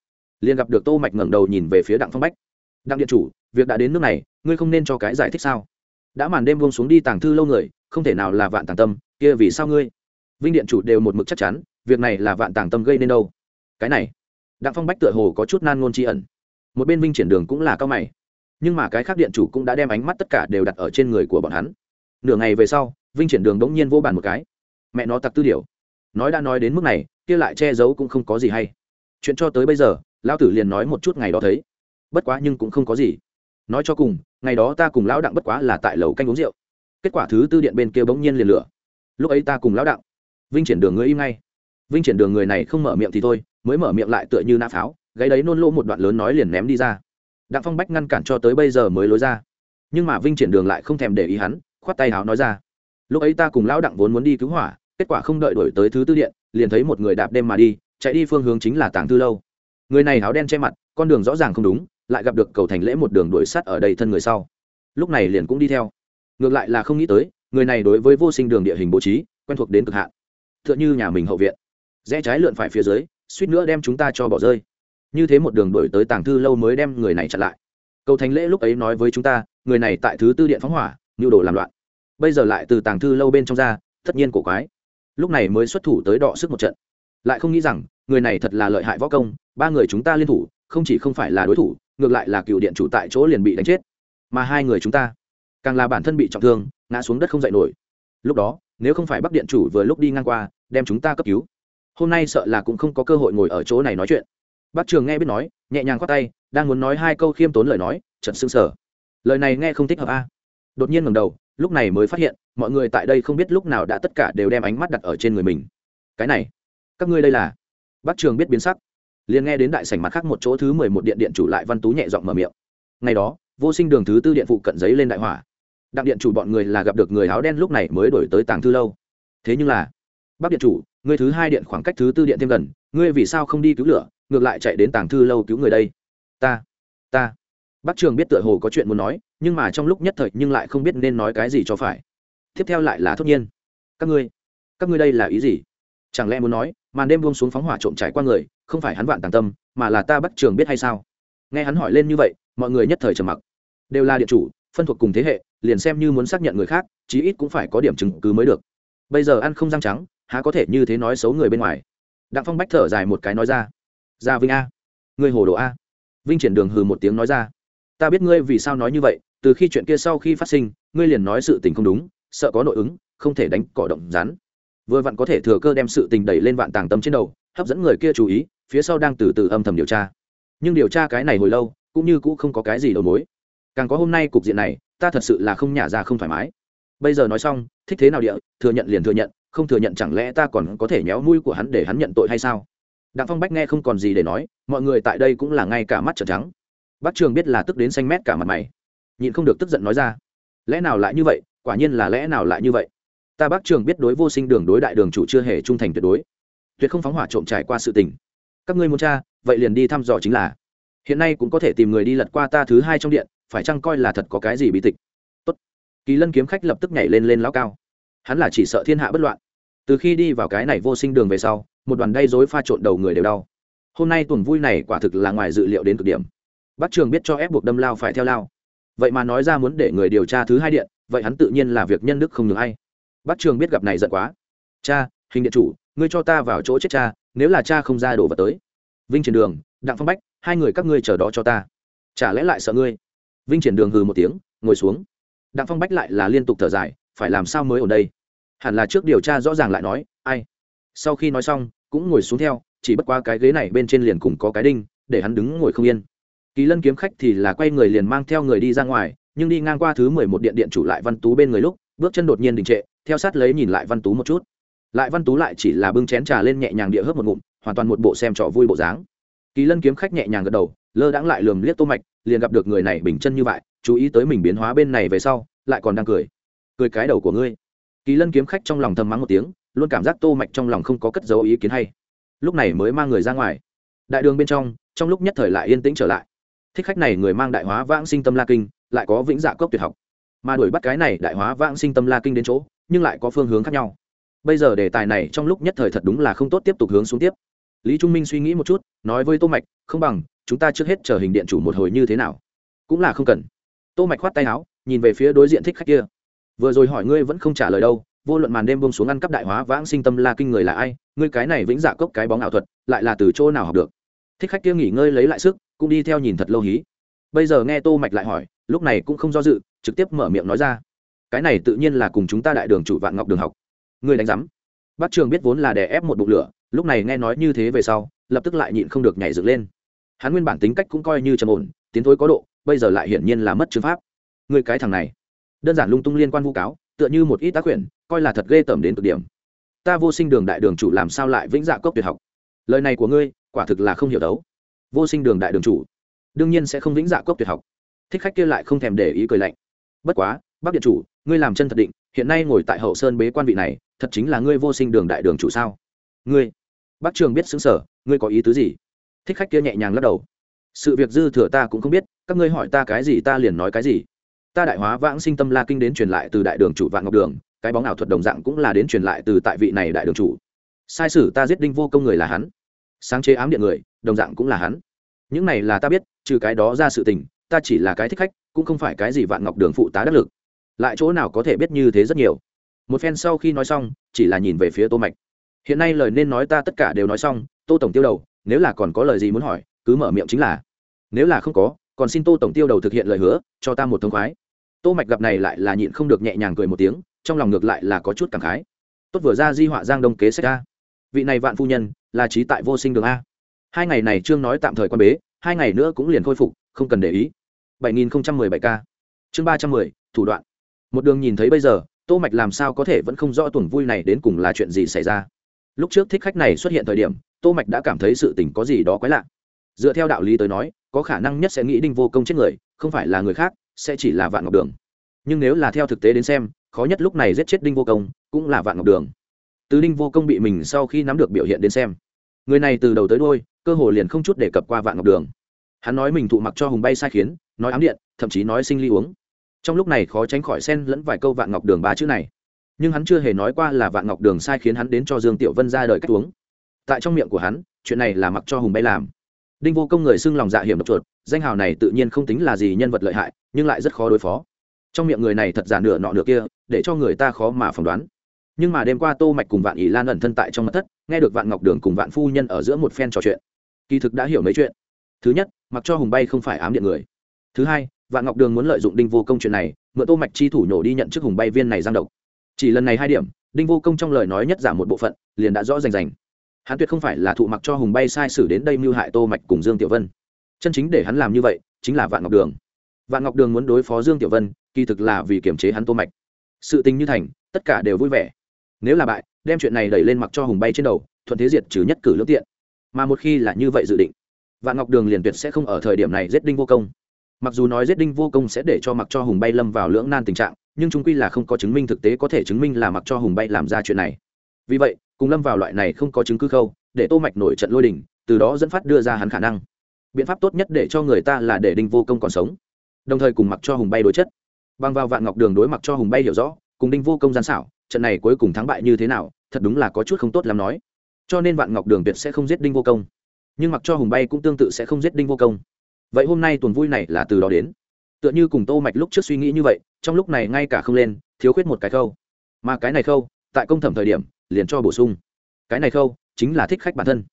Liền gặp được tô mạch ngẩng đầu nhìn về phía đặng phong bách. Đặng điện chủ, việc đã đến nước này, ngươi không nên cho cái giải thích sao? Đã màn đêm buông xuống đi tàng thư lâu người, không thể nào là vạn tàng tâm, kia vì sao ngươi? Vinh điện chủ đều một mực chắc chắn, việc này là vạn tàng tâm gây nên đâu? Cái này đặng phong bách tựa hồ có chút nan ngôn tri ẩn một bên vinh triển đường cũng là cao mày nhưng mà cái khác điện chủ cũng đã đem ánh mắt tất cả đều đặt ở trên người của bọn hắn nửa ngày về sau vinh triển đường đống nhiên vô bàn một cái mẹ nó tặc tư điều nói đã nói đến mức này kia lại che giấu cũng không có gì hay chuyện cho tới bây giờ lão tử liền nói một chút ngày đó thấy bất quá nhưng cũng không có gì nói cho cùng ngày đó ta cùng lão đặng bất quá là tại lầu canh uống rượu kết quả thứ tư điện bên kia bỗng nhiên liền lửa lúc ấy ta cùng lão đặng vinh triển đường người im ngay vinh triển đường người này không mở miệng thì thôi mới mở miệng lại tựa như nã pháo, gáy đấy nôn lỗ một đoạn lớn nói liền ném đi ra. Đặng phong bách ngăn cản cho tới bây giờ mới lối ra. Nhưng mà vinh triển đường lại không thèm để ý hắn, khoát tay háo nói ra. Lúc ấy ta cùng lão đặng vốn muốn đi cứu hỏa, kết quả không đợi đổi tới thứ tư điện, liền thấy một người đạp đêm mà đi, chạy đi phương hướng chính là tàng tư lâu. Người này áo đen che mặt, con đường rõ ràng không đúng, lại gặp được cầu thành lễ một đường đuổi sắt ở đây thân người sau. Lúc này liền cũng đi theo. Ngược lại là không nghĩ tới, người này đối với vô sinh đường địa hình bố trí, quen thuộc đến cực hạn. T h ư ợ n h ư nhà mình hậu viện. Rẽ trái lượn phải phía dưới suýt nữa đem chúng ta cho bỏ rơi. Như thế một đường đổi tới tàng thư lâu mới đem người này chặn lại. Cầu thánh lễ lúc ấy nói với chúng ta, người này tại thứ tư điện phóng hỏa nhu đồ làm loạn. Bây giờ lại từ tàng thư lâu bên trong ra, tất nhiên cổ quái. Lúc này mới xuất thủ tới đọ sức một trận. Lại không nghĩ rằng, người này thật là lợi hại võ công, ba người chúng ta liên thủ, không chỉ không phải là đối thủ, ngược lại là cựu điện chủ tại chỗ liền bị đánh chết. Mà hai người chúng ta, càng là bản thân bị trọng thương, ngã xuống đất không dậy nổi. Lúc đó, nếu không phải bắc điện chủ vừa lúc đi ngang qua, đem chúng ta cấp cứu hôm nay sợ là cũng không có cơ hội ngồi ở chỗ này nói chuyện. Bác trường nghe biết nói, nhẹ nhàng khoát tay, đang muốn nói hai câu khiêm tốn lời nói chật xương sở lời này nghe không thích hợp a. Đột nhiên ngầm đầu, lúc này mới phát hiện, mọi người tại đây không biết lúc nào đã tất cả đều đem ánh mắt đặt ở trên người mình. Cái này, các ngươi đây là? Bác trường biết biến sắc. Liền nghe đến đại sảnh mặt khác một chỗ thứ mười một điện điện chủ lại văn tú nhẹ giọng mở miệng. Ngày đó, vô sinh đường thứ tư điện phụ cận giấy lên đại hỏa đặng điện chủ bọn người là gặp được người áo đen lúc này mới đổi tới tàng thư lâu. Thế nhưng là bác điện chủ người thứ hai điện khoảng cách thứ tư điện thêm gần, ngươi vì sao không đi cứu lửa, ngược lại chạy đến tàng thư lâu cứu người đây? Ta ta. Bác trường biết tựa hồ có chuyện muốn nói, nhưng mà trong lúc nhất thời nhưng lại không biết nên nói cái gì cho phải. Tiếp theo lại là thốt nhiên. Các ngươi các ngươi đây là ý gì? Chẳng lẽ muốn nói, màn đêm buông xuống phóng hỏa trộm trải qua người, không phải hắn vạn tàng tâm, mà là ta bắt trường biết hay sao? Nghe hắn hỏi lên như vậy, mọi người nhất thời trầm mặc. Đều là điện chủ, phân thuộc cùng thế hệ, liền xem như muốn xác nhận người khác, chí ít cũng phải có điểm chứng cứ mới được. Bây giờ ăn không răng trắng há có thể như thế nói xấu người bên ngoài? Đặng phong bách thở dài một cái nói ra. Ra vinh a. Người hồ đồ a. Vinh triển đường hừ một tiếng nói ra. Ta biết ngươi vì sao nói như vậy, từ khi chuyện kia sau khi phát sinh, ngươi liền nói sự tình không đúng, sợ có nội ứng, không thể đánh cỏ động rắn. Vừa vặn có thể thừa cơ đem sự tình đẩy lên vạn tàng tâm trên đầu, hấp dẫn người kia chú ý, phía sau đang từ từ âm thầm điều tra. Nhưng điều tra cái này hồi lâu, cũng như cũng không có cái gì đầu mối. Càng có hôm nay cục diện này, ta thật sự là không nhả ra không thoải mái. Bây giờ nói xong, thích thế nào địa, thừa nhận liền thừa nhận không thừa nhận chẳng lẽ ta còn có thể nhéo mũi của hắn để hắn nhận tội hay sao? Đặng phong bách nghe không còn gì để nói, mọi người tại đây cũng là ngay cả mắt trợn trắng. Bác trường biết là tức đến xanh mét cả mặt mày. Nhịn không được tức giận nói ra, lẽ nào lại như vậy? Quả nhiên là lẽ nào lại như vậy? Ta bác trường biết đối vô sinh đường đối đại đường chủ chưa hề trung thành tuyệt đối. Tuyệt không phóng hỏa trộm trải qua sự tình. Các ngươi muốn cha vậy liền đi thăm dò chính là. Hiện nay cũng có thể tìm người đi lật qua ta thứ hai trong điện, phải chăng coi là thật có cái gì bí tịch? Tốt. Kỳ lân kiếm khách lập tức nhảy lên lên lão cao hắn là chỉ sợ thiên hạ bất loạn. Từ khi đi vào cái này vô sinh đường về sau, một đoàn đay dối pha trộn đầu người đều đau. Hôm nay tuần vui này quả thực là ngoài dự liệu đến cực điểm. Bắt trường biết cho ép buộc đâm lao phải theo lao. Vậy mà nói ra muốn để người điều tra thứ hai điện, vậy hắn tự nhiên là việc nhân đức không ngừng hay. Bắt trường biết gặp này giận quá. Cha, hình điện chủ, ngươi cho ta vào chỗ chết cha, nếu là cha không ra đổ vật tới. Vinh triển đường, đặng phong bách, hai người các ngươi chờ đó cho ta. Chả lẽ lại sợ ngươi? Vinh triển đường hừ một tiếng, ngồi xuống. Đặng phong bách lại là liên tục thở dài phải làm sao mới ở đây? Hẳn là trước điều tra rõ ràng lại nói, ai? Sau khi nói xong, cũng ngồi xuống theo, chỉ bất qua cái ghế này bên trên liền cùng có cái đinh, để hắn đứng ngồi không yên. Kỳ lân kiếm khách thì là quay người liền mang theo người đi ra ngoài, nhưng đi ngang qua thứ mười một điện điện chủ lại văn tú bên người lúc, bước chân đột nhiên đình trệ, theo sát lấy nhìn lại văn tú một chút. Lại văn tú lại chỉ là bưng chén trà lên nhẹ nhàng địa hớp một ngụm, hoàn toàn một bộ xem trò vui bộ dáng. Kỳ lân kiếm khách nhẹ nhàng gật đầu, lơ đãng lại lườm liếc tô mạch, liền gặp được người này bình chân như vậy, chú ý tới mình biến hóa bên này về sau, lại còn đang cười cười cái đầu của ngươi. Kỳ lân kiếm khách trong lòng thầm mắng một tiếng, luôn cảm giác tô mạch trong lòng không có cất dấu ý kiến hay. Lúc này mới mang người ra ngoài. Đại đường bên trong trong lúc nhất thời lại yên tĩnh trở lại. Thích khách này người mang đại hóa vãng sinh tâm la kinh, lại có vĩnh dạ cốc tuyệt học. Mà đuổi bắt cái này đại hóa vãng sinh tâm la kinh đến chỗ, nhưng lại có phương hướng khác nhau. Bây giờ đề tài này trong lúc nhất thời thật đúng là không tốt tiếp tục hướng xuống tiếp. Lý trung minh suy nghĩ một chút, nói với tô mạch, không bằng, chúng ta trước hết chờ hình điện chủ một hồi như thế nào? Cũng là không cần. Tô mạch khoát tay áo, nhìn về phía đối diện thích khách kia vừa rồi hỏi ngươi vẫn không trả lời đâu, vô luận màn đêm buông xuống ăn cắp đại hóa vãng sinh tâm la kinh người là ai, ngươi cái này vĩnh dạ cốc cái bóng ảo thuật, lại là từ chỗ nào học được? Thích khách kia nghỉ ngơi lấy lại sức, cũng đi theo nhìn thật lâu hí. Bây giờ nghe tô mạch lại hỏi, lúc này cũng không do dự, trực tiếp mở miệng nói ra. Cái này tự nhiên là cùng chúng ta đại đường chủ vạn ngọc đường học. Ngươi đánh giám. Bác trường biết vốn là đè ép một bụng lửa, lúc này nghe nói như thế về sau, lập tức lại nhịn không được nhảy dựng lên. Hắn nguyên bản tính cách cũng coi như trầm ổn, tiến thối có độ, bây giờ lại hiển nhiên là mất chứng pháp. Ngươi cái thằng này đơn giản lung tung liên quan vu cáo, tựa như một ít tác quyển coi là thật ghê tởm đến cực điểm. Ta vô sinh đường đại đường chủ làm sao lại vĩnh dạ cốc tuyệt học? Lời này của ngươi, quả thực là không hiểu đấu. Vô sinh đường đại đường chủ, đương nhiên sẽ không vĩnh dạ cốc tuyệt học. Thích khách kia lại không thèm để ý cười lạnh. Bất quá, bác điện chủ, ngươi làm chân thật định, hiện nay ngồi tại hậu sơn bế quan vị này, thật chính là ngươi vô sinh đường đại đường chủ sao? Ngươi, bác trường biết xứng sở, ngươi có ý tứ gì? Thích khách kia nhẹ nhàng lắc đầu. Sự việc dư thừa ta cũng không biết, các ngươi hỏi ta cái gì ta liền nói cái gì ta đại hóa vãng sinh tâm la kinh đến truyền lại từ đại đường chủ vạn ngọc đường, cái bóng ảo thuật đồng dạng cũng là đến truyền lại từ tại vị này đại đường chủ. Sai sử ta giết đinh vô công người là hắn. Sáng chế ám điện người, đồng dạng cũng là hắn. Những này là ta biết, trừ cái đó ra sự tình, ta chỉ là cái thích khách, cũng không phải cái gì vạn ngọc đường phụ tá đắc lực. Lại chỗ nào có thể biết như thế rất nhiều. Một phen sau khi nói xong, chỉ là nhìn về phía tô mạch. Hiện nay lời nên nói ta tất cả đều nói xong, tô tổng tiêu đầu, nếu là còn có lời gì muốn hỏi, cứ mở miệng chính là. Nếu là không có, còn xin tô tổng tiêu đầu thực hiện lời hứa, cho ta một thông khoái tô mạch gặp này lại là nhịn không được nhẹ nhàng cười một tiếng trong lòng ngược lại là có chút cảm khái. Tốt vừa ra di họa giang đông kế sách a. Vị này vạn phu nhân là trí tại vô sinh đường a. Hai ngày này trương nói tạm thời quan bế hai ngày nữa cũng liền khôi phục không cần để ý. 7017 k. Chương 310, thủ đoạn. Một đường nhìn thấy bây giờ tô mạch làm sao có thể vẫn không rõ tuần vui này đến cùng là chuyện gì xảy ra. Lúc trước thích khách này xuất hiện thời điểm tô mạch đã cảm thấy sự tình có gì đó quái lạ. Dựa theo đạo lý tới nói có khả năng nhất sẽ nghĩ đinh vô công chết người không phải là người khác sẽ chỉ là vạn ngọc đường. Nhưng nếu là theo thực tế đến xem, khó nhất lúc này giết chết đinh vô công, cũng là vạn ngọc đường. Từ đinh vô công bị mình sau khi nắm được biểu hiện đến xem, người này từ đầu tới đôi cơ hồ liền không chút để cập qua vạn ngọc đường. Hắn nói mình thụ mặc cho hùng bay sai khiến, nói ám điện, thậm chí nói sinh ly uống. Trong lúc này khó tránh khỏi xen lẫn vài câu vạn ngọc đường ba chữ này. Nhưng hắn chưa hề nói qua là vạn ngọc đường sai khiến hắn đến cho dương tiểu vân ra đời cách uống. Tại trong miệng của hắn, chuyện này là mặc cho hùng bay làm. Đinh vô công người xưng lòng dạ hiểm độc chuột danh hào này tự nhiên không tính là gì nhân vật lợi hại, nhưng lại rất khó đối phó. Trong miệng người này thật giả nửa nọ nửa kia, để cho người ta khó mà phỏng đoán. Nhưng mà đêm qua tô mạch cùng vạn ỷ lan ẩn thân tại trong mật thất, nghe được vạn ngọc đường cùng vạn phu nhân ở giữa một phen trò chuyện. Kỳ thực đã hiểu mấy chuyện. Thứ nhất, mặc cho hùng bay không phải ám điện người. Thứ hai, vạn ngọc đường muốn lợi dụng đinh vô công chuyện này, mượn tô mạch chi thủ nhổ đi nhận chức hùng bay viên này giang độc. Chỉ lần này hai điểm, đinh vô công trong lời nói nhất giảm một bộ phận, liền đã rõ rành rành. Hắn tuyệt không phải là thụ mặc cho hùng bay sai sử đến đây mưu hại tô mạch cùng dương tiểu vân chân chính để hắn làm như vậy chính là vạn ngọc đường. Vạn ngọc đường muốn đối phó dương tiểu vân, kỳ thực là vì kiềm chế hắn tô mạch. Sự tình như thành, tất cả đều vui vẻ. Nếu là bại, đem chuyện này đẩy lên mặc cho hùng bay trên đầu, thuận thế diệt trừ nhất cử lưỡng tiện. Mà một khi là như vậy dự định, vạn ngọc đường liền tuyệt sẽ không ở thời điểm này giết đinh vô công. Mặc dù nói giết đinh vô công sẽ để cho mặc cho hùng bay lâm vào lưỡng nan tình trạng, nhưng chúng quy là không có chứng minh thực tế có thể chứng minh là mặc cho hùng bay làm ra chuyện này. Vì vậy, cùng lâm vào loại này không có chứng cứ khâu, để tô mạch nổi trận lôi đình, từ đó dẫn phát đưa ra hắn khả năng biện pháp tốt nhất để cho người ta là để đinh vô công còn sống. Đồng thời cùng mặc cho hùng bay đối chất. Bằng vào vạn ngọc đường đối mặc cho hùng bay hiểu rõ, cùng đinh vô công gian xảo, trận này cuối cùng thắng bại như thế nào, thật đúng là có chút không tốt làm nói. Cho nên vạn ngọc đường tuyệt sẽ không giết đinh vô công. Nhưng mặc cho hùng bay cũng tương tự sẽ không giết đinh vô công. Vậy hôm nay tuần vui này là từ đó đến. Tựa như cùng tô mạch lúc trước suy nghĩ như vậy, trong lúc này ngay cả không lên, thiếu khuyết một cái khâu. Mà cái này khâu, tại công thẩm thời điểm, liền cho bổ sung. Cái này khâu, chính là thích khách bản thân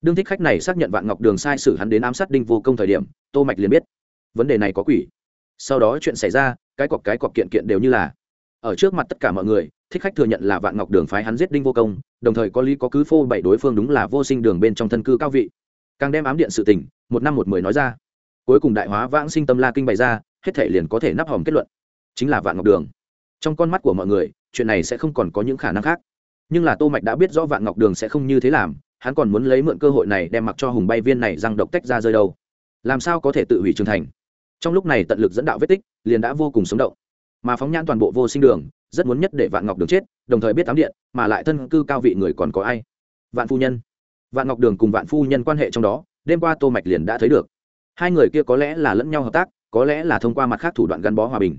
đương thích khách này xác nhận vạn ngọc đường sai sử hắn đến ám sát đinh vô công thời điểm, tô mạch liền biết, vấn đề này có quỷ. Sau đó chuyện xảy ra, cái cọc cái cọc kiện kiện đều như là. Ở trước mặt tất cả mọi người, thích khách thừa nhận là vạn ngọc đường phái hắn giết đinh vô công, đồng thời có lý có cứ phô bảy đối phương đúng là vô sinh đường bên trong thân cư cao vị. Càng đem ám điện sự tình, một năm một mười nói ra. Cuối cùng đại hóa vãng sinh tâm la kinh bày ra, hết thể liền có thể nắp hòm kết luận. Chính là vạn ngọc đường. Trong con mắt của mọi người, chuyện này sẽ không còn có những khả năng khác. Nhưng là tô mạch đã biết rõ vạn ngọc đường sẽ không như thế làm hắn còn muốn lấy mượn cơ hội này đem mặc cho hùng bay viên này răng độc tách ra rơi đâu. Làm sao có thể tự hủy trường thành? Trong lúc này tận lực dẫn đạo vết tích, liền đã vô cùng sống động. Mà phóng nhãn toàn bộ vô sinh đường, rất muốn nhất để vạn ngọc đường chết, đồng thời biết tám điện, mà lại thân cư cao vị người còn có ai? Vạn phu nhân. Vạn ngọc đường cùng vạn phu nhân quan hệ trong đó, đêm qua tô mạch liền đã thấy được. Hai người kia có lẽ là lẫn nhau hợp tác, có lẽ là thông qua mặt khác thủ đoạn gắn bó hòa bình.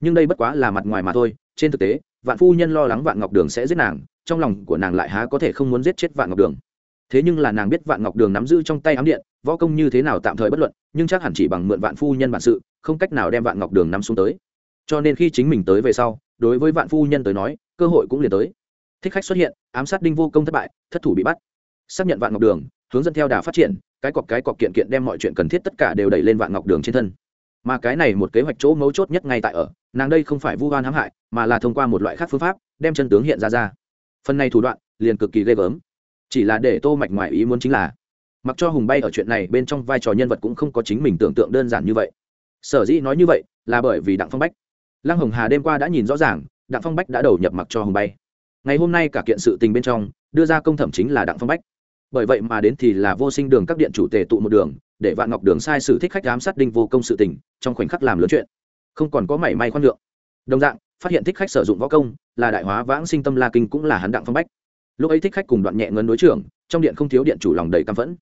Nhưng đây bất quá là mặt ngoài mà thôi, trên thực tế, vạn phu nhân lo lắng vạn ngọc đường sẽ giết nàng, trong lòng của nàng lại há có thể không muốn giết chết vạn ngọc đường thế nhưng là nàng biết vạn ngọc đường nắm giữ trong tay ám điện, võ công như thế nào tạm thời bất luận, nhưng chắc hẳn chỉ bằng mượn vạn phu nhân bản sự, không cách nào đem vạn ngọc đường nắm xuống tới. Cho nên khi chính mình tới về sau, đối với vạn phu nhân tới nói, cơ hội cũng liền tới. Thích khách xuất hiện, ám sát đinh vô công thất bại, thất thủ bị bắt. Xác nhận vạn ngọc đường, hướng dẫn theo đà phát triển, cái cọc cái cọc kiện kiện đem mọi chuyện cần thiết tất cả đều đẩy lên vạn ngọc đường trên thân. Mà cái này một kế hoạch chỗ mấu chốt nhất ngay tại ở, nàng đây không phải vu oan hãm hại, mà là thông qua một loại khác phương pháp, đem chân tướng hiện ra ra. Phần này thủ đoạn, liền cực kỳ ghê gớm chỉ là để tô mạch ngoài ý muốn chính là, mặc cho hùng bay ở chuyện này bên trong vai trò nhân vật cũng không có chính mình tưởng tượng đơn giản như vậy. Sở dĩ nói như vậy là bởi vì đặng phong bách. Lăng hồng hà đêm qua đã nhìn rõ ràng, đặng phong bách đã đầu nhập mặc cho hùng bay. Ngày hôm nay cả kiện sự tình bên trong, đưa ra công thẩm chính là đặng phong bách. Bởi vậy mà đến thì là vô sinh đường các điện chủ tề tụ một đường, để vạn ngọc đường sai sử thích khách giám sát đinh vô công sự tình, trong khoảnh khắc làm lớn chuyện. Không còn có mảy may khoan lượng đồng dạng, phát hiện thích khách sử dụng võ công, là đại hóa vãng sinh tâm la kinh cũng là hắn đặng phong bách lúc ấy thích khách cùng đoạn nhẹ ngấn đối trưởng, trong điện không thiếu điện chủ lòng đầy căm phẫn.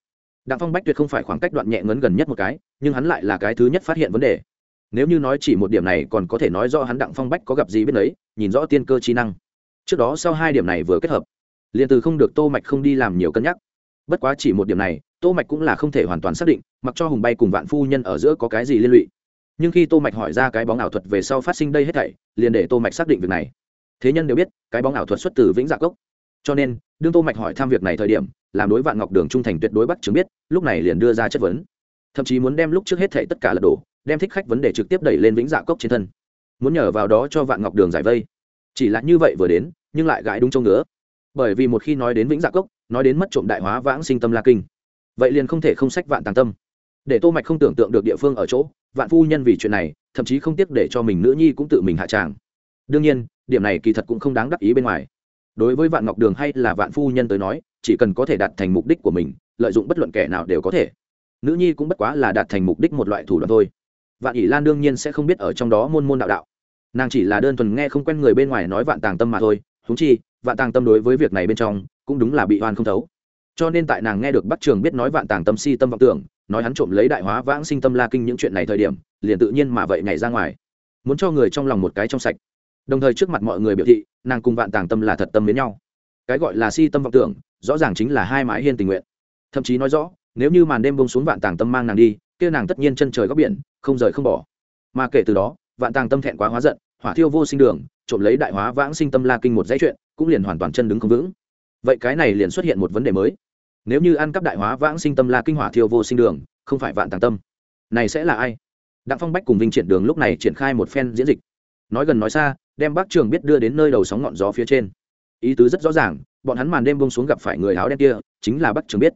Đặng phong bách tuyệt không phải khoảng cách đoạn nhẹ ngấn gần nhất một cái, nhưng hắn lại là cái thứ nhất phát hiện vấn đề. Nếu như nói chỉ một điểm này còn có thể nói rõ hắn đặng phong bách có gặp gì biết đấy nhìn rõ tiên cơ trí năng. Trước đó sau hai điểm này vừa kết hợp, liền từ không được tô mạch không đi làm nhiều cân nhắc. Bất quá chỉ một điểm này, tô mạch cũng là không thể hoàn toàn xác định, mặc cho hùng bay cùng vạn phu nhân ở giữa có cái gì liên lụy. Nhưng khi tô mạch hỏi ra cái bóng ảo thuật về sau phát sinh đây hết thảy, liền để tô mạch xác định việc này. Thế nhân đều biết, cái bóng ảo thuật xuất từ vĩnh dạ cốc cho nên đương tô mạch hỏi thăm việc này thời điểm làm đối vạn ngọc đường trung thành tuyệt đối bắt chứng biết lúc này liền đưa ra chất vấn. Thậm chí muốn đem lúc trước hết thảy tất cả lật đổ đem thích khách vấn đề trực tiếp đẩy lên vĩnh dạ cốc trên thân. Muốn nhờ vào đó cho vạn ngọc đường giải vây. Chỉ là như vậy vừa đến nhưng lại gãi đúng châu nữa, bởi vì một khi nói đến vĩnh dạ cốc nói đến mất trộm đại hóa vãng sinh tâm la kinh vậy liền không thể không sách vạn tàng tâm. Để tô mạch không tưởng tượng được địa phương ở chỗ vạn phu nhân vì chuyện này thậm chí không tiếc để cho mình nữ nhi cũng tự mình hạ tràng. Đương nhiên điểm này kỳ thật cũng không đáng đắc ý bên ngoài đối với vạn ngọc đường hay là vạn phu nhân tới nói, chỉ cần có thể đạt thành mục đích của mình, lợi dụng bất luận kẻ nào đều có thể. Nữ nhi cũng bất quá là đạt thành mục đích một loại thủ đoạn thôi. Vạn ỷ lan đương nhiên sẽ không biết ở trong đó môn môn đạo đạo. Nàng chỉ là đơn thuần nghe không quen người bên ngoài nói vạn tàng tâm mà thôi húng chi, vạn tàng tâm đối với việc này bên trong, cũng đúng là bị oan không thấu. Cho nên tại nàng nghe được bắc trường biết nói vạn tàng tâm si tâm vọng tưởng, nói hắn trộm lấy đại hóa vãng sinh tâm la kinh những chuyện này thời điểm, liền tự nhiên mà vậy nhảy ra ngoài, muốn cho người trong lòng một cái trong sạch. Đồng thời trước mặt mọi người biểu thị nàng cùng vạn tàng tâm là thật tâm đến nhau. Cái gọi là si tâm vọng tưởng, rõ ràng chính là hai mãi hiên tình nguyện. Thậm chí nói rõ, nếu như màn đêm bông xuống vạn tàng tâm mang nàng đi, kia nàng tất nhiên chân trời góc biển, không rời không bỏ. Mà kể từ đó, vạn tàng tâm thẹn quá hóa giận, hỏa thiêu vô sinh đường, trộm lấy đại hóa vãng sinh tâm la kinh một dãy chuyện, cũng liền hoàn toàn chân đứng không vững. Vậy cái này liền xuất hiện một vấn đề mới. Nếu như ăn cắp đại hóa vãng sinh tâm la kinh hỏa thiêu vô sinh đường, không phải vạn tàng tâm, này sẽ là ai? Đặng phong bách cùng vinh triển đường lúc này triển khai một phen diễn dịch. Nói gần nói xa đem bác trường biết đưa đến nơi đầu sóng ngọn gió phía trên. Ý tứ rất rõ ràng, bọn hắn màn đêm bông xuống gặp phải người áo đen kia, chính là bác trường biết.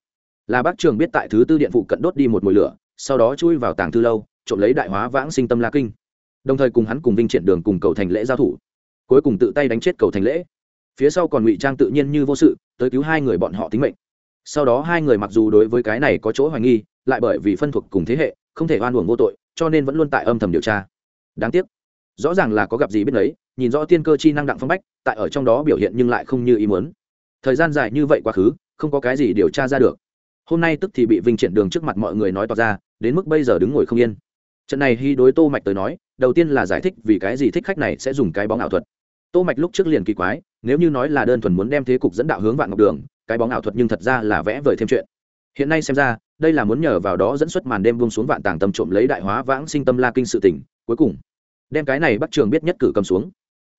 Là bác trường biết tại thứ tư điện phụ cận đốt đi một mồi lửa, sau đó chui vào tàng thư lâu, trộm lấy đại hóa vãng sinh tâm la kinh. Đồng thời cùng hắn cùng vinh triển đường cùng cầu thành lễ giao thủ. Cuối cùng tự tay đánh chết cầu thành lễ. Phía sau còn ngụy trang tự nhiên như vô sự, tới cứu hai người bọn họ tính mệnh. Sau đó hai người mặc dù đối với cái này có chỗ hoài nghi, lại bởi vì phân thuộc cùng thế hệ, không thể oan uổng vô tội, cho nên vẫn luôn tại âm thầm điều tra. Đáng tiếc, rõ ràng là có gặp gì biết đấy nhìn rõ tiên cơ chi năng đặng phong bách, tại ở trong đó biểu hiện nhưng lại không như ý muốn. Thời gian dài như vậy quá khứ, không có cái gì điều tra ra được. Hôm nay tức thì bị vinh triển đường trước mặt mọi người nói tỏ ra, đến mức bây giờ đứng ngồi không yên. Trận này hy đối tô mạch tới nói, đầu tiên là giải thích vì cái gì thích khách này sẽ dùng cái bóng ảo thuật. Tô mạch lúc trước liền kỳ quái, nếu như nói là đơn thuần muốn đem thế cục dẫn đạo hướng vạn ngọc đường, cái bóng ảo thuật nhưng thật ra là vẽ vời thêm chuyện. Hiện nay xem ra, đây là muốn nhờ vào đó dẫn xuất màn đêm buông xuống vạn tàng tâm trộm lấy đại hóa vãng sinh tâm la kinh sự tỉnh cuối cùng, đem cái này bắt trường biết nhất cử cầm xuống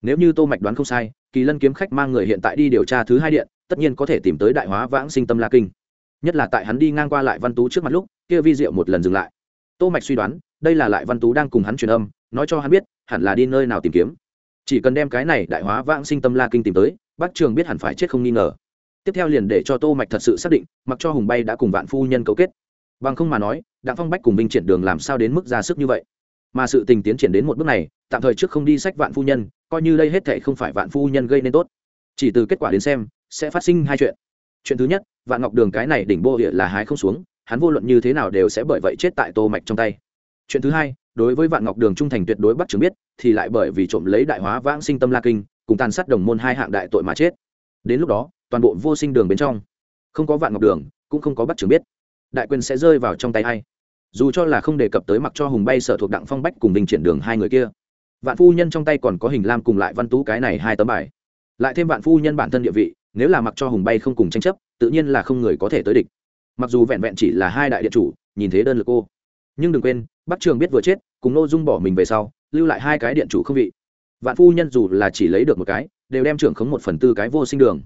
nếu như tô mạch đoán không sai, kỳ lân kiếm khách mang người hiện tại đi điều tra thứ hai điện, tất nhiên có thể tìm tới đại hóa vãng sinh tâm la kinh. Nhất là tại hắn đi ngang qua lại văn tú trước mặt lúc, kia vi diệu một lần dừng lại. Tô mạch suy đoán, đây là lại văn tú đang cùng hắn truyền âm, nói cho hắn biết, hẳn là đi nơi nào tìm kiếm. Chỉ cần đem cái này đại hóa vãng sinh tâm la kinh tìm tới, bác trường biết hẳn phải chết không nghi ngờ. Tiếp theo liền để cho tô mạch thật sự xác định, mặc cho hùng bay đã cùng vạn phu nhân cấu kết. Bằng không mà nói, đặng phong bách cùng vinh triển đường làm sao đến mức ra sức như vậy? Mà sự tình tiến triển đến một bước này, tạm thời trước không đi sách vạn phu nhân, coi như đây hết thệ không phải vạn phu nhân gây nên tốt. Chỉ từ kết quả đến xem, sẽ phát sinh hai chuyện. Chuyện thứ nhất, vạn ngọc đường cái này đỉnh bô địa là hái không xuống, hắn vô luận như thế nào đều sẽ bởi vậy chết tại tô mạch trong tay. Chuyện thứ hai, đối với vạn ngọc đường trung thành tuyệt đối bắt chứng biết, thì lại bởi vì trộm lấy đại hóa vãng sinh tâm la kinh, cùng tàn sát đồng môn hai hạng đại tội mà chết. Đến lúc đó, toàn bộ vô sinh đường bên trong, không có vạn ngọc đường, cũng không có bắt trưởng biết. Đại quyền sẽ rơi vào trong tay hay dù cho là không đề cập tới mặc cho hùng bay sở thuộc đặng phong bách cùng đình triển đường hai người kia. Vạn phu nhân trong tay còn có hình lam cùng lại văn tú cái này hai tấm bài. Lại thêm vạn phu nhân bản thân địa vị, nếu là mặc cho hùng bay không cùng tranh chấp, tự nhiên là không người có thể tới địch. Mặc dù vẹn vẹn chỉ là hai đại điện chủ, nhìn thế đơn lực cô. Nhưng đừng quên, bắc trường biết vừa chết, cùng nô dung bỏ mình về sau, lưu lại hai cái điện chủ không vị. Vạn phu nhân dù là chỉ lấy được một cái, đều đem trưởng khống một phần tư cái vô sinh đường.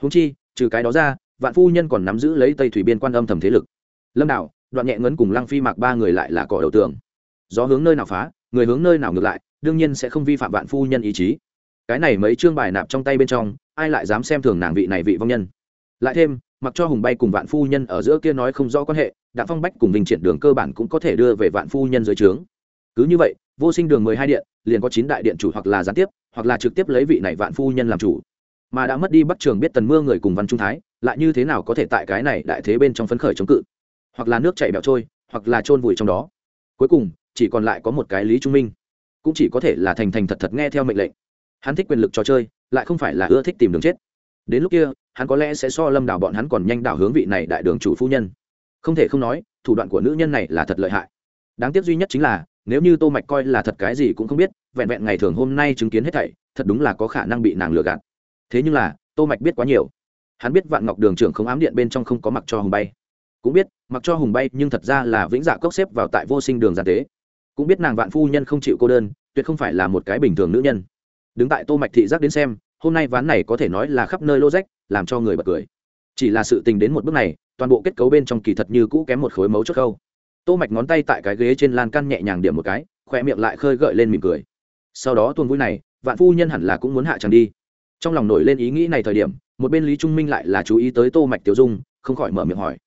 Húng chi, trừ cái đó ra, vạn phu nhân còn nắm giữ lấy tây thủy biên quan âm thầm thế lực. Lâm đạo đoạn nhẹ ngấn cùng lăng phi mạc ba người lại là cỏ đầu tường. Gió hướng nơi nào phá, người hướng nơi nào ngược lại, đương nhiên sẽ không vi phạm vạn phu nhân ý chí. Cái này mấy chương bài nạp trong tay bên trong, ai lại dám xem thường nàng vị này vị vong nhân? Lại thêm, mặc cho hùng bay cùng vạn phu nhân ở giữa kia nói không rõ quan hệ, đặng phong bách cùng vinh triển đường cơ bản cũng có thể đưa về vạn phu nhân dưới trướng. Cứ như vậy, vô sinh đường mười hai điện, liền có chín đại điện chủ hoặc là gián tiếp, hoặc là trực tiếp lấy vị này vạn phu nhân làm chủ. Mà đã mất đi bắc trường biết tần mưa người cùng văn trung thái, lại như thế nào có thể tại cái này đại thế bên trong phấn khởi chống cự? Hoặc là nước chảy bẹo trôi, hoặc là chôn vùi trong đó. Cuối cùng, chỉ còn lại có một cái lý trung minh. Cũng chỉ có thể là thành thành thật thật nghe theo mệnh lệnh. Hắn thích quyền lực trò chơi, lại không phải là ưa thích tìm đường chết. Đến lúc kia, hắn có lẽ sẽ so lâm đảo bọn hắn còn nhanh đảo hướng vị này đại đường chủ phu nhân. Không thể không nói, thủ đoạn của nữ nhân này là thật lợi hại. Đáng tiếc duy nhất chính là, nếu như tô mạch coi là thật cái gì cũng không biết, vẹn vẹn ngày thường hôm nay chứng kiến hết thảy, thật đúng là có khả năng bị nàng lừa gạt. Thế nhưng là, tô mạch biết quá nhiều. Hắn biết vạn ngọc đường trưởng không ám điện bên trong không có mặc cho hùng bay cũng biết, mặc cho hùng bay nhưng thật ra là vĩnh dạ cốc xếp vào tại vô sinh đường gian tế. Cũng biết nàng vạn phu nhân không chịu cô đơn, tuyệt không phải là một cái bình thường nữ nhân. Đứng tại tô mạch thị giác đến xem, hôm nay ván này có thể nói là khắp nơi lô rách, làm cho người bật cười. Chỉ là sự tình đến một bước này, toàn bộ kết cấu bên trong kỳ thật như cũ kém một khối mấu chốt khâu. Tô mạch ngón tay tại cái ghế trên lan can nhẹ nhàng điểm một cái khoe miệng lại khơi gợi lên mỉm cười. Sau đó tuôn vui này, vạn phu nhân hẳn là cũng muốn hạ chẳng đi. Trong lòng nổi lên ý nghĩ này thời điểm, một bên lý trung minh lại là chú ý tới tô mạch tiểu dung, không khỏi mở miệng hỏi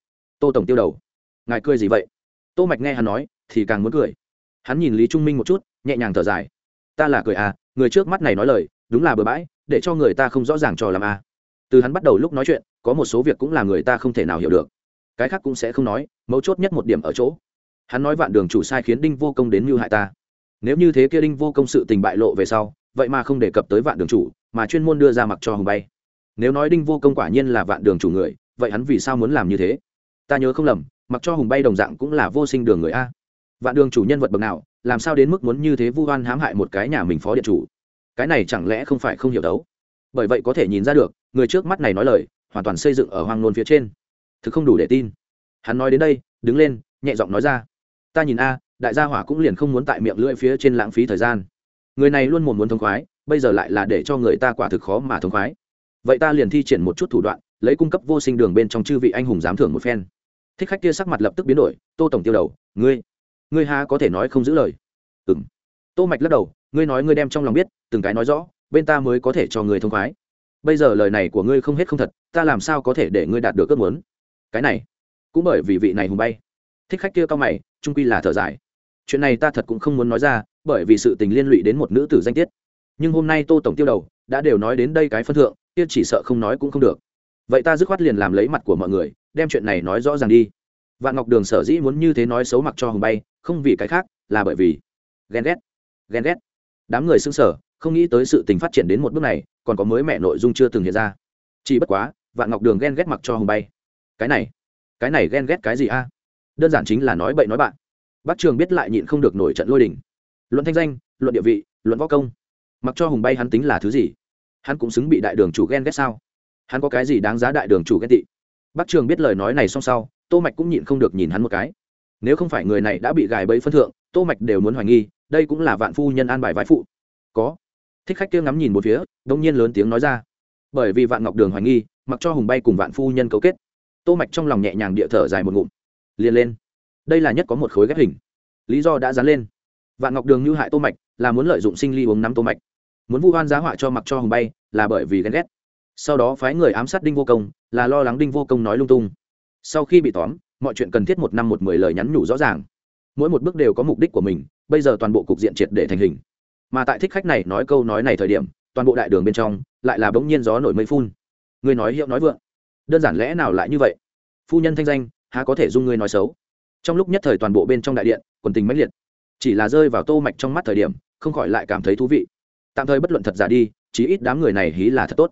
tô tổng tiêu đầu. Ngài cười gì vậy? Tô mạch nghe hắn nói, thì càng muốn cười. Hắn nhìn lý trung minh một chút, nhẹ nhàng thở dài. Ta là cười à người trước mắt này nói lời, đúng là bừa bãi, để cho người ta không rõ ràng cho làm à. Từ hắn bắt đầu lúc nói chuyện, có một số việc cũng là người ta không thể nào hiểu được. Cái khác cũng sẽ không nói, mấu chốt nhất một điểm ở chỗ. Hắn nói vạn đường chủ sai khiến đinh vô công đến mưu hại ta. Nếu như thế kia đinh vô công sự tình bại lộ về sau, vậy mà không đề cập tới vạn đường chủ, mà chuyên môn đưa ra mặc cho hồng bay. Nếu nói đinh vô công quả nhiên là vạn đường chủ người, vậy hắn vì sao muốn làm như thế? Ta nhớ không lầm, mặc cho hùng bay đồng dạng cũng là vô sinh đường người a. Vạn đường chủ nhân vật bậc nào, làm sao đến mức muốn như thế vu oan hãm hại một cái nhà mình phó điện chủ? Cái này chẳng lẽ không phải không hiểu đấu? Bởi vậy có thể nhìn ra được, người trước mắt này nói lời, hoàn toàn xây dựng ở hoang nôn phía trên. Thực không đủ để tin. Hắn nói đến đây, đứng lên, nhẹ giọng nói ra. Ta nhìn a, đại gia hỏa cũng liền không muốn tại miệng lưỡi phía trên lãng phí thời gian. Người này luôn muốn muốn thông khoái, bây giờ lại là để cho người ta quả thực khó mà thông khoái. Vậy ta liền thi triển một chút thủ đoạn lấy cung cấp vô sinh đường bên trong chư vị anh hùng giám thưởng một phen. Thích khách kia sắc mặt lập tức biến đổi, tô tổng tiêu đầu, ngươi ngươi ha có thể nói không giữ lời? Ừ m tô mạch lắc đầu, ngươi nói ngươi đem trong lòng biết, từng cái nói rõ, bên ta mới có thể cho ngươi thông khoái. Bây giờ lời này của ngươi không hết không thật, ta làm sao có thể để ngươi đạt được ước muốn? Cái này, cũng bởi vì vị này hùng bay. Thích khách kia cao mày, trung quy là thở dài. Chuyện này ta thật cũng không muốn nói ra, bởi vì sự tình liên lụy đến một nữ tử danh tiết. Nhưng hôm nay tô tổng tiêu đầu, đã đều nói đến đây cái phân thượng, kia chỉ sợ không nói cũng không được vậy ta dứt khoát liền làm lấy mặt của mọi người, đem chuyện này nói rõ ràng đi. Vạn ngọc đường sở dĩ muốn như thế nói xấu mặc cho hùng bay, không vì cái khác, là bởi vì ghen ghét ghen ghét. Đám người xưng sở không nghĩ tới sự tình phát triển đến một bước này, còn có mới mẹ nội dung chưa từng hiện ra. Chỉ bất quá, vạn ngọc đường ghen ghét mặc cho hùng bay. Cái này cái này ghen ghét cái gì a? Đơn giản chính là nói bậy nói bạn. Bác trường biết lại nhịn không được nổi trận lôi đình. Luận thanh danh, luận địa vị, luận võ công. Mặc cho hùng bay hắn tính là thứ gì? Hắn cũng xứng bị đại đường chủ ghen ghét sao? Hắn có cái gì đáng giá đại đường chủ ghen tị? Bắc trường biết lời nói này xong sau, tô mạch cũng nhịn không được nhìn hắn một cái. Nếu không phải người này đã bị gài bẫy phân thượng, tô mạch đều muốn hoài nghi, đây cũng là vạn phu nhân an bài vãi phụ. Có. Thích khách kia ngắm nhìn một phía, đông nhiên lớn tiếng nói ra. Bởi vì vạn ngọc đường hoài nghi, mặc cho hùng bay cùng vạn phu nhân cấu kết. Tô mạch trong lòng nhẹ nhàng địa thở dài một ngụm. Liền lên. Đây là nhất có một khối ghép hình. Lý do đã dán lên. Vạn ngọc đường như hại tô mạch, là muốn lợi dụng sinh ly uống nắm tô mạch. Muốn vu oan giá họa cho mặc cho hùng bay, là bởi vì ghen ghét sau đó phái người ám sát đinh vô công, là lo lắng đinh vô công nói lung tung. Sau khi bị tóm, mọi chuyện cần thiết một năm một mười lời nhắn nhủ rõ ràng. Mỗi một bước đều có mục đích của mình, bây giờ toàn bộ cục diện triệt để thành hình. Mà tại thích khách này nói câu nói này thời điểm, toàn bộ đại đường bên trong lại là bỗng nhiên gió nổi mây phun. Người nói hiệu nói vượng. Đơn giản lẽ nào lại như vậy? Phu nhân thanh danh, há có thể dung ngươi nói xấu? Trong lúc nhất thời toàn bộ bên trong đại điện, quần tình mãnh liệt. Chỉ là rơi vào tô mạch trong mắt thời điểm, không khỏi lại cảm thấy thú vị. Tạm thời bất luận thật giả đi, chí ít đám người này hí là thật tốt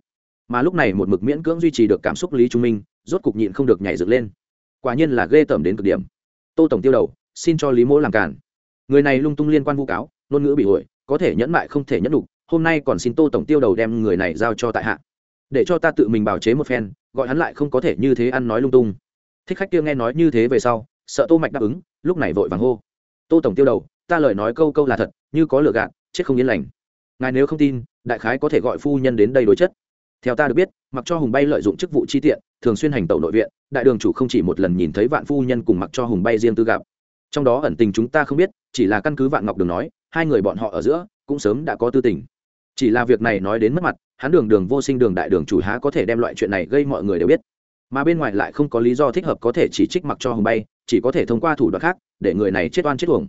mà lúc này một mực miễn cưỡng duy trì được cảm xúc lý trung minh, rốt cục nhịn không được nhảy dựng lên. Quả nhiên là ghê tởm đến cực điểm. Tô tổng tiêu đầu, xin cho lý mỗ làm cản. Người này lung tung liên quan vu cáo, ngôn ngữ bị hội có thể nhẫn mại không thể nhẫn đục hôm nay còn xin tô tổng tiêu đầu đem người này giao cho tại hạ. Để cho ta tự mình bào chế một phen, gọi hắn lại không có thể như thế ăn nói lung tung. Thích khách kia nghe nói như thế về sau, sợ tô mạch đáp ứng, lúc này vội vàng hô. Tô tổng tiêu đầu, ta lời nói câu câu là thật, như có lừa gạt, chết không yên lành. Ngài nếu không tin, đại khái có thể gọi phu nhân đến đây đối chất theo ta được biết, mặc cho hùng bay lợi dụng chức vụ chi tiện, thường xuyên hành tẩu nội viện, đại đường chủ không chỉ một lần nhìn thấy vạn phu nhân cùng mặc cho hùng bay riêng tư gặp. Trong đó ẩn tình chúng ta không biết, chỉ là căn cứ vạn ngọc đường nói, hai người bọn họ ở giữa, cũng sớm đã có tư tình. Chỉ là việc này nói đến mất mặt, hắn đường đường vô sinh đường đại đường chủ há có thể đem loại chuyện này gây mọi người đều biết. Mà bên ngoài lại không có lý do thích hợp có thể chỉ trích mặc cho hùng bay, chỉ có thể thông qua thủ đoạn khác, để người này chết oan chết uổng.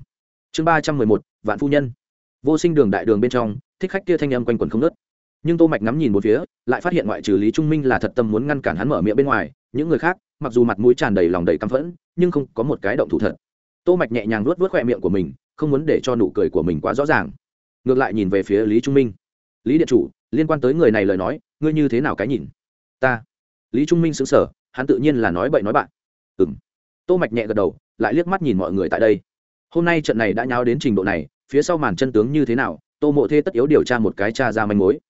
Chương ba trăm mười một, vạn phu nhân. Vô sinh đường đại đường bên trong, thích khách kia thanh âm quanh quần không nớt nhưng tô mạch ngắm nhìn một phía, lại phát hiện ngoại trừ lý trung minh là thật tâm muốn ngăn cản hắn mở miệng bên ngoài, những người khác, mặc dù mặt mũi tràn đầy lòng đầy căm phẫn, nhưng không có một cái động thủ thật. Tô mạch nhẹ nhàng nuốt vớt khoe miệng của mình, không muốn để cho nụ cười của mình quá rõ ràng. Ngược lại nhìn về phía lý trung minh. Lý điện chủ, liên quan tới người này lời nói, ngươi như thế nào cái nhìn? Ta. Lý trung minh sững sờ, hắn tự nhiên là nói bậy nói bạn. Ừm. Tô mạch nhẹ gật đầu, lại liếc mắt nhìn mọi người tại đây. Hôm nay trận này đã nháo đến trình độ này, phía sau màn chân tướng như thế nào, tô mộ thê tất yếu điều tra một cái tra ra manh mối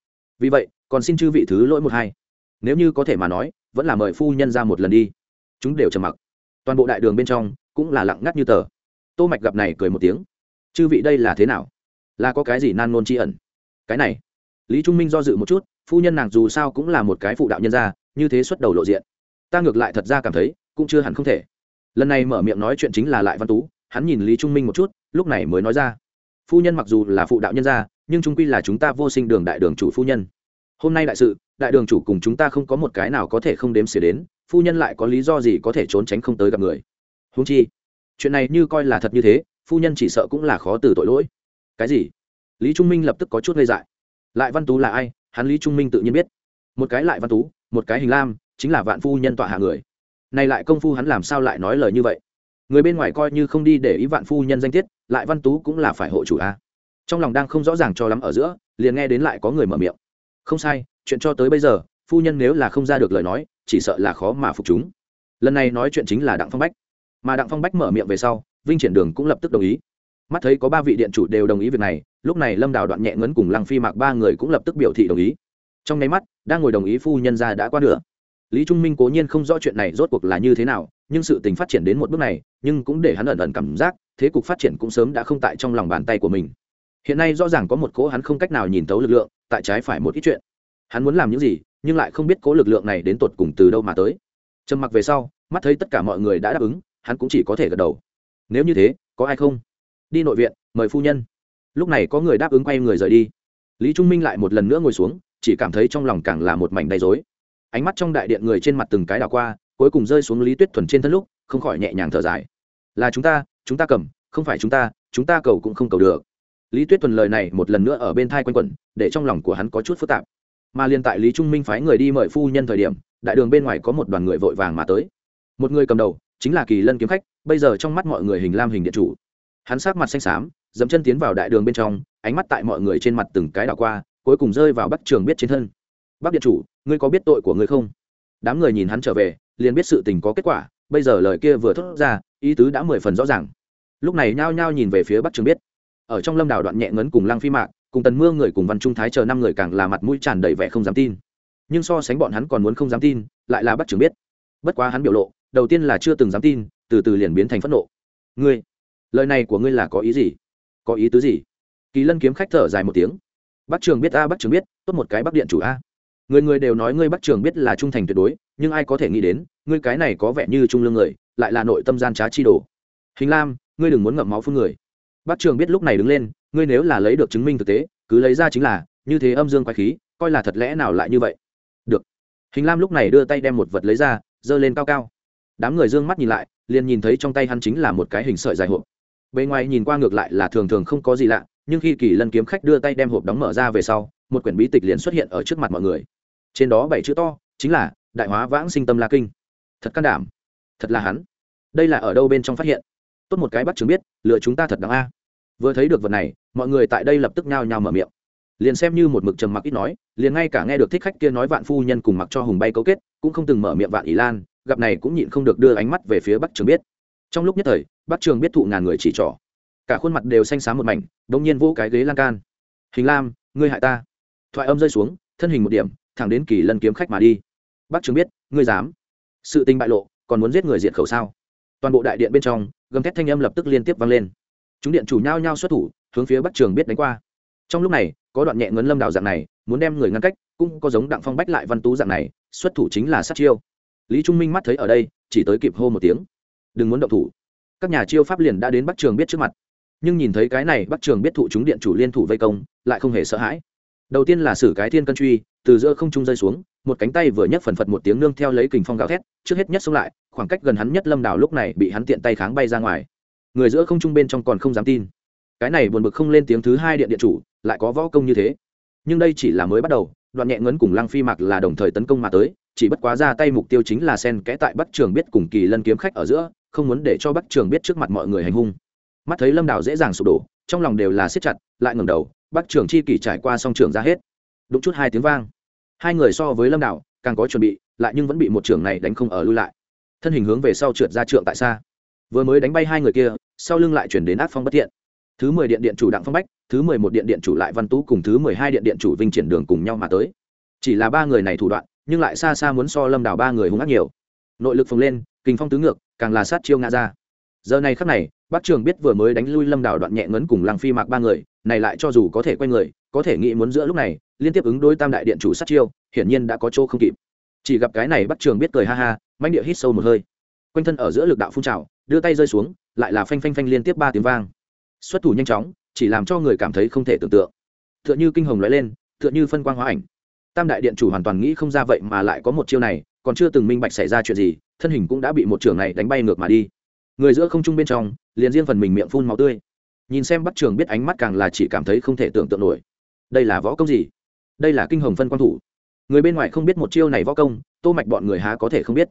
vì vậy, còn xin chư vị thứ lỗi một hai. Nếu như có thể mà nói, vẫn là mời phu nhân ra một lần đi. Chúng đều trầm mặc. Toàn bộ đại đường bên trong cũng là lặng ngắt như tờ. Tô mạch gặp này cười một tiếng. Chư vị đây là thế nào? Là có cái gì nan nôn tri ẩn? Cái này, lý trung minh do dự một chút, phu nhân nàng dù sao cũng là một cái phụ đạo nhân gia, như thế xuất đầu lộ diện. Ta ngược lại thật ra cảm thấy, cũng chưa hẳn không thể. Lần này mở miệng nói chuyện chính là lại văn tú, hắn nhìn lý trung minh một chút, lúc này mới nói ra phu nhân mặc dù là phụ đạo nhân gia, nhưng trung quy là chúng ta vô sinh đường đại đường chủ phu nhân. Hôm nay đại sự, đại đường chủ cùng chúng ta không có một cái nào có thể không đếm xỉa đến, phu nhân lại có lý do gì có thể trốn tránh không tới gặp người? Húng chi, chuyện này như coi là thật như thế, phu nhân chỉ sợ cũng là khó từ tội lỗi. Cái gì? Lý trung minh lập tức có chút gây dại. Lại văn tú là ai? Hắn lý trung minh tự nhiên biết. Một cái lại văn tú, một cái hình lam, chính là vạn phu nhân tọa hạ người. Này lại công phu hắn làm sao lại nói lời như vậy? Người bên ngoài coi như không đi để ý vạn phu nhân danh tiết, lại văn tú cũng là phải hộ chủ a. Trong lòng đang không rõ ràng cho lắm ở giữa, liền nghe đến lại có người mở miệng. Không sai, chuyện cho tới bây giờ, phu nhân nếu là không ra được lời nói, chỉ sợ là khó mà phục chúng. Lần này nói chuyện chính là đặng phong bách. Mà đặng phong bách mở miệng về sau, vinh triển đường cũng lập tức đồng ý. Mắt thấy có ba vị điện chủ đều đồng ý việc này, lúc này lâm đào đoạn nhẹ ngấn cùng lăng phi mạc ba người cũng lập tức biểu thị đồng ý. Trong nháy mắt, đang ngồi đồng ý phu nhân ra đã qua nửa lý trung minh cố nhiên không rõ chuyện này rốt cuộc là như thế nào, nhưng sự tình phát triển đến một bước này, nhưng cũng để hắn ẩn ẩn cảm giác, thế cục phát triển cũng sớm đã không tại trong lòng bàn tay của mình. Hiện nay rõ ràng có một cỗ hắn không cách nào nhìn tấu lực lượng, tại trái phải một ít chuyện. Hắn muốn làm những gì, nhưng lại không biết cố lực lượng này đến tột cùng từ đâu mà tới. Trầm mặc về sau, mắt thấy tất cả mọi người đã đáp ứng, hắn cũng chỉ có thể gật đầu. Nếu như thế, có ai không? Đi nội viện, mời phu nhân. Lúc này có người đáp ứng quay người rời đi. Lý trung minh lại một lần nữa ngồi xuống, chỉ cảm thấy trong lòng càng là một mảnh đầy dối ánh mắt trong đại điện người trên mặt từng cái đảo qua, cuối cùng rơi xuống lý tuyết thuần trên thân lúc, không khỏi nhẹ nhàng thở dài. Là chúng ta chúng ta cầm, không phải chúng ta chúng ta cầu cũng không cầu được. Lý tuyết thuần lời này một lần nữa ở bên thai quanh quẩn, để trong lòng của hắn có chút phức tạp. Mà liên tại lý trung minh phái người đi mời phu nhân thời điểm, đại đường bên ngoài có một đoàn người vội vàng mà tới. Một người cầm đầu, chính là kỳ lân kiếm khách, bây giờ trong mắt mọi người hình lam hình điện chủ. Hắn sát mặt xanh xám dẫm chân tiến vào đại đường bên trong, ánh mắt tại mọi người trên mặt từng cái đảo qua, cuối cùng rơi vào bắc trường biết trên thân. Bắc điện chủ ngươi có biết tội của ngươi không? Đám người nhìn hắn trở về, liền biết sự tình có kết quả, bây giờ lời kia vừa thốt ra, ý tứ đã mười phần rõ ràng. Lúc này nhao nhao nhìn về phía bắc trường biết. Ở trong lâm đảo đoạn nhẹ ngấn cùng lăng phi mạc, cùng tần mưa người cùng văn trung thái chờ năm người càng là mặt mũi tràn đầy vẻ không dám tin. Nhưng so sánh bọn hắn còn muốn không dám tin, lại là bắt trường biết. Bất quá hắn biểu lộ, đầu tiên là chưa từng dám tin, từ từ liền biến thành phẫn nộ. Ngươi, lời này của ngươi là có ý gì? Có ý tứ gì? Kỳ lân kiếm khách thở dài một tiếng. Bắc trường biết a, bắc trường biết, tốt một cái bắc điện chủ a người người đều nói ngươi bắc trường biết là trung thành tuyệt đối, nhưng ai có thể nghĩ đến, ngươi cái này có vẻ như trung lương người, lại là nội tâm gian trá chi đồ. Hình lam, ngươi đừng muốn ngậm máu phương người. Bắc trường biết lúc này đứng lên, ngươi nếu là lấy được chứng minh thực tế, cứ lấy ra chính là, như thế âm dương quái khí, coi là thật lẽ nào lại như vậy? Được. Hình lam lúc này đưa tay đem một vật lấy ra, giơ lên cao cao. Đám người d ư ơ n g mắt nhìn lại, liền nhìn thấy trong tay hắn chính là một cái hình sợi dài hộp. Bề ngoài nhìn qua ngược lại là thường thường không có gì lạ, nhưng khi kỳ lân kiếm khách đưa tay đem hộp đóng mở ra về sau một quyển bí tịch liền xuất hiện ở trước mặt mọi người. Trên đó bảy chữ to, chính là đại hóa vãng sinh tâm la kinh. Thật can đảm. Thật là hắn. Đây là ở đâu bên trong phát hiện? Tốt một cái bắt chứng biết lựa chúng ta thật đáng a. Vừa thấy được vật này, mọi người tại đây lập tức nhao nhao mở miệng. Liền xem như một mực trầm mặc ít nói, liền ngay cả nghe được thích khách kia nói vạn phu nhân cùng mặc cho hùng bay cấu kết, cũng không từng mở miệng vạn ý lan, gặp này cũng nhịn không được đưa ánh mắt về phía bắc trường biết. Trong lúc nhất thời bắc trường biết thụ ngàn người chỉ trỏ. Cả khuôn mặt đều xanh xám một mảnh đông nhiên vỗ cái ghế lan can. Hình lam, ngươi hại ta thoại âm rơi xuống, thân hình một điểm, thẳng đến kỳ lân kiếm khách mà đi. Bắc trường biết, ngươi dám. Sự tình bại lộ, còn muốn giết người diệt khẩu sao? Toàn bộ đại điện bên trong, gầm thét thanh âm lập tức liên tiếp vang lên. Chúng điện chủ nhau nhau xuất thủ, hướng phía bắc trường biết đánh qua. Trong lúc này, có đoạn nhẹ ngấn lâm đào dạng này, muốn đem người ngăn cách, cũng có giống đặng phong bách lại văn tú dạng này, xuất thủ chính là sát chiêu. Lý trung minh mắt thấy ở đây, chỉ tới kịp hô một tiếng. Đừng muốn động thủ. Các nhà chiêu pháp liền đã đến bắc trường biết trước mặt. Nhưng nhìn thấy cái này bắc trường biết thụ chúng điện chủ liên thủ vây công, lại không hề sợ hãi đầu tiên là sử cái thiên cân truy, từ giữa không trung rơi xuống, một cánh tay vừa nhấc phần phật một tiếng nương theo lấy kình phong gào thét, trước hết nhất xông lại, khoảng cách gần hắn nhất lâm đào lúc này bị hắn tiện tay kháng bay ra ngoài. Người giữa không trung bên trong còn không dám tin. Cái này buồn bực không lên tiếng thứ hai điện điện chủ, lại có võ công như thế. Nhưng đây chỉ là mới bắt đầu, đoạn nhẹ ngấn cùng lăng phi mạc là đồng thời tấn công mà tới, chỉ bất quá ra tay mục tiêu chính là sen kẽ tại bắc trường biết cùng kỳ lân kiếm khách ở giữa, không muốn để cho bắc trường biết trước mặt mọi người hành hung. Mắt thấy lâm đào dễ dàng sụp đổ, trong lòng đều là siết chặt, lại ngẩng đầu bắc trưởng chi kỷ trải qua song trưởng ra hết. Đúng chút hai tiếng vang. Hai người so với lâm đảo, càng có chuẩn bị, lại nhưng vẫn bị một trưởng này đánh không ở lui lại. Thân hình hướng về sau trượt ra trượng tại xa. Vừa mới đánh bay hai người kia, sau lưng lại chuyển đến ác phong bất thiện. Thứ mười điện điện chủ đặng phong bách, thứ mười một điện điện chủ lại văn tú cùng thứ mười hai điện điện chủ vinh triển đường cùng nhau mà tới. Chỉ là ba người này thủ đoạn, nhưng lại xa xa muốn so lâm đảo ba người hung ác nhiều. Nội lực phồng lên kinh phong tứ ngược, càng là sát chiêu ngã ra. Giờ này khắc này bác trường biết vừa mới đánh lui lâm đảo đoạn nhẹ ngấn cùng lăng phi mạc ba người này lại cho dù có thể quay người, có thể nghĩ muốn giữa lúc này, liên tiếp ứng đối tam đại điện chủ sát chiêu, hiển nhiên đã có chỗ không kịp. Chỉ gặp cái này bắt trường biết cười ha ha manh địa hít sâu một hơi. Quanh thân ở giữa lực đạo phun trào, đưa tay rơi xuống, lại là phanh phanh phanh liên tiếp ba tiếng vang. Xuất thủ nhanh chóng, chỉ làm cho người cảm thấy không thể tưởng tượng. T h ư ợ n h ư kinh hồng lóe lên t h ư ợ n h ư phân quang hóa ảnh. Tam đại điện chủ hoàn toàn nghĩ không ra vậy mà lại có một chiêu này, còn chưa từng minh bạch xảy ra chuyện gì, thân hình cũng đã bị một trường này đánh bay ngược mà đi. Người giữa không trung bên trong, liền riêng phần mình miệng phun màu tươi nhìn xem bắt trường biết ánh mắt càng là chỉ cảm thấy không thể tưởng tượng nổi. Đây là võ công gì? Đây là kinh hồng phân quan thủ. Người bên ngoài không biết một chiêu này võ công, tô mạch bọn người há có thể không biết.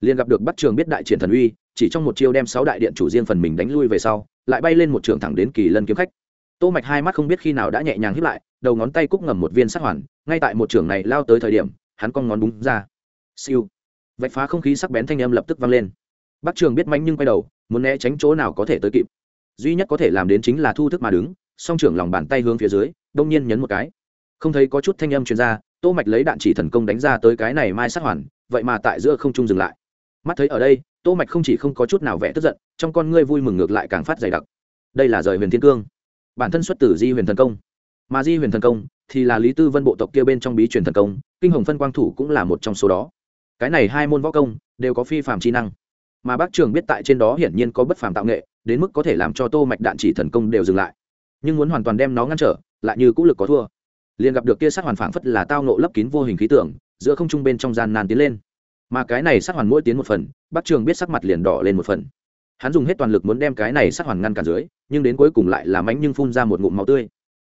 Liền gặp được bắt trường biết đại triển thần uy, chỉ trong một chiêu đem sáu đại điện chủ riêng phần mình đánh lui về sau, lại bay lên một trường thẳng đến kỳ lân kiếm khách. Tô mạch hai mắt không biết khi nào đã nhẹ nhàng hít lại, đầu ngón tay cúc ngầm một viên sát hoàn, ngay tại một trường này lao tới thời điểm, hắn cong ngón búng ra. Siêu. Vạch phá không khí sắc bén thanh âm lập tức vang lên. Bắt trường biết mánh nhưng quay đầu, muốn né tránh chỗ nào có thể tới kịp duy nhất có thể làm đến chính là thu thức mà đứng, song trưởng lòng bàn tay hướng phía dưới, đông nhiên nhấn một cái. Không thấy có chút thanh âm truyền ra, tô mạch lấy đạn chỉ thần công đánh ra tới cái này mai sát hoàn, vậy mà tại giữa không trung dừng lại. Mắt thấy ở đây, tô mạch không chỉ không có chút nào vẻ tức giận, trong con ngươi vui mừng ngược lại càng phát dày đặc. Đây là rời huyền thiên cương. Bản thân xuất từ di huyền thần công. Mà di huyền thần công thì là lý tư vân bộ tộc kia bên trong bí truyền thần công, kinh hồng phân quang thủ cũng là một trong số đó. Cái này hai môn võ công đều có phi phạm trí năng. Mà bác trường biết tại trên đó hiển nhiên có bất phàm tạo nghệ đến mức có thể làm cho tô mạch đạn chỉ thần công đều dừng lại. Nhưng muốn hoàn toàn đem nó ngăn trở, lại như cũng lực có thua. Liền gặp được kia sát hoàn phảng phất là tao nộ lấp kín vô hình khí tượng, giữa không trung bên trong gian nan tiến lên. Mà cái này sát hoàn mỗi tiến một phần, bắc trường biết sắc mặt liền đỏ lên một phần. Hắn dùng hết toàn lực muốn đem cái này sát hoàn ngăn cản dưới, nhưng đến cuối cùng lại là mánh nhưng phun ra một ngụm máu tươi.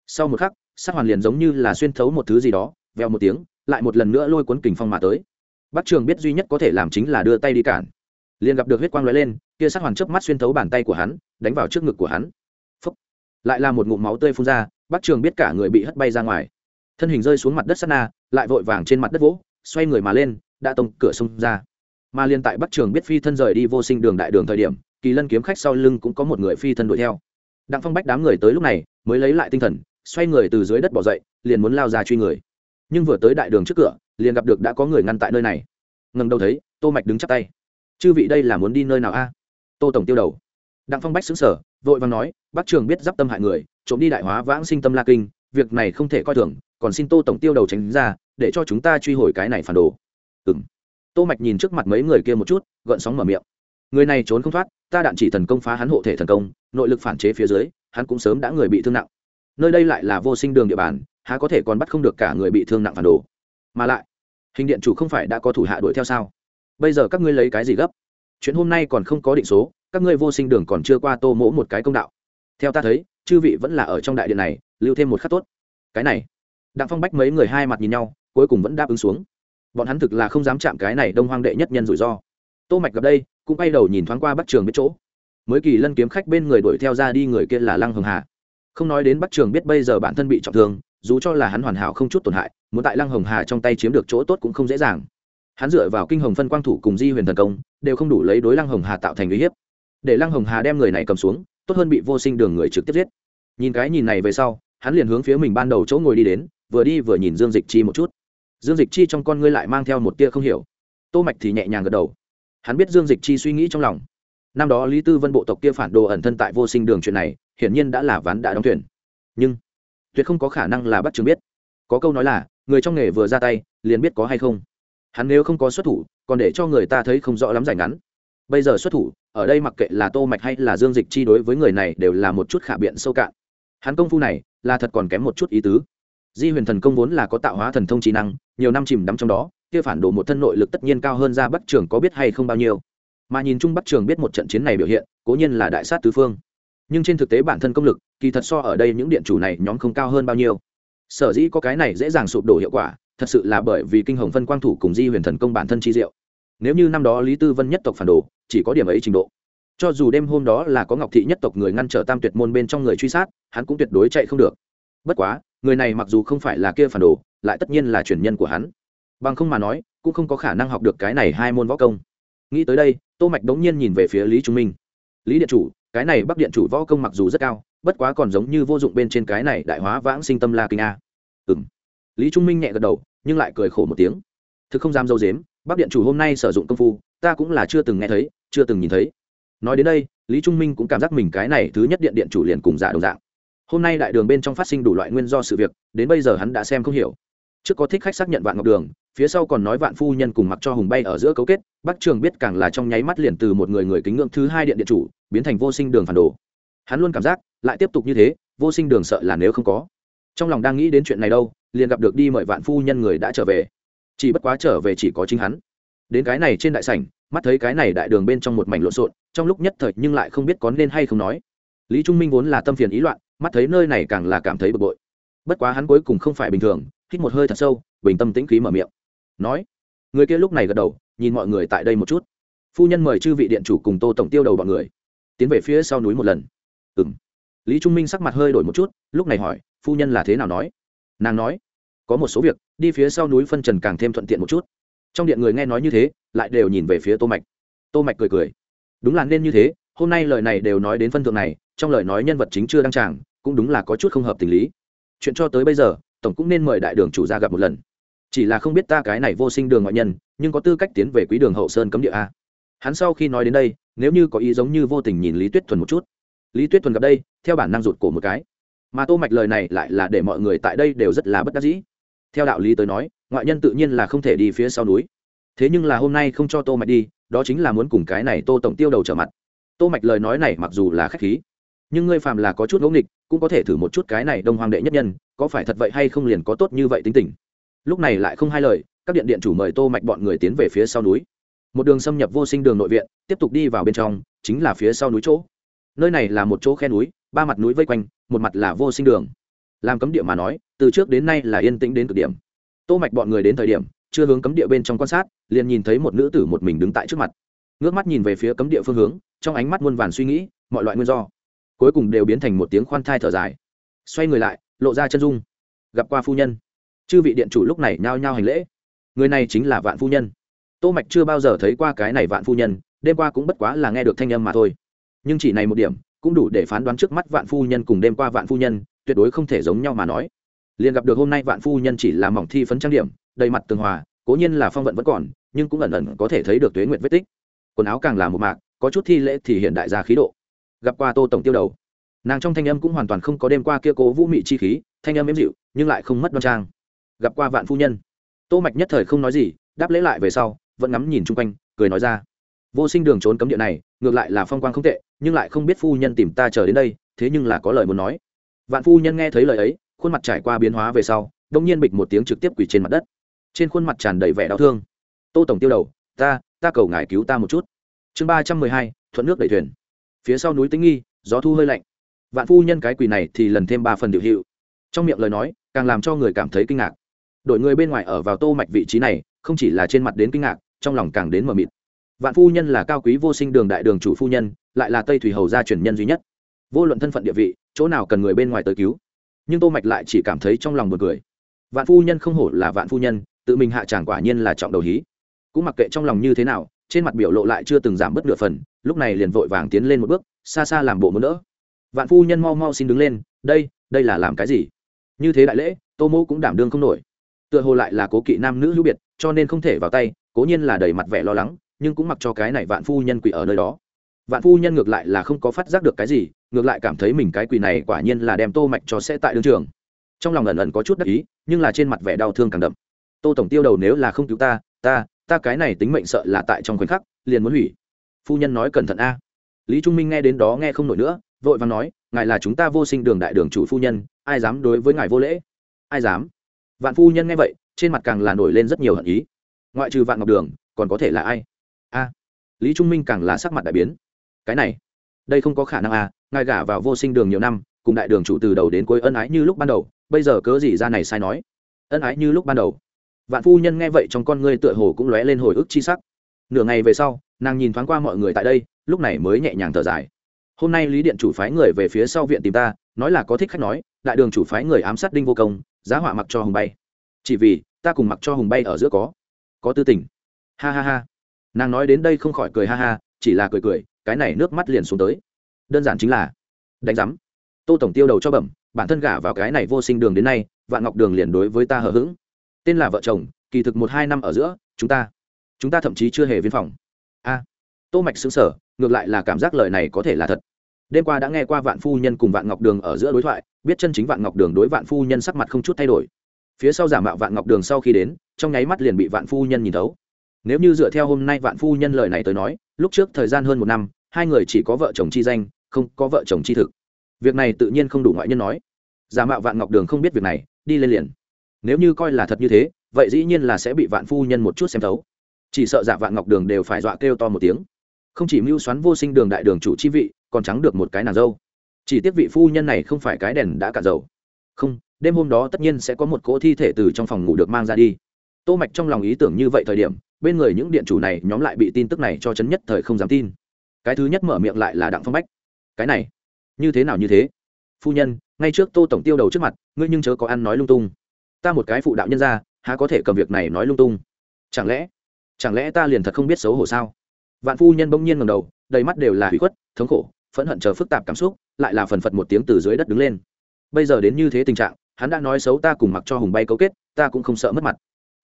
Sau một khắc, sát hoàn liền giống như là xuyên thấu một thứ gì đó veo một tiếng, lại một lần nữa lôi cuốn kình phong mà tới. Bắc trường biết duy nhất có thể làm chính là đưa tay đi cản. Liền gặp được huyết quang lóe lên kia sát hoàn chớp mắt xuyên thấu bàn tay của hắn, đánh vào trước ngực của hắn. Phúc. lại là một ngụm máu tươi phun ra Bắc trường biết cả người bị hất bay ra ngoài. Thân hình rơi xuống mặt đất sát na, lại vội vàng trên mặt đất vỗ, xoay người mà lên, đã tông cửa sông ra. Mà liên tại bắc trường biết phi thân rời đi vô sinh đường đại đường thời điểm, kỳ lân kiếm khách sau lưng cũng có một người phi thân đuổi theo. Đặng phong bách đám người tới lúc này, mới lấy lại tinh thần, xoay người từ dưới đất bỏ dậy, liền muốn lao ra truy người. Nhưng vừa tới đại đường trước cửa, liền gặp được đã có người ngăn tại nơi này. Ngần đầu thấy, tô mạch đứng chắp tay. Chư vị đây là muốn đi nơi nào a? Tô tổng tiêu đầu. Đặng phong bách xứng sở vội vàng nói bắc trường biết d tâm hại người, trộm đi đại hóa vãng sinh tâm la kinh, việc này không thể coi thường, còn xin tô tổng tiêu đầu tránh ra, để cho chúng ta truy hồi cái này phản đồ. Ừng tô mạch nhìn trước mặt mấy người kia một chút, gợn sóng mở miệng. Người này trốn không thoát, ta đạn chỉ thần công phá hắn hộ thể thần công, nội lực phản chế phía dưới, hắn cũng sớm đã người bị thương nặng. Nơi đây lại là vô sinh đường địa bàn, há có thể còn bắt không được cả người bị thương nặng phản đồ. Mà lại, hình điện chủ không phải đã có thủ hạ đuổi theo sao? Bây giờ các ngươi lấy cái gì gấp? Chuyện hôm nay còn không có định số, các ngươi vô sinh đường còn chưa qua tô mỗ một cái công đạo. Theo ta thấy, chư vị vẫn là ở trong đại điện này, lưu thêm một khắc tốt. Cái này, đặng phong bách mấy người hai mặt nhìn nhau, cuối cùng vẫn đáp ứng xuống. Bọn hắn thực là không dám chạm cái này đông hoang đệ nhất nhân rủi ro. Tô mạch gặp đây, cũng quay đầu nhìn thoáng qua bắc trường biết chỗ. Mới kỳ lân kiếm khách bên người đuổi theo ra đi người kia là lăng hồng hà. Không nói đến bắc trường biết bây giờ bản thân bị trọng thương, dù cho là hắn hoàn hảo không chút tổn hại, muốn tại lăng hồng hà trong tay chiếm được chỗ tốt cũng không dễ dàng hắn dựa vào kinh hồng phân quang thủ cùng di huyền thần công, đều không đủ lấy đối lăng hồng hà tạo thành uy hiếp. Để lăng hồng hà đem người này cầm xuống, tốt hơn bị vô sinh đường người trực tiếp giết. Nhìn cái nhìn này về sau, hắn liền hướng phía mình ban đầu chỗ ngồi đi đến, vừa đi vừa nhìn dương dịch chi một chút. Dương dịch chi trong con ngươi lại mang theo một tia không hiểu. Tô mạch thì nhẹ nhàng gật đầu. Hắn biết dương dịch chi suy nghĩ trong lòng. Năm đó lý tư vân bộ tộc kia phản đồ ẩn thân tại vô sinh đường chuyện này, hiển nhiên đã là ván đã đóng thuyền. Nhưng, tuyệt không có khả năng là bắt chứng biết. Có câu nói là, người trong nghề vừa ra tay, liền biết có hay không hắn nếu không có xuất thủ, còn để cho người ta thấy không rõ lắm giải ngắn. Bây giờ xuất thủ, ở đây mặc kệ là tô mạch hay là dương dịch chi đối với người này đều là một chút khả biện sâu cạn. Hắn công phu này là thật còn kém một chút ý tứ. Di huyền thần công vốn là có tạo hóa thần thông trí năng, nhiều năm chìm đắm trong đó, kia phản đồ một thân nội lực tất nhiên cao hơn ra bắc trường có biết hay không bao nhiêu. Mà nhìn chung bắc trường biết một trận chiến này biểu hiện, cố nhiên là đại sát tứ phương. Nhưng trên thực tế bản thân công lực, kỳ thật so ở đây những điện chủ này nhóm không cao hơn bao nhiêu. Sở dĩ có cái này dễ dàng sụp đổ hiệu quả thật sự là bởi vì kinh hồng phân quang thủ cùng di huyền thần công bản thân chi diệu. Nếu như năm đó lý tư vân nhất tộc phản đồ, chỉ có điểm ấy trình độ. Cho dù đêm hôm đó là có ngọc thị nhất tộc người ngăn trở tam tuyệt môn bên trong người truy sát, hắn cũng tuyệt đối chạy không được. Bất quá, người này mặc dù không phải là kia phản đồ, lại tất nhiên là truyền nhân của hắn. Bằng không mà nói, cũng không có khả năng học được cái này hai môn võ công. Nghĩ tới đây, tô mạch đống nhiên nhìn về phía lý trung minh. Lý điện chủ, cái này bắc điện chủ võ công mặc dù rất cao, bất quá còn giống như vô dụng bên trên cái này đại hóa vãng sinh tâm la kinh a. Ừm lý trung minh nhẹ gật đầu, nhưng lại cười khổ một tiếng. Thực không dám dâu dếm, bác điện chủ hôm nay sử dụng công phu, ta cũng là chưa từng nghe thấy, chưa từng nhìn thấy. Nói đến đây, lý trung minh cũng cảm giác mình cái này thứ nhất điện điện chủ liền cùng giả đồng dạng. Hôm nay đại đường bên trong phát sinh đủ loại nguyên do sự việc, đến bây giờ hắn đã xem không hiểu. Trước có thích khách xác nhận vạn ngọc đường, phía sau còn nói vạn phu nhân cùng mặc cho hùng bay ở giữa cấu kết bắc trường biết càng là trong nháy mắt liền từ một người người kính ngưỡng thứ hai điện điện chủ, biến thành vô sinh đường phản đồ. Hắn luôn cảm giác, lại tiếp tục như thế, vô sinh đường sợ là nếu không có trong lòng đang nghĩ đến chuyện này đâu, liền gặp được đi mời vạn phu nhân người đã trở về. Chỉ bất quá trở về chỉ có chính hắn. Đến cái này trên đại sảnh, mắt thấy cái này đại đường bên trong một mảnh lộn xộn, trong lúc nhất thời nhưng lại không biết có nên hay không nói. Lý trung minh vốn là tâm phiền ý loạn, mắt thấy nơi này càng là cảm thấy bực bội. Bất quá hắn cuối cùng không phải bình thường, hít một hơi thật sâu, bình tâm tĩnh khí mở miệng. Nói, người kia lúc này gật đầu, nhìn mọi người tại đây một chút. Phu nhân mời chư vị điện chủ cùng tô tổng tiêu đầu bọn người. Tiến về phía sau núi một lần. Ừ m lý trung minh sắc mặt hơi đổi một chút, lúc này hỏi phu nhân là thế nào nói? Nàng nói, có một số việc, đi phía sau núi phân trần càng thêm thuận tiện một chút. Trong điện người nghe nói như thế, lại đều nhìn về phía tô mạch. Tô mạch cười cười, đúng là nên như thế, hôm nay lời này đều nói đến phân thượng này, trong lời nói nhân vật chính chưa đăng tràng, cũng đúng là có chút không hợp tình lý. Chuyện cho tới bây giờ, tổng cũng nên mời đại đường chủ ra gặp một lần. Chỉ là không biết ta cái này vô sinh đường ngoại nhân, nhưng có tư cách tiến về quý đường hậu sơn cấm địa a. Hắn sau khi nói đến đây, nếu như có ý giống như vô tình nhìn lý tuyết thuần một chút. Lý tuyết thuần gặp đây, theo bản năng rụt cổ một cái mà tô mạch lời này lại là để mọi người tại đây đều rất là bất đắc dĩ. Theo đạo lý tới nói, ngoại nhân tự nhiên là không thể đi phía sau núi. Thế nhưng là hôm nay không cho tô mạch đi, đó chính là muốn cùng cái này tô tổng tiêu đầu trở mặt. Tô mạch lời nói này mặc dù là khách khí, nhưng ngươi phàm là có chút ngỗ nghịch, cũng có thể thử một chút cái này đông hoàng đệ nhất nhân, có phải thật vậy hay không liền có tốt như vậy tính tình. Lúc này lại không hai lời, các điện điện chủ mời tô mạch bọn người tiến về phía sau núi. Một đường xâm nhập vô sinh đường nội viện, tiếp tục đi vào bên trong, chính là phía sau núi chỗ. Nơi này là một chỗ khe núi ba mặt núi vây quanh, một mặt là vô sinh đường. Làm cấm địa mà nói, từ trước đến nay là yên tĩnh đến cực điểm. Tô mạch bọn người đến thời điểm, chưa hướng cấm địa bên trong quan sát, liền nhìn thấy một nữ tử một mình đứng tại trước mặt. Ngước mắt nhìn về phía cấm địa phương hướng, trong ánh mắt muôn vàn suy nghĩ, mọi loại nguyên do. Cuối cùng đều biến thành một tiếng khoan thai thở dài. Xoay người lại, lộ ra chân dung. Gặp qua phu nhân. Chư vị điện chủ lúc này nhao nhao hành lễ. Người này chính là vạn phu nhân. Tô mạch chưa bao giờ thấy qua cái này vạn phu nhân, đêm qua cũng bất quá là nghe được thanh âm mà thôi. Nhưng chỉ này một điểm cũng đủ để phán đoán trước mắt vạn phu nhân cùng đêm qua vạn phu nhân, tuyệt đối không thể giống nhau mà nói. Liền gặp được hôm nay vạn phu nhân chỉ là mỏng thi phấn trang điểm, đầy mặt tường hòa, cố nhiên là phong vận vẫn còn, nhưng cũng ẩn ẩn có thể thấy được tuế nguyện vết tích. Quần áo càng là một mạc, có chút thi lễ thì hiện đại gia khí độ. Gặp qua tô tổng tiêu đầu. Nàng trong thanh âm cũng hoàn toàn không có đêm qua kia cố vũ mị chi khí, thanh âm êm dịu, nhưng lại không mất đoan trang. Gặp qua vạn phu nhân. Tô mạch nhất thời không nói gì, đáp lễ lại về sau, vẫn ngắm nhìn chung quanh, cười nói ra. Vô sinh đường trốn cấm địa này ngược lại là phong quang không tệ, nhưng lại không biết phu nhân tìm ta chờ đến đây, thế nhưng là có lời muốn nói. Vạn phu nhân nghe thấy lời ấy, khuôn mặt trải qua biến hóa về sau, đông nhiên bịch một tiếng trực tiếp quỳ trên mặt đất. Trên khuôn mặt tràn đầy vẻ đau thương. Tô tổng tiêu đầu, ta ta cầu ngài cứu ta một chút. Chương ba trăm mười hai, thuận nước đẩy thuyền. Phía sau núi tĩnh nghi, gió thu hơi lạnh. Vạn phu nhân cái quỳ này thì lần thêm ba phần điều hiệu. Trong miệng lời nói, càng làm cho người cảm thấy kinh ngạc. Đội người bên ngoài ở vào tô mạch vị trí này, không chỉ là trên mặt đến kinh ngạc, trong lòng càng đến mờ mịt vạn phu nhân là cao quý vô sinh đường đại đường chủ phu nhân, lại là tây thủy hầu gia truyền nhân duy nhất. Vô luận thân phận địa vị, chỗ nào cần người bên ngoài tới cứu. Nhưng tô mạch lại chỉ cảm thấy trong lòng buồn cười. Vạn phu nhân không hổ là vạn phu nhân, tự mình hạ tràng quả nhiên là trọng đầu hí. Cũng mặc kệ trong lòng như thế nào, trên mặt biểu lộ lại chưa từng giảm bất nửa phần, lúc này liền vội vàng tiến lên một bước, xa xa làm bộ muốn đỡ. Vạn phu nhân mau mau xin đứng lên, đây đây là làm cái gì? Như thế đại lễ, tô mô cũng đảm đương không nổi. Tựa hồ lại là cố kỵ nam nữ hữu biệt, cho nên không thể vào tay, cố nhiên là đầy mặt vẻ lo lắng nhưng cũng mặc cho cái này vạn phu nhân quỷ ở nơi đó. Vạn phu nhân ngược lại là không có phát giác được cái gì, ngược lại cảm thấy mình cái quỷ này quả nhiên là đem tô mạch cho sẽ tại đương trường. Trong lòng ẩn ẩn có chút đắc ý, nhưng là trên mặt vẻ đau thương càng đậm. Tô tổng tiêu đầu nếu là không cứu ta ta ta cái này tính mệnh sợ là tại trong khoảnh khắc, liền muốn hủy. Phu nhân nói cẩn thận a. Lý trung minh nghe đến đó nghe không nổi nữa, vội vàng nói, ngài là chúng ta vô sinh đường đại đường chủ phu nhân, ai dám đối với ngài vô lễ? Ai dám? Vạn phu nhân nghe vậy, trên mặt càng là nổi lên rất nhiều hận ý. Ngoại trừ vạn ngọc đường, còn có thể là ai? A lý trung minh càng là sắc mặt đại biến. Cái này, đây không có khả năng à? ngài gả vào vô sinh đường nhiều năm, cùng đại đường chủ từ đầu đến cuối ân ái như lúc ban đầu, bây giờ cớ gì ra này sai nói? Ân ái như lúc ban đầu. Vạn phu nhân nghe vậy trong con ngươi tựa hồ cũng lóe lên hồi ức chi sắc. Nửa ngày về sau, nàng nhìn thoáng qua mọi người tại đây, lúc này mới nhẹ nhàng thở dài. Hôm nay lý điện chủ phái người về phía sau viện tìm ta, nói là có thích khách nói, đại đường chủ phái người ám sát đinh vô công, giá họa mặc cho hùng bay. Chỉ vì, ta cùng mặc cho hùng bay ở giữa có có tư tình. Ha ha ha nàng nói đến đây không khỏi cười ha ha, chỉ là cười cười, cái này nước mắt liền xuống tới. Đơn giản chính là đánh giám tô tổng tiêu đầu cho bẩm, bản thân gả vào cái này vô sinh đường đến nay, vạn ngọc đường liền đối với ta hờ hững. Tên là vợ chồng, kỳ thực một hai năm ở giữa, chúng ta chúng ta thậm chí chưa hề viên phòng. A. À, tô mạch xứng sở ngược lại là cảm giác lời này có thể là thật. Đêm qua đã nghe qua vạn phu nhân cùng vạn ngọc đường ở giữa đối thoại, biết chân chính vạn ngọc đường đối vạn phu nhân sắc mặt không chút thay đổi. Phía sau giả mạo vạn ngọc đường sau khi đến, trong nháy mắt liền bị vạn phu nhân nhìn thấu nếu như dựa theo hôm nay vạn phu nhân lời này tới nói, lúc trước thời gian hơn một năm, hai người chỉ có vợ chồng chi danh, không có vợ chồng chi thực. Việc này tự nhiên không đủ ngoại nhân nói. Giả mạo vạn ngọc đường không biết việc này, đi lên liền. Nếu như coi là thật như thế, vậy dĩ nhiên là sẽ bị vạn phu nhân một chút xem thấu. Chỉ sợ giả vạn ngọc đường đều phải dọa kêu to một tiếng. Không chỉ mưu xoắn vô sinh đường đại đường chủ chi vị, còn trắng được một cái nàng dâu. Chỉ tiếc vị phu nhân này không phải cái đèn đã cả dầu. Không, đêm hôm đó tất nhiên sẽ có một cỗ thi thể từ trong phòng ngủ được mang ra đi. Tô mạch trong lòng ý tưởng như vậy thời điểm bên người những điện chủ này nhóm lại bị tin tức này cho chấn nhất thời không dám tin. Cái thứ nhất mở miệng lại là đặng phong bách. Cái này, như thế nào như thế? Phu nhân, ngay trước tô tổng tiêu đầu trước mặt, ngươi nhưng chớ có ăn nói lung tung. Ta một cái phụ đạo nhân ra, há có thể cầm việc này nói lung tung? Chẳng lẽ chẳng lẽ ta liền thật không biết xấu hổ sao? Vạn phu nhân bỗng nhiên ngầm đầu, đầy mắt đều là hủy khuất, thống khổ, phẫn hận chờ phức tạp cảm xúc, lại là phần phật một tiếng từ dưới đất đứng lên. Bây giờ đến như thế tình trạng, hắn đã nói xấu ta cùng mặc cho hùng bay cấu kết, ta cũng không sợ mất mặt.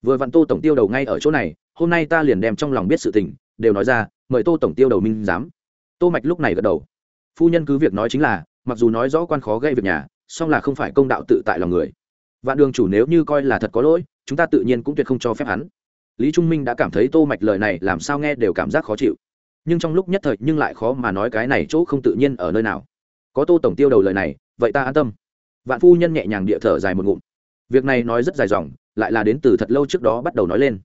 Vừa vặn tô tổng tiêu đầu ngay ở chỗ này hôm nay ta liền đem trong lòng biết sự tình, đều nói ra, mời tô tổng tiêu đầu minh giám. Tô mạch lúc này gật đầu. Phu nhân cứ việc nói chính là, mặc dù nói rõ quan khó gây việc nhà, song là không phải công đạo tự tại lòng người. Vạn đường chủ nếu như coi là thật có lỗi, chúng ta tự nhiên cũng tuyệt không cho phép hắn. Lý trung minh đã cảm thấy tô mạch lời này làm sao nghe đều cảm giác khó chịu. Nhưng trong lúc nhất thời nhưng lại khó mà nói cái này chỗ không tự nhiên ở nơi nào. Có tô tổng tiêu đầu lời này, vậy ta an tâm. Vạn phu nhân nhẹ nhàng địa thở dài một ngụm. Việc này nói rất dài dòng, lại là đến từ thật lâu trước đó bắt đầu nói lên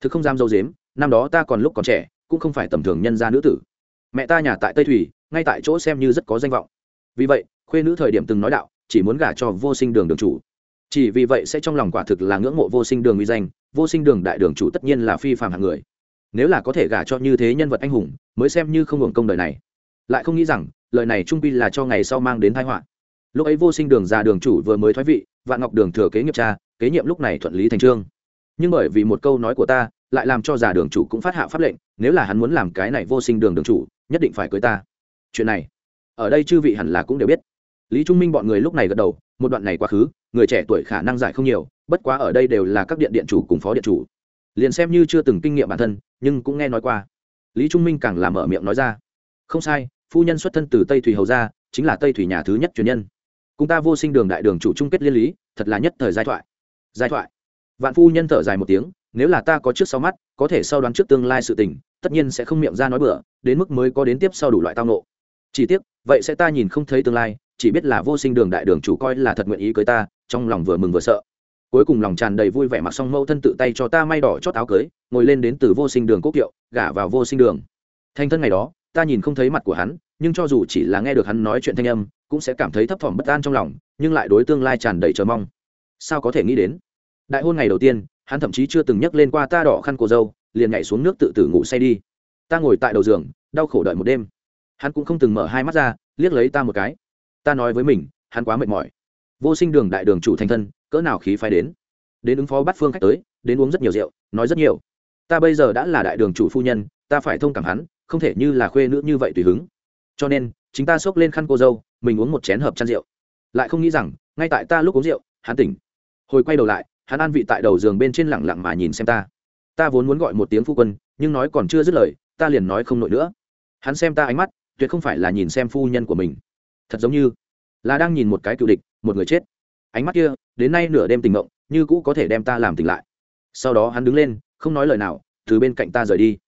thực không dám dâu dếm, năm đó ta còn lúc còn trẻ, cũng không phải tầm thường nhân gia nữ tử. Mẹ ta nhà tại tây thủy, ngay tại chỗ xem như rất có danh vọng. Vì vậy, khuê nữ thời điểm từng nói đạo, chỉ muốn gả cho vô sinh đường đường chủ. Chỉ vì vậy sẽ trong lòng quả thực là ngưỡng mộ vô sinh đường uy danh, vô sinh đường đại đường chủ tất nhiên là phi phàm hạng người. Nếu là có thể gả cho như thế nhân vật anh hùng, mới xem như không hưởng công đời này. Lại không nghĩ rằng, lời này trung pi là cho ngày sau mang đến thái họa. Lúc ấy vô sinh đường ra đường chủ vừa mới thoái vị, vạn ngọc đường thừa kế nghiệp cha, kế nhiệm lúc này thuận lý thành trương nhưng bởi vì một câu nói của ta, lại làm cho già đường chủ cũng phát hạ pháp lệnh, nếu là hắn muốn làm cái này vô sinh đường đường chủ, nhất định phải cưới ta. Chuyện này, ở đây chư vị hẳn là cũng đều biết. Lý trung minh bọn người lúc này gật đầu, một đoạn này quá khứ, người trẻ tuổi khả năng giải không nhiều, bất quá ở đây đều là các điện điện chủ cùng phó điện chủ. Liền xem như chưa từng kinh nghiệm bản thân, nhưng cũng nghe nói qua. Lý trung minh càng làm mở miệng nói ra. Không sai, phu nhân xuất thân từ tây thủy hầu gia, chính là tây thủy nhà thứ nhất truyền nhân. Cùng ta vô sinh đường đại đường chủ chung kết liên lý, thật là nhất thời giai thoại. Giai thoại vạn phu nhân thở dài một tiếng, nếu là ta có trước sau mắt, có thể sau đoán trước tương lai sự tình, tất nhiên sẽ không miệng ra nói bừa, đến mức mới có đến tiếp sau đủ loại tao nộ chỉ tiếc, vậy sẽ ta nhìn không thấy tương lai, chỉ biết là vô sinh đường đại đường chủ coi là thật nguyện ý cưới ta, trong lòng vừa mừng vừa sợ. Cuối cùng lòng tràn đầy vui vẻ mặc xong mẫu thân tự tay cho ta may đỏ chót áo cưới, ngồi lên đến từ vô sinh đường quốc kiệu, gả vào vô sinh đường. Thanh thân ngày đó, ta nhìn không thấy mặt của hắn, nhưng cho dù chỉ là nghe được hắn nói chuyện thanh âm, cũng sẽ cảm thấy thấp thỏm bất an trong lòng, nhưng lại đối tương lai tràn đầy chờ mong. Sao có thể nghĩ đến? Đại hôn ngày đầu tiên, hắn thậm chí chưa từng nhắc lên qua ta đỏ khăn cô dâu, liền nhảy xuống nước tự tử ngủ say đi. Ta ngồi tại đầu giường, đau khổ đợi một đêm. Hắn cũng không từng mở hai mắt ra, liếc lấy ta một cái. Ta nói với mình, hắn quá mệt mỏi. Vô sinh đường đại đường chủ thành thân, cỡ nào khí phái đến. Đến ứng phó bắt phương khách tới, đến uống rất nhiều rượu, nói rất nhiều. Ta bây giờ đã là đại đường chủ phu nhân, ta phải thông cảm hắn, không thể như là khuê nữ như vậy tùy hứng. Cho nên, chính ta xốc lên khăn cô dâu, mình uống một chén hợp chăn rượu. Lại không nghĩ rằng, ngay tại ta lúc uống rượu, hắn tỉnh. Hồi quay đầu lại hắn an vị tại đầu giường bên trên lẳng lặng mà nhìn xem ta. Ta vốn muốn gọi một tiếng phu quân, nhưng nói còn chưa dứt lời, ta liền nói không nổi nữa. Hắn xem ta ánh mắt, tuyệt không phải là nhìn xem phu nhân của mình. Thật giống như là đang nhìn một cái cựu địch, một người chết. Ánh mắt kia, đến nay nửa đêm tình mộng như cũ có thể đem ta làm tỉnh lại. Sau đó hắn đứng lên, không nói lời nào, từ bên cạnh ta rời đi.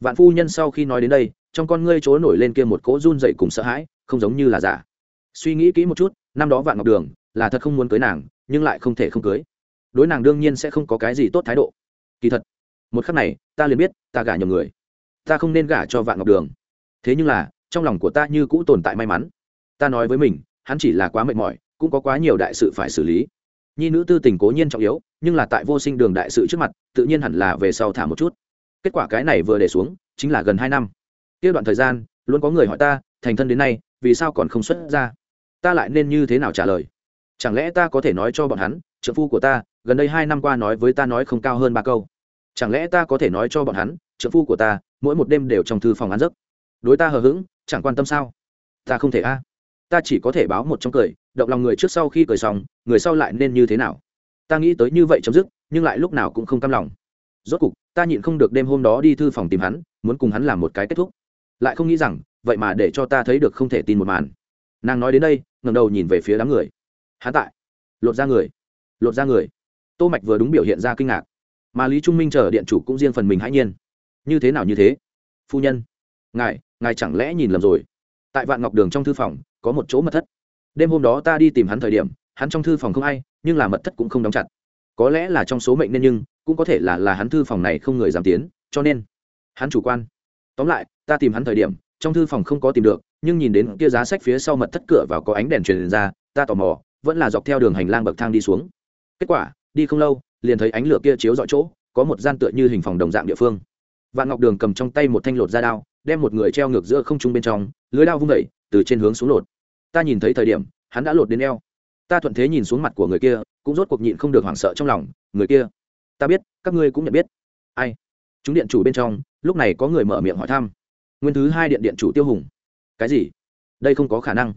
Vạn phu nhân sau khi nói đến đây, trong con ngươi trố nổi lên kia một cỗ run dậy cùng sợ hãi, không giống như là giả. Suy nghĩ kỹ một chút, năm đó vạn ngọc đường là thật không muốn cưới nàng, nhưng lại không thể không cưới đối nàng đương nhiên sẽ không có cái gì tốt thái độ. Kỳ thật, một khắc này, ta liền biết, ta gả nhầm người. Ta không nên gả cho vạn ngọc đường. Thế nhưng là, trong lòng của ta như cũ tồn tại may mắn. Ta nói với mình, hắn chỉ là quá mệt mỏi, cũng có quá nhiều đại sự phải xử lý. Nhi nữ tư tình cố nhiên trọng yếu, nhưng là tại vô sinh đường đại sự trước mặt, tự nhiên hẳn là về sau thả một chút. Kết quả cái này vừa để xuống, chính là gần hai năm. Kia đoạn thời gian, luôn có người hỏi ta, thành thân đến nay, vì sao còn không xuất ra ta lại nên như thế nào trả lời? Chẳng lẽ ta có thể nói cho bọn hắn trợ phu của ta gần đây hai năm qua nói với ta nói không cao hơn ba câu. Chẳng lẽ ta có thể nói cho bọn hắn trợ phu của ta, mỗi một đêm đều trong thư phòng ăn giấc? Đối ta hờ hững, chẳng quan tâm sao? Ta không thể a. Ta chỉ có thể báo một trong cười, động lòng người trước sau khi cười xong, người sau lại nên như thế nào? Ta nghĩ tới như vậy chấm dứt, nhưng lại lúc nào cũng không cam lòng. Rốt cục, ta nhịn không được đêm hôm đó đi thư phòng tìm hắn, muốn cùng hắn làm một cái kết thúc. Lại không nghĩ rằng, vậy mà để cho ta thấy được không thể tin một màn. Nàng nói đến đây ngầm đầu nhìn về phía đám người. Hắn tại. Lột ra người. Lột ra người tô mạch vừa đúng biểu hiện ra kinh ngạc. Mà lý trung minh chờ điện chủ cũng riêng phần mình hãy nhiên. Như thế nào như thế? Phu nhân, ngài ngài chẳng lẽ nhìn lầm rồi? Tại vạn ngọc đường trong thư phòng, có một chỗ mật thất. Đêm hôm đó ta đi tìm hắn thời điểm, hắn trong thư phòng không ai, nhưng là mật thất cũng không đóng chặt. Có lẽ là trong số mệnh nên nhưng, cũng có thể là là hắn thư phòng này không người dám tiến, cho nên, hắn chủ quan. Tóm lại, ta tìm hắn thời điểm, trong thư phòng không có tìm được, nhưng nhìn đến kia giá sách phía sau mật thất cửa vào có ánh đèn truyền ra, ta tò mò, vẫn là dọc theo đường hành lang bậc thang đi xuống. Kết quả đi không lâu, liền thấy ánh lửa kia chiếu dọi chỗ, có một gian tựa như hình phòng đồng dạng địa phương. Vạn ngọc đường cầm trong tay một thanh lột da đao, đem một người treo ngược giữa không trung bên trong, lưới đao vung vẩy từ trên hướng xuống lột. Ta nhìn thấy thời điểm, hắn đã lột đến eo. Ta thuận thế nhìn xuống mặt của người kia, cũng rốt cuộc nhịn không được hoảng sợ trong lòng, người kia. Ta biết, các ngươi cũng nhận biết. Ai? Chúng điện chủ bên trong, lúc này có người mở miệng hỏi thăm. Nguyên thứ hai điện điện chủ tiêu hùng. Cái gì? Đây không có khả năng.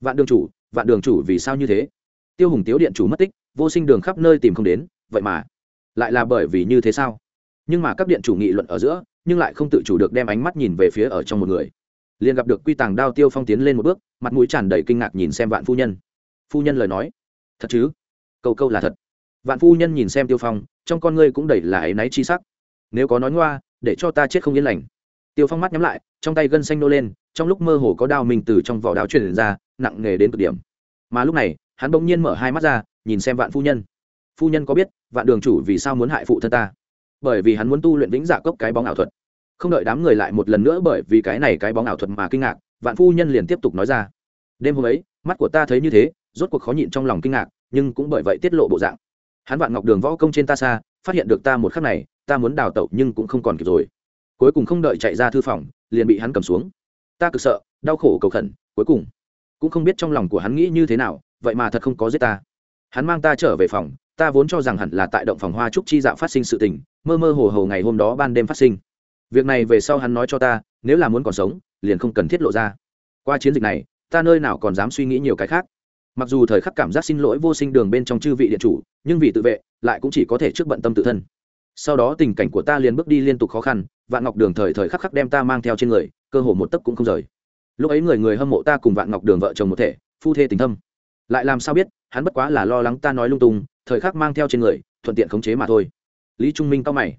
Vạn đường chủ, vạn đường chủ vì sao như thế? Tiêu hùng tiếu điện chủ mất tích vô sinh đường khắp nơi tìm không đến, vậy mà lại là bởi vì như thế sao? Nhưng mà các điện chủ nghị luận ở giữa, nhưng lại không tự chủ được đem ánh mắt nhìn về phía ở trong một người. Liền gặp được quy tàng đao tiêu phong tiến lên một bước, mặt mũi tràn đầy kinh ngạc nhìn xem vạn phu nhân. Phu nhân lời nói, thật chứ? Câu câu là thật. Vạn phu nhân nhìn xem tiêu phong, trong con ngươi cũng đầy là áy náy chi sắc. Nếu có nói ngoa, để cho ta chết không yên lành. Tiêu phong mắt nhắm lại, trong tay gân xanh nô lên, trong lúc mơ hồ có đao mình từ trong vỏ đao truyền ra, nặng nề đến cực điểm. Mà lúc này, hắn bỗng nhiên mở hai mắt ra nhìn xem vạn phu nhân. Phu nhân có biết, vạn đường chủ vì sao muốn hại phụ thân ta? Bởi vì hắn muốn tu luyện vĩnh dạ cốc cái bóng ảo thuật. Không đợi đám người lại một lần nữa bởi vì cái này cái bóng ảo thuật mà kinh ngạc, vạn phu nhân liền tiếp tục nói ra. Đêm hôm ấy, mắt của ta thấy như thế, rốt cuộc khó nhịn trong lòng kinh ngạc, nhưng cũng bởi vậy tiết lộ bộ dạng. Hắn vạn ngọc đường võ công trên ta xa, phát hiện được ta một khắc này, ta muốn đào tẩu nhưng cũng không còn kịp rồi. Cuối cùng không đợi chạy ra thư phòng, liền bị hắn cầm xuống. Ta cực sợ, đau khổ cầu khẩn, cuối cùng cũng không biết trong lòng của hắn nghĩ như thế nào, vậy mà thật không có giết ta hắn mang ta trở về phòng, ta vốn cho rằng hẳn là tại động phòng hoa trúc chi dạo phát sinh sự tình, mơ mơ hồ hồ ngày hôm đó ban đêm phát sinh. Việc này về sau hắn nói cho ta, nếu là muốn còn sống, liền không cần thiết lộ ra. Qua chiến dịch này, ta nơi nào còn dám suy nghĩ nhiều cái khác. Mặc dù thời khắc cảm giác xin lỗi vô sinh đường bên trong chư vị điện chủ, nhưng vì tự vệ, lại cũng chỉ có thể trước bận tâm tự thân. Sau đó tình cảnh của ta liền bước đi liên tục khó khăn, vạn ngọc đường thời thời khắc khắc đem ta mang theo trên người, cơ hồ một tấc cũng không rời. Lúc ấy người người hâm mộ ta cùng vạn ngọc đường vợ chồng một thể, phu thê tình thâm lại làm sao biết, hắn bất quá là lo lắng ta nói lung tung, thời khắc mang theo trên người, thuận tiện khống chế mà thôi. Lý trung minh cao mày.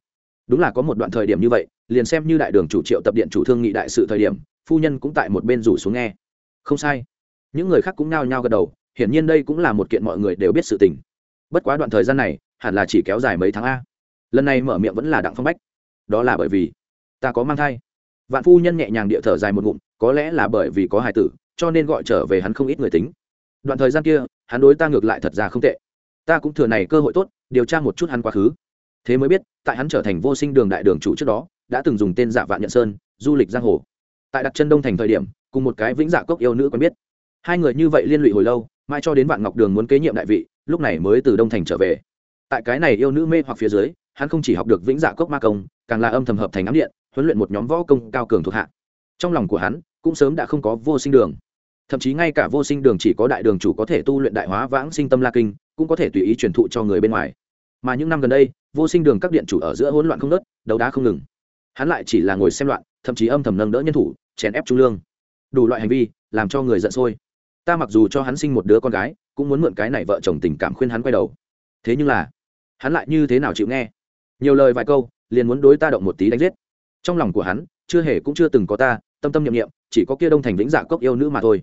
Đúng là có một đoạn thời điểm như vậy, liền xem như đại đường chủ triệu tập điện chủ thương nghị đại sự thời điểm, phu nhân cũng tại một bên rủ xuống nghe. Không sai. Những người khác cũng nao nhao gật đầu, hiển nhiên đây cũng là một kiện mọi người đều biết sự tình. Bất quá đoạn thời gian này, hẳn là chỉ kéo dài mấy tháng a. Lần này mở miệng vẫn là đặng phong bách. Đó là bởi vì, ta có mang thai. Vạn phu nhân nhẹ nhàng địa thở dài một ngụm, có lẽ là bởi vì có hài tử, cho nên gọi trở về hắn không ít người tính đoạn thời gian kia, hắn đối ta ngược lại thật ra không tệ. Ta cũng thừa này cơ hội tốt, điều tra một chút hắn quá khứ. Thế mới biết, tại hắn trở thành vô sinh đường đại đường chủ trước đó, đã từng dùng tên giả vạn nhận sơn, du lịch giang hồ. Tại đặt chân đông thành thời điểm, cùng một cái vĩnh dạ cốc yêu nữ quen biết. Hai người như vậy liên lụy hồi lâu, mai cho đến vạn ngọc đường muốn kế nhiệm đại vị, lúc này mới từ đông thành trở về. Tại cái này yêu nữ mê hoặc phía dưới, hắn không chỉ học được vĩnh dạ cốc ma công, càng là âm thầm hợp thành ám điện, huấn luyện một nhóm võ công cao cường thuộc hạ. Trong lòng của hắn, cũng sớm đã không có vô sinh đường thậm chí ngay cả vô sinh đường chỉ có đại đường chủ có thể tu luyện đại hóa vãng sinh tâm la kinh, cũng có thể tùy ý truyền thụ cho người bên ngoài. Mà những năm gần đây, vô sinh đường các điện chủ ở giữa hỗn loạn không nớt đấu đá không ngừng. Hắn lại chỉ là ngồi xem loạn, thậm chí âm thầm nâng đỡ nhân thủ, chèn ép trung lương. Đủ loại hành vi, làm cho người giận sôi. Ta mặc dù cho hắn sinh một đứa con gái, cũng muốn mượn cái này vợ chồng tình cảm khuyên hắn quay đầu. Thế nhưng là, hắn lại như thế nào chịu nghe? Nhiều lời vài câu, liền muốn đối ta động một tí đánh giết. Trong lòng của hắn, chưa hề cũng chưa từng có ta, tâm tâm nhiệm nghiệm chỉ có kia đông thành vĩnh dạ cốc yêu nữ mà thôi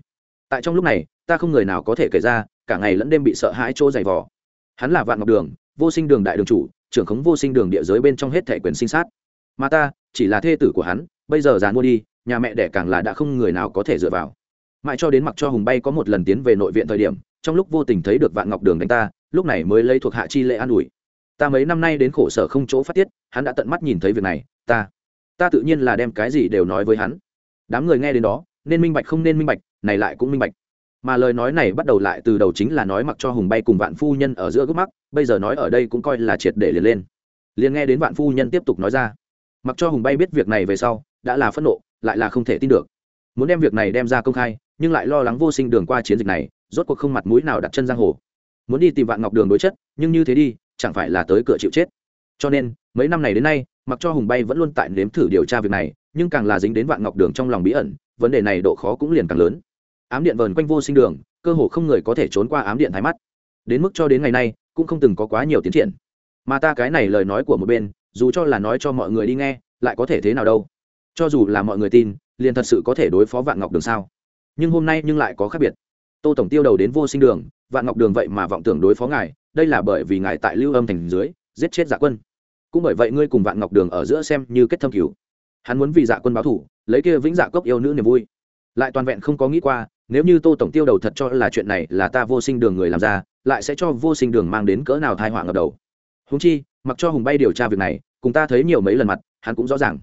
tại trong lúc này, ta không người nào có thể kể ra, cả ngày lẫn đêm bị sợ hãi chỗ dày vò. Hắn là vạn ngọc đường, vô sinh đường đại đường chủ, trưởng khống vô sinh đường địa giới bên trong hết thể quyền sinh sát. Mà ta, chỉ là thê tử của hắn, bây giờ dàn mua đi, nhà mẹ đẻ càng là đã không người nào có thể dựa vào. Mãi cho đến mặc cho hùng bay có một lần tiến về nội viện thời điểm, trong lúc vô tình thấy được vạn ngọc đường đánh ta, lúc này mới lấy thuộc hạ chi lệ an ủi. Ta mấy năm nay đến khổ sở không chỗ phát tiết, hắn đã tận mắt nhìn thấy việc này, ta ta tự nhiên là đem cái gì đều nói với hắn. Đám người nghe đến đó, nên minh bạch không nên minh bạch này lại cũng minh bạch. Mà lời nói này bắt đầu lại từ đầu chính là nói mặc cho hùng bay cùng vạn phu nhân ở giữa gốc mắc bây giờ nói ở đây cũng coi là triệt để liền lên. Liền nghe đến vạn phu nhân tiếp tục nói ra. Mặc cho hùng bay biết việc này về sau, đã là phẫn nộ, lại là không thể tin được. Muốn đem việc này đem ra công khai, nhưng lại lo lắng vô sinh đường qua chiến dịch này, rốt cuộc không mặt mũi nào đặt chân giang hồ. Muốn đi tìm vạn ngọc đường đối chất, nhưng như thế đi, chẳng phải là tới cửa chịu chết. Cho nên, mấy năm này đến nay, mặc cho hùng bay vẫn luôn tại nếm thử điều tra việc này, nhưng càng là dính đến vạn ngọc đường trong lòng bí ẩn, vấn đề này độ khó cũng liền càng lớn ám điện vờn quanh vô sinh đường, cơ hồ không người có thể trốn qua ám điện thái mắt. Đến mức cho đến ngày nay, cũng không từng có quá nhiều tiến triển. Mà ta cái này lời nói của một bên, dù cho là nói cho mọi người đi nghe, lại có thể thế nào đâu. Cho dù là mọi người tin, liền thật sự có thể đối phó vạn ngọc đường sao? Nhưng hôm nay nhưng lại có khác biệt. Tô tổng tiêu đầu đến vô sinh đường, vạn ngọc đường vậy mà vọng tưởng đối phó ngài, đây là bởi vì ngài tại lưu âm thành dưới, giết chết dạ quân. Cũng bởi vậy ngươi cùng vạn ngọc đường ở giữa xem như kết thâm cứu hắn muốn vì dạ quân báo thủ, lấy kia vĩnh dạ cốc yêu nữ niềm vui. Lại toàn vẹn không có nghĩ qua nếu như tô tổng tiêu đầu thật cho là chuyện này là ta vô sinh đường người làm ra, lại sẽ cho vô sinh đường mang đến cỡ nào thai họa ngập đầu. Húng chi, mặc cho hùng bay điều tra việc này, cùng ta thấy nhiều mấy lần mặt, hắn cũng rõ ràng.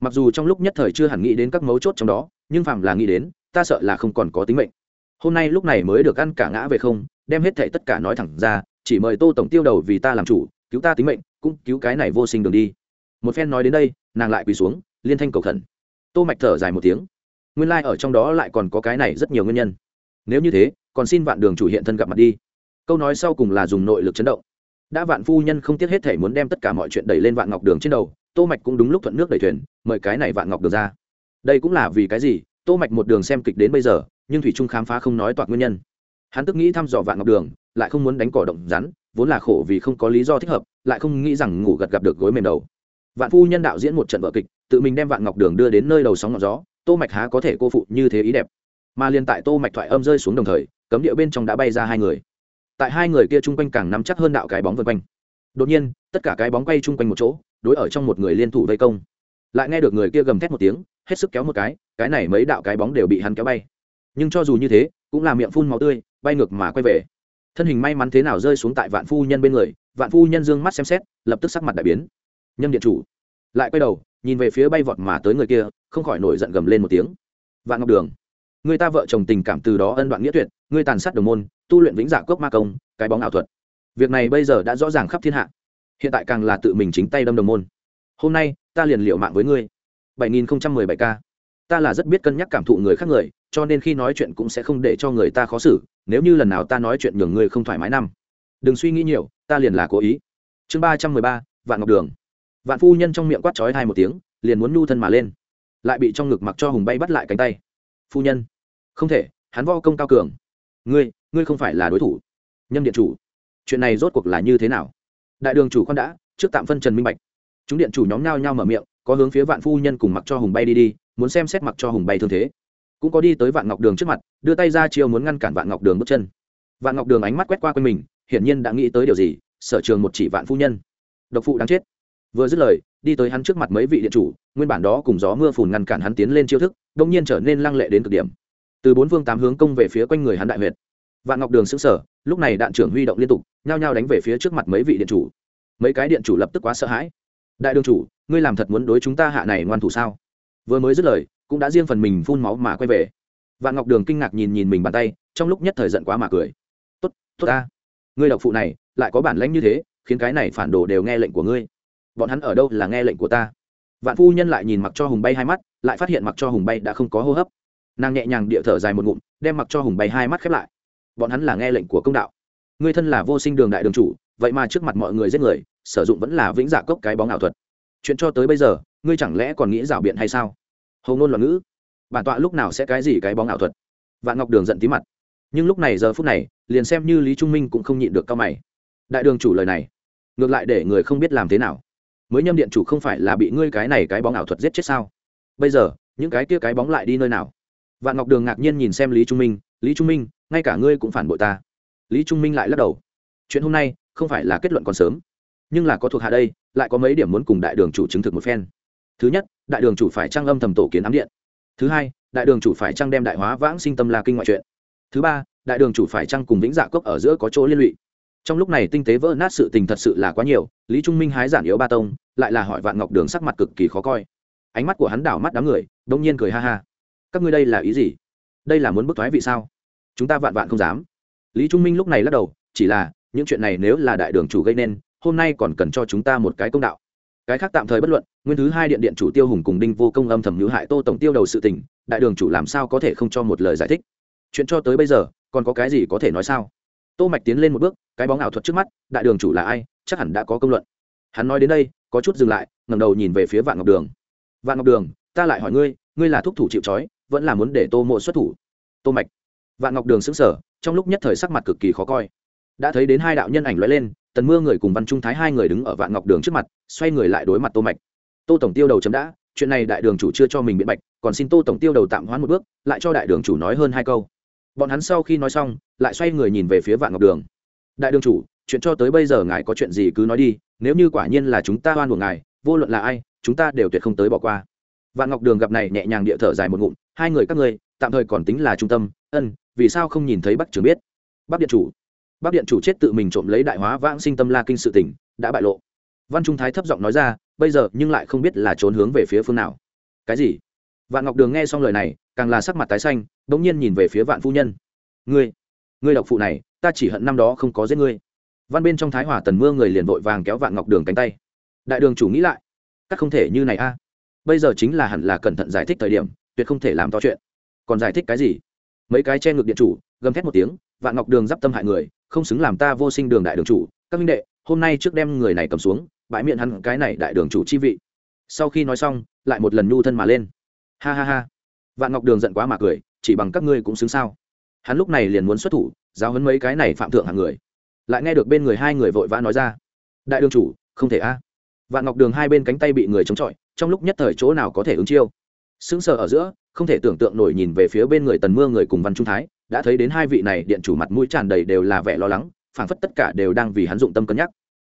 Mặc dù trong lúc nhất thời chưa hẳn nghĩ đến các mấu chốt trong đó, nhưng phạm là nghĩ đến, ta sợ là không còn có tính mệnh. Hôm nay lúc này mới được ăn cả ngã về không, đem hết thệ tất cả nói thẳng ra, chỉ mời tô tổng tiêu đầu vì ta làm chủ, cứu ta tính mệnh, cũng cứu cái này vô sinh đường đi. Một phen nói đến đây, nàng lại quỳ xuống, liên thanh cầu khẩn. Tô mạch thở dài một tiếng nguyên lai like ở trong đó lại còn có cái này rất nhiều nguyên nhân. Nếu như thế, còn xin vạn đường chủ hiện thân gặp mặt đi. Câu nói sau cùng là dùng nội lực chấn động. Đã vạn phu nhân không tiếc hết thể muốn đem tất cả mọi chuyện đẩy lên vạn ngọc đường trên đầu, tô mạch cũng đúng lúc thuận nước đẩy thuyền, mời cái này vạn ngọc đường ra. Đây cũng là vì cái gì? Tô mạch một đường xem kịch đến bây giờ, nhưng thủy trung khám phá không nói toạc nguyên nhân. Hắn tức nghĩ thăm dò vạn ngọc đường, lại không muốn đánh cỏ động rắn, vốn là khổ vì không có lý do thích hợp, lại không nghĩ rằng ngủ gật gặp được gối mềm đầu. Vạn phu nhân đạo diễn một trận vợ kịch, tự mình đem vạn ngọc đường đưa đến nơi đầu sóng ngọn gió tô mạch há có thể cô phụ như thế ý đẹp. Mà liên tại tô mạch thoại âm rơi xuống đồng thời, cấm địa bên trong đã bay ra hai người. Tại hai người kia chung quanh càng nắm chắc hơn đạo cái bóng vân quanh. Đột nhiên, tất cả cái bóng quay chung quanh một chỗ, đối ở trong một người liên thủ vây công. Lại nghe được người kia gầm thét một tiếng, hết sức kéo một cái cái này mấy đạo cái bóng đều bị hắn kéo bay. Nhưng cho dù như thế, cũng là miệng phun máu tươi, bay ngược mà quay về. Thân hình may mắn thế nào rơi xuống tại vạn phu nhân bên người, vạn phu nhân dương mắt xem xét, lập tức sắc mặt đại biến. Nhâm điện chủ. Lại quay đầu, nhìn về phía bay vọt mà tới người kia không khỏi nổi giận gầm lên một tiếng. Vạn ngọc đường, người ta vợ chồng tình cảm từ đó ân đoạn nghĩa tuyệt, người tàn sát đồng môn, tu luyện vĩnh dạ cốc ma công, cái bóng ảo thuật. Việc này bây giờ đã rõ ràng khắp thiên hạ. Hiện tại càng là tự mình chính tay đâm đồng môn. Hôm nay, ta liền liệu mạng với ngươi. 7017 k ta là rất biết cân nhắc cảm thụ người khác người, cho nên khi nói chuyện cũng sẽ không để cho người ta khó xử, nếu như lần nào ta nói chuyện nhường ngươi không thoải mái năm. Đừng suy nghĩ nhiều, ta liền là cố ý. Chương ba trăm mười ba, vạn ngọc đường. Vạn phu nhân trong miệng quát trói hai một tiếng, liền muốn nhu thân mà lên lại bị trong ngực mặc cho hùng bay bắt lại cánh tay. Phu nhân. Không thể, hắn vo công cao cường. Ngươi ngươi không phải là đối thủ. Nhâm điện chủ. Chuyện này rốt cuộc là như thế nào? Đại đường chủ con đã, trước tạm phân trần minh bạch. Chúng điện chủ nhóm nhau nhao mở miệng, có hướng phía vạn phu nhân cùng mặc cho hùng bay đi đi, muốn xem xét mặc cho hùng bay thương thế. Cũng có đi tới vạn ngọc đường trước mặt, đưa tay ra chiêu muốn ngăn cản vạn ngọc đường bước chân. Vạn ngọc đường ánh mắt quét qua quanh mình, hiển nhiên đã nghĩ tới điều gì, sở trường một chỉ vạn phu nhân. Độc phụ đáng chết vừa dứt lời, đi tới hắn trước mặt mấy vị điện chủ, nguyên bản đó cùng gió mưa phùn ngăn cản hắn tiến lên chiêu thức đông nhiên trở nên lăng lệ đến cực điểm. Từ bốn phương tám hướng công về phía quanh người hắn đại huyệt. Vạn ngọc đường xứng sở lúc này đạn trưởng huy động liên tục, nhao nhao đánh về phía trước mặt mấy vị điện chủ. Mấy cái điện chủ lập tức quá sợ hãi. Đại đường chủ, ngươi làm thật muốn đối chúng ta hạ này ngoan thủ sao? Vừa mới dứt lời, cũng đã riêng phần mình phun máu mà quay về. Vạn ngọc đường kinh ngạc nhìn nhìn mình bàn tay, trong lúc nhất thời giận quá mà cười. Tốt tốt ta. Ngươi độc phụ này, lại có bản lãnh như thế, khiến cái này phản đồ đều nghe lệnh của ngươi bọn hắn ở đâu là nghe lệnh của ta? Vạn phu nhân lại nhìn mặc cho hùng bay hai mắt, lại phát hiện mặc cho hùng bay đã không có hô hấp. Nàng nhẹ nhàng địa thở dài một ngụm, đem mặc cho hùng bay hai mắt khép lại. Bọn hắn là nghe lệnh của công đạo. Ngươi thân là vô sinh đường đại đường chủ, vậy mà trước mặt mọi người giết người, sử dụng vẫn là vĩnh giả cốc cái bóng ảo thuật. Chuyện cho tới bây giờ, ngươi chẳng lẽ còn nghĩ rảo biện hay sao? Hầu ngôn loạn ngữ. Bản tọa lúc nào sẽ cái gì cái bóng ảo thuật? Vạn ngọc đường giận tí mặt. Nhưng lúc này giờ phút này, liền xem như lý trung minh cũng không nhịn được cao mày. Đại đường chủ lời này, ngược lại để người không biết làm thế nào mới nhâm điện chủ không phải là bị ngươi cái này cái bóng ảo thuật giết chết sao? Bây giờ, những cái kia cái bóng lại đi nơi nào? Vạn ngọc đường ngạc nhiên nhìn xem lý trung minh, lý trung minh, ngay cả ngươi cũng phản bội ta. Lý trung minh lại lắc đầu. Chuyện hôm nay không phải là kết luận còn sớm, nhưng là có thuộc hạ đây, lại có mấy điểm muốn cùng đại đường chủ chứng thực một phen. Thứ nhất, đại đường chủ phải trang âm thầm tổ kiến ám điện. Thứ hai, đại đường chủ phải trang đem đại hóa vãng sinh tâm la kinh ngoại truyện. Thứ ba, đại đường chủ phải trang cùng vĩnh dạ cốc ở giữa có chỗ liên lụy trong lúc này tinh tế vỡ nát sự tình thật sự là quá nhiều, lý trung minh hái giản yếu ba tông, lại là hỏi vạn ngọc đường sắc mặt cực kỳ khó coi. Ánh mắt của hắn đảo mắt đám người, đông nhiên cười ha ha. Các ngươi đây là ý gì? Đây là muốn bức thoái vị sao? Chúng ta vạn vạn không dám. Lý trung minh lúc này lắc đầu, chỉ là, những chuyện này nếu là đại đường chủ gây nên, hôm nay còn cần cho chúng ta một cái công đạo. Cái khác tạm thời bất luận, nguyên thứ hai điện điện chủ tiêu hùng cùng đinh vô công âm thầm hữu hại tô tổng tiêu đầu sự tình, đại đường chủ làm sao có thể không cho một lời giải thích? Chuyện cho tới bây giờ, còn có cái gì có thể nói sao? Tô mạch tiến lên một bước, cái bóng ảo thuật trước mắt, đại đường chủ là ai, chắc hẳn đã có công luận. Hắn nói đến đây, có chút dừng lại, ngẩng đầu nhìn về phía vạn ngọc đường. Vạn ngọc đường, ta lại hỏi ngươi ngươi là thúc thủ chịu trói, vẫn là muốn để tô mộ xuất thủ? Tô mạch. Vạn ngọc đường sững sờ, trong lúc nhất thời sắc mặt cực kỳ khó coi. Đã thấy đến hai đạo nhân ảnh lóe lên, tần mưa người cùng văn trung thái hai người đứng ở vạn ngọc đường trước mặt, xoay người lại đối mặt tô mạch. Tô tổng tiêu đầu chấm đã, chuyện này đại đường chủ chưa cho mình biện bạch, còn xin tô tổng tiêu đầu tạm hoãn một bước, lại cho đại đường chủ nói hơn hai câu bọn hắn sau khi nói xong, lại xoay người nhìn về phía vạn ngọc đường. Đại đường chủ, chuyện cho tới bây giờ ngài có chuyện gì cứ nói đi, nếu như quả nhiên là chúng ta oan của ngài, vô luận là ai, chúng ta đều tuyệt không tới bỏ qua. Vạn ngọc đường gặp này nhẹ nhàng địa thở dài một ngụm, hai người các ngươi, tạm thời còn tính là trung tâm, ân, vì sao không nhìn thấy bắc trường biết? Bắc điện chủ. Bắc điện chủ chết tự mình trộm lấy đại hóa vãng sinh tâm la kinh sự tỉnh, đã bại lộ. Văn trung thái thấp giọng nói ra, bây giờ, nhưng lại không biết là trốn hướng về phía phương nào. Cái gì? Vạn ngọc đường nghe xong lời này, càng là sắc mặt tái xanh đ ỗ n g nhiên nhìn về phía vạn phu nhân. Ngươi ngươi độc phụ này, ta chỉ hận năm đó không có giết ngươi. Văn bên trong thái hòa tần mưa người liền vội vàng kéo vạn ngọc đường cánh tay. Đại đường chủ nghĩ lại, các không thể như này a. Bây giờ chính là hẳn là cẩn thận giải thích thời điểm, tuyệt không thể làm to chuyện. Còn giải thích cái gì? Mấy cái che ngược điện chủ, gầm thét một tiếng, vạn ngọc đường d i p tâm hại người, không xứng làm ta vô sinh đường đại đường chủ, các minh đệ, hôm nay trước đem người này cầm xuống, bãi miệng hắn cái này đại đường chủ chi vị. Sau khi nói xong, lại một lần nhu thân mà lên. Ha ha ha. Vạn ngọc đường giận quá mà cười chỉ bằng các ngươi cũng xứng sao? Hắn lúc này liền muốn xuất thủ, giáo hấn mấy cái này phạm thượng hàng người. Lại nghe được bên người hai người vội vã nói ra, đại đương chủ, không thể a. Vạn ngọc đường hai bên cánh tay bị người chống chọi, trong lúc nhất thời chỗ nào có thể ứng chiêu. Sững sờ ở giữa, không thể tưởng tượng nổi nhìn về phía bên người tần mưa người cùng văn trung thái, đã thấy đến hai vị này điện chủ mặt mũi tràn đầy đều là vẻ lo lắng, phảng phất tất cả đều đang vì hắn dụng tâm cân nhắc.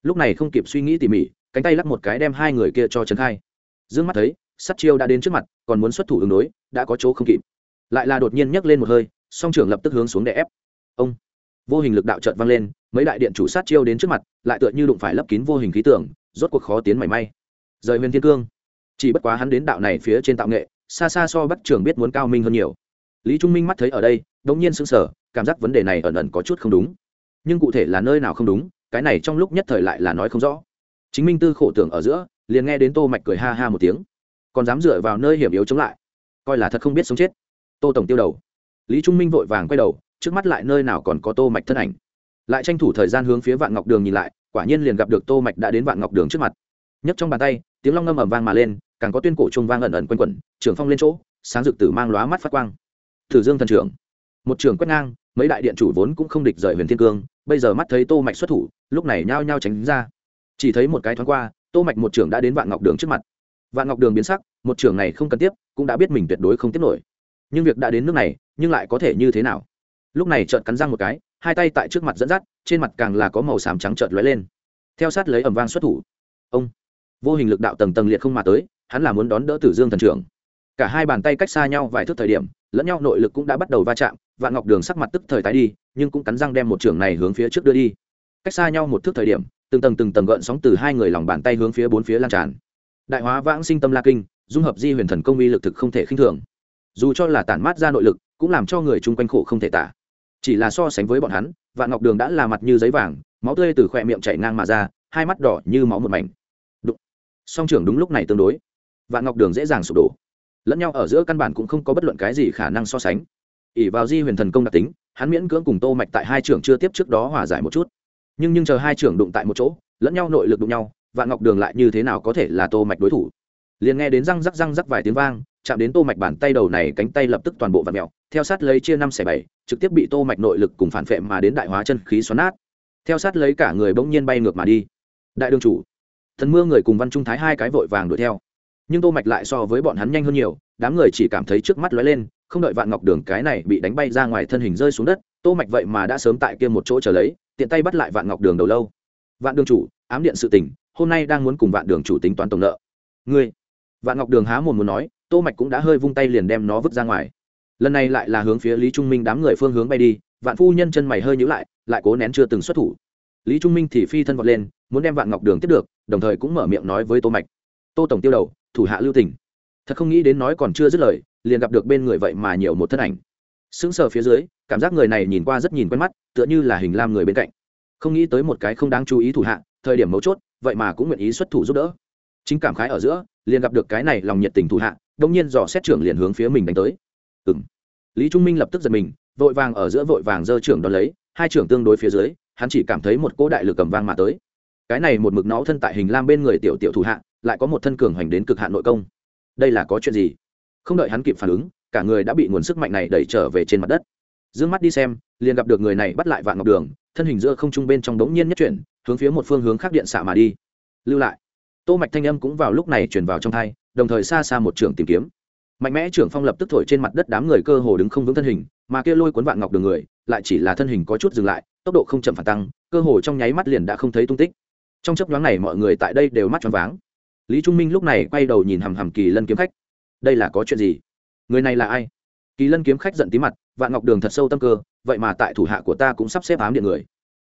Lúc này không kịp suy nghĩ tỉ mỉ, cánh tay lắc một cái đem hai người kia cho trấn khai. Dương mắt thấy sắt chiêu đã đến trước mặt, còn muốn xuất thủ ứng đối, đã có chỗ không kịp lại là đột nhiên nhấc lên một hơi, song trưởng lập tức hướng xuống để ép. Ông, vô hình lực đạo trợt vang lên, mấy đại điện chủ sát chiêu đến trước mặt, lại tựa như đụng phải lấp kín vô hình khí tưởng rốt cuộc khó tiến mảy may. Rời huyền thiên cương. Chỉ bất quá hắn đến đạo này phía trên tạo nghệ, xa xa so bắt trường biết muốn cao minh hơn nhiều. Lý trung minh mắt thấy ở đây, đống nhiên sững sờ, cảm giác vấn đề này ẩn ẩn có chút không đúng. Nhưng cụ thể là nơi nào không đúng, cái này trong lúc nhất thời lại là nói không rõ. Chính minh tư khổ tưởng ở giữa, liền nghe đến tô mạch cười ha ha một tiếng. Còn dám dựa vào nơi hiểm yếu chống lại, coi là thật không biết sống chết tô tổng tiêu đầu. Lý trung minh vội vàng quay đầu, trước mắt lại nơi nào còn có tô mạch thân ảnh. Lại tranh thủ thời gian hướng phía vạn ngọc đường nhìn lại, quả nhiên liền gặp được tô mạch đã đến vạn ngọc đường trước mặt. Nhấc trong bàn tay, tiếng long ngâm ầm vang mà lên, càng có tuyên cổ trung vang ẩn ẩn quanh quẩn trưởng phong lên chỗ, sáng rực tử mang lóa mắt phát quang. Thử dương thần trưởng. Một trưởng quét ngang, mấy đại điện chủ vốn cũng không địch rời huyền thiên cương, bây giờ mắt thấy tô mạch xuất thủ, lúc này nhao nhao tránh ra. Chỉ thấy một cái thoáng qua, tô mạch một trưởng đã đến vạn ngọc đường trước mặt. Vạn ngọc đường biến sắc, một trưởng này không cần tiếp, cũng đã biết mình tuyệt đối không tiếp nổi nhưng việc đã đến nước này, nhưng lại có thể như thế nào? Lúc này trợn cắn răng một cái, hai tay tại trước mặt dẫn dắt, trên mặt càng là có màu xám trắng trợt lóe lên. Theo sát lấy ẩm vang xuất thủ. Ông! Vô hình lực đạo tầng tầng liệt không mà tới, hắn là muốn đón đỡ tử dương thần trưởng. Cả hai bàn tay cách xa nhau vài thước thời điểm, lẫn nhau nội lực cũng đã bắt đầu va chạm, vạn ngọc đường sắc mặt tức thời tái đi, nhưng cũng cắn răng đem một trưởng này hướng phía trước đưa đi. Cách xa nhau một thước thời điểm, từng tầng từng tầng gợn sóng từ hai người lòng bàn tay hướng phía bốn phía lan tràn. Đại hóa vãng sinh tâm la kinh, dung hợp di huyền thần công uy lực thực không thể khinh thường dù cho là tản mát ra nội lực, cũng làm cho người chung quanh khổ không thể tả. Chỉ là so sánh với bọn hắn, vạn ngọc đường đã là mặt như giấy vàng, máu tươi từ khỏe miệng chảy ngang mà ra, hai mắt đỏ như máu một mảnh. Đụng. song trưởng đúng lúc này tương đối. Vạn ngọc đường dễ dàng sụp đổ. Lẫn nhau ở giữa căn bản cũng không có bất luận cái gì khả năng so sánh. Ỉ vào di huyền thần công đặc tính, hắn miễn cưỡng cùng tô mạch tại hai trưởng chưa tiếp trước đó hòa giải một chút. Nhưng nhưng chờ hai trưởng đụng tại một chỗ, lẫn nhau nội lực đụng nhau, vạn ngọc đường lại như thế nào có thể là tô mạch đối thủ? Liền nghe đến răng rắc răng rắc vài tiếng vang chạm đến tô mạch bàn tay đầu này cánh tay lập tức toàn bộ vặn mèo, theo sát lấy chia năm xẻ bảy, trực tiếp bị tô mạch nội lực cùng phản phệ mà đến đại hóa chân khí xoắn nát. Theo sát lấy cả người bỗng nhiên bay ngược mà đi. Đại đương chủ, thần mưa người cùng văn trung thái hai cái vội vàng đuổi theo. Nhưng tô mạch lại so với bọn hắn nhanh hơn nhiều, đám người chỉ cảm thấy trước mắt lóe lên, không đợi vạn ngọc đường cái này bị đánh bay ra ngoài thân hình rơi xuống đất, tô mạch vậy mà đã sớm tại kia một chỗ chờ lấy, tiện tay bắt lại vạn ngọc đường đầu lâu. Vạn đường chủ, ám điện sự tình, hôm nay đang muốn cùng vạn đường chủ tính toán tổng nợ. Ngươi, vạn ngọc đường há mồm muốn nói tô mạch cũng đã hơi vung tay liền đem nó vứt ra ngoài. Lần này lại là hướng phía lý trung minh đám người phương hướng bay đi, vạn phu nhân chân mày hơi nhíu lại lại cố nén chưa từng xuất thủ. Lý trung minh thì phi thân vọt lên, muốn đem vạn ngọc đường tiếp được, đồng thời cũng mở miệng nói với tô mạch. Tô tổng tiêu đầu, thủ hạ lưu tình. Thật không nghĩ đến nói còn chưa dứt lời, liền gặp được bên người vậy mà nhiều một thân ảnh. Sững sờ phía dưới, cảm giác người này nhìn qua rất nhìn quen mắt, tựa như là hình lam người bên cạnh. Không nghĩ tới một cái không đáng chú ý thủ hạ, thời điểm mấu chốt, vậy mà cũng nguyện ý xuất thủ giúp đỡ chính cảm khái ở giữa, liền gặp được cái này lòng nhiệt tình thủ hạ, đông nhiên dò xét trưởng liền hướng phía mình đánh tới. Ừ m lý trung minh lập tức giật mình, vội vàng ở giữa vội vàng giơ trưởng đ ó lấy, hai trưởng tương đối phía dưới, hắn chỉ cảm thấy một cỗ đại lực cầm vang mà tới. Cái này một mực nó thân tại hình lam bên người tiểu tiểu thủ hạ, lại có một thân cường hoành đến cực hạn nội công. Đây là có chuyện gì? Không đợi hắn kịp phản ứng, cả người đã bị nguồn sức mạnh này đẩy trở về trên mặt đất. D ư ơ n g mắt đi xem, liền gặp được người này bắt lại vạn ngọc đường, thân hình giữa không trung bên trong đống nhiên nhất chuyển, hướng phía một phương hướng khác điện xạ mà đi. Lưu lại tô mạch thanh âm cũng vào lúc này truyền vào trong thai, đồng thời xa xa một trường tìm kiếm. Mạnh mẽ trưởng phong lập tức thổi trên mặt đất đám người cơ hồ đứng không vững thân hình, mà kia lôi cuốn vạn ngọc đường người, lại chỉ là thân hình có chút dừng lại, tốc độ không chậm phản tăng, cơ hồ trong nháy mắt liền đã không thấy tung tích. Trong chấp nhoáng này mọi người tại đây đều mắt choáng váng. Lý trung minh lúc này quay đầu nhìn hằm hằm kỳ lân kiếm khách. Đây là có chuyện gì? Người này là ai? Kỳ lân kiếm khách giận tí mặt, vạn ngọc đường thật sâu tâm cơ, vậy mà tại thủ hạ của ta cũng sắp xếp ám điện người.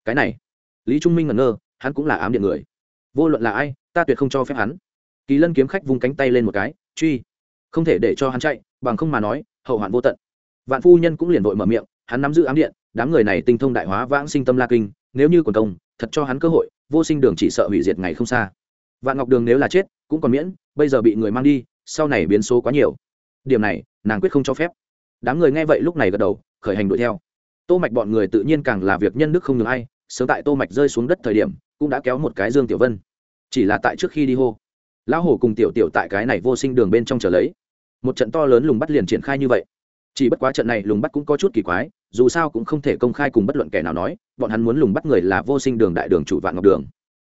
Cái này, lý trung minh ngẩn ngơ, hắn cũng là ám điện người. Vô luận là ai ta tuyệt không cho phép hắn. Kỳ lân kiếm khách vung cánh tay lên một cái, truy. Không thể để cho hắn chạy, bằng không mà nói, hậu hoạn vô tận. Vạn phu nhân cũng liền vội mở miệng, hắn nắm giữ ám điện, đám người này tinh thông đại hóa vãng sinh tâm la kinh, nếu như còn công, thật cho hắn cơ hội, vô sinh đường chỉ sợ hủy diệt ngày không xa. Vạn ngọc đường nếu là chết, cũng còn miễn, bây giờ bị người mang đi, sau này biến số quá nhiều. Điểm này, nàng quyết không cho phép. Đám người nghe vậy lúc này gật đầu, khởi hành đuổi theo. Tô mạch bọn người tự nhiên càng là việc nhân đức không ngừng ai, sớm tại tô mạch rơi xuống đất thời điểm, cũng đã kéo một cái dương tiểu vân chỉ là tại trước khi đi hô. Lão hổ cùng tiểu tiểu tại cái này vô sinh đường bên trong trở lấy. Một trận to lớn lùng bắt liền triển khai như vậy. Chỉ bất quá trận này lùng bắt cũng có chút kỳ quái, dù sao cũng không thể công khai cùng bất luận kẻ nào nói, bọn hắn muốn lùng bắt người là vô sinh đường đại đường chủ vạn ngọc đường.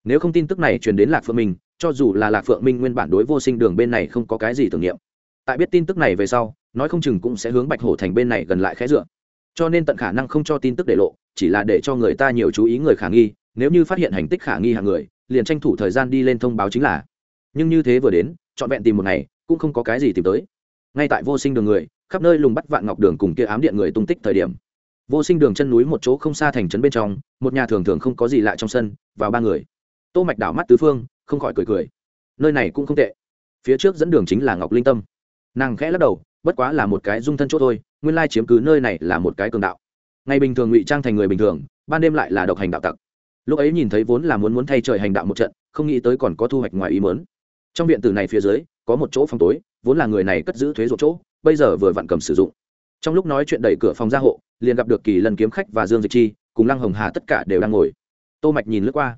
Nếu không tin tức này truyền đến lạc phượng minh, cho dù là lạc phượng minh nguyên bản đối vô sinh đường bên này không có cái gì tưởng niệm. Tại biết tin tức này về sau, nói không chừng cũng sẽ hướng bạch hổ thành bên này gần lại khẽ dựa. Cho nên tận khả năng không cho tin tức để lộ, chỉ là để cho người ta nhiều chú ý người khả nghi, nếu như phát hiện hành tích khả nghi hàng người liền tranh thủ thời gian đi lên thông báo chính là. Nhưng như thế vừa đến, trọn vẹn tìm một ngày, cũng không có cái gì tìm tới. Ngay tại vô sinh đường người, khắp nơi lùng bắt vạn ngọc đường cùng kia ám điện người tung tích thời điểm. Vô sinh đường chân núi một chỗ không xa thành trấn bên trong, một nhà thường thường không có gì lạ trong sân, vào ba người. Tô mạch đảo mắt tứ phương, không khỏi cười cười. Nơi này cũng không tệ. Phía trước dẫn đường chính là ngọc linh tâm. Nàng khẽ lắc đầu, bất quá là một cái dung thân chỗ thôi, nguyên lai chiếm cứ nơi này là một cái cường đạo. Ngày bình thường ngụy trang thành người bình thường, ban đêm lại là độc hành đạo tặc lúc ấy nhìn thấy vốn là muốn muốn thay trời hành đạo một trận, không nghĩ tới còn có thu hoạch ngoài ý mớn trong viện tử này phía dưới, có một chỗ phòng tối, vốn là người này cất giữ thuế ruột chỗ, bây giờ vừa vặn cầm sử dụng. Trong lúc nói chuyện đẩy cửa phòng ra hộ, liền gặp được kỳ lần kiếm khách và dương dịch chi, cùng lăng hồng hà tất cả đều đang ngồi. Tô mạch nhìn lướt qua.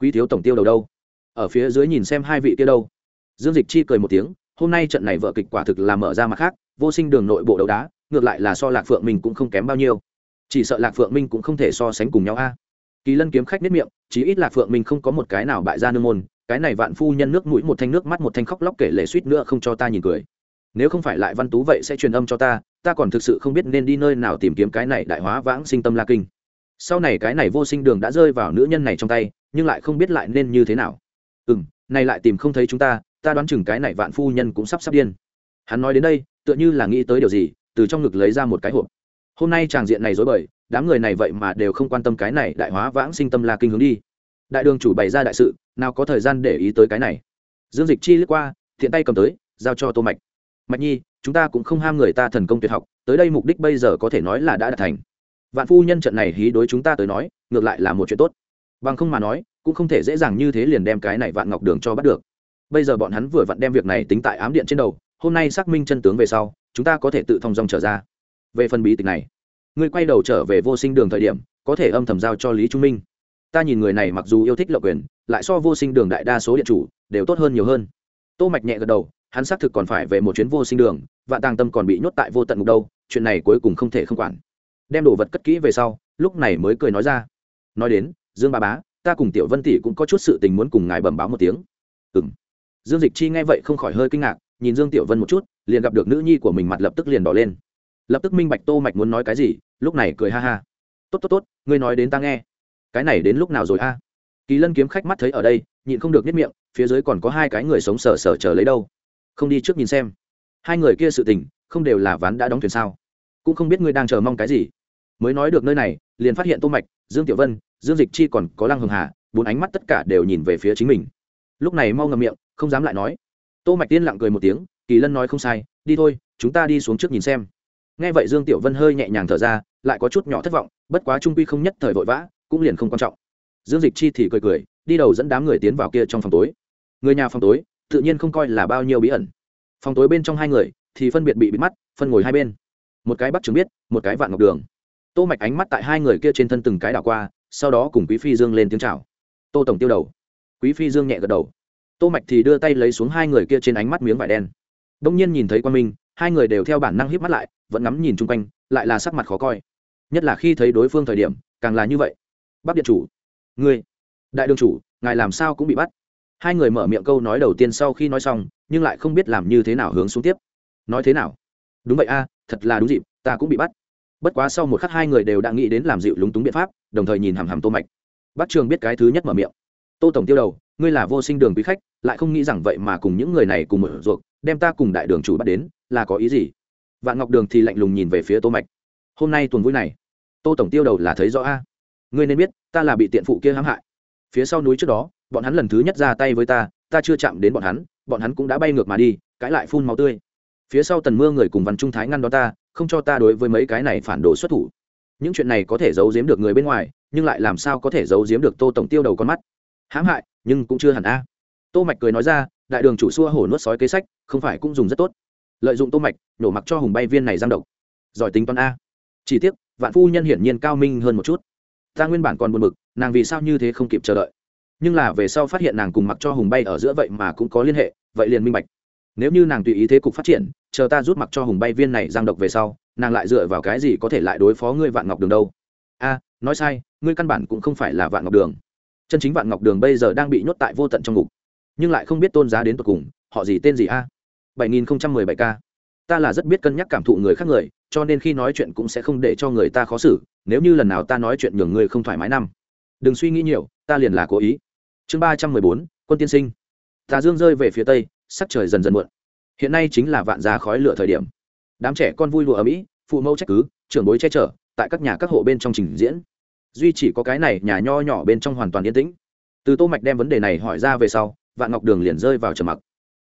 Quý thiếu tổng tiêu đầu đâu? Ở phía dưới nhìn xem hai vị kia đâu. Dương dịch chi cười một tiếng, hôm nay trận này vợ kịch quả thực là mở ra mặt khác, vô sinh đường nội bộ đấu đá, ngược lại là so lạc phượng minh cũng không kém bao nhiêu. Chỉ sợ lạc phượng minh cũng không thể so sánh cùng nhau a kỳ lân kiếm khách nếp miệng, chí ít là phượng minh không có một cái nào bại ra nương môn, cái này vạn phu nhân nước mũi một thanh nước mắt một thanh khóc lóc kể lể suýt nữa không cho ta nhìn cười. Nếu không phải lại văn tú vậy sẽ truyền âm cho ta ta còn thực sự không biết nên đi nơi nào tìm kiếm cái này đại hóa vãng sinh tâm la kinh. Sau này cái này vô sinh đường đã rơi vào nữ nhân này trong tay, nhưng lại không biết lại nên như thế nào. Ừ m này lại tìm không thấy chúng ta ta đoán chừng cái này vạn phu nhân cũng sắp sắp điên. Hắn nói đến đây, tựa như là nghĩ tới điều gì, từ trong ngực lấy ra một cái hộp. Hôm nay tràng diện này dối bời đám người này vậy mà đều không quan tâm cái này đại hóa vãng sinh tâm la kinh hướng đi. Đại đường chủ bày ra đại sự, nào có thời gian để ý tới cái này. Dương dịch chi lướt qua, thiện tay cầm tới, giao cho tô mạch. Mạch nhi, chúng ta cũng không ham người ta thần công tuyệt học, tới đây mục đích bây giờ có thể nói là đã đạt thành. Vạn phu nhân trận này hí đối chúng ta tới nói, ngược lại là một chuyện tốt. Bằng không mà nói, cũng không thể dễ dàng như thế liền đem cái này vạn ngọc đường cho bắt được. Bây giờ bọn hắn vừa vặn đem việc này tính tại ám điện trên đầu, hôm nay xác minh chân tướng về sau, chúng ta có thể tự thông dong trở ra. Về phần bí tịch này ngươi quay đầu trở về vô sinh đường thời điểm, có thể âm thầm giao cho lý trung minh. Ta nhìn người này mặc dù yêu thích lộc quyền lại so vô sinh đường đại đa số điện chủ, đều tốt hơn nhiều hơn. Tô mạch nhẹ gật đầu, hắn xác thực còn phải về một chuyến vô sinh đường và tàng tâm còn bị nhốt tại vô tận ngục đâu, chuyện này cuối cùng không thể không quản. Đem đồ vật cất kỹ về sau, lúc này mới cười nói ra. Nói đến, dương ba bá, ta cùng tiểu vân tỷ cũng có chút sự tình muốn cùng ngài bẩm báo một tiếng. Ừ dương dịch chi nghe vậy không khỏi hơi kinh ngạc, nhìn dương tiểu vân một chút, liền gặp được nữ nhi của mình mặt lập tức liền đỏ lên lập tức minh bạch tô mạch muốn nói cái gì, lúc này cười ha ha. Tốt tốt tốt, ngươi nói đến ta nghe. Cái này đến lúc nào rồi a? Kỳ lân kiếm khách mắt thấy ở đây, nhịn không được nhất miệng, phía dưới còn có hai cái người sống sờ sờ chờ lấy đâu. Không đi trước nhìn xem. Hai người kia sự tình, không đều là ván đã đóng thuyền sao? Cũng không biết ngươi đang chờ mong cái gì. Mới nói được nơi này, liền phát hiện tô mạch, dương tiểu vân, dương dịch chi còn có lăng hường hà, bốn ánh mắt tất cả đều nhìn về phía chính mình. Lúc này mau ngậm miệng, không dám lại nói. Tô mạch tiên lặng cười một tiếng, kỳ lân nói không sai, đi thôi, chúng ta đi xuống trước nhìn xem nghe vậy dương tiểu vân hơi nhẹ nhàng thở ra, lại có chút nhỏ thất vọng, bất quá trung quy không nhất thời vội vã, cũng liền không quan trọng. Dương dịch chi thì cười cười, đi đầu dẫn đám người tiến vào kia trong phòng tối. Người nhà phòng tối, tự nhiên không coi là bao nhiêu bí ẩn. Phòng tối bên trong hai người, thì phân biệt bị bịt mắt, phân ngồi hai bên. Một cái bắt chứng biết, một cái vạn ngọc đường. Tô mạch ánh mắt tại hai người kia trên thân từng cái đảo qua, sau đó cùng quý phi dương lên tiếng chào. Tô tổng tiêu đầu. Quý phi dương nhẹ gật đầu. Tô mạch thì đưa tay lấy xuống hai người kia trên ánh mắt miếng vải đen. Đông nhiên nhìn thấy quan minh hai người đều theo bản năng híp mắt lại, vẫn ngắm nhìn chung quanh, lại là sắc mặt khó coi. Nhất là khi thấy đối phương thời điểm, càng là như vậy. Bắc điện chủ. Ngươi. Đại đường chủ, ngài làm sao cũng bị bắt. Hai người mở miệng câu nói đầu tiên sau khi nói xong, nhưng lại không biết làm như thế nào hướng xuống tiếp. Nói thế nào? Đúng vậy a, thật là đúng dịp, ta cũng bị bắt. Bất quá sau một khắc hai người đều đã nghĩ đến làm dịu lúng túng biện pháp, đồng thời nhìn hàm hàm tô mạch. Bắc trường biết cái thứ nhất mở miệng. Tô tổng tiêu đầu, ngươi là vô sinh đường quý khách, lại không nghĩ rằng vậy mà cùng những người này cùng một ruột đem ta cùng đại đường chủ bắt đến, là có ý gì? Vạn ngọc đường thì lạnh lùng nhìn về phía tô mạch. Hôm nay tuần vui này, tô tổng tiêu đầu là thấy rõ a. Ngươi nên biết, ta là bị tiện phụ kia hãm hại. Phía sau núi trước đó, bọn hắn lần thứ nhất ra tay với ta ta chưa chạm đến bọn hắn bọn hắn cũng đã bay ngược mà đi, cãi lại phun máu tươi. Phía sau tần mưa người cùng văn trung thái ngăn đó ta, không cho ta đối với mấy cái này phản đồ xuất thủ. Những chuyện này có thể giấu giếm được người bên ngoài, nhưng lại làm sao có thể giấu giếm được tô tổng tiêu đầu con mắt? Hãm hại, nhưng cũng chưa hẳn a tô mạch cười nói ra, đại đường chủ xua hổ nuốt sói kế sách, không phải cũng dùng rất tốt. Lợi dụng tô mạch, nổ mặc cho hùng bay viên này giang độc. Giỏi tính toán a. Chỉ tiếc, vạn phu nhân hiển nhiên cao minh hơn một chút. Ta nguyên bản còn buồn bực, nàng vì sao như thế không kịp chờ đợi? Nhưng là về sau phát hiện nàng cùng mặc cho hùng bay ở giữa vậy mà cũng có liên hệ, vậy liền minh bạch. Nếu như nàng tùy ý thế cục phát triển, chờ ta rút mặc cho hùng bay viên này giang độc về sau, nàng lại dựa vào cái gì có thể lại đối phó ngươi vạn ngọc đường đâu? A, nói sai, ngươi căn bản cũng không phải là vạn ngọc đường. Chân chính vạn ngọc đường bây giờ đang bị nhốt tại vô tận trong ngục nhưng lại không biết tôn giá đến tột cùng, họ gì tên gì a? bảy nghìn không trăm mười bảy k ta là rất biết cân nhắc cảm thụ người khác người, cho nên khi nói chuyện cũng sẽ không để cho người ta khó xử, nếu như lần nào ta nói chuyện nhường người không thoải mái năm. Đừng suy nghĩ nhiều, ta liền là cố ý. Chương ba trăm mười bốn, quân tiên sinh. Tà dương rơi về phía tây, sắc trời dần dần muộn. Hiện nay chính là vạn gia khói lửa thời điểm. Đám trẻ con vui lụa ở mỹ phụ mẫu trách cứ, trưởng bối che chở, tại các nhà các hộ bên trong trình diễn. Duy chỉ có cái này nhà nho nhỏ bên trong hoàn toàn yên tĩnh. Từ tô mạch đem vấn đề này hỏi ra về sau vạn ngọc đường liền rơi vào trầm mặc.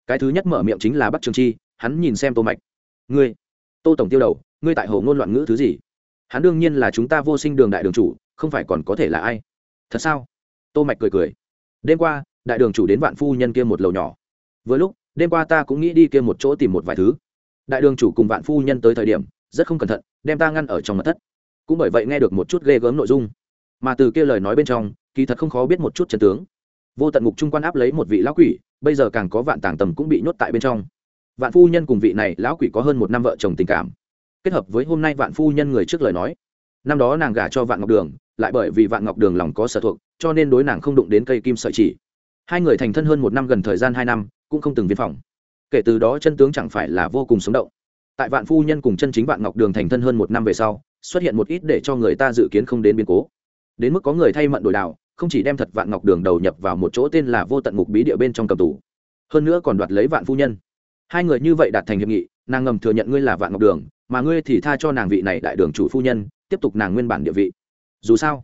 Cái thứ nhất mở miệng chính là bắc trường chi, hắn nhìn xem tô mạch. Ngươi, tô tổng tiêu đầu, ngươi tại hồ ngôn loạn ngữ thứ gì? Hắn đương nhiên là chúng ta vô sinh đường đại đường chủ, không phải còn có thể là ai? Thật sao? Tô mạch cười cười. Đêm qua, đại đường chủ đến vạn phu nhân kia một lầu nhỏ. Vừa lúc, đêm qua ta cũng nghĩ đi kia một chỗ tìm một vài thứ. Đại đường chủ cùng vạn phu nhân tới thời điểm, rất không cẩn thận, đem ta ngăn ở trong mật thất. Cũng bởi vậy nghe được một chút ghê gớm nội dung. Mà từ kia lời nói bên trong, kỳ thật không khó biết một chút chân tướng vô tận ngục trung quan áp lấy một vị lão quỷ, bây giờ càng có vạn tàng tầm cũng bị nhốt tại bên trong. Vạn phu nhân cùng vị này lão quỷ có hơn một năm vợ chồng tình cảm. Kết hợp với hôm nay vạn phu nhân người trước lời nói, năm đó nàng gả cho vạn ngọc đường, lại bởi vì vạn ngọc đường lòng có sở thuộc, cho nên đối nàng không đụng đến cây kim sợi chỉ. Hai người thành thân hơn một năm gần thời gian hai năm, cũng không từng viên phòng. Kể từ đó chân tướng chẳng phải là vô cùng sống động. Tại vạn phu nhân cùng chân chính vạn ngọc đường thành thân hơn một năm về sau, xuất hiện một ít để cho người ta dự kiến không đến biến cố. Đến mức có người thay mận đổi đạo không chỉ đem thật vạn ngọc đường đầu nhập vào một chỗ tên là vô tận ngục bí địa bên trong cầm tù, hơn nữa còn đoạt lấy vạn phu nhân. Hai người như vậy đạt thành hiệp nghị, nàng ngầm thừa nhận ngươi là vạn ngọc đường, mà ngươi thì tha cho nàng vị này đại đường chủ phu nhân, tiếp tục nàng nguyên bản địa vị. Dù sao,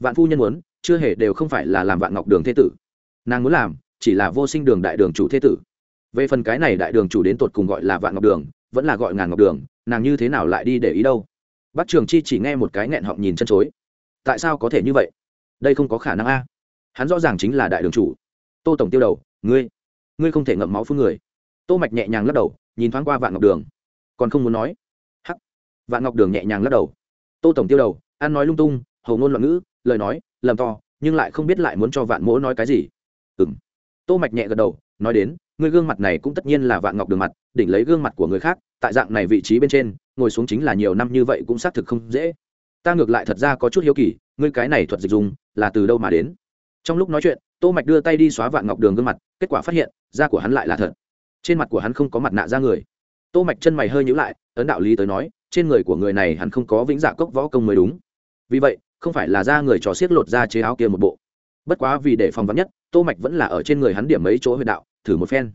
vạn phu nhân muốn, chưa hề đều không phải là làm vạn ngọc đường thế tử. Nàng muốn làm, chỉ là vô sinh đường đại đường chủ thế tử. Về phần cái này đại đường chủ đến tột cùng gọi là vạn ngọc đường, vẫn là gọi ngàn ngọc đường, nàng như thế nào lại đi để ý đâu? Bắc trường chi chỉ nghe một cái nghẹn họng nhìn chân chối. Tại sao có thể như vậy? Đây không có khả năng a. Hắn rõ ràng chính là đại đường chủ. Tô tổng tiêu đầu, ngươi ngươi không thể ngậm máu phương người. Tô mạch nhẹ nhàng lắc đầu, nhìn thoáng qua vạn ngọc đường. Còn không muốn nói? Hắc. Vạn ngọc đường nhẹ nhàng lắc đầu. Tô tổng tiêu đầu, ăn nói lung tung, hầu ngôn loạn ngữ, lời nói, lầm to, nhưng lại không biết lại muốn cho vạn mỗ nói cái gì. Ừm. Tô mạch nhẹ gật đầu, nói đến, ngươi gương mặt này cũng tất nhiên là vạn ngọc đường mặt, đỉnh lấy gương mặt của người khác, tại dạng này vị trí bên trên, ngồi xuống chính là nhiều năm như vậy cũng xác thực không dễ ta ngược lại thật ra có chút hiếu kỳ, ngươi cái này thuật dịch dùng là từ đâu mà đến? Trong lúc nói chuyện, tô mạch đưa tay đi xóa vạn ngọc đường gương mặt, kết quả phát hiện, da của hắn lại là thật. Trên mặt của hắn không có mặt nạ da người. Tô mạch chân mày hơi nhíu lại, ấn đạo lý tới nói, trên người của người này hắn không có vĩnh dạ cốc võ công mới đúng. Vì vậy, không phải là da người trò xiết lột ra chế áo kia một bộ. Bất quá vì để phòng vắn nhất, tô mạch vẫn là ở trên người hắn điểm mấy chỗ huyệt đạo, thử một phen.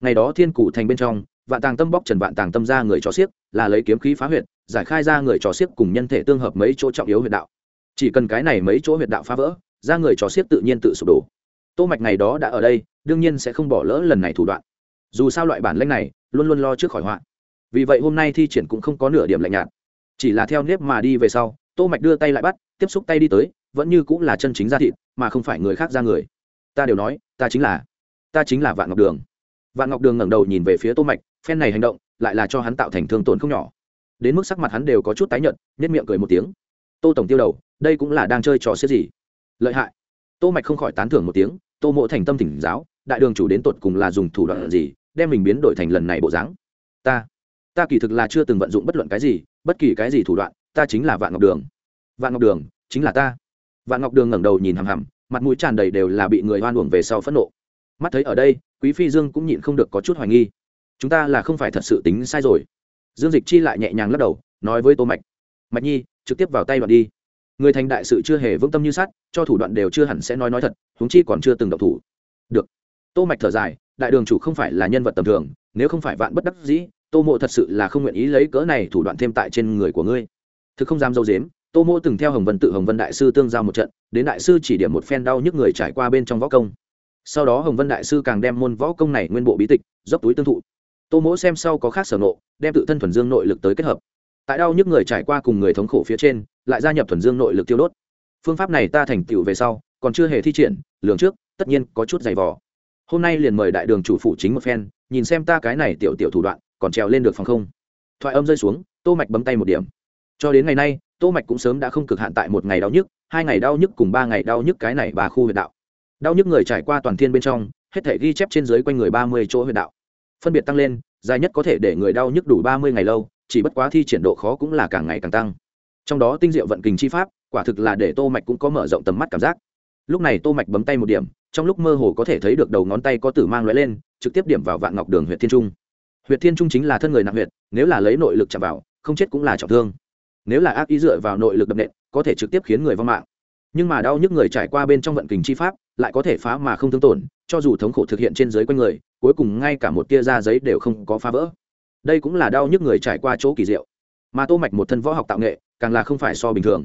Ngày đó thiên cụ thành bên trong vạn tàng tâm bóc trần vạn tàng tâm ra người trò xiếc, là lấy kiếm khí phá huyệt, giải khai ra người trò xiếc cùng nhân thể tương hợp mấy chỗ trọng yếu huyệt đạo. Chỉ cần cái này mấy chỗ huyệt đạo phá vỡ, ra người trò xiếc tự nhiên tự sụp đổ. Tô mạch ngày đó đã ở đây, đương nhiên sẽ không bỏ lỡ lần này thủ đoạn. Dù sao loại bản lĩnh này, luôn luôn lo trước khỏi họa. Vì vậy hôm nay thi triển cũng không có nửa điểm lạnh nhạt. Chỉ là theo nếp mà đi về sau, tô mạch đưa tay lại bắt, tiếp xúc tay đi tới, vẫn như cũng là chân chính ra thịt, mà không phải người khác ra người. Ta đều nói, ta chính là, ta chính là vạn ngọc đường. Vạn ngọc đường ngẩng đầu nhìn về phía tô mạch phen này hành động lại là cho hắn tạo thành thương tổn không nhỏ. Đến mức sắc mặt hắn đều có chút tái nhợt nhất miệng cười một tiếng. Tô tổng tiêu đầu, đây cũng là đang chơi trò xếp gì? Lợi hại. Tô mạch không khỏi tán thưởng một tiếng, tô mộ thành tâm thỉnh giáo, đại đường chủ đến tột cùng là dùng thủ đoạn gì, đem mình biến đổi thành lần này bộ dáng. Ta ta kỳ thực là chưa từng vận dụng bất luận cái gì, bất kỳ cái gì thủ đoạn, ta chính là vạn ngọc đường. Vạn ngọc đường, chính là ta. Vạn ngọc đường ngẩng đầu nhìn hằm hằm, mặt mũi tràn đầy đều là bị người hoan uổng về sau phẫn nộ. Mắt thấy ở đây, quý phi dương cũng nhịn không được có chút hoài nghi chúng ta là không phải thật sự tính sai rồi. Dương dịch chi lại nhẹ nhàng lắc đầu, nói với tô mạch. Mạch nhi, trực tiếp vào tay đoạn đi. Người thành đại sự chưa hề vững tâm như sắt, cho thủ đoạn đều chưa hẳn sẽ nói nói thật, huống chi còn chưa từng động thủ. Được. Tô mạch thở dài, đại đường chủ không phải là nhân vật tầm thường, nếu không phải vạn bất đắc dĩ, tô mộ thật sự là không nguyện ý lấy cỡ này thủ đoạn thêm tại trên người của ngươi. Thực không dám dâu dếm, tô mộ từng theo hồng vân tự hồng vân đại sư tương giao một trận, đến đại sư chỉ điểm một phen đau nhức người trải qua bên trong võ công. Sau đó hồng vân đại sư càng đem môn võ công này nguyên bộ bí tịch, dốc túi tương thụ tô mỗ xem sau có khác sở nộ đem tự thân thuần dương nội lực tới kết hợp. Tại đau nhức người trải qua cùng người thống khổ phía trên, lại gia nhập thuần dương nội lực tiêu đốt. Phương pháp này ta thành tựu về sau, còn chưa hề thi triển, lường trước, tất nhiên có chút dày vò. Hôm nay liền mời đại đường chủ phụ chính một phen, nhìn xem ta cái này tiểu tiểu thủ đoạn, còn trèo lên được phòng không? Thoại âm rơi xuống, tô mạch bấm tay một điểm. Cho đến ngày nay, tô mạch cũng sớm đã không cực hạn tại một ngày đau nhức, hai ngày đau nhức cùng ba ngày đau nhức cái này ba khu huyệt đạo. Đau nhức người trải qua toàn thiên bên trong, hết thể ghi chép trên dưới quanh người ba mươi chỗ huyệt đạo phân biệt tăng lên, dài nhất có thể để người đau nhức đủ ba mươi ngày lâu, chỉ bất quá thi triển độ khó cũng là càng ngày càng tăng. Trong đó tinh diệu vận kình chi pháp, quả thực là để tô mạch cũng có mở rộng tầm mắt cảm giác. Lúc này tô mạch bấm tay một điểm, trong lúc mơ hồ có thể thấy được đầu ngón tay có tử mang lóe lên, trực tiếp điểm vào vạn ngọc đường huyệt thiên trung. Huyệt thiên trung chính là thân người nặng huyệt, nếu là lấy nội lực chạm vào, không chết cũng là trọng thương. Nếu là ác ý dựa vào nội lực đập nện, có thể trực tiếp khiến người vong mạng. Nhưng mà đau nhức người trải qua bên trong vận kình chi pháp lại có thể phá mà không thương tổn, cho dù thống khổ thực hiện trên dưới quanh người, cuối cùng ngay cả một tia da giấy đều không có phá vỡ. Đây cũng là đau nhức người trải qua chỗ kỳ diệu. Mà tô mạch một thân võ học tạo nghệ, càng là không phải so bình thường.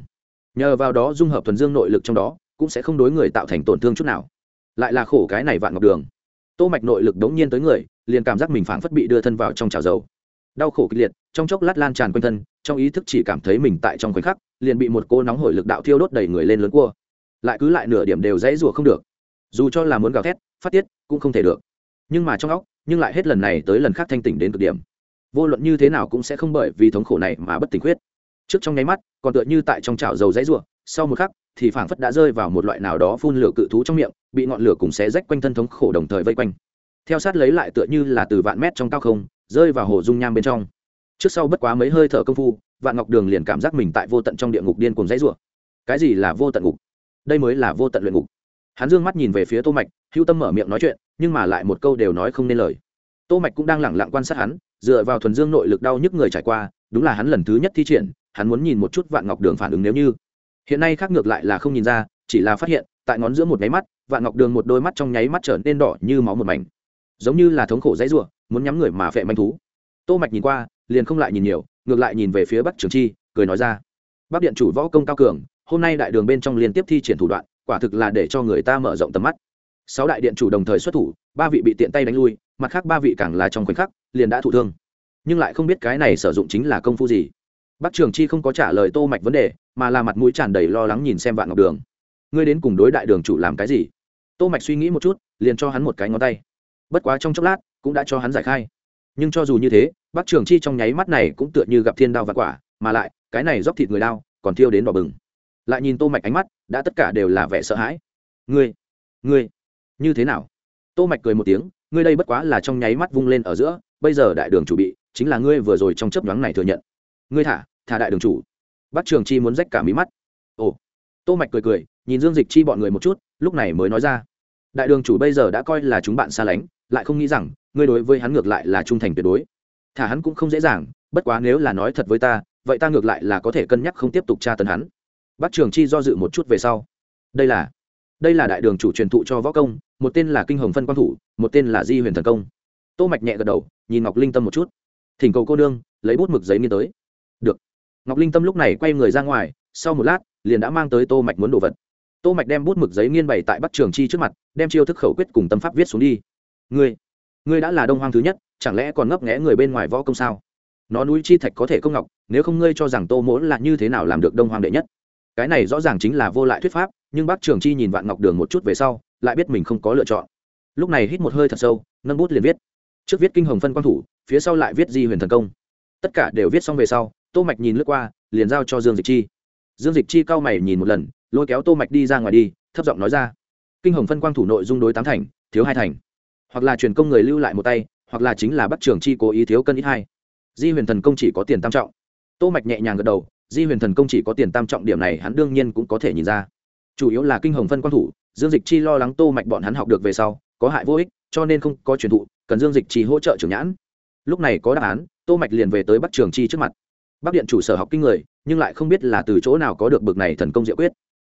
Nhờ vào đó dung hợp thuần dương nội lực trong đó, cũng sẽ không đối người tạo thành tổn thương chút nào. Lại là khổ cái này vạn ngọc đường. Tô mạch nội lực đống nhiên tới người, liền cảm giác mình phảng phất bị đưa thân vào trong chảo dầu. Đau khổ kịch liệt, trong chốc lát lan tràn quanh thân, trong ý thức chỉ cảm thấy mình tại trong khoảnh khắc, liền bị một cô nóng hổi lực đạo thiêu đốt đầy người lên lớn cua lại cứ lại nửa điểm đều dãy rủa không được. Dù cho là muốn gào thét, phát tiết, cũng không thể được. Nhưng mà trong óc, nhưng lại hết lần này tới lần khác thanh tỉnh đến cực điểm. Vô luận như thế nào cũng sẽ không bởi vì thống khổ này mà bất tỉnh quyết trước trong nháy mắt, còn tựa như tại trong chảo dầu dãy rủa, sau một khắc, thì phảng phất đã rơi vào một loại nào đó phun lửa cự thú trong miệng, bị ngọn lửa cùng xé rách quanh thân thống khổ đồng thời vây quanh. Theo sát lấy lại tựa như là từ vạn mét trong cao không, rơi vào hồ dung nham bên trong. Trước sau bất quá mấy hơi thở công phu, vạn ngọc đường liền cảm giác mình tại vô tận trong địa ngục điên cuồng dãy rủa. Cái gì là vô tận ngục? Đây mới là vô tận luyện ngục. Hắn dương mắt nhìn về phía tô mạch, hưu tâm mở miệng nói chuyện, nhưng mà lại một câu đều nói không nên lời. Tô mạch cũng đang lẳng lặng quan sát hắn, dựa vào thuần dương nội lực đau nhức người trải qua, đúng là hắn lần thứ nhất thi triển, hắn muốn nhìn một chút vạn ngọc đường phản ứng nếu như. Hiện nay khác ngược lại là không nhìn ra, chỉ là phát hiện, tại ngón giữa một nháy mắt, vạn ngọc đường một đôi mắt trong nháy mắt trở nên đỏ như máu một mảnh. Giống như là thống khổ dãy rủa, muốn nhắm người mà phệ manh thú. Tô mạch nhìn qua, liền không lại nhìn nhiều, ngược lại nhìn về phía bắc trường chi, cười nói ra. Bắc điện chủ võ công cao cường hôm nay đại đường bên trong liên tiếp thi triển thủ đoạn, quả thực là để cho người ta mở rộng tầm mắt. Sáu đại điện chủ đồng thời xuất thủ, ba vị bị tiện tay đánh lui, mặt khác ba vị càng là trong khoảnh khắc, liền đã thụ thương. Nhưng lại không biết cái này sử dụng chính là công phu gì. Bắc trường chi không có trả lời tô mạch vấn đề, mà là mặt mũi tràn đầy lo lắng nhìn xem vạn ngọc đường. Ngươi đến cùng đối đại đường chủ làm cái gì? Tô mạch suy nghĩ một chút, liền cho hắn một cái ngón tay. Bất quá trong chốc lát, cũng đã cho hắn giải khai. Nhưng cho dù như thế, bắc trường chi trong nháy mắt này cũng tựa như gặp thiên đao và quả, mà lại, cái này dốc thịt người đao, còn thiêu đến đỏ bừng lại nhìn tô mạch ánh mắt, đã tất cả đều là vẻ sợ hãi. Ngươi ngươi, như thế nào? Tô mạch cười một tiếng, ngươi đây bất quá là trong nháy mắt vung lên ở giữa, bây giờ đại đường chủ bị, chính là ngươi vừa rồi trong chớp nhoáng này thừa nhận. Ngươi thả thả đại đường chủ. Bắt trường chi muốn rách cả mí mắt. Ồ. Tô mạch cười cười, nhìn dương dịch chi bọn người một chút, lúc này mới nói ra. Đại đường chủ bây giờ đã coi là chúng bạn xa lánh, lại không nghĩ rằng, ngươi đối với hắn ngược lại là trung thành tuyệt đối. Thả hắn cũng không dễ dàng, bất quá nếu là nói thật với ta, vậy ta ngược lại là có thể cân nhắc không tiếp tục tra tấn hắn bắc trường chi do dự một chút về sau. Đây là đây là đại đường chủ truyền thụ cho võ công, một tên là kinh hồng phân quan thủ, một tên là di huyền thần công. Tô mạch nhẹ gật đầu, nhìn ngọc linh tâm một chút. Thỉnh cầu cô đương, lấy bút mực giấy nghiên tới. Được. Ngọc linh tâm lúc này quay người ra ngoài, sau một lát, liền đã mang tới tô mạch muốn đồ vật. Tô mạch đem bút mực giấy nghiên bày tại bắc trường chi trước mặt, đem chiêu thức khẩu quyết cùng tâm pháp viết xuống đi. Ngươi ngươi đã là đông hoang thứ nhất, chẳng lẽ còn ngấp nghé người bên ngoài võ công sao? Nó núi chi thạch có thể công ngọc, nếu không ngươi cho rằng tô mỗ là như thế nào làm được đông Hoang đệ nhất? Cái này rõ ràng chính là vô lại thuyết pháp, nhưng bác trường chi nhìn vạn ngọc đường một chút về sau, lại biết mình không có lựa chọn. Lúc này hít một hơi thật sâu, nâng bút liền viết. Trước viết kinh hồng phân quang thủ, phía sau lại viết di huyền thần công. Tất cả đều viết xong về sau, tô mạch nhìn lướt qua, liền giao cho dương dịch chi. Dương dịch chi cao mày nhìn một lần, lôi kéo tô mạch đi ra ngoài đi, thấp giọng nói ra. Kinh hồng phân quang thủ nội dung đối tám thành, thiếu hai thành. Hoặc là truyền công người lưu lại một tay, hoặc là chính là bắt trường chi cố ý thiếu cân ít hai. Di huyền thần công chỉ có tiền tam trọng. Tô mạch nhẹ nhàng gật đầu di huyền thần công chỉ có tiền tam trọng điểm này hắn đương nhiên cũng có thể nhìn ra. Chủ yếu là kinh hồng phân quan thủ, dương dịch chi lo lắng tô mạch bọn hắn học được về sau, có hại vô ích, cho nên không có truyền thụ, cần dương dịch chi hỗ trợ trưởng nhãn. Lúc này có đáp án, tô mạch liền về tới bắc trường chi trước mặt. Bắc điện chủ sở học kinh người, nhưng lại không biết là từ chỗ nào có được bực này thần công diệu quyết.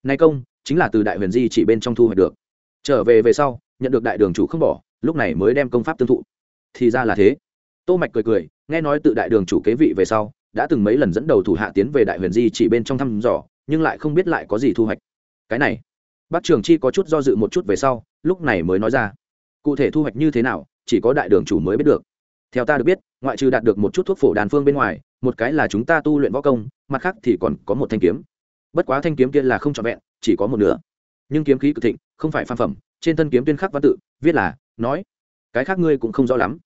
Nay công, chính là từ đại huyền di chỉ bên trong thu hoạch được. Trở về về sau, nhận được đại đường chủ không bỏ, lúc này mới đem công pháp tương thụ. Thì ra là thế. Tô mạch cười cười, nghe nói tự đại đường chủ kế vị về sau đã từng mấy lần dẫn đầu thủ hạ tiến về đại huyền di chỉ bên trong thăm dò, nhưng lại không biết lại có gì thu hoạch. Cái này, bác trường chi có chút do dự một chút về sau, lúc này mới nói ra. Cụ thể thu hoạch như thế nào, chỉ có đại đường chủ mới biết được. Theo ta được biết, ngoại trừ đạt được một chút thuốc phổ đàn phương bên ngoài, một cái là chúng ta tu luyện võ công, mặt khác thì còn có một thanh kiếm. Bất quá thanh kiếm kia là không trọn vẹn, chỉ có một nửa. Nhưng kiếm khí cực thịnh, không phải phan phẩm, trên thân kiếm tuyên khắc văn tự, viết là, nói, cái khác ngươi cũng không rõ lắm.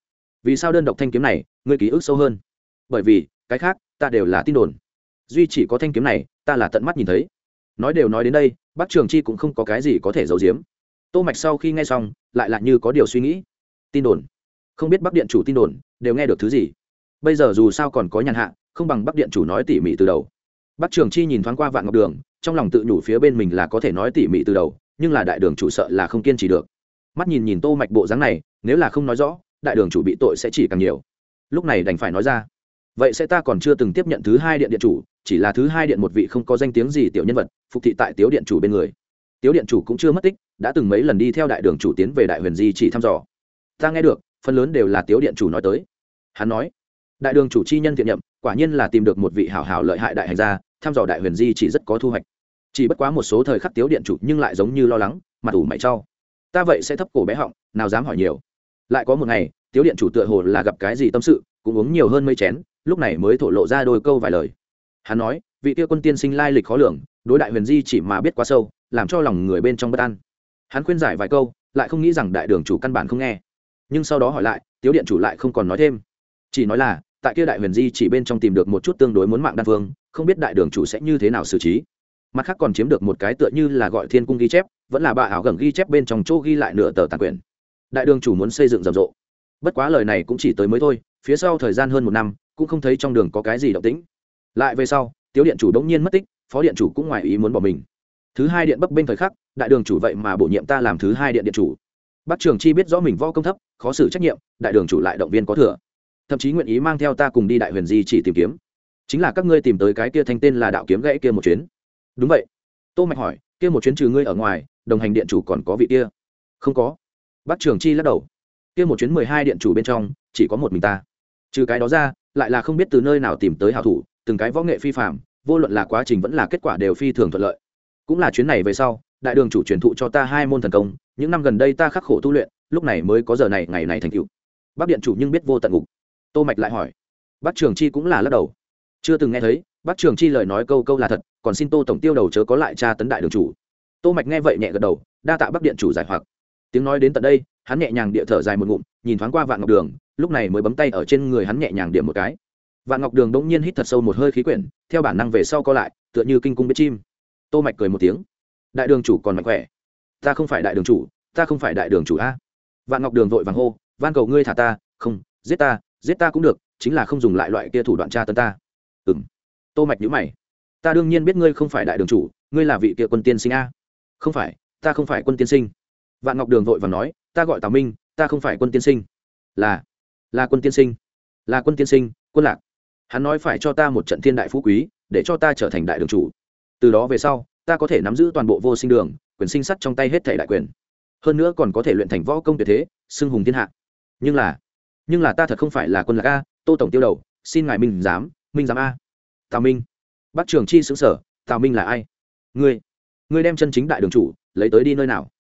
Vì sao đơn độc thanh kiếm này, ngươi ký ức sâu hơn? Bởi vì cái khác, ta đều là tin đồn. Duy chỉ có thanh kiếm này, ta là tận mắt nhìn thấy. Nói đều nói đến đây, bác trường chi cũng không có cái gì có thể giấu giếm. Tô mạch sau khi nghe xong, lại là như có điều suy nghĩ. Tin đồn. Không biết bắc điện chủ tin đồn, đều nghe được thứ gì. Bây giờ dù sao còn có nhàn hạ, không bằng bắc điện chủ nói tỉ mỉ từ đầu. Bắc trường chi nhìn thoáng qua vạn ngọc đường, trong lòng tự nhủ phía bên mình là có thể nói tỉ mỉ từ đầu, nhưng là đại đường chủ sợ là không kiên trì được. Mắt nhìn nhìn tô mạch bộ dáng này, nếu là không nói rõ, đại đường chủ bị tội sẽ chỉ càng nhiều. Lúc này đành phải nói ra vậy sẽ ta còn chưa từng tiếp nhận thứ hai điện điện chủ, chỉ là thứ hai điện một vị không có danh tiếng gì tiểu nhân vật, phục thị tại tiếu điện chủ bên người. Tiếu điện chủ cũng chưa mất tích, đã từng mấy lần đi theo đại đường chủ tiến về đại huyền di chỉ thăm dò. Ta nghe được, phần lớn đều là tiếu điện chủ nói tới. Hắn nói, đại đường chủ chi nhân thiện nhậm, quả nhiên là tìm được một vị hảo hảo lợi hại đại hành gia, thăm dò đại huyền di chỉ rất có thu hoạch. Chỉ bất quá một số thời khắc tiếu điện chủ nhưng lại giống như lo lắng mặt ủ mày trau ta vậy sẽ thấp cổ bé họng, nào dám hỏi nhiều. Lại có một ngày, tiếu điện chủ tựa hồ là gặp cái gì tâm sự, cũng uống nhiều hơn mấy chén lúc này mới thổ lộ ra đôi câu vài lời. Hắn nói, vị kia quân tiên sinh lai lịch khó lường, đối đại huyền di chỉ mà biết quá sâu, làm cho lòng người bên trong bất an. Hắn khuyên giải vài câu, lại không nghĩ rằng đại đường chủ căn bản không nghe. Nhưng sau đó hỏi lại, tiếu điện chủ lại không còn nói thêm. Chỉ nói là, tại kia đại huyền di chỉ bên trong tìm được một chút tương đối muốn mạng đan phương không biết đại đường chủ sẽ như thế nào xử trí. Mặt khác còn chiếm được một cái tựa như là gọi thiên cung ghi chép, vẫn là bà ảo gần ghi chép bên trong chỗ ghi lại nửa tờ tàn quyền đại đường chủ muốn xây dựng rầm rộ. Bất quá lời này cũng chỉ tới mới thôi phía sau thời gian hơn một năm, cũng không thấy trong đường có cái gì động tĩnh. Lại về sau, tiếu điện chủ đống nhiên mất tích, phó điện chủ cũng ngoài ý muốn bỏ mình. Thứ hai điện bấp bênh thời khắc, đại đường chủ vậy mà bổ nhiệm ta làm thứ hai điện điện chủ. Bắc trường chi biết rõ mình võ công thấp, khó xử trách nhiệm, đại đường chủ lại động viên có thừa. Thậm chí nguyện ý mang theo ta cùng đi đại huyền di chỉ tìm kiếm. Chính là các ngươi tìm tới cái kia thanh tên là đạo kiếm gãy kia một chuyến. Đúng vậy. Tô mạch hỏi, kia một chuyến trừ ngươi ở ngoài, đồng hành điện chủ còn có vị kia? Không có. Bắc trường chi lắc đầu. Kia một chuyến mười hai điện chủ bên trong, chỉ có một mình ta trừ cái đó ra, lại là không biết từ nơi nào tìm tới hảo thủ, từng cái võ nghệ phi phạm vô luận là quá trình vẫn là kết quả đều phi thường thuận lợi. Cũng là chuyến này về sau, đại đường chủ truyền thụ cho ta hai môn thần công, những năm gần đây ta khắc khổ tu luyện, lúc này mới có giờ này, ngày này thành tựu. Bác điện chủ nhưng biết vô tận ngục. Tô mạch lại hỏi. Bác trường chi cũng là lắc đầu. Chưa từng nghe thấy, bác trường chi lời nói câu câu là thật, còn xin tô tổng tiêu đầu chớ có lại tra tấn đại đường chủ. Tô mạch nghe vậy nhẹ gật đầu, đa tạ bác điện chủ giải hoặc tiếng nói đến tận đây, hắn nhẹ nhàng địa thở dài một ngụm, nhìn thoáng qua vạn ngọc đường, lúc này mới bấm tay ở trên người hắn nhẹ nhàng điểm một cái. Vạn ngọc đường bỗng nhiên hít thật sâu một hơi khí quyển, theo bản năng về sau co lại, tựa như kinh cung biết chim. Tô mạch cười một tiếng. Đại đường chủ còn mạnh khỏe. Ta không phải đại đường chủ, ta không phải đại đường chủ a. Vạn ngọc đường vội vàng hô, van cầu ngươi thả ta, không, giết ta giết ta cũng được, chính là không dùng lại loại kia thủ đoạn tra tấn ta. Ừm. Tô mạch nhíu mày. Ta đương nhiên biết ngươi không phải đại đường chủ, ngươi là vị kia quân tiên sinh a. Không phải, ta không phải quân tiên sinh vạn ngọc đường vội và nói, ta gọi tào minh, ta không phải quân tiên sinh. Là là quân tiên sinh, là quân tiên sinh, quân lạc. Hắn nói phải cho ta một trận thiên đại phú quý, để cho ta trở thành đại đường chủ. Từ đó về sau, ta có thể nắm giữ toàn bộ vô sinh đường, quyền sinh sắt trong tay hết thể đại quyền. Hơn nữa còn có thể luyện thành võ công tuyệt thế, xưng hùng thiên hạ. Nhưng là nhưng là ta thật không phải là quân lạc a, tô tổng tiêu đầu, xin ngài minh giám minh giám a. Tào minh. Bắc trường chi xứng sở, tào minh là ai? Ngươi ngươi đem chân chính đại đường chủ, lấy tới đi nơi nào?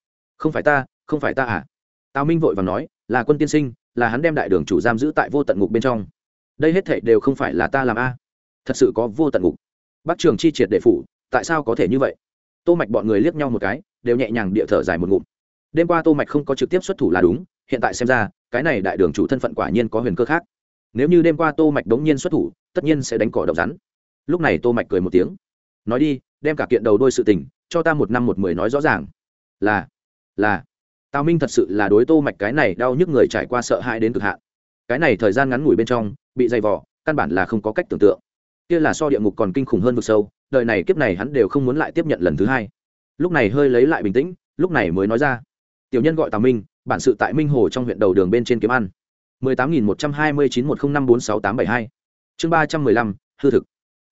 Không phải ta, không phải ta à? Tào minh vội và nói, là quân tiên sinh, là hắn đem đại đường chủ giam giữ tại vô tận ngục bên trong. Đây hết thảy đều không phải là ta làm a thật sự có vô tận ngục. Bắc trường chi triệt đệ phủ, tại sao có thể như vậy? Tô mạch bọn người liếc nhau một cái, đều nhẹ nhàng địa thở dài một ngụm. Đêm qua tô mạch không có trực tiếp xuất thủ là đúng, hiện tại xem ra, cái này đại đường chủ thân phận quả nhiên có huyền cơ khác. Nếu như đêm qua tô mạch đống nhiên xuất thủ, tất nhiên sẽ đánh cỏ động rắn. Lúc này tô mạch cười một tiếng. Nói đi, đem cả kiện đầu đôi sự tình, cho ta một năm một mười nói rõ ràng. Là là, tào minh thật sự là đối tô mạch cái này đau nhức người trải qua sợ hãi đến cực hạn. Cái này thời gian ngắn ngủi bên trong, bị dày vò, căn bản là không có cách tưởng tượng. Kia là so địa ngục còn kinh khủng hơn vực sâu, đời này kiếp này hắn đều không muốn lại tiếp nhận lần thứ hai. Lúc này hơi lấy lại bình tĩnh, lúc này mới nói ra. Tiểu nhân gọi tào minh, bản sự tại minh hồ trong huyện đầu đường bên trên kiếm ăn. mười tám nghìn một trăm hai mươi chín một không năm bốn sáu tám bảy hai. Chương ba trăm mười lăm, hư thực.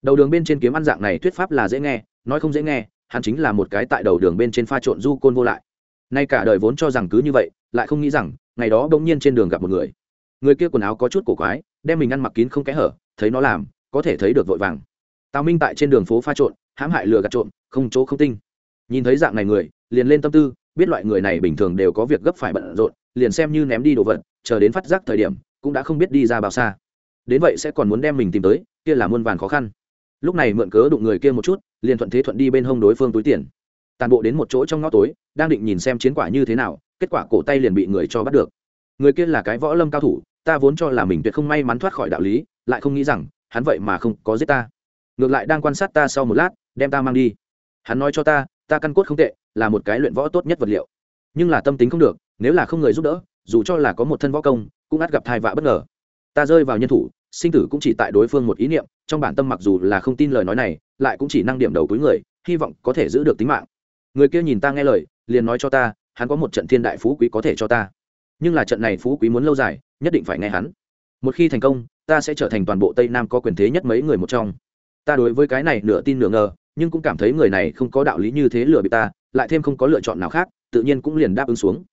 Đầu đường bên trên kiếm ăn dạng này thuyết pháp là dễ nghe, nói không dễ nghe, hắn chính là một cái tại đầu đường bên trên pha trộn du côn vô lại nay cả đời vốn cho rằng cứ như vậy, lại không nghĩ rằng, ngày đó bỗng nhiên trên đường gặp một người. Người kia quần áo có chút cổ quái, đem mình ăn mặc kín không kẽ hở, thấy nó làm, có thể thấy được vội vàng. Tào minh tại trên đường phố pha trộn, hãm hại lừa gạt trộm, không chỗ không tinh. Nhìn thấy dạng này người, liền lên tâm tư, biết loại người này bình thường đều có việc gấp phải bận rộn, liền xem như ném đi đồ vật, chờ đến phát giác thời điểm, cũng đã không biết đi ra bao xa. Đến vậy sẽ còn muốn đem mình tìm tới, kia là muôn vàn khó khăn. Lúc này mượn cớ đụng người kia một chút, liền thuận thế thuận đi bên hông đối phương túi tiền tàn bộ đến một chỗ trong ngõ tối, đang định nhìn xem chiến quả như thế nào, kết quả cổ tay liền bị người cho bắt được. Người kia là cái võ lâm cao thủ, ta vốn cho là mình tuyệt không may mắn thoát khỏi đạo lý, lại không nghĩ rằng, hắn vậy mà không có giết ta. Ngược lại đang quan sát ta sau một lát, đem ta mang đi. Hắn nói cho ta ta căn cốt không tệ, là một cái luyện võ tốt nhất vật liệu. Nhưng là tâm tính không được, nếu là không người giúp đỡ, dù cho là có một thân võ công, cũng át gặp thai vạ bất ngờ. Ta rơi vào nhân thủ, sinh tử cũng chỉ tại đối phương một ý niệm, trong bản tâm mặc dù là không tin lời nói này, lại cũng chỉ năng điểm đầu cuối người, hy vọng có thể giữ được tính mạng người kia nhìn ta nghe lời, liền nói cho ta, hắn có một trận thiên đại phú quý có thể cho ta. Nhưng là trận này phú quý muốn lâu dài, nhất định phải nghe hắn. Một khi thành công, ta sẽ trở thành toàn bộ tây nam có quyền thế nhất mấy người một trong. Ta đối với cái này nửa tin nửa ngờ, nhưng cũng cảm thấy người này không có đạo lý như thế lừa bị ta, lại thêm không có lựa chọn nào khác, tự nhiên cũng liền đáp ứng xuống.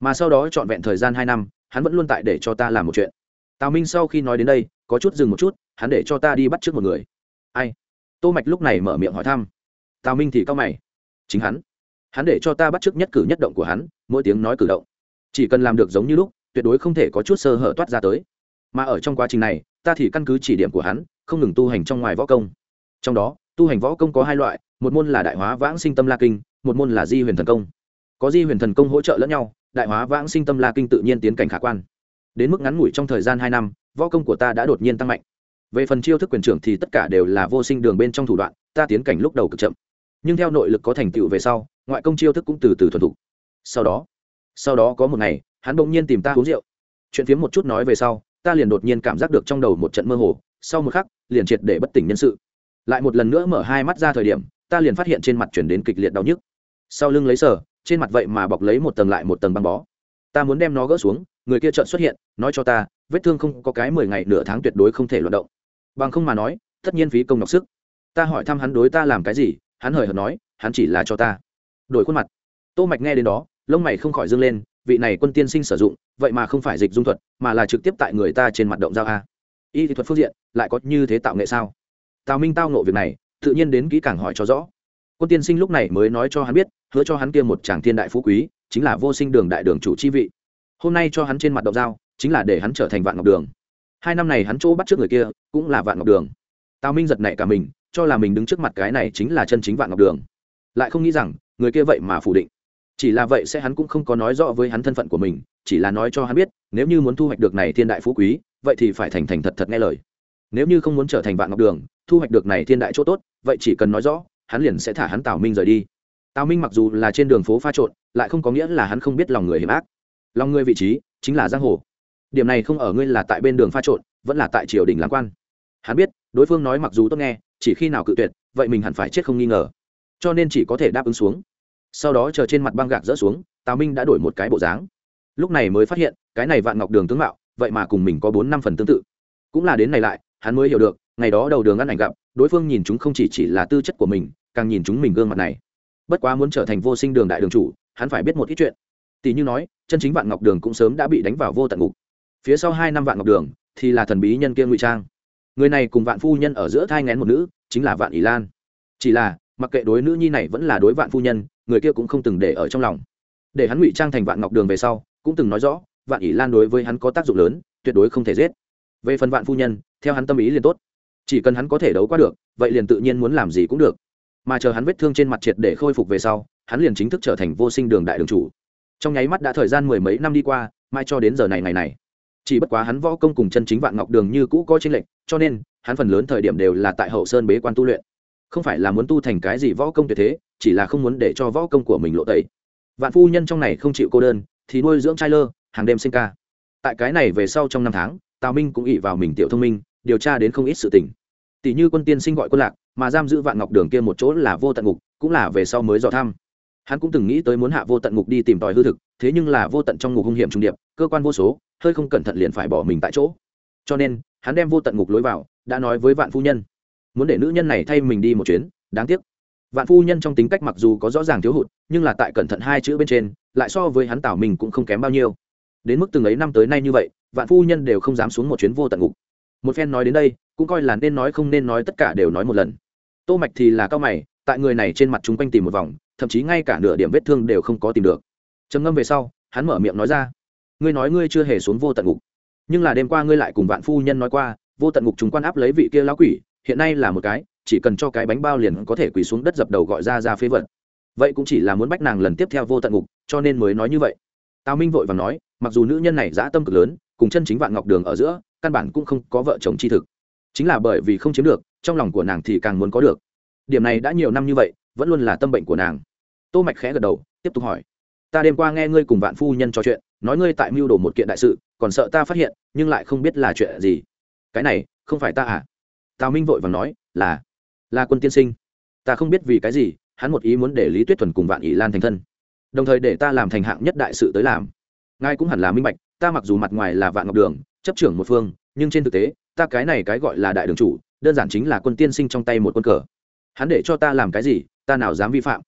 Mà sau đó trọn vẹn thời gian hai năm, hắn vẫn luôn tại để cho ta làm một chuyện. Tào minh sau khi nói đến đây, có chút dừng một chút, hắn để cho ta đi bắt trước một người. Ai? Tô mạch lúc này mở miệng hỏi thăm. Tào minh thì cao mày chính hắn. Hắn để cho ta bắt chước nhất cử nhất động của hắn, mỗi tiếng nói cử động. Chỉ cần làm được giống như lúc, tuyệt đối không thể có chút sơ hở toát ra tới. Mà ở trong quá trình này, ta thì căn cứ chỉ điểm của hắn, không ngừng tu hành trong ngoài võ công. Trong đó, tu hành võ công có hai loại, một môn là đại hóa vãng sinh tâm la kinh, một môn là di huyền thần công. Có di huyền thần công hỗ trợ lẫn nhau, đại hóa vãng sinh tâm la kinh tự nhiên tiến cảnh khả quan. Đến mức ngắn ngủi trong thời gian hai năm, võ công của ta đã đột nhiên tăng mạnh. Về phần chiêu thức quyền trưởng thì tất cả đều là vô sinh đường bên trong thủ đoạn, ta tiến cảnh lúc đầu cực chậm nhưng theo nội lực có thành tựu về sau, ngoại công chiêu thức cũng từ từ thuần thục. Sau đó sau đó có một ngày, hắn bỗng nhiên tìm ta uống rượu. Chuyện phiếm một chút nói về sau, ta liền đột nhiên cảm giác được trong đầu một trận mơ hồ, sau một khắc, liền triệt để bất tỉnh nhân sự. Lại một lần nữa mở hai mắt ra thời điểm, ta liền phát hiện trên mặt chuyển đến kịch liệt đau nhức. Sau lưng lấy sở trên mặt vậy mà bọc lấy một tầng lại một tầng băng bó. Ta muốn đem nó gỡ xuống, người kia chợt xuất hiện, nói cho ta, vết thương không có cái mười ngày nửa tháng tuyệt đối không thể luận động. Bằng không mà nói, tất nhiên phí công nhọc sức. Ta hỏi thăm hắn đối ta làm cái gì hắn hời hợt nói, hắn chỉ là cho ta. Đổi khuôn mặt. Tô mạch nghe đến đó, lông mày không khỏi dương lên, vị này quân tiên sinh sử dụng, vậy mà không phải dịch dung thuật, mà là trực tiếp tại người ta trên mặt động giao a. Y thuật phương diện, lại có như thế tạo nghệ sao? Tào minh tao nộ việc này, tự nhiên đến kỹ càng hỏi cho rõ. Quân tiên sinh lúc này mới nói cho hắn biết, hứa cho hắn kia một chàng thiên đại phú quý, chính là vô sinh đường đại đường chủ chi vị. Hôm nay cho hắn trên mặt động dao chính là để hắn trở thành vạn ngọc đường. Hai năm này hắn chỗ bắt trước người kia, cũng là vạn ngọc đường. Tào minh giật nảy cả mình cho là mình đứng trước mặt cái này chính là chân chính vạn ngọc đường. Lại không nghĩ rằng, người kia vậy mà phủ định. Chỉ là vậy sẽ hắn cũng không có nói rõ với hắn thân phận của mình, chỉ là nói cho hắn biết, nếu như muốn thu hoạch được này thiên đại phú quý, vậy thì phải thành thành thật thật nghe lời. Nếu như không muốn trở thành vạn ngọc đường, thu hoạch được này thiên đại chỗ tốt, vậy chỉ cần nói rõ, hắn liền sẽ thả hắn tào minh rời đi. Tào minh mặc dù là trên đường phố pha trộn, lại không có nghĩa là hắn không biết lòng người hiểm ác. Lòng người vị trí, chính là giang hồ. Điểm này không ở ngươi là tại bên đường pha trộn, vẫn là tại triều đình làm quan. Hắn biết đối phương nói mặc dù tốt nghe, chỉ khi nào cự tuyệt, vậy mình hẳn phải chết không nghi ngờ. Cho nên chỉ có thể đáp ứng xuống. Sau đó chờ trên mặt băng gạc rỡ xuống, tào minh đã đổi một cái bộ dáng. Lúc này mới phát hiện, cái này vạn ngọc đường tướng mạo, vậy mà cùng mình có bốn năm phần tương tự. Cũng là đến này lại, hắn mới hiểu được, ngày đó đầu đường ăn ảnh gặp, đối phương nhìn chúng không chỉ chỉ là tư chất của mình, càng nhìn chúng mình gương mặt này. Bất quá muốn trở thành vô sinh đường đại đường chủ, hắn phải biết một ít chuyện. Tỷ như nói, chân chính vạn ngọc đường cũng sớm đã bị đánh vào vô tận ngục. Phía sau hai năm vạn ngọc đường, thì là thần bí nhân kia ngụy trang người này cùng vạn phu nhân ở giữa thai ngén một nữ, chính là vạn ỷ lan. Chỉ là, mặc kệ đối nữ nhi này vẫn là đối vạn phu nhân, người kia cũng không từng để ở trong lòng. Để hắn ngụy trang thành vạn ngọc đường về sau, cũng từng nói rõ, vạn ỷ lan đối với hắn có tác dụng lớn, tuyệt đối không thể giết. Về phần vạn phu nhân, theo hắn tâm ý liền tốt. Chỉ cần hắn có thể đấu qua được, vậy liền tự nhiên muốn làm gì cũng được. Mà chờ hắn vết thương trên mặt triệt để khôi phục về sau, hắn liền chính thức trở thành vô sinh đường đại đường chủ. Trong nháy mắt đã thời gian mười mấy năm đi qua mai cho đến giờ này ngày này chỉ bất quá hắn võ công cùng chân chính vạn ngọc đường như cũ có chênh lệch, cho nên, hắn phần lớn thời điểm đều là tại hậu sơn bế quan tu luyện. Không phải là muốn tu thành cái gì võ công tuyệt thế, chỉ là không muốn để cho võ công của mình lộ tẩy. Vạn phu nhân trong này không chịu cô đơn, thì nuôi dưỡng trai lơ, hàng đêm sinh ca. Tại cái này về sau trong năm tháng, tào minh cũng ỉ vào mình tiểu thông minh, điều tra đến không ít sự tình. Tỷ như quân tiên sinh gọi quân lạc, mà giam giữ vạn ngọc đường kia một chỗ là vô tận ngục, cũng là về sau mới dò thăm. Hắn cũng từng nghĩ tới muốn hạ vô tận ngục đi tìm tòi hư thực, thế nhưng là vô tận trong ngục hung hiểm trung điệp cơ quan vô số, hơi không cẩn thận liền phải bỏ mình tại chỗ. Cho nên, hắn đem vô tận ngục lối vào, đã nói với vạn phu nhân. Muốn để nữ nhân này thay mình đi một chuyến, đáng tiếc. Vạn phu nhân trong tính cách mặc dù có rõ ràng thiếu hụt, nhưng là tại cẩn thận hai chữ bên trên, lại so với hắn tảo mình cũng không kém bao nhiêu. Đến mức từng ấy năm tới nay như vậy, vạn phu nhân đều không dám xuống một chuyến vô tận ngục. Một phen nói đến đây, cũng coi là nên nói không nên nói tất cả đều nói một lần. Tô mạch thì là cao mày, tại người này trên mặt chúng quanh tìm một vòng, thậm chí ngay cả nửa điểm vết thương đều không có tìm được. Trầm ngâm về sau, hắn mở miệng nói ra ngươi nói ngươi chưa hề xuống vô tận ngục. Nhưng là đêm qua ngươi lại cùng vạn phu nhân nói qua, vô tận ngục chúng quan áp lấy vị kia lão quỷ, hiện nay là một cái, chỉ cần cho cái bánh bao liền có thể quỳ xuống đất dập đầu gọi ra ra phế vật. Vậy cũng chỉ là muốn bách nàng lần tiếp theo vô tận ngục, cho nên mới nói như vậy. Tào minh vội và nói, mặc dù nữ nhân này dã tâm cực lớn, cùng chân chính vạn ngọc đường ở giữa, căn bản cũng không có vợ chồng chi thực. Chính là bởi vì không chiếm được, trong lòng của nàng thì càng muốn có được. Điểm này đã nhiều năm như vậy, vẫn luôn là tâm bệnh của nàng. Tô mạch khẽ gật đầu, tiếp tục hỏi, ta đêm qua nghe ngươi cùng vạn phu nhân trò chuyện nói ngươi tại mưu đồ một kiện đại sự, còn sợ ta phát hiện, nhưng lại không biết là chuyện gì. Cái này, không phải ta à? Tào minh vội vàng nói, là là quân tiên sinh. Ta không biết vì cái gì, hắn một ý muốn để lý tuyết thuần cùng vạn ỷ lan thành thân. Đồng thời để ta làm thành hạng nhất đại sự tới làm. Ngài cũng hẳn là minh bạch, ta mặc dù mặt ngoài là vạn ngọc đường, chấp trưởng một phương, nhưng trên thực tế, ta cái này cái gọi là đại đường chủ, đơn giản chính là quân tiên sinh trong tay một quân cờ. Hắn để cho ta làm cái gì, ta nào dám vi phạm.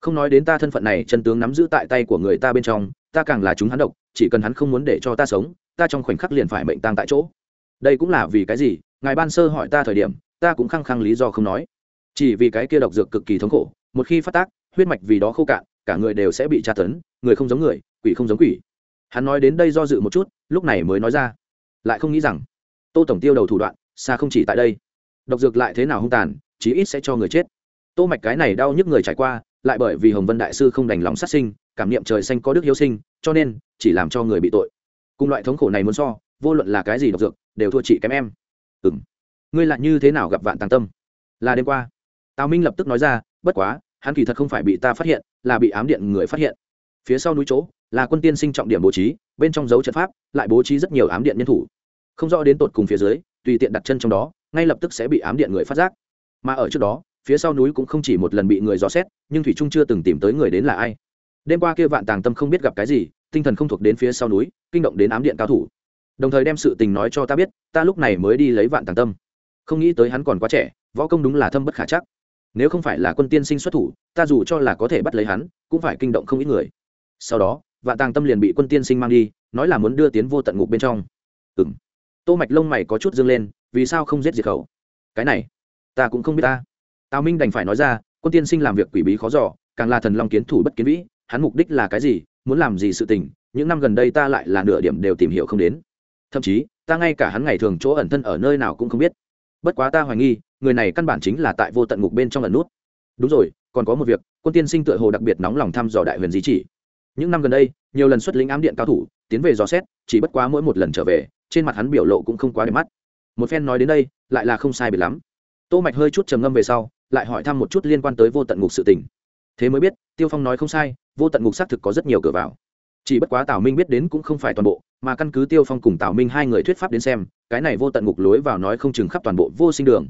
Không nói đến ta thân phận này, chân tướng nắm giữ tại tay của người ta bên trong ta càng là chúng hắn độc, chỉ cần hắn không muốn để cho ta sống, ta trong khoảnh khắc liền phải mệnh tang tại chỗ. Đây cũng là vì cái gì? Ngài ban sơ hỏi ta thời điểm, ta cũng khăng khăng lý do không nói. Chỉ vì cái kia độc dược cực kỳ thống khổ, một khi phát tác, huyết mạch vì đó khô cạn, cả người đều sẽ bị tra tấn, người không giống người, quỷ không giống quỷ. Hắn nói đến đây do dự một chút, lúc này mới nói ra. Lại không nghĩ rằng, tô tổng tiêu đầu thủ đoạn, xa không chỉ tại đây. Độc dược lại thế nào hung tàn, chí ít sẽ cho người chết. Tô mạch cái này đau nhức người trải qua lại bởi vì hồng vân đại sư không đành lòng sát sinh, cảm niệm trời xanh có đức hiếu sinh, cho nên chỉ làm cho người bị tội. Cùng loại thống khổ này muốn so, vô luận là cái gì độc dược, đều thua chị kém em. Ừm. Ngươi lại như thế nào gặp vạn tàng tâm? Là đêm qua. Tào minh lập tức nói ra, bất quá, hắn kỳ thật không phải bị ta phát hiện, là bị ám điện người phát hiện. Phía sau núi chỗ, là quân tiên sinh trọng điểm bố trí, bên trong dấu trận pháp, lại bố trí rất nhiều ám điện nhân thủ. Không rõ đến tột cùng phía dưới, tùy tiện đặt chân trong đó, ngay lập tức sẽ bị ám điện người phát giác. Mà ở trước đó phía sau núi cũng không chỉ một lần bị người dò xét, nhưng thủy trung chưa từng tìm tới người đến là ai. Đêm qua kia vạn tàng tâm không biết gặp cái gì, tinh thần không thuộc đến phía sau núi, kinh động đến ám điện cao thủ. Đồng thời đem sự tình nói cho ta biết, ta lúc này mới đi lấy vạn tàng tâm. Không nghĩ tới hắn còn quá trẻ, võ công đúng là thâm bất khả chắc. Nếu không phải là quân tiên sinh xuất thủ, ta dù cho là có thể bắt lấy hắn, cũng phải kinh động không ít người. Sau đó, vạn tàng tâm liền bị quân tiên sinh mang đi, nói là muốn đưa tiến vô tận ngục bên trong. Ừng tô mạch lông mày có chút dương lên, vì sao không giết diệt khẩu? Cái này, ta cũng không biết ta tào minh đành phải nói ra, quân tiên sinh làm việc quỷ bí khó dò, càng là thần long kiến thủ bất kiến vĩ, hắn mục đích là cái gì, muốn làm gì sự tình, những năm gần đây ta lại là nửa điểm đều tìm hiểu không đến. Thậm chí, ta ngay cả hắn ngày thường chỗ ẩn thân ở nơi nào cũng không biết. Bất quá ta hoài nghi, người này căn bản chính là tại vô tận ngục bên trong ẩn nút. Đúng rồi, còn có một việc, quân tiên sinh tựa hồ đặc biệt nóng lòng thăm dò đại huyền di chỉ. Những năm gần đây, nhiều lần xuất lĩnh ám điện cao thủ, tiến về dò xét, chỉ bất quá mỗi một lần trở về, trên mặt hắn biểu lộ cũng không quá đẹp mắt. Một phen nói đến đây, lại là không sai biệt lắm. Tô mạch hơi chút trầm ngâm về sau lại hỏi thăm một chút liên quan tới vô tận ngục sự tình. Thế mới biết, tiêu phong nói không sai, vô tận ngục xác thực có rất nhiều cửa vào. Chỉ bất quá tào minh biết đến cũng không phải toàn bộ, mà căn cứ tiêu phong cùng tào minh hai người thuyết pháp đến xem, cái này vô tận ngục lối vào nói không chừng khắp toàn bộ vô sinh đường.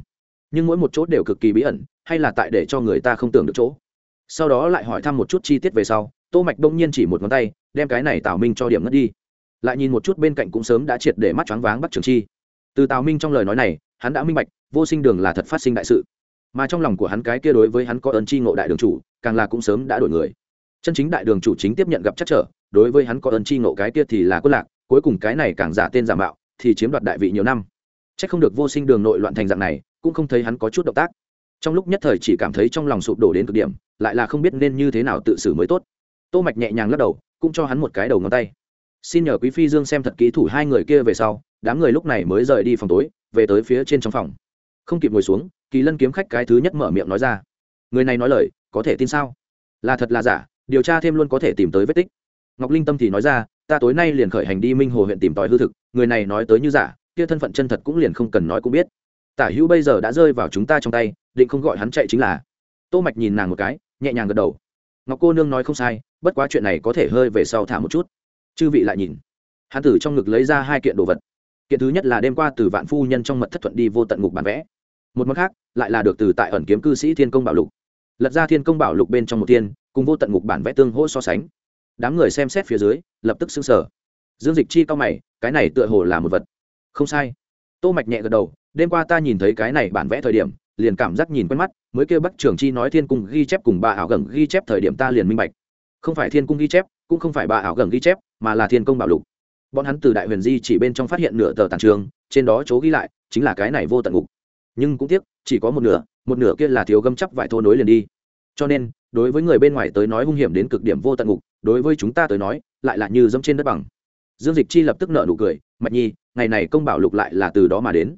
Nhưng mỗi một chỗ đều cực kỳ bí ẩn, hay là tại để cho người ta không tưởng được chỗ. Sau đó lại hỏi thăm một chút chi tiết về sau, tô mạch đông nhiên chỉ một ngón tay, đem cái này tào minh cho điểm ngất đi. Lại nhìn một chút bên cạnh cũng sớm đã triệt để mắt choáng váng bắt trường chi. Từ tào minh trong lời nói này, hắn đã minh bạch, vô sinh đường là thật phát sinh đại sự mà trong lòng của hắn cái kia đối với hắn có ơn chi ngộ đại đường chủ, càng là cũng sớm đã đổi người. Chân chính đại đường chủ chính tiếp nhận gặp chắc trở, đối với hắn có ơn chi ngộ cái kia thì là quân lạc, cuối cùng cái này càng giả tên giả mạo, thì chiếm đoạt đại vị nhiều năm. Chắc không được vô sinh đường nội loạn thành dạng này, cũng không thấy hắn có chút động tác. Trong lúc nhất thời chỉ cảm thấy trong lòng sụp đổ đến cực điểm, lại là không biết nên như thế nào tự xử mới tốt. Tô mạch nhẹ nhàng lắc đầu, cũng cho hắn một cái đầu ngón tay. Xin nhờ quý phi dương xem thật kỹ thủ hai người kia về sau, đám người lúc này mới rời đi phòng tối, về tới phía trên trong phòng. Không kịp ngồi xuống kỳ lân kiếm khách cái thứ nhất mở miệng nói ra. Người này nói lời, có thể tin sao? Là thật là giả, điều tra thêm luôn có thể tìm tới vết tích. Ngọc linh tâm thì nói ra, ta tối nay liền khởi hành đi minh hồ huyện tìm tòi hư thực, người này nói tới như giả, kia thân phận chân thật cũng liền không cần nói cũng biết. Tả hữu bây giờ đã rơi vào chúng ta trong tay, định không gọi hắn chạy chính là. Tô mạch nhìn nàng một cái, nhẹ nhàng gật đầu. Ngọc cô nương nói không sai, bất quá chuyện này có thể hơi về sau thả một chút. Chư vị lại nhìn. Hắn tử trong ngực lấy ra hai kiện đồ vật. Kiện thứ nhất là đêm qua từ vạn phu nhân trong mật thất thuận đi vô tận ngục bản vẽ một món khác, lại là được từ tại ẩn kiếm cư sĩ thiên công bảo lục. Lật ra thiên công bảo lục bên trong một tiên cùng vô tận ngục bản vẽ tương hỗ so sánh. Đám người xem xét phía dưới, lập tức xứng sở dương dịch chi cao mày, cái này tựa hồ là một vật. Không sai. Tô mạch nhẹ gật đầu, đêm qua ta nhìn thấy cái này bản vẽ thời điểm, liền cảm giác nhìn quen mắt, mới kêu bắc trường chi nói thiên cung ghi chép cùng bà ảo gần ghi chép thời điểm ta liền minh bạch. Không phải thiên cung ghi chép, cũng không phải bà ảo gần ghi chép, mà là thiên công bảo lục. Bọn hắn từ đại huyền di chỉ bên trong phát hiện nửa tờ tàn trường, trên đó chỗ ghi lại, chính là cái này vô tận ngục nhưng cũng tiếc, chỉ có một nửa một nửa kia là thiếu gâm chắc vải thô nối liền đi. Cho nên, đối với người bên ngoài tới nói hung hiểm đến cực điểm vô tận ngục, đối với chúng ta tới nói, lại là như dẫm trên đất bằng. Dương dịch chi lập tức nợ nụ cười, mạch nhi, ngày này công bảo lục lại là từ đó mà đến.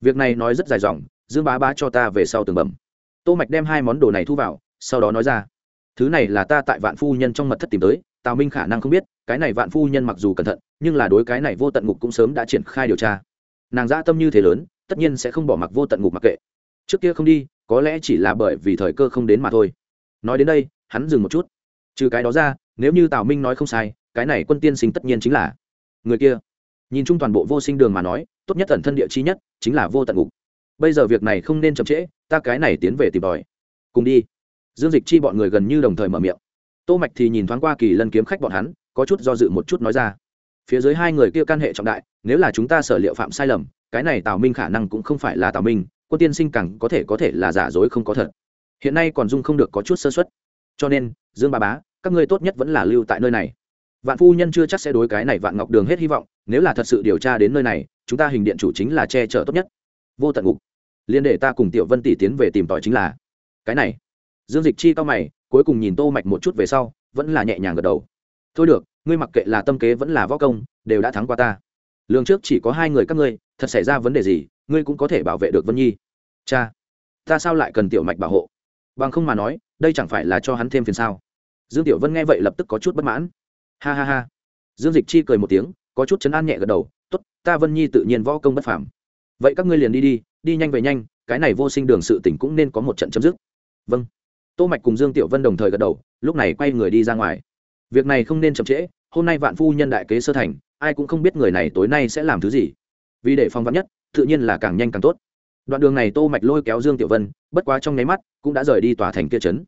Việc này nói rất dài dòng, dương bá bá cho ta về sau tường bẩm. Tô mạch đem hai món đồ này thu vào, sau đó nói ra, thứ này là ta tại vạn phu nhân trong mật thất tìm tới, tào minh khả năng không biết, cái này vạn phu nhân mặc dù cẩn thận, nhưng là đối cái này vô tận ngục cũng sớm đã triển khai điều tra. Nàng dã tâm như thế lớn tất nhiên sẽ không bỏ mặc vô tận ngục mặc kệ. Trước kia không đi, có lẽ chỉ là bởi vì thời cơ không đến mà thôi. Nói đến đây, hắn dừng một chút. Trừ cái đó ra, nếu như tào minh nói không sai, cái này quân tiên sinh tất nhiên chính là người kia. Nhìn chung toàn bộ vô sinh đường mà nói, tốt nhất ẩn thân địa chi nhất chính là vô tận ngục. Bây giờ việc này không nên chậm trễ, ta cái này tiến về tìm tòi. Cùng đi. Dương dịch chi bọn người gần như đồng thời mở miệng. Tô mạch thì nhìn thoáng qua kỳ lân kiếm khách bọn hắn, có chút do dự một chút nói ra. Phía dưới hai người kia can hệ trọng đại, nếu là chúng ta sở liệu phạm sai lầm cái này tào minh khả năng cũng không phải là tào minh, quân tiên sinh càng có thể có thể là giả dối không có thật. Hiện nay còn dung không được có chút sơ xuất cho nên, dương ba bá, các ngươi tốt nhất vẫn là lưu tại nơi này. Vạn phu nhân chưa chắc sẽ đối cái này vạn ngọc đường hết hy vọng, nếu là thật sự điều tra đến nơi này, chúng ta hình điện chủ chính là che chở tốt nhất. Vô tận ngục. Liên để ta cùng tiểu vân tỷ tiến về tìm tòi chính là. Cái này. Dương dịch chi cao mày, cuối cùng nhìn tô mạch một chút về sau, vẫn là nhẹ nhàng gật đầu. Thôi được, ngươi mặc kệ là tâm kế vẫn là võ công, đều đã thắng qua ta lương trước chỉ có hai người các ngươi, thật xảy ra vấn đề gì, ngươi cũng có thể bảo vệ được vân nhi. Cha, ta sao lại cần tiểu mạch bảo hộ? Bằng không mà nói, đây chẳng phải là cho hắn thêm phiền sao? Dương tiểu vân nghe vậy lập tức có chút bất mãn. Ha ha ha. Dương dịch chi cười một tiếng, có chút chấn an nhẹ gật đầu t ố t ta vân nhi tự nhiên võ công bất phàm. Vậy các ngươi liền đi đi đi nhanh về nhanh, cái này vô sinh đường sự tỉnh cũng nên có một trận chấm dứt. Vâng. Tô mạch cùng dương tiểu vân đồng thời gật đầu, lúc này quay người đi ra ngoài. Việc này không nên chậm trễ, hôm nay vạn phu nhân đại kế sơ thành ai cũng không biết người này tối nay sẽ làm thứ gì. Vì để phong vắn nhất, tự nhiên là càng nhanh càng tốt. Đoạn đường này tô mạch lôi kéo dương tiểu vân, bất quá trong nháy mắt, cũng đã rời đi tòa thành kia trấn.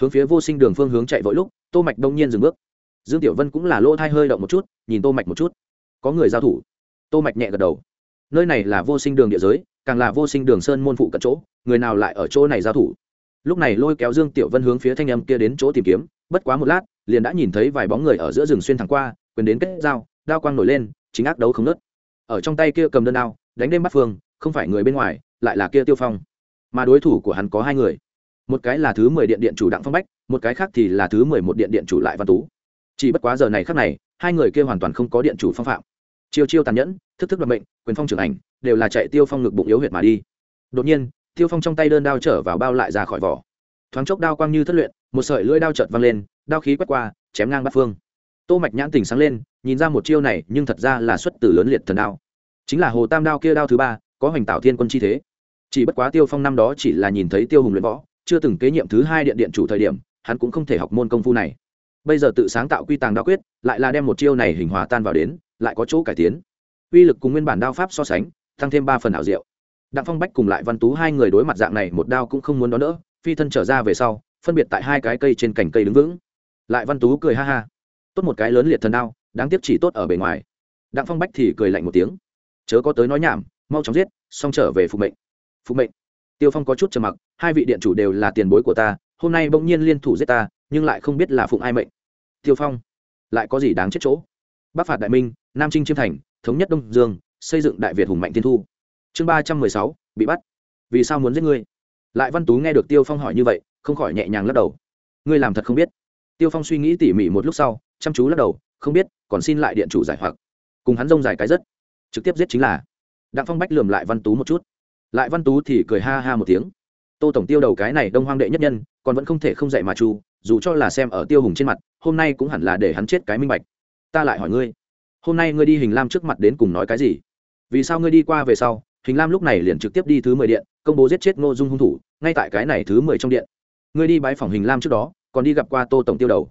Hướng phía vô sinh đường phương hướng chạy vội lúc, tô mạch đông nhiên dừng bước. Dương tiểu vân cũng là lỗ thai hơi động một chút, nhìn tô mạch một chút. Có người giao thủ. Tô mạch nhẹ gật đầu. Nơi này là vô sinh đường địa giới, càng là vô sinh đường sơn môn phụ cận chỗ, người nào lại ở chỗ này giao thủ? Lúc này lôi kéo dương tiểu vân hướng phía thanh âm kia đến chỗ tìm kiếm, bất quá một lát, liền đã nhìn thấy vài bóng người ở giữa rừng xuyên thẳng qua, quyền đến kết giao đao quang nổi lên, chính ác đấu không nớt ở trong tay kia cầm đơn đao, đánh đêm bắt phương, không phải người bên ngoài, lại là kia tiêu phong. Mà đối thủ của hắn có hai người. Một cái là thứ mười điện điện chủ đặng phong bách, một cái khác thì là thứ mười một điện điện chủ lại văn tú. Chỉ bất quá giờ này khác này, hai người kia hoàn toàn không có điện chủ phong phạm. Chiêu chiêu tàn nhẫn, thức thức đoạt mệnh, quyền phong trưởng ảnh, đều là chạy tiêu phong ngực bụng yếu huyệt mà đi. Đột nhiên, tiêu phong trong tay đơn đao trở vào bao lại ra khỏi vỏ. Thoáng chốc đao quang như thất luyện, một sợi lưỡi đao chợt văng lên, đao khí quét qua, chém ngang bắt phương. Tô mạch nhãn tỉnh sáng lên nhìn ra một chiêu này, nhưng thật ra là xuất từ lớn liệt thần đao. Chính là hồ tam đao kia đao thứ ba, có hoành tạo thiên quân chi thế. Chỉ bất quá tiêu phong năm đó chỉ là nhìn thấy tiêu hùng luyện võ, chưa từng kế nhiệm thứ hai điện điện chủ thời điểm, hắn cũng không thể học môn công phu này. Bây giờ tự sáng tạo quy tàng đao quyết, lại là đem một chiêu này hình hòa tan vào đến, lại có chỗ cải tiến. Uy lực cùng nguyên bản đao pháp so sánh, tăng thêm ba phần ảo diệu. Đặng phong bách cùng lại văn tú hai người đối mặt dạng này, một đao cũng không muốn đón đỡ, phi thân trở ra về sau, phân biệt tại hai cái cây trên cành cây đứng vững. Lại văn tú cười ha ha. Tốt một cái lớn liệt thần đao đáng tiếc chỉ tốt ở bề ngoài. Đặng phong bách thì cười lạnh một tiếng. Chớ có tới nói nhảm, mau chóng giết, xong trở về phục mệnh. Phục mệnh. Tiêu phong có chút trầm mặc, hai vị điện chủ đều là tiền bối của ta, hôm nay bỗng nhiên liên thủ giết ta, nhưng lại không biết là phụng ai mệnh. Tiêu phong, lại có gì đáng chết chỗ? Bắc phạt đại minh, nam trinh chiêm thành, thống nhất đông dương, xây dựng đại việt hùng mạnh tiên thu. Chương ba trăm mười sáu, bị bắt. Vì sao muốn giết ngươi? Lại văn tú nghe được tiêu phong hỏi như vậy, không khỏi nhẹ nhàng lắc đầu. Ngươi làm thật không biết. Tiêu phong suy nghĩ tỉ mỉ một lúc sau, chăm chú lắc đầu không biết, còn xin lại điện chủ giải hoặc. Cùng hắn rông dài cái rất. Trực tiếp giết chính là. Đặng phong bách lườm lại văn tú một chút. Lại văn tú thì cười ha ha một tiếng. Tô tổng tiêu đầu cái này đông hoang đệ nhất nhân, còn vẫn không thể không dạy mà chu, dù cho là xem ở tiêu hùng trên mặt, hôm nay cũng hẳn là để hắn chết cái minh bạch. Ta lại hỏi ngươi, hôm nay ngươi đi hình lam trước mặt đến cùng nói cái gì? Vì sao ngươi đi qua về sau, hình lam lúc này liền trực tiếp đi thứ mười điện, công bố giết chết ngô dung hung thủ, ngay tại cái này thứ mười trong điện. Ngươi đi bãi phòng hình lam trước đó, còn đi gặp qua tô tổng tiêu đầu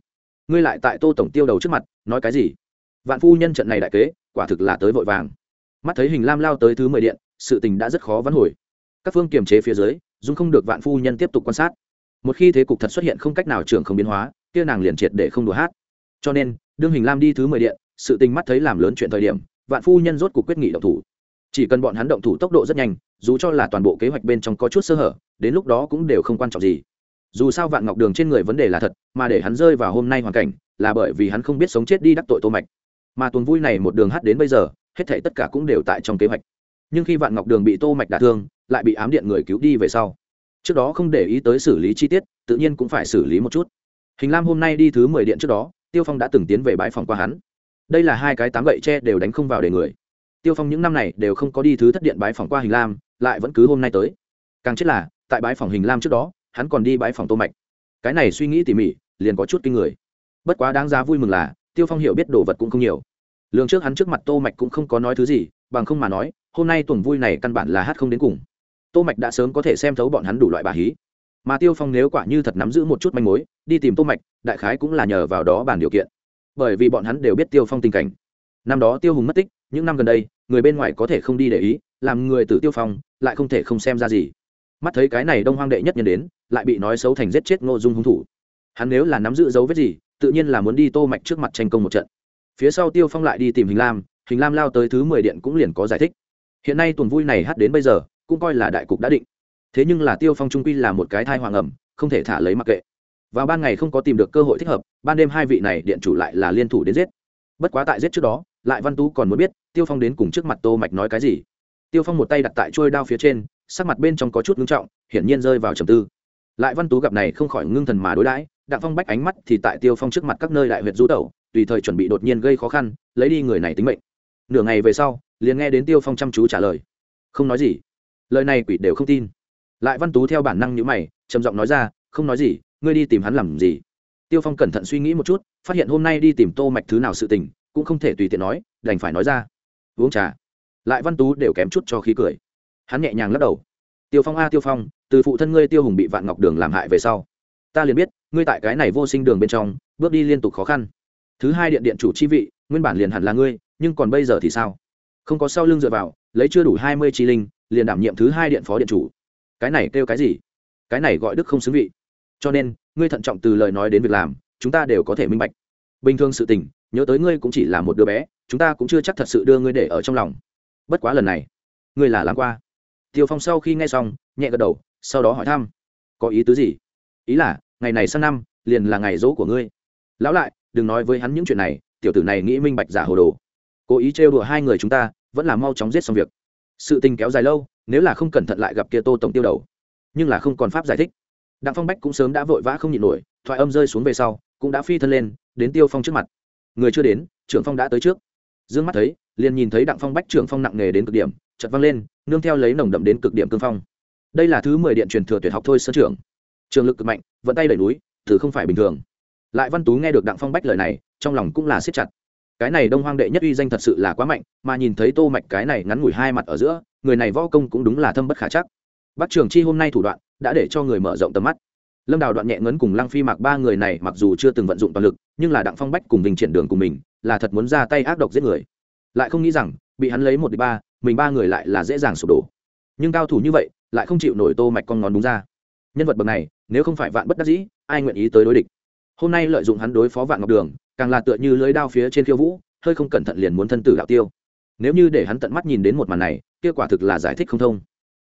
ngươi lại tại tô tổng tiêu đầu trước mặt, nói cái gì? Vạn phu nhân trận này đại kế, quả thực là tới vội vàng. Mắt thấy hình lam lao tới thứ mười điện, sự tình đã rất khó vãn hồi. Các phương kiềm chế phía dưới, dung không được vạn phu nhân tiếp tục quan sát. Một khi thế cục thật xuất hiện không cách nào trưởng không biến hóa, kia nàng liền triệt để không đùa hát. Cho nên, đương hình lam đi thứ mười điện, sự tình mắt thấy làm lớn chuyện thời điểm, vạn phu nhân rốt cuộc quyết nghị động thủ. Chỉ cần bọn hắn động thủ tốc độ rất nhanh, dù cho là toàn bộ kế hoạch bên trong có chút sơ hở, đến lúc đó cũng đều không quan trọng gì dù sao vạn ngọc đường trên người vấn đề là thật, mà để hắn rơi vào hôm nay hoàn cảnh, là bởi vì hắn không biết sống chết đi đắc tội tô mạch. Mà tuần vui này một đường hát đến bây giờ, hết thảy tất cả cũng đều tại trong kế hoạch. Nhưng khi vạn ngọc đường bị tô mạch đả thương, lại bị ám điện người cứu đi về sau. Trước đó không để ý tới xử lý chi tiết, tự nhiên cũng phải xử lý một chút. Hình lam hôm nay đi thứ mười điện trước đó, tiêu phong đã từng tiến về bãi phòng qua hắn. Đây là hai cái tám gậy tre đều đánh không vào để người. Tiêu phong những năm này đều không có đi thứ thất điện bãi phòng qua hình lam, lại vẫn cứ hôm nay tới. Càng chết là, tại bãi phòng hình lam trước đó hắn còn đi bãi phòng tô mạch. Cái này suy nghĩ tỉ mỉ, liền có chút kinh người. Bất quá đáng giá vui mừng là, tiêu phong hiểu biết đồ vật cũng không nhiều. Lường trước hắn trước mặt tô mạch cũng không có nói thứ gì, bằng không mà nói, hôm nay tuần vui này căn bản là hát không đến cùng. Tô mạch đã sớm có thể xem thấu bọn hắn đủ loại bà hí. Mà tiêu phong nếu quả như thật nắm giữ một chút manh mối, đi tìm tô mạch, đại khái cũng là nhờ vào đó bàn điều kiện. Bởi vì bọn hắn đều biết tiêu phong tình cảnh. Năm đó tiêu hùng mất tích, những năm gần đây, người bên ngoài có thể không đi để ý, làm người tử tiêu phong, lại không thể không xem ra gì mắt thấy cái này đông hoang đệ nhất nhân đến, lại bị nói xấu thành giết chết ngô dung hung thủ. Hắn nếu là nắm giữ dấu vết gì, tự nhiên là muốn đi tô mạch trước mặt tranh công một trận. Phía sau tiêu phong lại đi tìm hình lam hình lam lao tới thứ mười điện cũng liền có giải thích. Hiện nay tuần vui này hát đến bây giờ, cũng coi là đại cục đã định. Thế nhưng là tiêu phong trung quy là một cái thai hoàng ẩm, không thể thả lấy mặc kệ. Vào ban ngày không có tìm được cơ hội thích hợp, ban đêm hai vị này điện chủ lại là liên thủ đến giết. Bất quá tại giết trước đó, lại văn tú còn muốn biết tiêu phong đến cùng trước mặt tô mạch nói cái gì. Tiêu phong một tay đặt tại trôi đao phía trên sắc mặt bên trong có chút ngưng trọng, hiển nhiên rơi vào trầm tư. Lại văn tú gặp này không khỏi ngưng thần mà đối đãi, đặng phong bách ánh mắt thì tại tiêu phong trước mặt các nơi đại huyệt rú tẩu, tùy thời chuẩn bị đột nhiên gây khó khăn, lấy đi người này tính mệnh. Nửa ngày về sau, liền nghe đến tiêu phong chăm chú trả lời. Không nói gì. Lời này quỷ đều không tin. Lại văn tú theo bản năng nhữ mày, trầm giọng nói ra, không nói gì, ngươi đi tìm hắn làm gì? Tiêu phong cẩn thận suy nghĩ một chút, phát hiện hôm nay đi tìm tô mạch thứ nào sự tình, cũng không thể tùy tiện nói, đành phải nói ra, uống trà. Lại văn tú đều kém chút cho khí cười hắn nhẹ nhàng lắc đầu. Tiêu phong a, tiêu phong, từ phụ thân ngươi tiêu hùng bị vạn ngọc đường làm hại về sau, ta liền biết, ngươi tại cái này vô sinh đường bên trong, bước đi liên tục khó khăn. Thứ hai điện điện chủ chi vị, nguyên bản liền hẳn là ngươi, nhưng còn bây giờ thì sao? Không có sau lưng dựa vào, lấy chưa đủ hai mươi chi linh, liền đảm nhiệm thứ hai điện phó điện chủ. Cái này kêu cái gì? Cái này gọi đức không xứng vị. Cho nên, ngươi thận trọng từ lời nói đến việc làm, chúng ta đều có thể minh bạch. Bình thường sự tình, nhớ tới ngươi cũng chỉ là một đứa bé, chúng ta cũng chưa chắc thật sự đưa ngươi để ở trong lòng. Bất quá lần này, ngươi là làm qua tiêu phong sau khi nghe xong, nhẹ gật đầu, sau đó hỏi thăm. Có ý tứ gì? Ý là, ngày này sang năm, liền là ngày dỗ của ngươi. Lão lại, đừng nói với hắn những chuyện này, tiểu tử này nghĩ minh bạch giả hồ đồ. Cố ý trêu đùa hai người chúng ta, vẫn là mau chóng giết xong việc. Sự tình kéo dài lâu, nếu là không cẩn thận lại gặp kia tô tổng tiêu đầu. Nhưng là không còn pháp giải thích. Đặng phong bách cũng sớm đã vội vã không nhịn nổi, thoại âm rơi xuống về sau, cũng đã phi thân lên, đến tiêu phong trước mặt. Người chưa đến, trưởng phong đã tới trước. D ư ơ n g mắt thấy, liền nhìn thấy đặng phong bách trưởng phong nặng nề đến cực điểm chật văng lên, nương theo lấy nồng đậm đến cực điểm cương phong. Đây là thứ mười điện truyền thừa tuyệt học thôi sơn trưởng. Trường lực cực mạnh, vận tay đẩy núi, thử không phải bình thường. Lại văn tú nghe được đặng phong bách lời này, trong lòng cũng là siết chặt. Cái này đông hoang đệ nhất uy danh thật sự là quá mạnh, mà nhìn thấy tô mạch cái này ngắn ngủi hai mặt ở giữa, người này võ công cũng đúng là thâm bất khả chắc. Bắc trường chi hôm nay thủ đoạn, đã để cho người mở rộng tầm mắt. Lâm đào đoạn nhẹ ngấn cùng lăng phi mạc ba người này mặc dù chưa từng vận dụng toàn lực, nhưng là đặng phong bách cùng vinh triển đường cùng mình, là thật muốn ra tay ác độc giết người. Lại không nghĩ rằng, bị hắn lấy một đi ba mình ba người lại là dễ dàng sụp đổ. Nhưng cao thủ như vậy, lại không chịu nổi tô mạch con ngón đúng ra. Nhân vật bậc này, nếu không phải vạn bất đắc dĩ, ai nguyện ý tới đối địch? Hôm nay lợi dụng hắn đối phó vạn ngọc đường, càng là tựa như lưới đao phía trên khiêu vũ, hơi không cẩn thận liền muốn thân tử đạo tiêu. Nếu như để hắn tận mắt nhìn đến một màn này kết quả thực là giải thích không thông.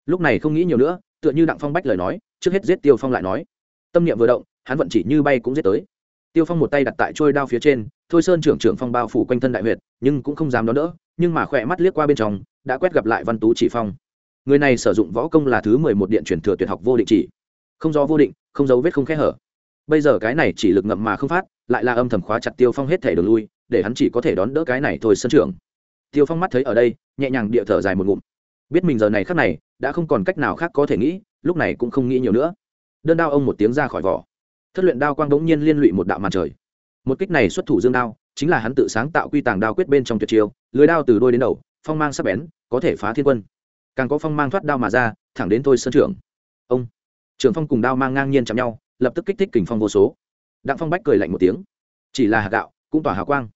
Lúc này không nghĩ nhiều nữa, tựa như đặng phong bách lời nói, trước hết giết tiêu phong lại nói. Tâm niệm vừa động, hắn vận chỉ như bay cũng giết tới. Tiêu phong một tay đặt tại trôi đao phía trên, thôi sơn trưởng trưởng phong bao phủ quanh thân đại huyệt, nhưng cũng không dám đón đỡ, nhưng mà khỏe mắt liếc qua bên trong đã quét gặp lại văn tú chỉ phong. Người này sử dụng võ công là thứ mười một điện truyền thừa tuyệt học vô định chỉ. Không do vô định, không dấu vết không kẽ hở. Bây giờ cái này chỉ lực ngậm mà không phát, lại là âm thầm khóa chặt tiêu phong hết thể đường lui, để hắn chỉ có thể đón đỡ cái này thôi sân trưởng tiêu phong mắt thấy ở đây, nhẹ nhàng địa thở dài một ngụm. Biết mình giờ này khắc này, đã không còn cách nào khác có thể nghĩ, lúc này cũng không nghĩ nhiều nữa. Đơn đao ông một tiếng ra khỏi vỏ. Thất luyện đao quang đống nhiên liên lụy một đạo màn trời. Một kích này xuất thủ dương đao, chính là hắn tự sáng tạo quy tàng đao quyết bên trong tuyệt chiêu, lưới đao từ đôi đến đầu phong mang sắc bén, có thể phá thiên quân. Càng có phong mang thoát đao mà ra, thẳng đến thôi sơn trưởng. Ông, trưởng phong cùng đao mang ngang nhiên chạm nhau, lập tức kích thích kình phong vô số. Đặng phong bách cười lạnh một tiếng. Chỉ là hạt gạo, cũng tỏa hào quang.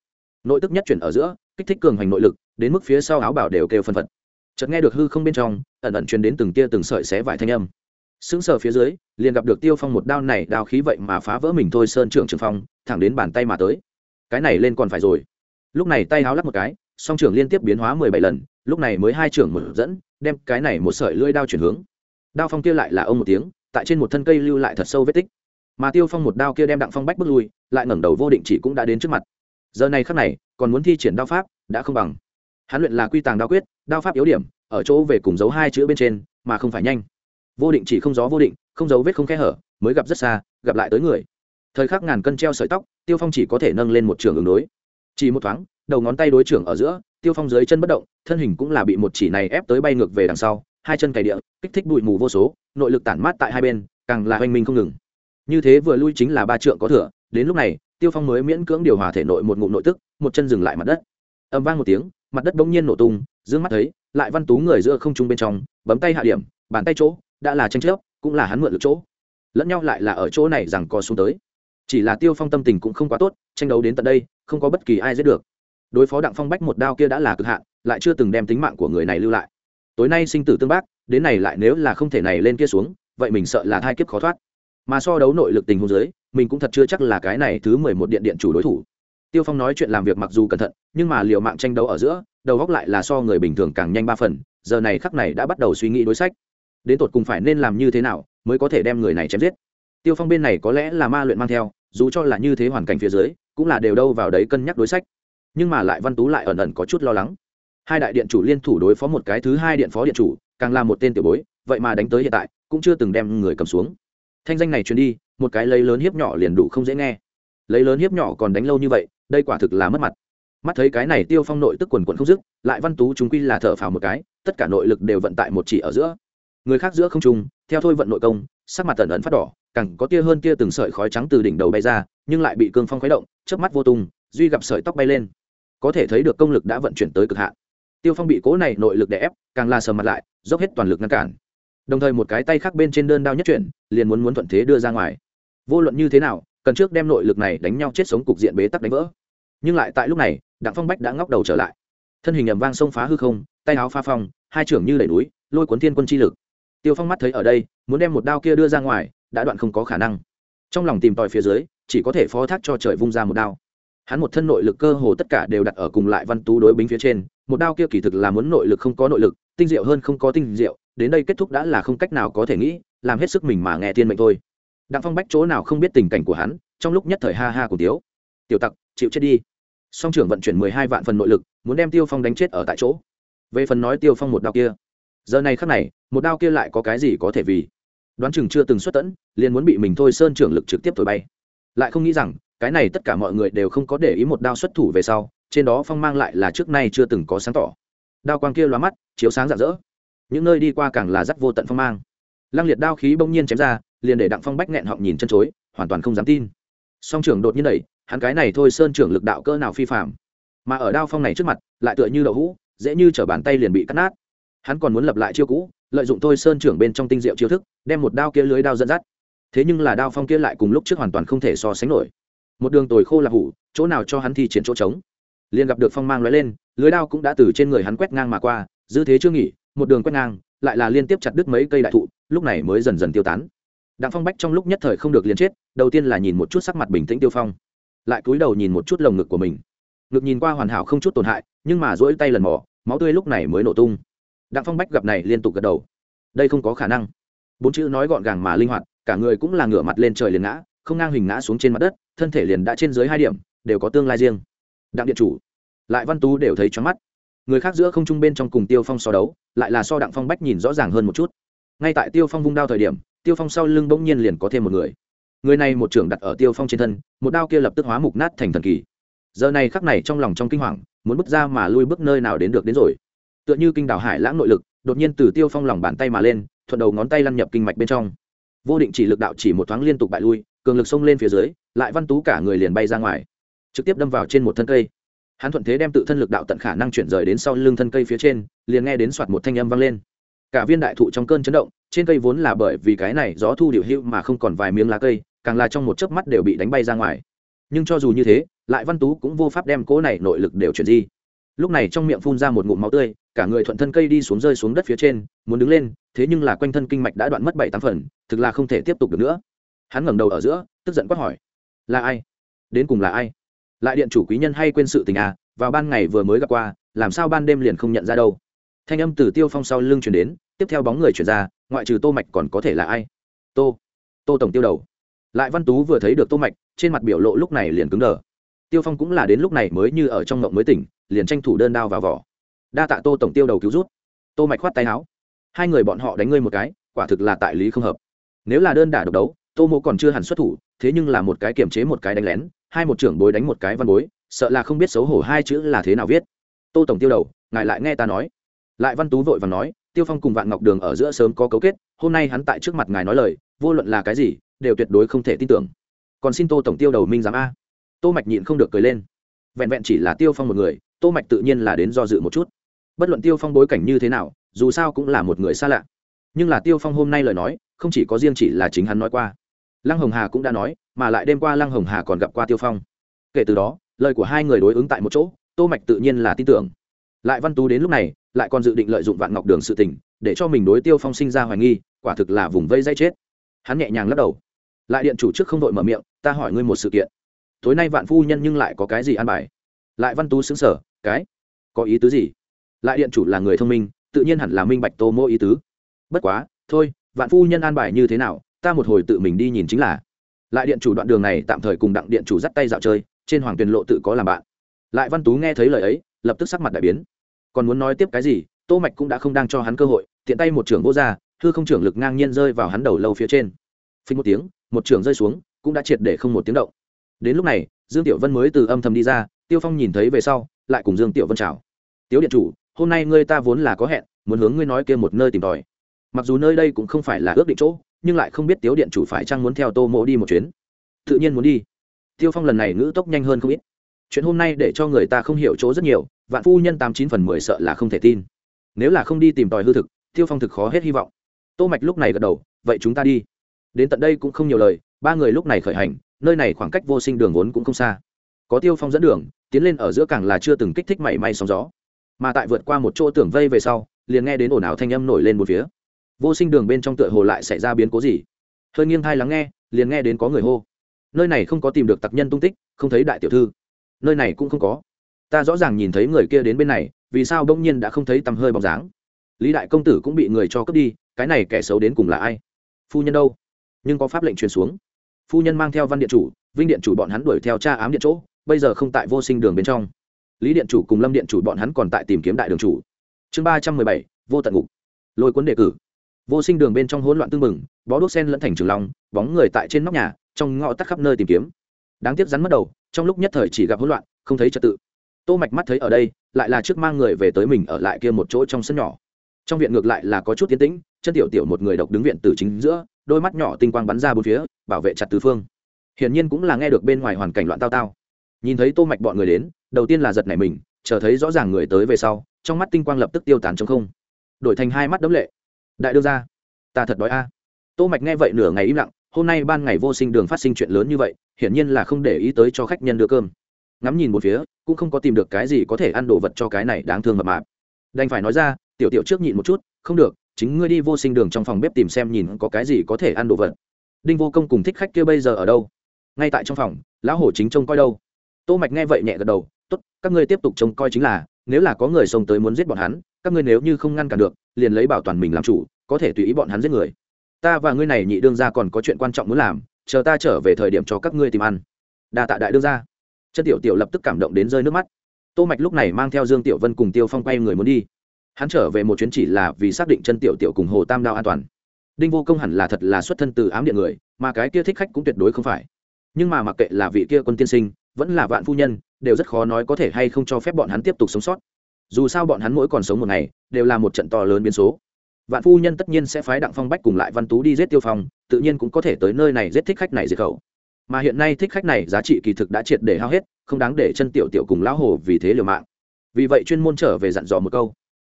Nội tức nhất chuyển ở giữa, kích thích cường hoành nội lực, đến mức phía sau áo bảo đều kêu phân phật. Chợt nghe được hư không bên trong, ẩn ẩn truyền đến từng tia từng sợi xé vải thanh âm. Sững sờ phía dưới, liền gặp được tiêu phong một đao này đao khí vậy mà phá vỡ mình thôi sơn trưởng trường phong, thẳng đến bàn tay mà tới. Cái này lên còn phải rồi. Lúc này tay háo lắp một cái song trưởng liên tiếp biến hóa mười bảy lần, lúc này mới hai trưởng mở dẫn, đem cái này một sợi lưỡi đao chuyển hướng. Đao phong kia lại là ông một tiếng, tại trên một thân cây lưu lại thật sâu vết tích. Mà tiêu phong một đao kia đem đặng phong bách bước lui, lại ngẩng đầu vô định chỉ cũng đã đến trước mặt. Giờ này khắc này, còn muốn thi triển đao pháp, đã không bằng. Hắn luyện là quy tàng đao quyết, đao pháp yếu điểm, ở chỗ về cùng dấu hai chữ bên trên, mà không phải nhanh. Vô định chỉ không gió vô định, không dấu vết không khe hở, mới gặp rất xa, gặp lại tới người. Thời khắc ngàn cân treo sợi tóc, tiêu phong chỉ có thể nâng lên một trường ứng đối. Chỉ một thoáng đầu ngón tay đối trưởng ở giữa, tiêu phong dưới chân bất động, thân hình cũng là bị một chỉ này ép tới bay ngược về đằng sau, hai chân cày địa, kích thích bụi mù vô số, nội lực tản mát tại hai bên, càng là hoành minh không ngừng. Như thế vừa lui chính là ba trượng có thừa, đến lúc này, tiêu phong mới miễn cưỡng điều hòa thể nội một ngụm nội tức, một chân dừng lại mặt đất. Ầm vang một tiếng, mặt đất bỗng nhiên nổ tung, dương mắt thấy, lại văn tú người giữa không trung bên trong, bấm tay hạ điểm, bàn tay chỗ, đã là tranh chấp, cũng là hắn mượn được chỗ. Lẫn nhau lại là ở chỗ này rằng co xuống tới. Chỉ là tiêu phong tâm tình cũng không quá tốt, tranh đấu đến tận đây, không có bất kỳ ai giết được đối phó đặng phong bách một đao kia đã là cực hạn, lại chưa từng đem tính mạng của người này lưu lại. Tối nay sinh tử tương bác, đến này lại nếu là không thể này lên kia xuống, vậy mình sợ là thai kiếp khó thoát. Mà so đấu nội lực tình hôn giới mình cũng thật chưa chắc là cái này thứ mười một điện điện chủ đối thủ. Tiêu phong nói chuyện làm việc mặc dù cẩn thận, nhưng mà liều mạng tranh đấu ở giữa, đầu góc lại là so người bình thường càng nhanh ba phần, giờ này khắc này đã bắt đầu suy nghĩ đối sách. Đến tột cùng phải nên làm như thế nào mới có thể đem người này chém giết? Tiêu phong bên này có lẽ là ma luyện mang theo, dù cho là như thế hoàn cảnh phía dưới, cũng là đều đâu vào đấy cân nhắc đối sách nhưng mà lại văn tú lại ẩn ẩn có chút lo lắng. Hai đại điện chủ liên thủ đối phó một cái thứ hai điện phó điện chủ, càng là một tên tiểu bối, vậy mà đánh tới hiện tại, cũng chưa từng đem người cầm xuống. Thanh danh này truyền đi, một cái lấy lớn hiếp nhỏ liền đủ không dễ nghe. Lấy lớn hiếp nhỏ còn đánh lâu như vậy, đây quả thực là mất mặt. Mắt thấy cái này tiêu phong nội tức quần quận không dứt, lại văn tú chúng quy là thở phào một cái, tất cả nội lực đều vận tại một chỉ ở giữa. Người khác giữa không trung, theo thôi vận nội công, sắc mặt tần ẩn phát đỏ, càng có tia hơn tia từng sợi khói trắng từ đỉnh đầu bay ra, nhưng lại bị cương phong khuấy động, chớp mắt vô tung, duy gặp sợi tóc bay lên có thể thấy được công lực đã vận chuyển tới cực hạn. Tiêu phong bị cố này nội lực đè ép, càng la sờ mặt lại, dốc hết toàn lực ngăn cản. Đồng thời một cái tay khác bên trên đơn đao nhất chuyển, liền muốn muốn thuận thế đưa ra ngoài. Vô luận như thế nào, cần trước đem nội lực này đánh nhau chết sống cục diện bế tắc đánh vỡ. Nhưng lại tại lúc này, đặng phong bách đã ngóc đầu trở lại. Thân hình ầm vang sông phá hư không, tay áo pha phong, hai trưởng như đẩy núi, lôi cuốn thiên quân chi lực. Tiêu phong mắt thấy ở đây, muốn đem một đao kia đưa ra ngoài, đã đoạn không có khả năng. Trong lòng tìm tòi phía dưới, chỉ có thể phó thác cho trời vung ra một đao hắn một thân nội lực cơ hồ tất cả đều đặt ở cùng lại văn tú đối bính phía trên, một đao kia kỳ thực là muốn nội lực không có nội lực, tinh diệu hơn không có tinh diệu, đến đây kết thúc đã là không cách nào có thể nghĩ, làm hết sức mình mà nghe thiên mệnh thôi. Đặng phong bách chỗ nào không biết tình cảnh của hắn, trong lúc nhất thời ha ha cùng tiếu. Tiểu tặc, chịu chết đi. Song trưởng vận chuyển mười hai vạn phần nội lực, muốn đem tiêu phong đánh chết ở tại chỗ. Về phần nói tiêu phong một đao kia, giờ này khắc này, một đao kia lại có cái gì có thể vì? Đoán chừng chưa từng xuất tẫn, liền muốn bị mình thôi sơn trưởng lực trực tiếp thổi bay. Lại không nghĩ rằng cái này tất cả mọi người đều không có để ý một đao xuất thủ về sau, trên đó phong mang lại là trước nay chưa từng có sáng tỏ. Đao quang kia lóa mắt, chiếu sáng rạng rỡ. Những nơi đi qua càng là rắc vô tận phong mang. Lăng liệt đao khí bỗng nhiên chém ra, liền để đặng phong bách nghẹn họng nhìn chân chối, hoàn toàn không dám tin. Song trưởng đột nhiên đẩy, hắn cái này thôi sơn trưởng lực đạo cỡ nào phi phạm mà ở đao phong này trước mặt, lại tựa như đậu hũ, dễ như chở bàn tay liền bị cắt nát. Hắn còn muốn lập lại chiêu cũ, lợi dụng thôi sơn trưởng bên trong tinh diệu chiêu thức, đem một đao kia lưới đao dẫn dắt. Thế nhưng là đao phong kia lại cùng lúc trước hoàn toàn không thể so sánh nổi một đường tồi khô là hủ, chỗ nào cho hắn thi triển chỗ trống. Liền gặp được phong mang lóe lên, lưới đao cũng đã từ trên người hắn quét ngang mà qua, dư thế chưa nghỉ, một đường quét ngang, lại là liên tiếp chặt đứt mấy cây đại thụ, lúc này mới dần dần tiêu tán. Đặng phong bách trong lúc nhất thời không được liền chết, đầu tiên là nhìn một chút sắc mặt bình tĩnh tiêu phong, lại cúi đầu nhìn một chút lồng ngực của mình. Ngực nhìn qua hoàn hảo không chút tổn hại, nhưng mà rỗi tay lần mỏ máu tươi lúc này mới nổ tung. Đặng phong bách gặp này liên tục gật đầu. Đây không có khả năng. Bốn chữ nói gọn gàng mà linh hoạt, cả người cũng là ngửa mặt lên trời liền ngã, không ngang hình ngã xuống trên mặt đất thân thể liền đã trên dưới hai điểm, đều có tương lai riêng. Đặng điện chủ, lại văn tú đều thấy choáng mắt. Người khác giữa không trung bên trong cùng tiêu phong so đấu, lại là so đặng phong bách nhìn rõ ràng hơn một chút. Ngay tại tiêu phong vung đao thời điểm, tiêu phong sau lưng bỗng nhiên liền có thêm một người. Người này một trưởng đặt ở tiêu phong trên thân, một đao kia lập tức hóa mục nát thành thần kỳ. Giờ này khắc này trong lòng trong kinh hoàng, muốn bước ra mà lui bước nơi nào đến được đến rồi. Tựa như kinh đảo hải lãng nội lực, đột nhiên từ tiêu phong lòng bàn tay mà lên, thuận đầu ngón tay lăn nhập kinh mạch bên trong. Vô định chỉ lực đạo chỉ một thoáng liên tục bại lui cường lực xông lên phía dưới, lại văn tú cả người liền bay ra ngoài, trực tiếp đâm vào trên một thân cây. Hắn thuận thế đem tự thân lực đạo tận khả năng chuyển rời đến sau lưng thân cây phía trên, liền nghe đến soạt một thanh âm vang lên. Cả viên đại thụ trong cơn chấn động, trên cây vốn là bởi vì cái này gió thu điệu hữu mà không còn vài miếng lá cây, càng là trong một chớp mắt đều bị đánh bay ra ngoài. Nhưng cho dù như thế, lại văn tú cũng vô pháp đem cỗ này nội lực đều chuyển di. Lúc này trong miệng phun ra một ngụm máu tươi, cả người thuận thân cây đi xuống rơi xuống đất phía trên, muốn đứng lên, thế nhưng là quanh thân kinh mạch đã đoạn mất bảy tám phần, thực là không thể tiếp tục được nữa hắn ngẩng đầu ở giữa, tức giận quát hỏi, là ai? Đến cùng là ai? Lại điện chủ quý nhân hay quên sự tình à? Vào ban ngày vừa mới gặp qua, làm sao ban đêm liền không nhận ra đâu? Thanh âm từ tiêu phong sau lưng chuyển đến, tiếp theo bóng người chuyển ra, ngoại trừ tô mạch còn có thể là ai? Tô tô tổng tiêu đầu. Lại văn tú vừa thấy được tô mạch, trên mặt biểu lộ lúc này liền cứng đờ. Tiêu phong cũng là đến lúc này mới như ở trong ngộng mới tỉnh, liền tranh thủ đơn đao vào vỏ. Đa tạ tô tổng tiêu đầu cứu rút tô mạch khoát tay áo. Hai người bọn họ đánh ngươi một cái, quả thực là tại lý không hợp. Nếu là đơn đả độc đấu tô mô còn chưa hẳn xuất thủ, thế nhưng là một cái kiểm chế một cái đánh lén, hai một trưởng bối đánh một cái văn bối, sợ là không biết xấu hổ hai chữ là thế nào viết. Tô tổng tiêu đầu, ngài lại nghe ta nói. Lại văn tú vội và nói, tiêu phong cùng vạn ngọc đường ở giữa sớm có cấu kết, hôm nay hắn tại trước mặt ngài nói lời, vô luận là cái gì, đều tuyệt đối không thể tin tưởng. Còn xin tô tổng tiêu đầu minh giám a. Tô mạch nhịn không được cười lên. Vẹn vẹn chỉ là tiêu phong một người, tô mạch tự nhiên là đến do dự một chút. Bất luận tiêu phong bối cảnh như thế nào, dù sao cũng là một người xa lạ. Nhưng là tiêu phong hôm nay lời nói, không chỉ có riêng chỉ là chính hắn nói qua lăng hồng hà cũng đã nói, mà lại đêm qua lăng hồng hà còn gặp qua tiêu phong. Kể từ đó, lời của hai người đối ứng tại một chỗ, tô mạch tự nhiên là tin tưởng. Lại văn tú đến lúc này, lại còn dự định lợi dụng vạn ngọc đường sự tình, để cho mình đối tiêu phong sinh ra hoài nghi, quả thực là vùng vây dây chết. Hắn nhẹ nhàng lắc đầu. Lại điện chủ trước không vội mở miệng, ta hỏi ngươi một sự kiện. Tối nay vạn phu nhân nhưng lại có cái gì an bài? Lại văn tú xứng sở cái? Có ý tứ gì? Lại điện chủ là người thông minh, tự nhiên hẳn là minh bạch tô mô ý tứ. Bất quá, thôi, vạn phu nhân an bài như thế nào ta một hồi tự mình đi nhìn chính là. Lại điện chủ đoạn đường này tạm thời cùng đặng điện chủ dắt tay dạo chơi, trên hoàng tuyền lộ tự có làm bạn. Lại văn tú nghe thấy lời ấy, lập tức sắc mặt đại biến. Còn muốn nói tiếp cái gì, tô mạch cũng đã không đang cho hắn cơ hội, tiện tay một trưởng vô ra hư không trưởng lực ngang nhiên rơi vào hắn đầu lâu phía trên. Phình một tiếng, một trưởng rơi xuống, cũng đã triệt để không một tiếng động. Đến lúc này, dương tiểu vân mới từ âm thầm đi ra, tiêu phong nhìn thấy về sau, lại cùng dương tiểu vân chào. Tiếu điện chủ, hôm nay ngươi ta vốn là có hẹn, muốn hướng ngươi nói kia một nơi tìm tòi mặc dù nơi đây cũng không phải là ước định chỗ, nhưng lại không biết tiếu điện chủ phải chăng muốn theo tô mộ đi một chuyến. Tự nhiên muốn đi. Tiêu phong lần này ngữ tốc nhanh hơn không ít. Chuyện hôm nay để cho người ta không hiểu chỗ rất nhiều, vạn phu nhân tám chín phần mười sợ là không thể tin. Nếu là không đi tìm tòi hư thực, tiêu phong thực khó hết hy vọng. Tô mạch lúc này gật đầu, vậy chúng ta đi. Đến tận đây cũng không nhiều lời, ba người lúc này khởi hành, nơi này khoảng cách vô sinh đường vốn cũng không xa. Có tiêu phong dẫn đường, tiến lên ở giữa càng là chưa từng kích thích mảy may sóng gió. Mà tại vượt qua một chỗ tưởng vây về sau, liền nghe đến ồn ào thanh âm nổi lên một phía vô sinh đường bên trong tựa hồ lại xảy ra biến cố gì? Hơi nghiêng thai lắng nghe, liền nghe đến có người hô. Nơi này không có tìm được tặc nhân tung tích, không thấy đại tiểu thư. Nơi này cũng không có. Ta rõ ràng nhìn thấy người kia đến bên này, vì sao đông nhiên đã không thấy tầm hơi bóng dáng? Lý đại công tử cũng bị người cho cướp đi, cái này kẻ xấu đến cùng là ai? Phu nhân đâu? Nhưng có pháp lệnh truyền xuống. Phu nhân mang theo văn điện chủ, vinh điện chủ bọn hắn đuổi theo cha ám điện chỗ, bây giờ không tại vô sinh đường bên trong. Lý điện chủ cùng lâm điện chủ bọn hắn còn tại tìm kiếm đại đường chủ. Chương ba trăm mười bảy, vô tận ngục. Lôi cuốn đề cử vô sinh đường bên trong hỗn loạn tưng mừng bó đốt sen lẫn thành trường lòng bóng người tại trên nóc nhà, trong ngõ tắt khắp nơi tìm kiếm. Đáng tiếc rắn mất đầu, trong lúc nhất thời chỉ gặp hỗn loạn, không thấy trật tự. Tô mạch mắt thấy ở đây, lại là trước mang người về tới mình ở lại kia một chỗ trong sân nhỏ. Trong viện ngược lại là có chút tiến tĩnh, chân tiểu tiểu một người độc đứng viện từ chính giữa, đôi mắt nhỏ tinh quang bắn ra bốn phía, bảo vệ chặt tứ phương. Hiển nhiên cũng là nghe được bên ngoài hoàn cảnh loạn tao tao. Nhìn thấy tô mạch bọn người đến, đầu tiên là giật nảy mình, chờ thấy rõ ràng người tới về sau, trong mắt tinh quang lập tức tiêu tán trong không. Đổi thành hai mắt đấm lệ đại đương gia, ta thật đói a. Tô mạch nghe vậy nửa ngày im lặng, hôm nay ban ngày vô sinh đường phát sinh chuyện lớn như vậy, hiển nhiên là không để ý tới cho khách nhân đưa cơm. Ngắm nhìn một phía, cũng không có tìm được cái gì có thể ăn đồ vật cho cái này đáng thương mập mạp. Đành phải nói ra, tiểu tiểu trước nhịn một chút, không được, chính ngươi đi vô sinh đường trong phòng bếp tìm xem nhìn có cái gì có thể ăn đồ vật. Đinh vô công cùng thích khách kia bây giờ ở đâu? Ngay tại trong phòng, lão hổ chính trông coi đâu? Tô mạch nghe vậy nhẹ gật đầu, tốt, các ngươi tiếp tục trông coi chính là, nếu là có người xông tới muốn giết bọn hắn, các ngươi nếu như không ngăn cản được liền lấy bảo toàn mình làm chủ, có thể tùy ý bọn hắn giết người. Ta và ngươi này nhị đương gia còn có chuyện quan trọng muốn làm, chờ ta trở về thời điểm cho các ngươi tìm ăn. Đa tạ đại đương gia. Chân tiểu tiểu lập tức cảm động đến rơi nước mắt. Tô mạch lúc này mang theo dương tiểu vân cùng tiêu phong quay người muốn đi. Hắn trở về một chuyến chỉ là vì xác định chân tiểu tiểu cùng hồ tam đao an toàn. Đinh vô công hẳn là thật là xuất thân từ ám điện người, mà cái kia thích khách cũng tuyệt đối không phải. Nhưng mà mặc kệ là vị kia quân tiên sinh, vẫn là vạn phu nhân, đều rất khó nói có thể hay không cho phép bọn hắn tiếp tục sống sót dù sao bọn hắn mỗi còn sống một ngày, đều là một trận to lớn biến số. Vạn phu nhân tất nhiên sẽ phái đặng phong bách cùng lại văn tú đi giết tiêu phong, tự nhiên cũng có thể tới nơi này giết thích khách này diệt khẩu. Mà hiện nay thích khách này giá trị kỳ thực đã triệt để hao hết, không đáng để chân tiểu tiểu cùng lão hồ vì thế liều mạng. Vì vậy chuyên môn trở về dặn dò một câu.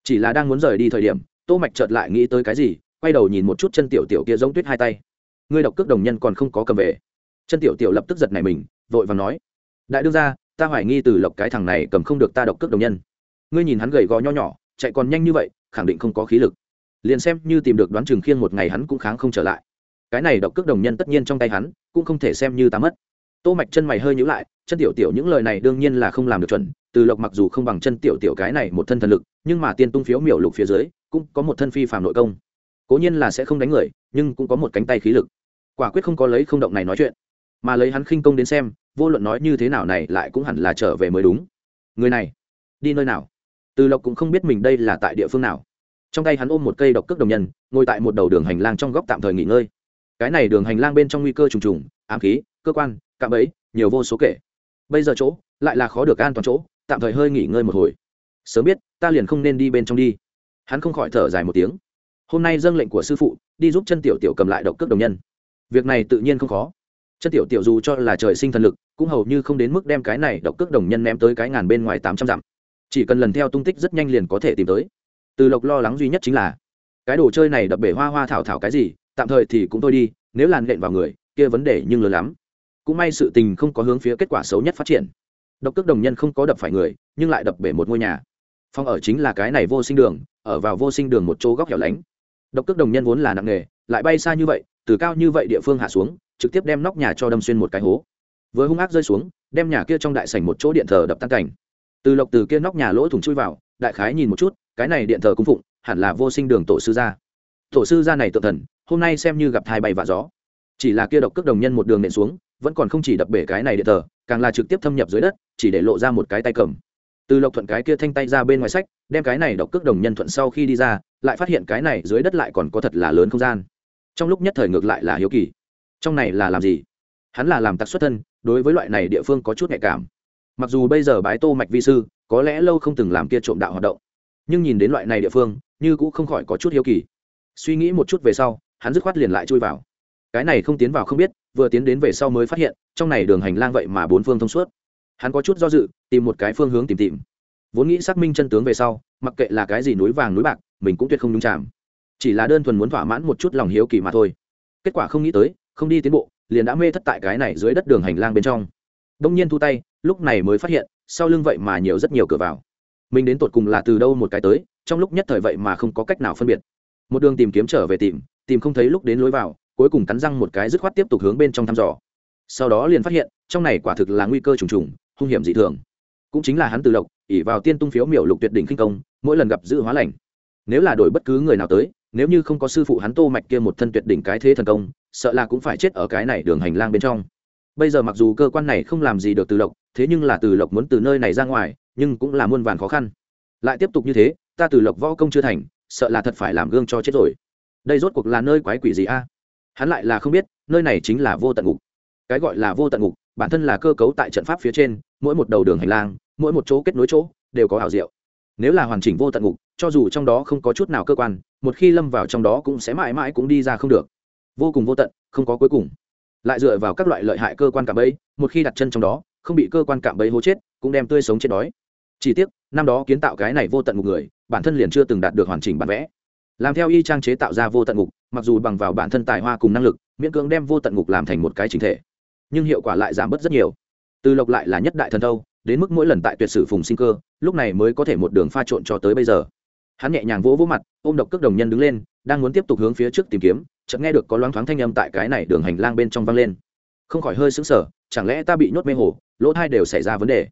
Chỉ là đang muốn rời đi thời điểm, tô mạch chợt lại nghĩ tới cái gì, quay đầu nhìn một chút chân tiểu tiểu kia giống tuyết hai tay. Ngươi độc cước đồng nhân còn không có cầm về. Chân tiểu tiểu lập tức giật này mình, vội vàng nói. Đại đương gia, ta hoài nghi từ lộc cái thằng này cầm không được ta độc cước đồng nhân ngươi nhìn hắn gầy gò nho nhỏ, chạy còn nhanh như vậy, khẳng định không có khí lực. Liền xem như tìm được đoán chừng khiêng một ngày hắn cũng kháng không trở lại. Cái này độc cước đồng nhân tất nhiên trong tay hắn, cũng không thể xem như ta mất. Tô mạch chân mày hơi nhíu lại, chân tiểu tiểu những lời này đương nhiên là không làm được chuẩn, từ lộc mặc dù không bằng chân tiểu tiểu cái này một thân thần lực, nhưng mà tiên tung phiếu miểu lục phía dưới, cũng có một thân phi phàm nội công. Cố nhiên là sẽ không đánh người, nhưng cũng có một cánh tay khí lực. Quả quyết không có lấy không động này nói chuyện. Mà lấy hắn khinh công đến xem, vô luận nói như thế nào này lại cũng hẳn là trở về mới đúng. Người này, đi nơi nào? Từ lộc cũng không biết mình đây là tại địa phương nào. Trong tay hắn ôm một cây độc cước đồng nhân, ngồi tại một đầu đường hành lang trong góc tạm thời nghỉ ngơi. Cái này đường hành lang bên trong nguy cơ trùng trùng, ám khí, cơ quan, cạm ấy nhiều vô số kể. Bây giờ chỗ, lại là khó được an toàn chỗ, tạm thời hơi nghỉ ngơi một hồi. Sớm biết, ta liền không nên đi bên trong đi. Hắn không khỏi thở dài một tiếng. Hôm nay dâng lệnh của sư phụ, đi giúp chân tiểu tiểu cầm lại độc cước đồng nhân. Việc này tự nhiên không khó. Chân tiểu tiểu dù cho là trời sinh thần lực, cũng hầu như không đến mức đem cái này độc cước đồng nhân ném tới cái ngàn bên ngoài tám trăm dặm chỉ cần lần theo tung tích rất nhanh liền có thể tìm tới. Từ lộc lo lắng duy nhất chính là, cái đồ chơi này đập bể hoa hoa thảo thảo cái gì, tạm thời thì cũng thôi đi, nếu làn lện vào người, kia vấn đề nhưng lớn lắm. Cũng may sự tình không có hướng phía kết quả xấu nhất phát triển. Độc cước đồng nhân không có đập phải người, nhưng lại đập bể một ngôi nhà. Phòng ở chính là cái này vô sinh đường, ở vào vô sinh đường một chỗ góc hẻo lánh. Độc cước đồng nhân vốn là nặng nghề, lại bay xa như vậy, từ cao như vậy địa phương hạ xuống, trực tiếp đem nóc nhà cho đâm xuyên một cái hố. Với hung ác rơi xuống, đem nhà kia trong đại sảnh một chỗ điện thờ đập tan cảnh từ lộc từ kia nóc nhà lỗ thủng chui vào, đại khái nhìn một chút, cái này điện thờ cung phụng, hẳn là vô sinh đường tổ sư gia. Tổ sư gia này tự thần, hôm nay xem như gặp thai bay và gió. Chỉ là kia độc cước đồng nhân một đường nện xuống, vẫn còn không chỉ đập bể cái này điện thờ, càng là trực tiếp thâm nhập dưới đất, chỉ để lộ ra một cái tay cầm. Từ lộc thuận cái kia thanh tay ra bên ngoài sách, đem cái này độc cước đồng nhân thuận sau khi đi ra, lại phát hiện cái này dưới đất lại còn có thật là lớn không gian. Trong lúc nhất thời ngược lại là hiếu kỳ. Trong này là làm gì? Hắn là làm tặc xuất thân, đối với loại này địa phương có chút nhạy cảm mặc dù bây giờ bái tô mạch vi sư, có lẽ lâu không từng làm kia trộm đạo hoạt động, nhưng nhìn đến loại này địa phương, như cũng không khỏi có chút hiếu kỳ. Suy nghĩ một chút về sau, hắn dứt khoát liền lại chui vào. Cái này không tiến vào không biết, vừa tiến đến về sau mới phát hiện, trong này đường hành lang vậy mà bốn phương thông suốt. Hắn có chút do dự, tìm một cái phương hướng tìm tìm. Vốn nghĩ xác minh chân tướng về sau, mặc kệ là cái gì núi vàng núi bạc, mình cũng tuyệt không đúng chạm chỉ là đơn thuần muốn thỏa mãn một chút lòng hiếu kỳ mà thôi. Kết quả không nghĩ tới, không đi tiến bộ, liền đã mê thất tại cái này dưới đất đường hành lang bên trong đông nhiên thu tay, lúc này mới phát hiện, sau lưng vậy mà nhiều rất nhiều cửa vào. Mình đến tột cùng là từ đâu một cái tới, trong lúc nhất thời vậy mà không có cách nào phân biệt. Một đường tìm kiếm trở về tìm tìm không thấy lúc đến lối vào, cuối cùng cắn răng một cái dứt khoát tiếp tục hướng bên trong thăm dò. Sau đó liền phát hiện, trong này quả thực là nguy cơ trùng trùng, hung hiểm dị thường. Cũng chính là hắn từ độc ỉ vào tiên tung phiếu miểu lục tuyệt đỉnh kinh công, mỗi lần gặp dự hóa lành. Nếu là đổi bất cứ người nào tới, nếu như không có sư phụ hắn tô mạch kia một thân tuyệt đỉnh cái thế thần công, sợ là cũng phải chết ở cái này đường hành lang bên trong bây giờ mặc dù cơ quan này không làm gì được từ lộc, thế nhưng là từ lộc muốn từ nơi này ra ngoài, nhưng cũng là muôn vàn khó khăn. Lại tiếp tục như thế, ta từ lộc võ công chưa thành, sợ là thật phải làm gương cho chết rồi. Đây rốt cuộc là nơi quái quỷ gì a? Hắn lại là không biết, nơi này chính là vô tận ngục. Cái gọi là vô tận ngục, bản thân là cơ cấu tại trận pháp phía trên, mỗi một đầu đường hành lang, mỗi một chỗ kết nối chỗ, đều có ảo diệu. Nếu là hoàn chỉnh vô tận ngục, cho dù trong đó không có chút nào cơ quan, một khi lâm vào trong đó cũng sẽ mãi mãi cũng đi ra không được. Vô cùng vô tận, không có cuối cùng lại dựa vào các loại lợi hại cơ quan cạm bẫy, một khi đặt chân trong đó, không bị cơ quan cạm bẫy hố chết, cũng đem tươi sống chết đói. Chỉ tiếc, năm đó kiến tạo cái này vô tận ngục người, bản thân liền chưa từng đạt được hoàn chỉnh bản vẽ. Làm theo y trang chế tạo ra vô tận ngục, mặc dù bằng vào bản thân tài hoa cùng năng lực, miễn cưỡng đem vô tận ngục làm thành một cái chính thể. Nhưng hiệu quả lại giảm bớt rất nhiều. Từ lộc lại là nhất đại thần thâu, đến mức mỗi lần tại tuyệt sử phùng sinh cơ, lúc này mới có thể một đường pha trộn cho tới bây giờ. Hắn nhẹ nhàng vỗ vỗ mặt, ôm độc cước đồng nhân đứng lên, đang muốn tiếp tục hướng phía trước tìm kiếm chợt nghe được có loáng thoáng thanh âm tại cái này đường hành lang bên trong vang lên. Không khỏi hơi sững sờ, chẳng lẽ ta bị nhốt mê hồ, lỗ thai đều xảy ra vấn đề?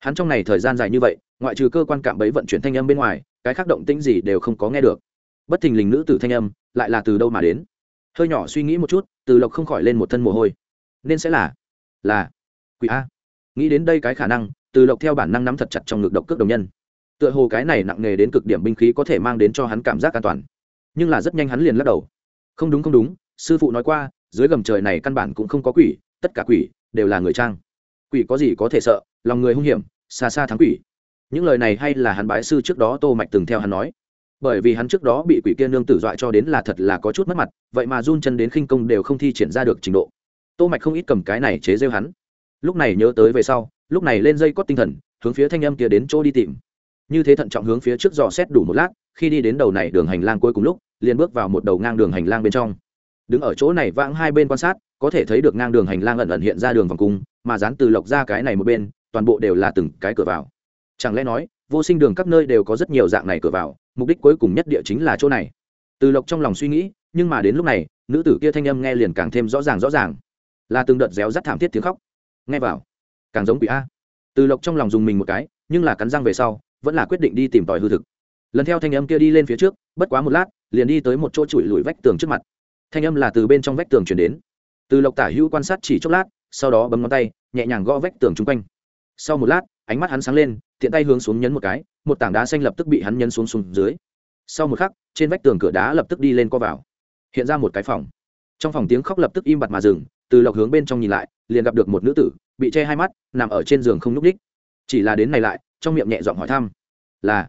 Hắn trong này thời gian dài như vậy, ngoại trừ cơ quan cạm bẫy vận chuyển thanh âm bên ngoài, cái khác động tĩnh gì đều không có nghe được. Bất thình lình nữ tử thanh âm, lại là từ đâu mà đến? Hơi nhỏ suy nghĩ một chút, từ lộc không khỏi lên một thân mồ hôi. Nên sẽ là là, quỷ a. Nghĩ đến đây cái khả năng, từ lộc theo bản năng nắm thật chặt trong ngực độc cước đồng nhân. Tựa hồ cái này nặng nề đến cực điểm binh khí có thể mang đến cho hắn cảm giác an toàn. Nhưng là rất nhanh hắn liền lắc đầu không đúng không đúng, sư phụ nói qua, dưới gầm trời này căn bản cũng không có quỷ, tất cả quỷ đều là người trang. Quỷ có gì có thể sợ, lòng người hung hiểm, xa xa thắng quỷ. Những lời này hay là hắn bái sư trước đó tô mạch từng theo hắn nói. Bởi vì hắn trước đó bị quỷ kia nương tử dọa cho đến là thật là có chút mất mặt, vậy mà run chân đến khinh công đều không thi triển ra được trình độ. Tô mạch không ít cầm cái này chế rêu hắn. Lúc này nhớ tới về sau, lúc này lên dây cót tinh thần, hướng phía thanh âm kia đến chỗ đi tìm. Như thế thận trọng hướng phía trước dò xét đủ một lát, khi đi đến đầu này đường hành lang cuối cùng lúc liền bước vào một đầu ngang đường hành lang bên trong. Đứng ở chỗ này vãng hai bên quan sát, có thể thấy được ngang đường hành lang ẩn ẩn hiện ra đường vòng cung, mà dán từ lộc ra cái này một bên, toàn bộ đều là từng cái cửa vào. Chẳng lẽ nói, vô sinh đường các nơi đều có rất nhiều dạng này cửa vào, mục đích cuối cùng nhất địa chính là chỗ này? Từ lộc trong lòng suy nghĩ, nhưng mà đến lúc này, nữ tử kia thanh âm nghe liền càng thêm rõ ràng rõ ràng. Là từng đợt réo rắt thảm thiết tiếng khóc. Nghe vào, càng giống quỷ a. Từ lộc trong lòng dùng mình một cái, nhưng là cắn răng về sau, vẫn là quyết định đi tìm tòi hư thực. Lần theo thanh âm kia đi lên phía trước, bất quá một lát liền đi tới một chỗ chùi lùi vách tường trước mặt. Thanh âm là từ bên trong vách tường chuyển đến. Từ lộc tả hữu quan sát chỉ chốc lát, sau đó bấm ngón tay, nhẹ nhàng gõ vách tường chung quanh. Sau một lát, ánh mắt hắn sáng lên, tiện tay hướng xuống nhấn một cái, một tảng đá xanh lập tức bị hắn nhấn xuống xuống dưới. Sau một khắc, trên vách tường cửa đá lập tức đi lên co vào. Hiện ra một cái phòng. Trong phòng tiếng khóc lập tức im bặt mà dừng, từ lộc hướng bên trong nhìn lại, liền gặp được một nữ tử, bị che hai mắt, nằm ở trên giường không n ú c ních chỉ là đến này lại, trong miệng nhẹ giọng hỏi thăm, là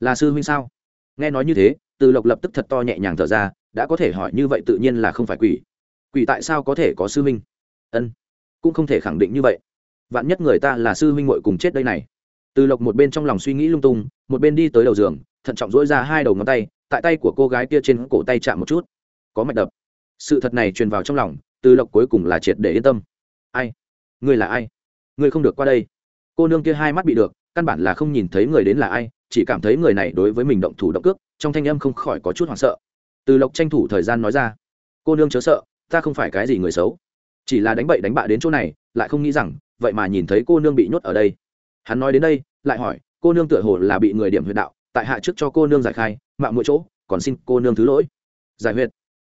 là sư huynh sao? Nghe nói như thế từ lộc lập tức thật to nhẹ nhàng thở ra, đã có thể hỏi như vậy tự nhiên là không phải quỷ. Quỷ tại sao có thể có sư huynh? Ân, cũng không thể khẳng định như vậy. Vạn nhất người ta là sư huynh muội cùng chết đây này. Từ lộc một bên trong lòng suy nghĩ lung tung, một bên đi tới đầu giường, thận trọng dỗi ra hai đầu ngón tay, tại tay của cô gái kia trên cổ tay chạm một chút. Có mạch đập. Sự thật này truyền vào trong lòng, từ lộc cuối cùng là triệt để yên tâm. Ai? Ngươi là ai? Ngươi không được qua đây. Cô nương kia hai mắt bị được, căn bản là không nhìn thấy người đến là ai, chỉ cảm thấy người này đối với mình động thủ động cước trong thanh âm không khỏi có chút hoảng sợ. Từ lộc tranh thủ thời gian nói ra, cô nương chớ sợ, ta không phải cái gì người xấu. Chỉ là đánh bậy đánh bạ đến chỗ này, lại không nghĩ rằng, vậy mà nhìn thấy cô nương bị nhốt ở đây. Hắn nói đến đây, lại hỏi, cô nương tựa hồ là bị người điểm huyệt đạo, tại hạ trước cho cô nương giải khai, mạo mỗi chỗ, còn xin cô nương thứ lỗi. Giải huyệt?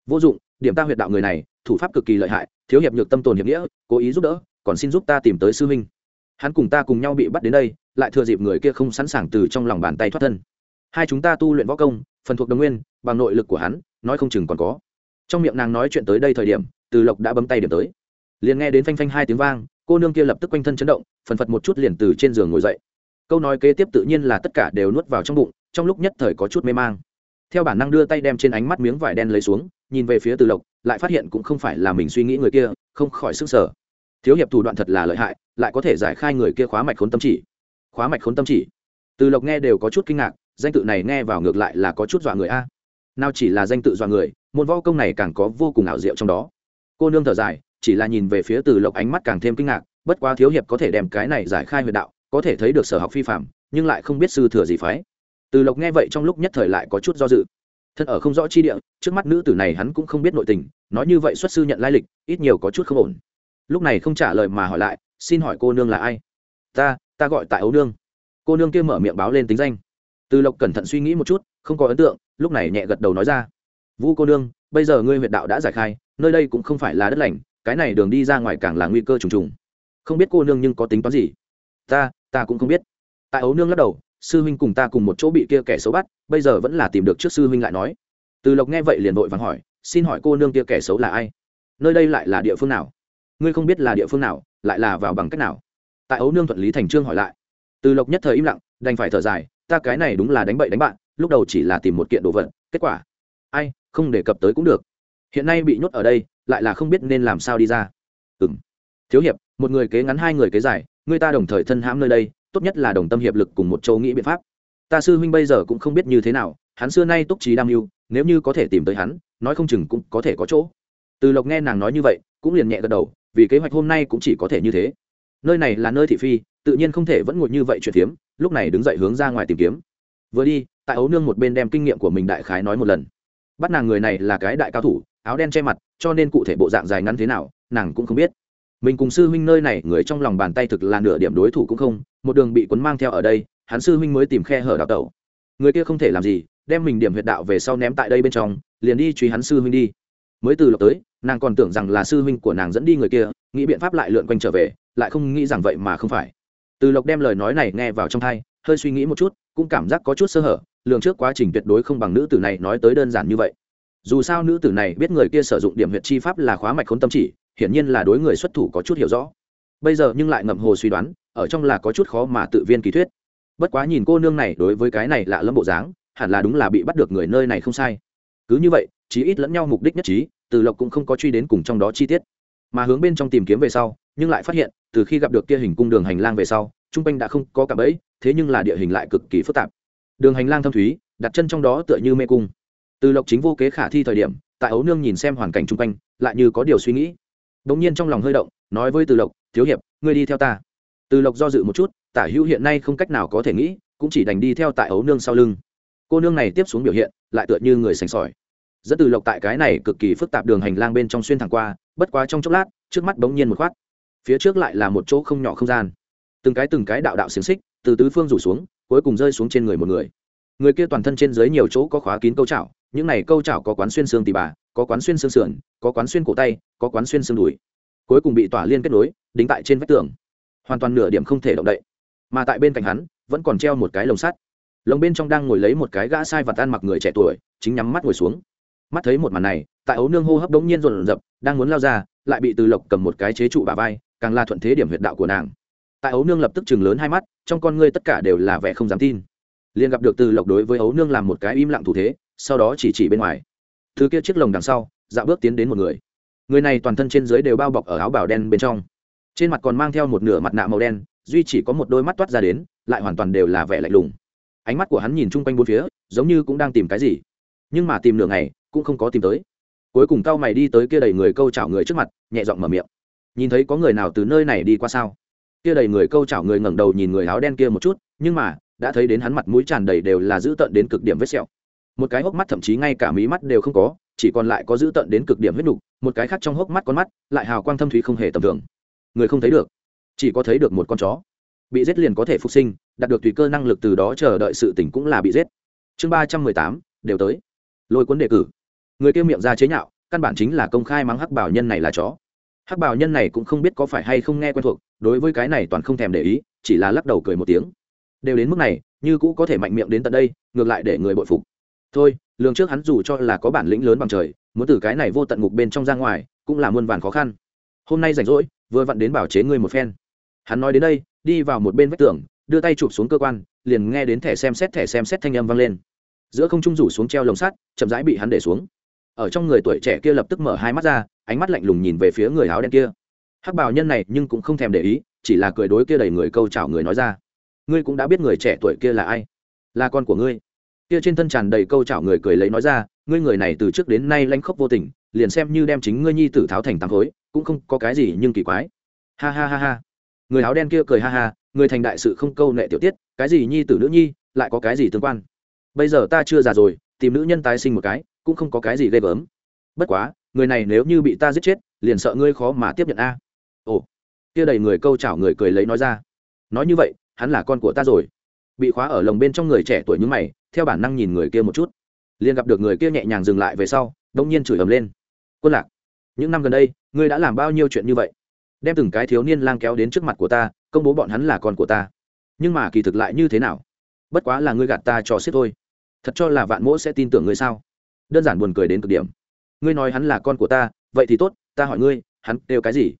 Vô dụng, điểm ta huyệt đạo người này, thủ pháp cực kỳ lợi hại, thiếu hiệp nhược tâm tồn hiệp nghĩa, cố ý giúp đỡ, còn xin giúp ta tìm tới sư huynh. Hắn cùng ta cùng nhau bị bắt đến đây, lại thừa dịp người kia không sẵn sàng từ trong lòng bàn tay thoát thân hai chúng ta tu luyện võ công, phần thuộc đồng nguyên, bằng nội lực của hắn, nói không chừng còn có. Trong miệng nàng nói chuyện tới đây thời điểm, từ lộc đã bấm tay điểm tới. Liền nghe đến phanh phanh hai tiếng vang, cô nương kia lập tức quanh thân chấn động, phần phật một chút liền từ trên giường ngồi dậy. Câu nói kế tiếp tự nhiên là tất cả đều nuốt vào trong bụng, trong lúc nhất thời có chút mê mang. Theo bản năng đưa tay đem trên ánh mắt miếng vải đen lấy xuống, nhìn về phía từ lộc, lại phát hiện cũng không phải là mình suy nghĩ người kia, không khỏi sức sở thiếu hiệp thủ đoạn thật là lợi hại, lại có thể giải khai người kia khóa mạch khốn tâm chỉ. Khóa mạch khốn tâm chỉ. Từ lộc nghe đều có chút kinh ngạc danh tự này nghe vào ngược lại là có chút dọa người a. Nào chỉ là danh tự dọa người, môn võ công này càng có vô cùng ảo diệu trong đó. Cô nương thở dài, chỉ là nhìn về phía từ lộc ánh mắt càng thêm kinh ngạc, bất quá thiếu hiệp có thể đem cái này giải khai huyệt đạo, có thể thấy được sở học phi phạm nhưng lại không biết sư thừa gì phái. Từ lộc nghe vậy trong lúc nhất thời lại có chút do dự. Thân ở không rõ chi địa, trước mắt nữ tử này hắn cũng không biết nội tình, nói như vậy xuất sư nhận lai lịch, ít nhiều có chút không ổn. Lúc này không trả lời mà hỏi lại, xin hỏi cô nương là ai? Ta ta gọi tại ấu nương. Cô nương kia mở miệng báo lên tính danh từ lộc cẩn thận suy nghĩ một chút, không có ấn tượng, lúc này nhẹ gật đầu nói ra. Vu cô nương, bây giờ ngươi huyệt đạo đã giải khai, nơi đây cũng không phải là đất lành, cái này đường đi ra ngoài càng là nguy cơ trùng trùng. Không biết cô nương nhưng có tính toán gì? Ta ta cũng không biết. Tại ấu nương lắc đầu, sư huynh cùng ta cùng một chỗ bị kia kẻ xấu bắt, bây giờ vẫn là tìm được trước sư huynh lại nói. Từ lộc nghe vậy liền vội vàng hỏi, xin hỏi cô nương kia kẻ xấu là ai? Nơi đây lại là địa phương nào? Ngươi không biết là địa phương nào, lại là vào bằng cách nào? Tại ấu nương thuận lý thành trương hỏi lại. Từ lộc nhất thời im lặng, đành phải thở dài ta cái này đúng là đánh bậy đánh bạn, lúc đầu chỉ là tìm một kiện đồ vật, kết quả, ai, không đề cập tới cũng được. Hiện nay bị nhốt ở đây, lại là không biết nên làm sao đi ra. Ừ m thiếu hiệp, một người kế ngắn hai người kế dài, người ta đồng thời thân hãm nơi đây, tốt nhất là đồng tâm hiệp lực cùng một châu nghĩ biện pháp. Ta sư huynh bây giờ cũng không biết như thế nào, hắn xưa nay túc trí đam mưu, nếu như có thể tìm tới hắn, nói không chừng cũng có thể có chỗ. Từ lộc nghe nàng nói như vậy, cũng liền nhẹ gật đầu, vì kế hoạch hôm nay cũng chỉ có thể như thế nơi này là nơi thị phi, tự nhiên không thể vẫn ngồi như vậy chuyện kiếm. lúc này đứng dậy hướng ra ngoài tìm kiếm. Vừa đi, tại ấu nương một bên đem kinh nghiệm của mình đại khái nói một lần. Bắt nàng người này là cái đại cao thủ, áo đen che mặt, cho nên cụ thể bộ dạng dài ngắn thế nào, nàng cũng không biết. Mình cùng sư huynh nơi này, người trong lòng bàn tay thực là nửa điểm đối thủ cũng không, một đường bị cuốn mang theo ở đây, hắn sư huynh mới tìm khe hở đào tẩu. Người kia không thể làm gì, đem mình điểm huyệt đạo về sau ném tại đây bên trong, liền đi truy hắn sư huynh đi. Mới từ lộc tới, nàng còn tưởng rằng là sư huynh của nàng dẫn đi người kia, nghĩ biện pháp lại lượn quanh trở về lại không nghĩ rằng vậy mà không phải. Từ lộc đem lời nói này nghe vào trong thai, hơi suy nghĩ một chút, cũng cảm giác có chút sơ hở, lường trước quá trình tuyệt đối không bằng nữ tử này nói tới đơn giản như vậy. Dù sao nữ tử này biết người kia sử dụng điểm huyệt chi pháp là khóa mạch khốn tâm chỉ, hiển nhiên là đối người xuất thủ có chút hiểu rõ. Bây giờ nhưng lại ngậm hồ suy đoán, ở trong là có chút khó mà tự viên kỳ thuyết. Bất quá nhìn cô nương này đối với cái này lạ lâm bộ dáng, hẳn là đúng là bị bắt được người nơi này không sai. Cứ như vậy, chí ít lẫn nhau mục đích nhất trí, từ lộc cũng không có truy đến cùng trong đó chi tiết. Mà hướng bên trong tìm kiếm về sau, nhưng lại phát hiện từ khi gặp được kia hình cung đường hành lang về sau trung quanh đã không có cả bẫy, thế nhưng là địa hình lại cực kỳ phức tạp. Đường hành lang thâm thúy, đặt chân trong đó tựa như mê cung. Từ lộc chính vô kế khả thi thời điểm, tại ấu nương nhìn xem hoàn cảnh chung quanh, lại như có điều suy nghĩ. Đ ỗ n g nhiên trong lòng hơi động, nói với từ lộc, thiếu hiệp, ngươi đi theo ta. Từ lộc do dự một chút, tả hữu hiện nay không cách nào có thể nghĩ, cũng chỉ đành đi theo tại ấu nương sau lưng. Cô nương này tiếp xuống biểu hiện, lại tựa như người sành sỏi. Dẫn từ lộc tại cái này cực kỳ phức tạp đường hành lang bên trong xuyên thẳng qua, bất quá trong chốc lát, trước mắt bỗng nhiên một khoát phía trước lại là một chỗ không nhỏ không gian. Từng cái từng cái đạo đạo xiềng xích từ tứ phương rủ xuống, cuối cùng rơi xuống trên người một người. Người kia toàn thân trên dưới nhiều chỗ có khóa kín câu chảo, những này câu chảo có quán xuyên xương tì bà, có quán xuyên xương sườn, có quán xuyên cổ tay, có quán xuyên xương đùi. Cuối cùng bị tỏa liên kết nối, đính tại trên vách tường. Hoàn toàn nửa điểm không thể động đậy. Mà tại bên cạnh hắn, vẫn còn treo một cái lồng sắt. Lồng bên trong đang ngồi lấy một cái gã sai và tan mặc người trẻ tuổi, chính nhắm mắt ngồi xuống. Mắt thấy một màn này, tại ấu nương hô hấp đống nhiên rộn rập, đang muốn lao ra, lại bị từ lộc cầm một cái chế trụ bà vai càng là thuận thế điểm huyệt đạo của nàng. Tại ấu nương lập tức chừng lớn hai mắt, trong con ngươi tất cả đều là vẻ không dám tin. Liền gặp được từ lộc đối với ấu nương làm một cái im lặng thủ thế, sau đó chỉ chỉ bên ngoài. Thứ kia chiếc lồng đằng sau dạo bước tiến đến một người. Người này toàn thân trên dưới đều bao bọc ở áo bảo đen bên trong. Trên mặt còn mang theo một nửa mặt nạ màu đen, duy chỉ có một đôi mắt toát ra đến, lại hoàn toàn đều là vẻ lạnh lùng. Ánh mắt của hắn nhìn chung quanh bốn phía, giống như cũng đang tìm cái gì. Nhưng mà tìm nửa ngày, cũng không có tìm tới. Cuối cùng cao mày đi tới kia đầy người câu chảo người trước mặt, nhẹ giọng mở miệng nhìn thấy có người nào từ nơi này đi qua sao? Kia đầy người câu chảo người ngẩng đầu nhìn người áo đen kia một chút, nhưng mà, đã thấy đến hắn mặt mũi tràn đầy đều là dữ tợn đến cực điểm vết sẹo. Một cái hốc mắt thậm chí ngay cả mí mắt đều không có, chỉ còn lại có dữ tợn đến cực điểm huyết nục, một cái khác trong hốc mắt con mắt, lại hào quang thâm thúy không hề tầm thường. Người không thấy được, chỉ có thấy được một con chó. Bị giết liền có thể phục sinh, đạt được tùy cơ năng lực từ đó chờ đợi sự tỉnh cũng là bị giết. Chương ba trăm mười tám, đều tới. Lôi cuốn đề cử. Người kêu miệng ra chế nhạo, căn bản chính là công khai mắng hắc bảo nhân này là chó hắc bảo nhân này cũng không biết có phải hay không nghe quen thuộc, đối với cái này toàn không thèm để ý, chỉ là lắc đầu cười một tiếng. Đều đến mức này, như cũ có thể mạnh miệng đến tận đây, ngược lại để người bội phục. Thôi, lường trước hắn dù cho là có bản lĩnh lớn bằng trời, muốn từ cái này vô tận ngục bên trong ra ngoài, cũng là muôn vàn khó khăn. Hôm nay rảnh rỗi, vừa vặn đến bảo chế ngươi một phen. Hắn nói đến đây, đi vào một bên vách tường, đưa tay chụp xuống cơ quan, liền nghe đến thẻ xem xét thẻ xem xét thanh âm vang lên. Giữa không trung rủ xuống treo lồng sắt, chậm rãi bị hắn để xuống ở trong người tuổi trẻ kia lập tức mở hai mắt ra, ánh mắt lạnh lùng nhìn về phía người áo đen kia. Hắc bào nhân này nhưng cũng không thèm để ý, chỉ là cười đối kia đầy người câu chào người nói ra. Ngươi cũng đã biết người trẻ tuổi kia là ai? Là con của ngươi. Kia trên thân tràn đầy câu chảo người cười lấy nói ra, ngươi người này từ trước đến nay lanh khóc vô tình, liền xem như đem chính ngươi nhi tử tháo thành tám khối, cũng không có cái gì nhưng kỳ quái. Ha ha ha ha. Người áo đen kia cười ha ha, người thành đại sự không câu nệ tiểu tiết, cái gì nhi tử nữ nhi, lại có cái gì tương quan? Bây giờ ta chưa già rồi, tìm nữ nhân tái sinh một cái cũng không có cái gì ghê gớm. Bất quá, người này nếu như bị ta giết chết, liền sợ ngươi khó mà tiếp nhận a. Ồ, kia đầy người câu chảo người cười lấy nói ra. Nói như vậy, hắn là con của ta rồi. Bị khóa ở lồng bên trong người trẻ tuổi như mày, theo bản năng nhìn người kia một chút. Liền gặp được người kia nhẹ nhàng dừng lại về sau, đông nhiên chửi ầm lên. Quân lạc, những năm gần đây, ngươi đã làm bao nhiêu chuyện như vậy? Đem từng cái thiếu niên lang kéo đến trước mặt của ta, công bố bọn hắn là con của ta. Nhưng mà kỳ thực lại như thế nào? Bất quá là ngươi gạt ta cho xiết thôi. Thật cho là vạn mỗ sẽ tin tưởng ngươi sao? Đơn giản buồn cười đến cực điểm. Ngươi nói hắn là con của ta, vậy thì tốt, ta hỏi ngươi, hắn kêu cái gì?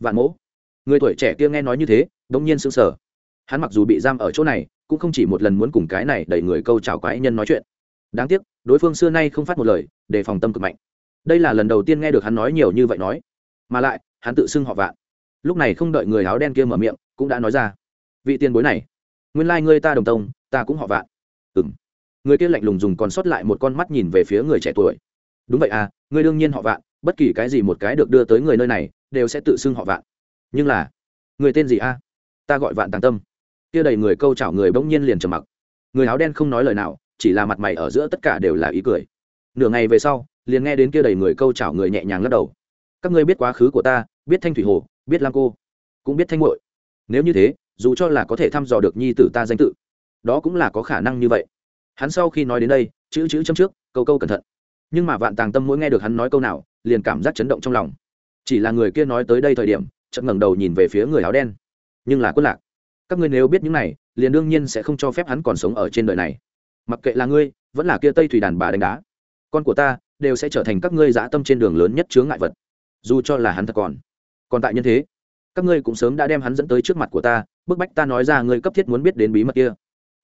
Vạn mỗ. Người tuổi trẻ kia nghe nói như thế, đống nhiên sững sờ. Hắn mặc dù bị giam ở chỗ này, cũng không chỉ một lần muốn cùng cái này đẩy người câu chào quái nhân nói chuyện. Đáng tiếc, đối phương xưa nay không phát một lời để phòng tâm cực mạnh. Đây là lần đầu tiên nghe được hắn nói nhiều như vậy nói. Mà lại, hắn tự xưng họ vạn. Lúc này không đợi người áo đen kia mở miệng, cũng đã nói ra. Vị tiền bối này, nguyên lai、like、ngươi ta đồng tông, ta cũng họ vạn. Ừ người kia lạnh lùng dùng còn sót lại một con mắt nhìn về phía người trẻ tuổi. Đúng vậy à người đương nhiên họ vạn, bất kỳ cái gì một cái được đưa tới người nơi này, đều sẽ tự xưng họ vạn. Nhưng là, người tên gì a? Ta gọi vạn tàng tâm. Kia đầy người câu chảo người bỗng nhiên liền trầm mặc. Người áo đen không nói lời nào, chỉ là mặt mày ở giữa tất cả đều là ý cười. Nửa ngày về sau, liền nghe đến kia đầy người câu chảo người nhẹ nhàng lắc đầu. Các ngươi biết quá khứ của ta, biết thanh thủy hồ, biết lam cô, cũng biết thanh ngội nếu như thế, dù cho là có thể thăm dò được nhi tử ta danh tự, đó cũng là có khả năng như vậy hắn sau khi nói đến đây, chữ chữ châm trước, câu câu cẩn thận. Nhưng mà vạn tàng tâm mỗi nghe được hắn nói câu nào, liền cảm giác chấn động trong lòng. Chỉ là người kia nói tới đây thời điểm chậm ngẩng đầu nhìn về phía người áo đen. Nhưng là quân lạc. Các ngươi nếu biết những này, liền đương nhiên sẽ không cho phép hắn còn sống ở trên đời này. Mặc kệ là ngươi, vẫn là kia tây thủy đàn bà đánh đá. Con của ta đều sẽ trở thành các ngươi dã tâm trên đường lớn nhất chướng ngại vật. Dù cho là hắn thật còn. Còn tại nhân thế, các ngươi cũng sớm đã đem hắn dẫn tới trước mặt của ta, bức bách ta nói ra ngươi cấp thiết muốn biết đến bí mật kia.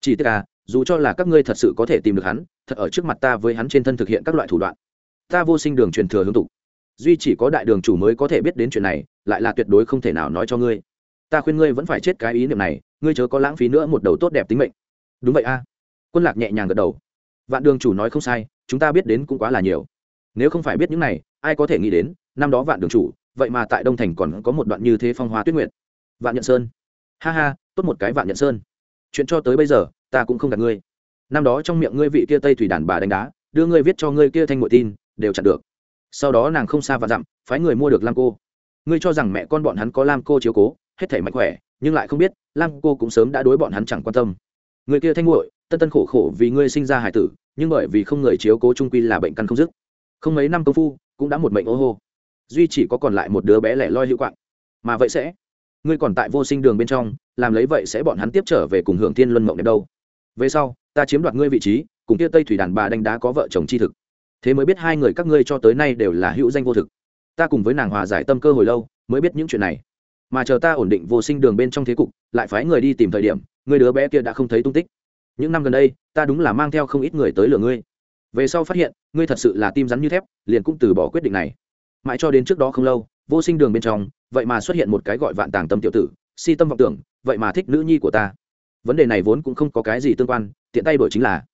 Chỉ tức à dù cho là các ngươi thật sự có thể tìm được hắn, thật ở trước mặt ta với hắn trên thân thực hiện các loại thủ đoạn. Ta vô sinh đường truyền thừa hướng tục. Duy chỉ có đại đường chủ mới có thể biết đến chuyện này, lại là tuyệt đối không thể nào nói cho ngươi. Ta khuyên ngươi vẫn phải chết cái ý niệm này, ngươi chớ có lãng phí nữa một đầu tốt đẹp tính mệnh. Đúng vậy a. Quân lạc nhẹ nhàng gật đầu. Vạn đường chủ nói không sai, chúng ta biết đến cũng quá là nhiều. Nếu không phải biết những này, ai có thể nghĩ đến, năm đó vạn đường chủ, vậy mà tại đông thành còn có một đoạn như thế phong hoa tuyết nguyện vạn nhận sơn. Ha ha, tốt một cái vạn nhận sơn. Chuyện cho tới bây giờ ta cũng không gạt ngươi. Năm đó trong miệng ngươi vị kia tây thủy đàn bà đánh đá, đưa ngươi viết cho ngươi kia thanh ngụy tin, đều chặn được. Sau đó nàng không xa và dặm, phái người mua được lam cô. Ngươi cho rằng mẹ con bọn hắn có lam cô chiếu cố, hết thể mạnh khỏe, nhưng lại không biết, lam cô cũng sớm đã đối bọn hắn chẳng quan tâm. Người kia thanh nguội tân tân khổ khổ vì ngươi sinh ra hải tử, nhưng bởi vì không người chiếu cố trung quy là bệnh căn không dứt. Không mấy năm công phu, cũng đã một bệnh ô hô. Duy chỉ có còn lại một đứa bé lẻ loi hữu quạng. Mà vậy sẽ, ngươi còn tại vô sinh đường bên trong, làm lấy vậy sẽ bọn hắn tiếp trở về cùng hưởng thiên luân mộng đẹp đâu về sau, ta chiếm đoạt ngươi vị trí, cùng kia tây thủy đàn bà đánh đá có vợ chồng chi thực. Thế mới biết hai người các ngươi cho tới nay đều là hữu danh vô thực. Ta cùng với nàng hòa giải tâm cơ hồi lâu, mới biết những chuyện này. Mà chờ ta ổn định vô sinh đường bên trong thế cục, lại phái người đi tìm thời điểm người đứa bé kia đã không thấy tung tích. Những năm gần đây, ta đúng là mang theo không ít người tới lừa ngươi. Về sau phát hiện, ngươi thật sự là tim rắn như thép, liền cũng từ bỏ quyết định này. Mãi cho đến trước đó không lâu, vô sinh đường bên trong, vậy mà xuất hiện một cái gọi vạn tàng tâm tiểu tử, si tâm vọng tưởng, vậy mà thích nữ nhi của ta vấn đề này vốn cũng không có cái gì tương quan, tiện tay đổi chính là,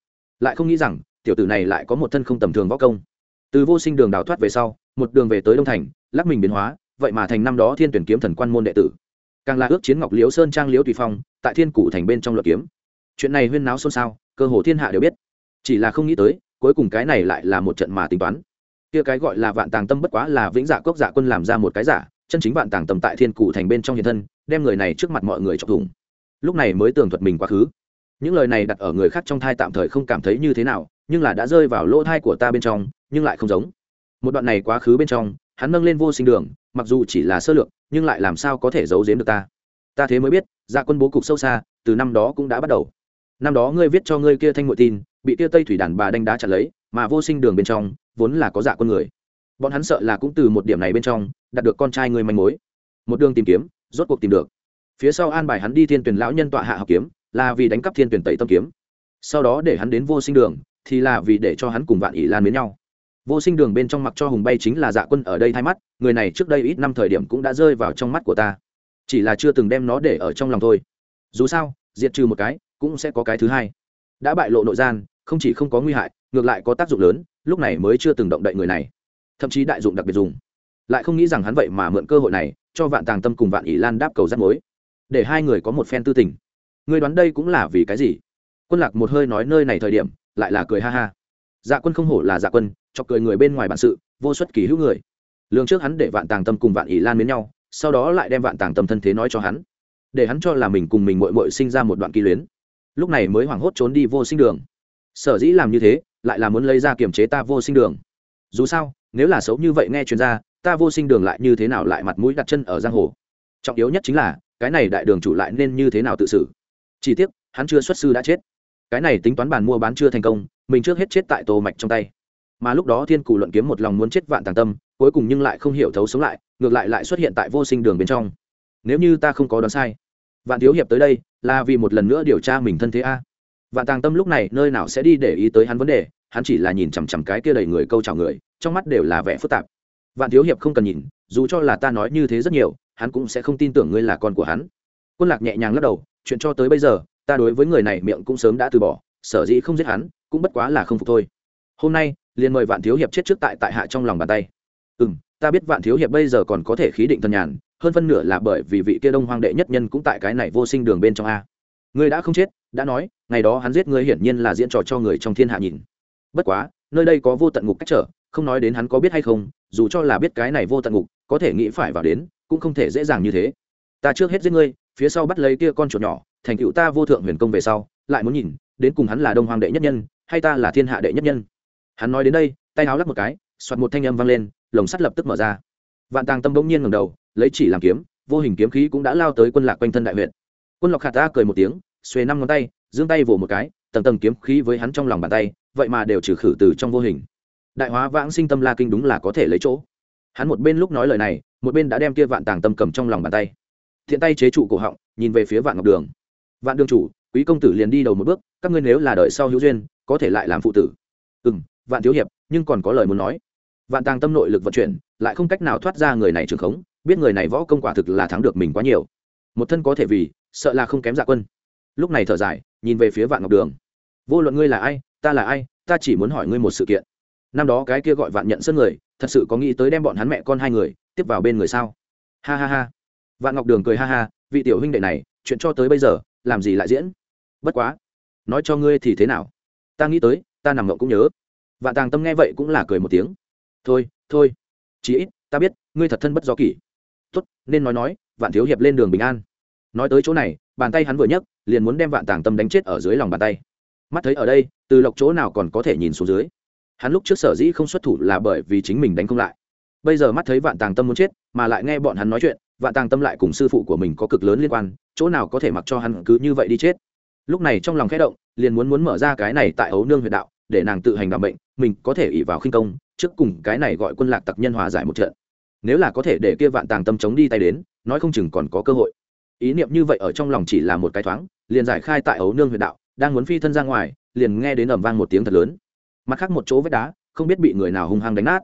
lại không nghĩ rằng, tiểu tử này lại có một thân không tầm thường võ công. Từ vô sinh đường đào thoát về sau, một đường về tới đông thành, lắc mình biến hóa, vậy mà thành năm đó thiên tuyển kiếm thần quan môn đệ tử. Càng là ước chiến ngọc liễu sơn trang liễu tùy phong, tại thiên cụ thành bên trong luật kiếm. Chuyện này huyên náo xôn xao, cơ hồ thiên hạ đều biết. Chỉ là không nghĩ tới, cuối cùng cái này lại là một trận mà tính toán. Kia cái gọi là vạn tàng tâm bất quá là vĩnh dạ cốc dạ quân làm ra một cái giả, chân chính vạn tàng tâm tại thiên cụ thành bên trong hiện thân, đem người này trước mặt mọi người chọc thủng lúc này mới tường thuật mình quá khứ. Những lời này đặt ở người khác trong thai tạm thời không cảm thấy như thế nào, nhưng là đã rơi vào lỗ thai của ta bên trong, nhưng lại không giống. Một đoạn này quá khứ bên trong, hắn nâng lên vô sinh đường, mặc dù chỉ là sơ lược, nhưng lại làm sao có thể giấu giếm được ta? Ta thế mới biết dạ quân bố cục sâu xa, từ năm đó cũng đã bắt đầu. Năm đó ngươi viết cho ngươi kia thanh ngụy tin, bị kia tây thủy đàn bà đánh đá chặt lấy, mà vô sinh đường bên trong, vốn là có dạ quân người. Bọn hắn sợ là cũng từ một điểm này bên trong, đạt được con trai ngươi manh mối. Một đường tìm kiếm, rốt cuộc tìm được phía sau an bài hắn đi thiên tuyển lão nhân tọa hạ học kiếm, là vì đánh cắp thiên tuyển tẩy tâm kiếm. Sau đó để hắn đến vô sinh đường, thì là vì để cho hắn cùng vạn ỷ lan mến nhau. Vô sinh đường bên trong mặc cho hùng bay chính là dạ quân ở đây thay mắt, người này trước đây ít năm thời điểm cũng đã rơi vào trong mắt của ta. Chỉ là chưa từng đem nó để ở trong lòng thôi. Dù sao, diệt trừ một cái, cũng sẽ có cái thứ hai. Đã bại lộ nội gian, không chỉ không có nguy hại, ngược lại có tác dụng lớn, lúc này mới chưa từng động đậy người này. Thậm chí đại dụng đặc biệt dùng. Lại không nghĩ rằng hắn vậy mà mượn cơ hội này, cho vạn tàng tâm cùng vạn ỷ lan đáp cầu rắt mối để hai người có một phen tư tình. Ngươi đoán đây cũng là vì cái gì? Quân lạc một hơi nói nơi này thời điểm, lại là cười ha ha. Dạ quân không hổ là dạ quân, cho cười người bên ngoài bản sự, vô xuất kỳ hữu người. Lương trước hắn để vạn tàng tâm cùng vạn ỷ lan mến nhau, sau đó lại đem vạn tàng tâm thân thế nói cho hắn. Để hắn cho là mình cùng mình mội mội sinh ra một đoạn kỳ luyến. Lúc này mới hoảng hốt trốn đi vô sinh đường. Sở dĩ làm như thế, lại là muốn lấy ra kiềm chế ta vô sinh đường. Dù sao, nếu là xấu như vậy nghe chuyên gia, ta vô sinh đường lại như thế nào lại mặt mũi đặt chân ở giang hồ? Trọng yếu nhất chính là cái này đại đường chủ lại nên như thế nào tự xử? Chỉ tiếc, hắn chưa xuất sư đã chết. Cái này tính toán bàn mua bán chưa thành công, mình trước hết chết tại tô mạch trong tay. Mà lúc đó thiên cù luận kiếm một lòng muốn chết vạn tàng tâm, cuối cùng nhưng lại không hiểu thấu sống lại, ngược lại lại xuất hiện tại vô sinh đường bên trong. Nếu như ta không có đoán sai, vạn thiếu hiệp tới đây là vì một lần nữa điều tra mình thân thế a. Vạn tàng tâm lúc này nơi nào sẽ đi để ý tới hắn vấn đề, hắn chỉ là nhìn chằm chằm cái kia đầy người câu chào người, trong mắt đều là vẻ phức tạp. Vạn thiếu hiệp không cần nhìn, dù cho là ta nói như thế rất nhiều hắn cũng sẽ không tin tưởng ngươi là con của hắn. Quân lạc nhẹ nhàng lắc đầu, chuyện cho tới bây giờ, ta đối với người này miệng cũng sớm đã từ bỏ, sở dĩ không giết hắn, cũng bất quá là không phục thôi. Hôm nay, liền mời vạn thiếu hiệp chết trước tại tại hạ trong lòng bàn tay. Ừ m ta biết vạn thiếu hiệp bây giờ còn có thể khí định thần nhàn, hơn phân nửa là bởi vì vị kia đông hoàng đệ nhất nhân cũng tại cái này vô sinh đường bên trong a. Ngươi đã không chết, đã nói, ngày đó hắn giết ngươi hiển nhiên là diễn trò cho người trong thiên hạ nhìn. Bất quá, nơi đây có vô tận ngục cách trở, không nói đến hắn có biết hay không, dù cho là biết cái này vô tận ngục, có thể nghĩ phải vào đến cũng không thể dễ dàng như thế. Ta trước hết giết ngươi, phía sau bắt lấy kia con chuột nhỏ, thành cựu ta vô thượng huyền công về sau, lại muốn nhìn, đến cùng hắn là đông hoàng đệ nhất nhân, hay ta là thiên hạ đệ nhất nhân. Hắn nói đến đây, tay áo lắc một cái, soạt một thanh âm vang lên, lồng sắt lập tức mở ra. Vạn tàng tâm bỗng nhiên ngầm đầu, lấy chỉ làm kiếm, vô hình kiếm khí cũng đã lao tới quân lạc quanh thân đại huyện quân lộc khạt ta cười một tiếng, xuề năm ngón tay, giương tay vỗ một cái, tầng tầng kiếm khí với hắn trong lòng bàn tay, vậy mà đều trừ khử từ trong vô hình. Đại hóa vãng sinh tâm la kinh đúng là có thể lấy chỗ hắn một bên lúc nói lời này, một bên đã đem kia vạn tàng tâm cầm trong lòng bàn tay. Thiện tay chế trụ cổ họng, nhìn về phía vạn ngọc đường. Vạn đường chủ, quý công tử liền đi đầu một bước, các ngươi nếu là đợi sau hữu duyên, có thể lại làm phụ tử. Ừ m vạn thiếu hiệp, nhưng còn có lời muốn nói. Vạn tàng tâm nội lực vận chuyển, lại không cách nào thoát ra người này trường khống, biết người này võ công quả thực là thắng được mình quá nhiều. Một thân có thể vì, sợ là không kém dạ quân. Lúc này thở dài, nhìn về phía vạn ngọc đường. Vô luận ngươi là ai, ta là ai, ta chỉ muốn hỏi ngươi một sự kiện. Năm đó cái kia gọi vạn nhận sơn người thật sự có nghĩ tới đem bọn hắn mẹ con hai người tiếp vào bên người sao? Ha ha ha. Vạn ngọc đường cười ha ha, vị tiểu huynh đệ này, chuyện cho tới bây giờ, làm gì lại diễn? Bất quá, nói cho ngươi thì thế nào? Ta nghĩ tới, ta nằm ngộng cũng nhớ. Vạn tàng tâm nghe vậy cũng là cười một tiếng. Thôi thôi. Chí ít, ta biết, ngươi thật thân bất do kỷ. Tốt, nên nói nói, vạn thiếu hiệp lên đường bình an. Nói tới chỗ này, bàn tay hắn vừa nhấc, liền muốn đem vạn tàng tâm đánh chết ở dưới lòng bàn tay. Mắt thấy ở đây, từ lộc chỗ nào còn có thể nhìn xuống dưới hắn lúc trước sở dĩ không xuất thủ là bởi vì chính mình đánh không lại. Bây giờ mắt thấy vạn tàng tâm muốn chết, mà lại nghe bọn hắn nói chuyện, vạn tàng tâm lại cùng sư phụ của mình có cực lớn liên quan, chỗ nào có thể mặc cho hắn cứ như vậy đi chết. Lúc này trong lòng khẽ động, liền muốn muốn mở ra cái này tại ấu nương huyệt đạo, để nàng tự hành đảm bệnh mình có thể ỉ vào khinh công, trước cùng cái này gọi quân lạc tặc nhân hòa giải một trận. Nếu là có thể để kia vạn tàng tâm chống đi tay đến, nói không chừng còn có cơ hội. Ý niệm như vậy ở trong lòng chỉ là một cái thoáng, liền giải khai tại ấu nương huyệt đạo, đang muốn phi thân ra ngoài, liền nghe đến ẩm vang một tiếng thật lớn mặt khác một chỗ vách đá, không biết bị người nào hung hăng đánh nát.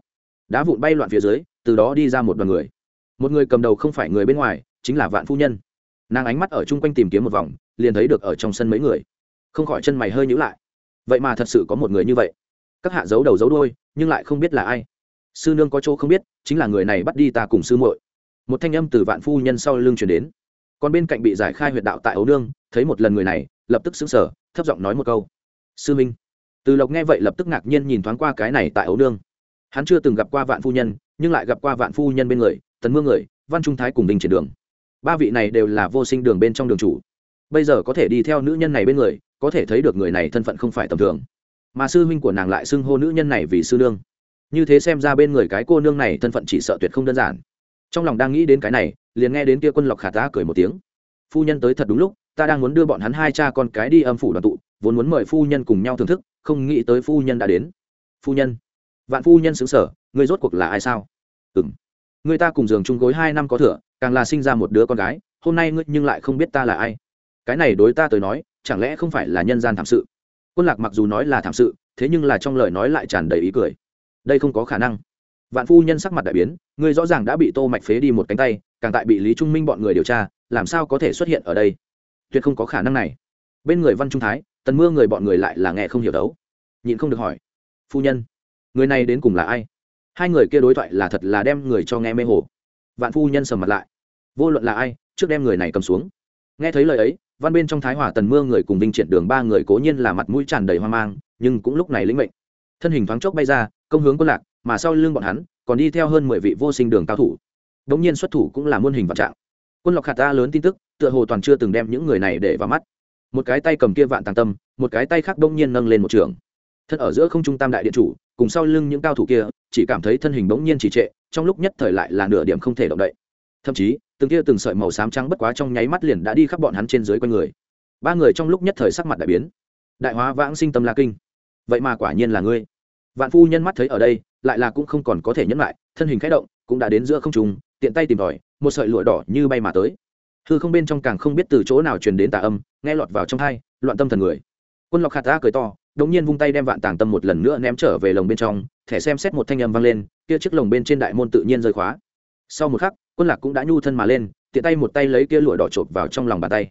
Đá vụn bay loạn phía dưới, từ đó đi ra một đoàn người. Một người cầm đầu không phải người bên ngoài, chính là vạn phu nhân. Nàng ánh mắt ở chung quanh tìm kiếm một vòng, liền thấy được ở trong sân mấy người. Không khỏi chân mày hơi nhữ lại. Vậy mà thật sự có một người như vậy. Các hạ giấu đầu giấu đôi nhưng lại không biết là ai. Sư nương có chỗ không biết, chính là người này bắt đi ta cùng sư muội. Một thanh âm từ vạn phu nhân sau lưng chuyển đến. Còn bên cạnh bị giải khai huyệt đạo tại ấu nương, thấy một lần người này, lập tức xứng sở thấp giọng nói một câu. Sư minh từ lộc nghe vậy lập tức ngạc nhiên nhìn thoáng qua cái này tại ấu nương. Hắn chưa từng gặp qua vạn phu nhân, nhưng lại gặp qua vạn phu nhân bên người, tần mương người, văn trung thái cùng đình triển đường. Ba vị này đều là vô sinh đường bên trong đường chủ. Bây giờ có thể đi theo nữ nhân này bên người, có thể thấy được người này thân phận không phải tầm thường. Mà sư huynh của nàng lại xưng hô nữ nhân này vì sư nương. Như thế xem ra bên người cái cô nương này thân phận chỉ sợ tuyệt không đơn giản. Trong lòng đang nghĩ đến cái này, liền nghe đến kia quân lộc khả tá cười một tiếng. Phu nhân tới thật đúng lúc, ta đang muốn đưa bọn hắn hai cha con cái đi âm phủ đoàn tụ, vốn muốn mời phu nhân cùng nhau thưởng thức không nghĩ tới phu nhân đã đến. Phu nhân? Vạn phu nhân xứng sở người rốt cuộc là ai sao? Ừ m người ta cùng giường chung gối hai năm có thửa càng là sinh ra một đứa con gái, hôm nay ngươi nhưng lại không biết ta là ai. Cái này đối ta tới nói, chẳng lẽ không phải là nhân gian thảm sự? Quân lạc mặc dù nói là thảm sự, thế nhưng là trong lời nói lại tràn đầy ý cười. Đây không có khả năng. Vạn phu nhân sắc mặt đại biến, ngươi rõ ràng đã bị tô mạch phế đi một cánh tay, càng tại bị lý trung minh bọn người điều tra, làm sao có thể xuất hiện ở đây? Tuyệt không có khả năng này. Bên người văn trung thái tần mưa người bọn người lại là nghe không hiểu đấu, nhịn không được hỏi, phu nhân, người này đến cùng là ai? Hai người kia đối thoại là thật là đem người cho nghe mê hồ. Vạn phu nhân sầm mặt lại, vô luận là ai, trước đem người này cầm xuống. Nghe thấy lời ấy, văn bên trong thái hỏa tần mưa người cùng vinh triển đường ba người cố nhiên là mặt mũi tràn đầy hoang mang, nhưng cũng lúc này lĩnh mệnh. Thân hình thoáng chốc bay ra, công hướng quân lạc, mà sau lưng bọn hắn, còn đi theo hơn mười vị vô sinh đường cao thủ. Đống nhiên xuất thủ cũng là muôn hình vạn trạng. Quân lộc khả ta lớn tin tức, tựa hồ toàn chưa từng đem những người này để vào mắt một cái tay cầm kia vạn tàng tâm, một cái tay khác đông nhiên nâng lên một trường. Thân ở giữa không trung tam đại điện chủ, cùng sau lưng những cao thủ kia, chỉ cảm thấy thân hình bỗng nhiên trì trệ, trong lúc nhất thời lại là nửa điểm không thể động đậy. Thậm chí, từng kia từng sợi màu xám trắng bất quá trong nháy mắt liền đã đi khắp bọn hắn trên dưới quanh người. Ba người trong lúc nhất thời sắc mặt đại biến. Đại hóa vãng sinh tâm la kinh. Vậy mà quả nhiên là ngươi. Vạn phu nhân mắt thấy ở đây, lại là cũng không còn có thể nhẫn lại, thân hình khẽ động, cũng đã đến giữa không trùng tiện tay tìm tòi, một sợi lụa đỏ như bay mà tới hư không bên trong càng không biết từ chỗ nào truyền đến tà âm, nghe lọt vào trong hai loạn tâm thần người. Quân lọc hạt ta cười to, đống nhiên vung tay đem vạn tàng tâm một lần nữa ném trở về lồng bên trong, thẻ xem xét một thanh âm vang lên, kia chiếc lồng bên trên đại môn tự nhiên rơi khóa. Sau một khắc, quân lạc cũng đã nhu thân mà lên, tiện tay một tay lấy kia lụa đỏ chộp vào trong lòng bàn tay.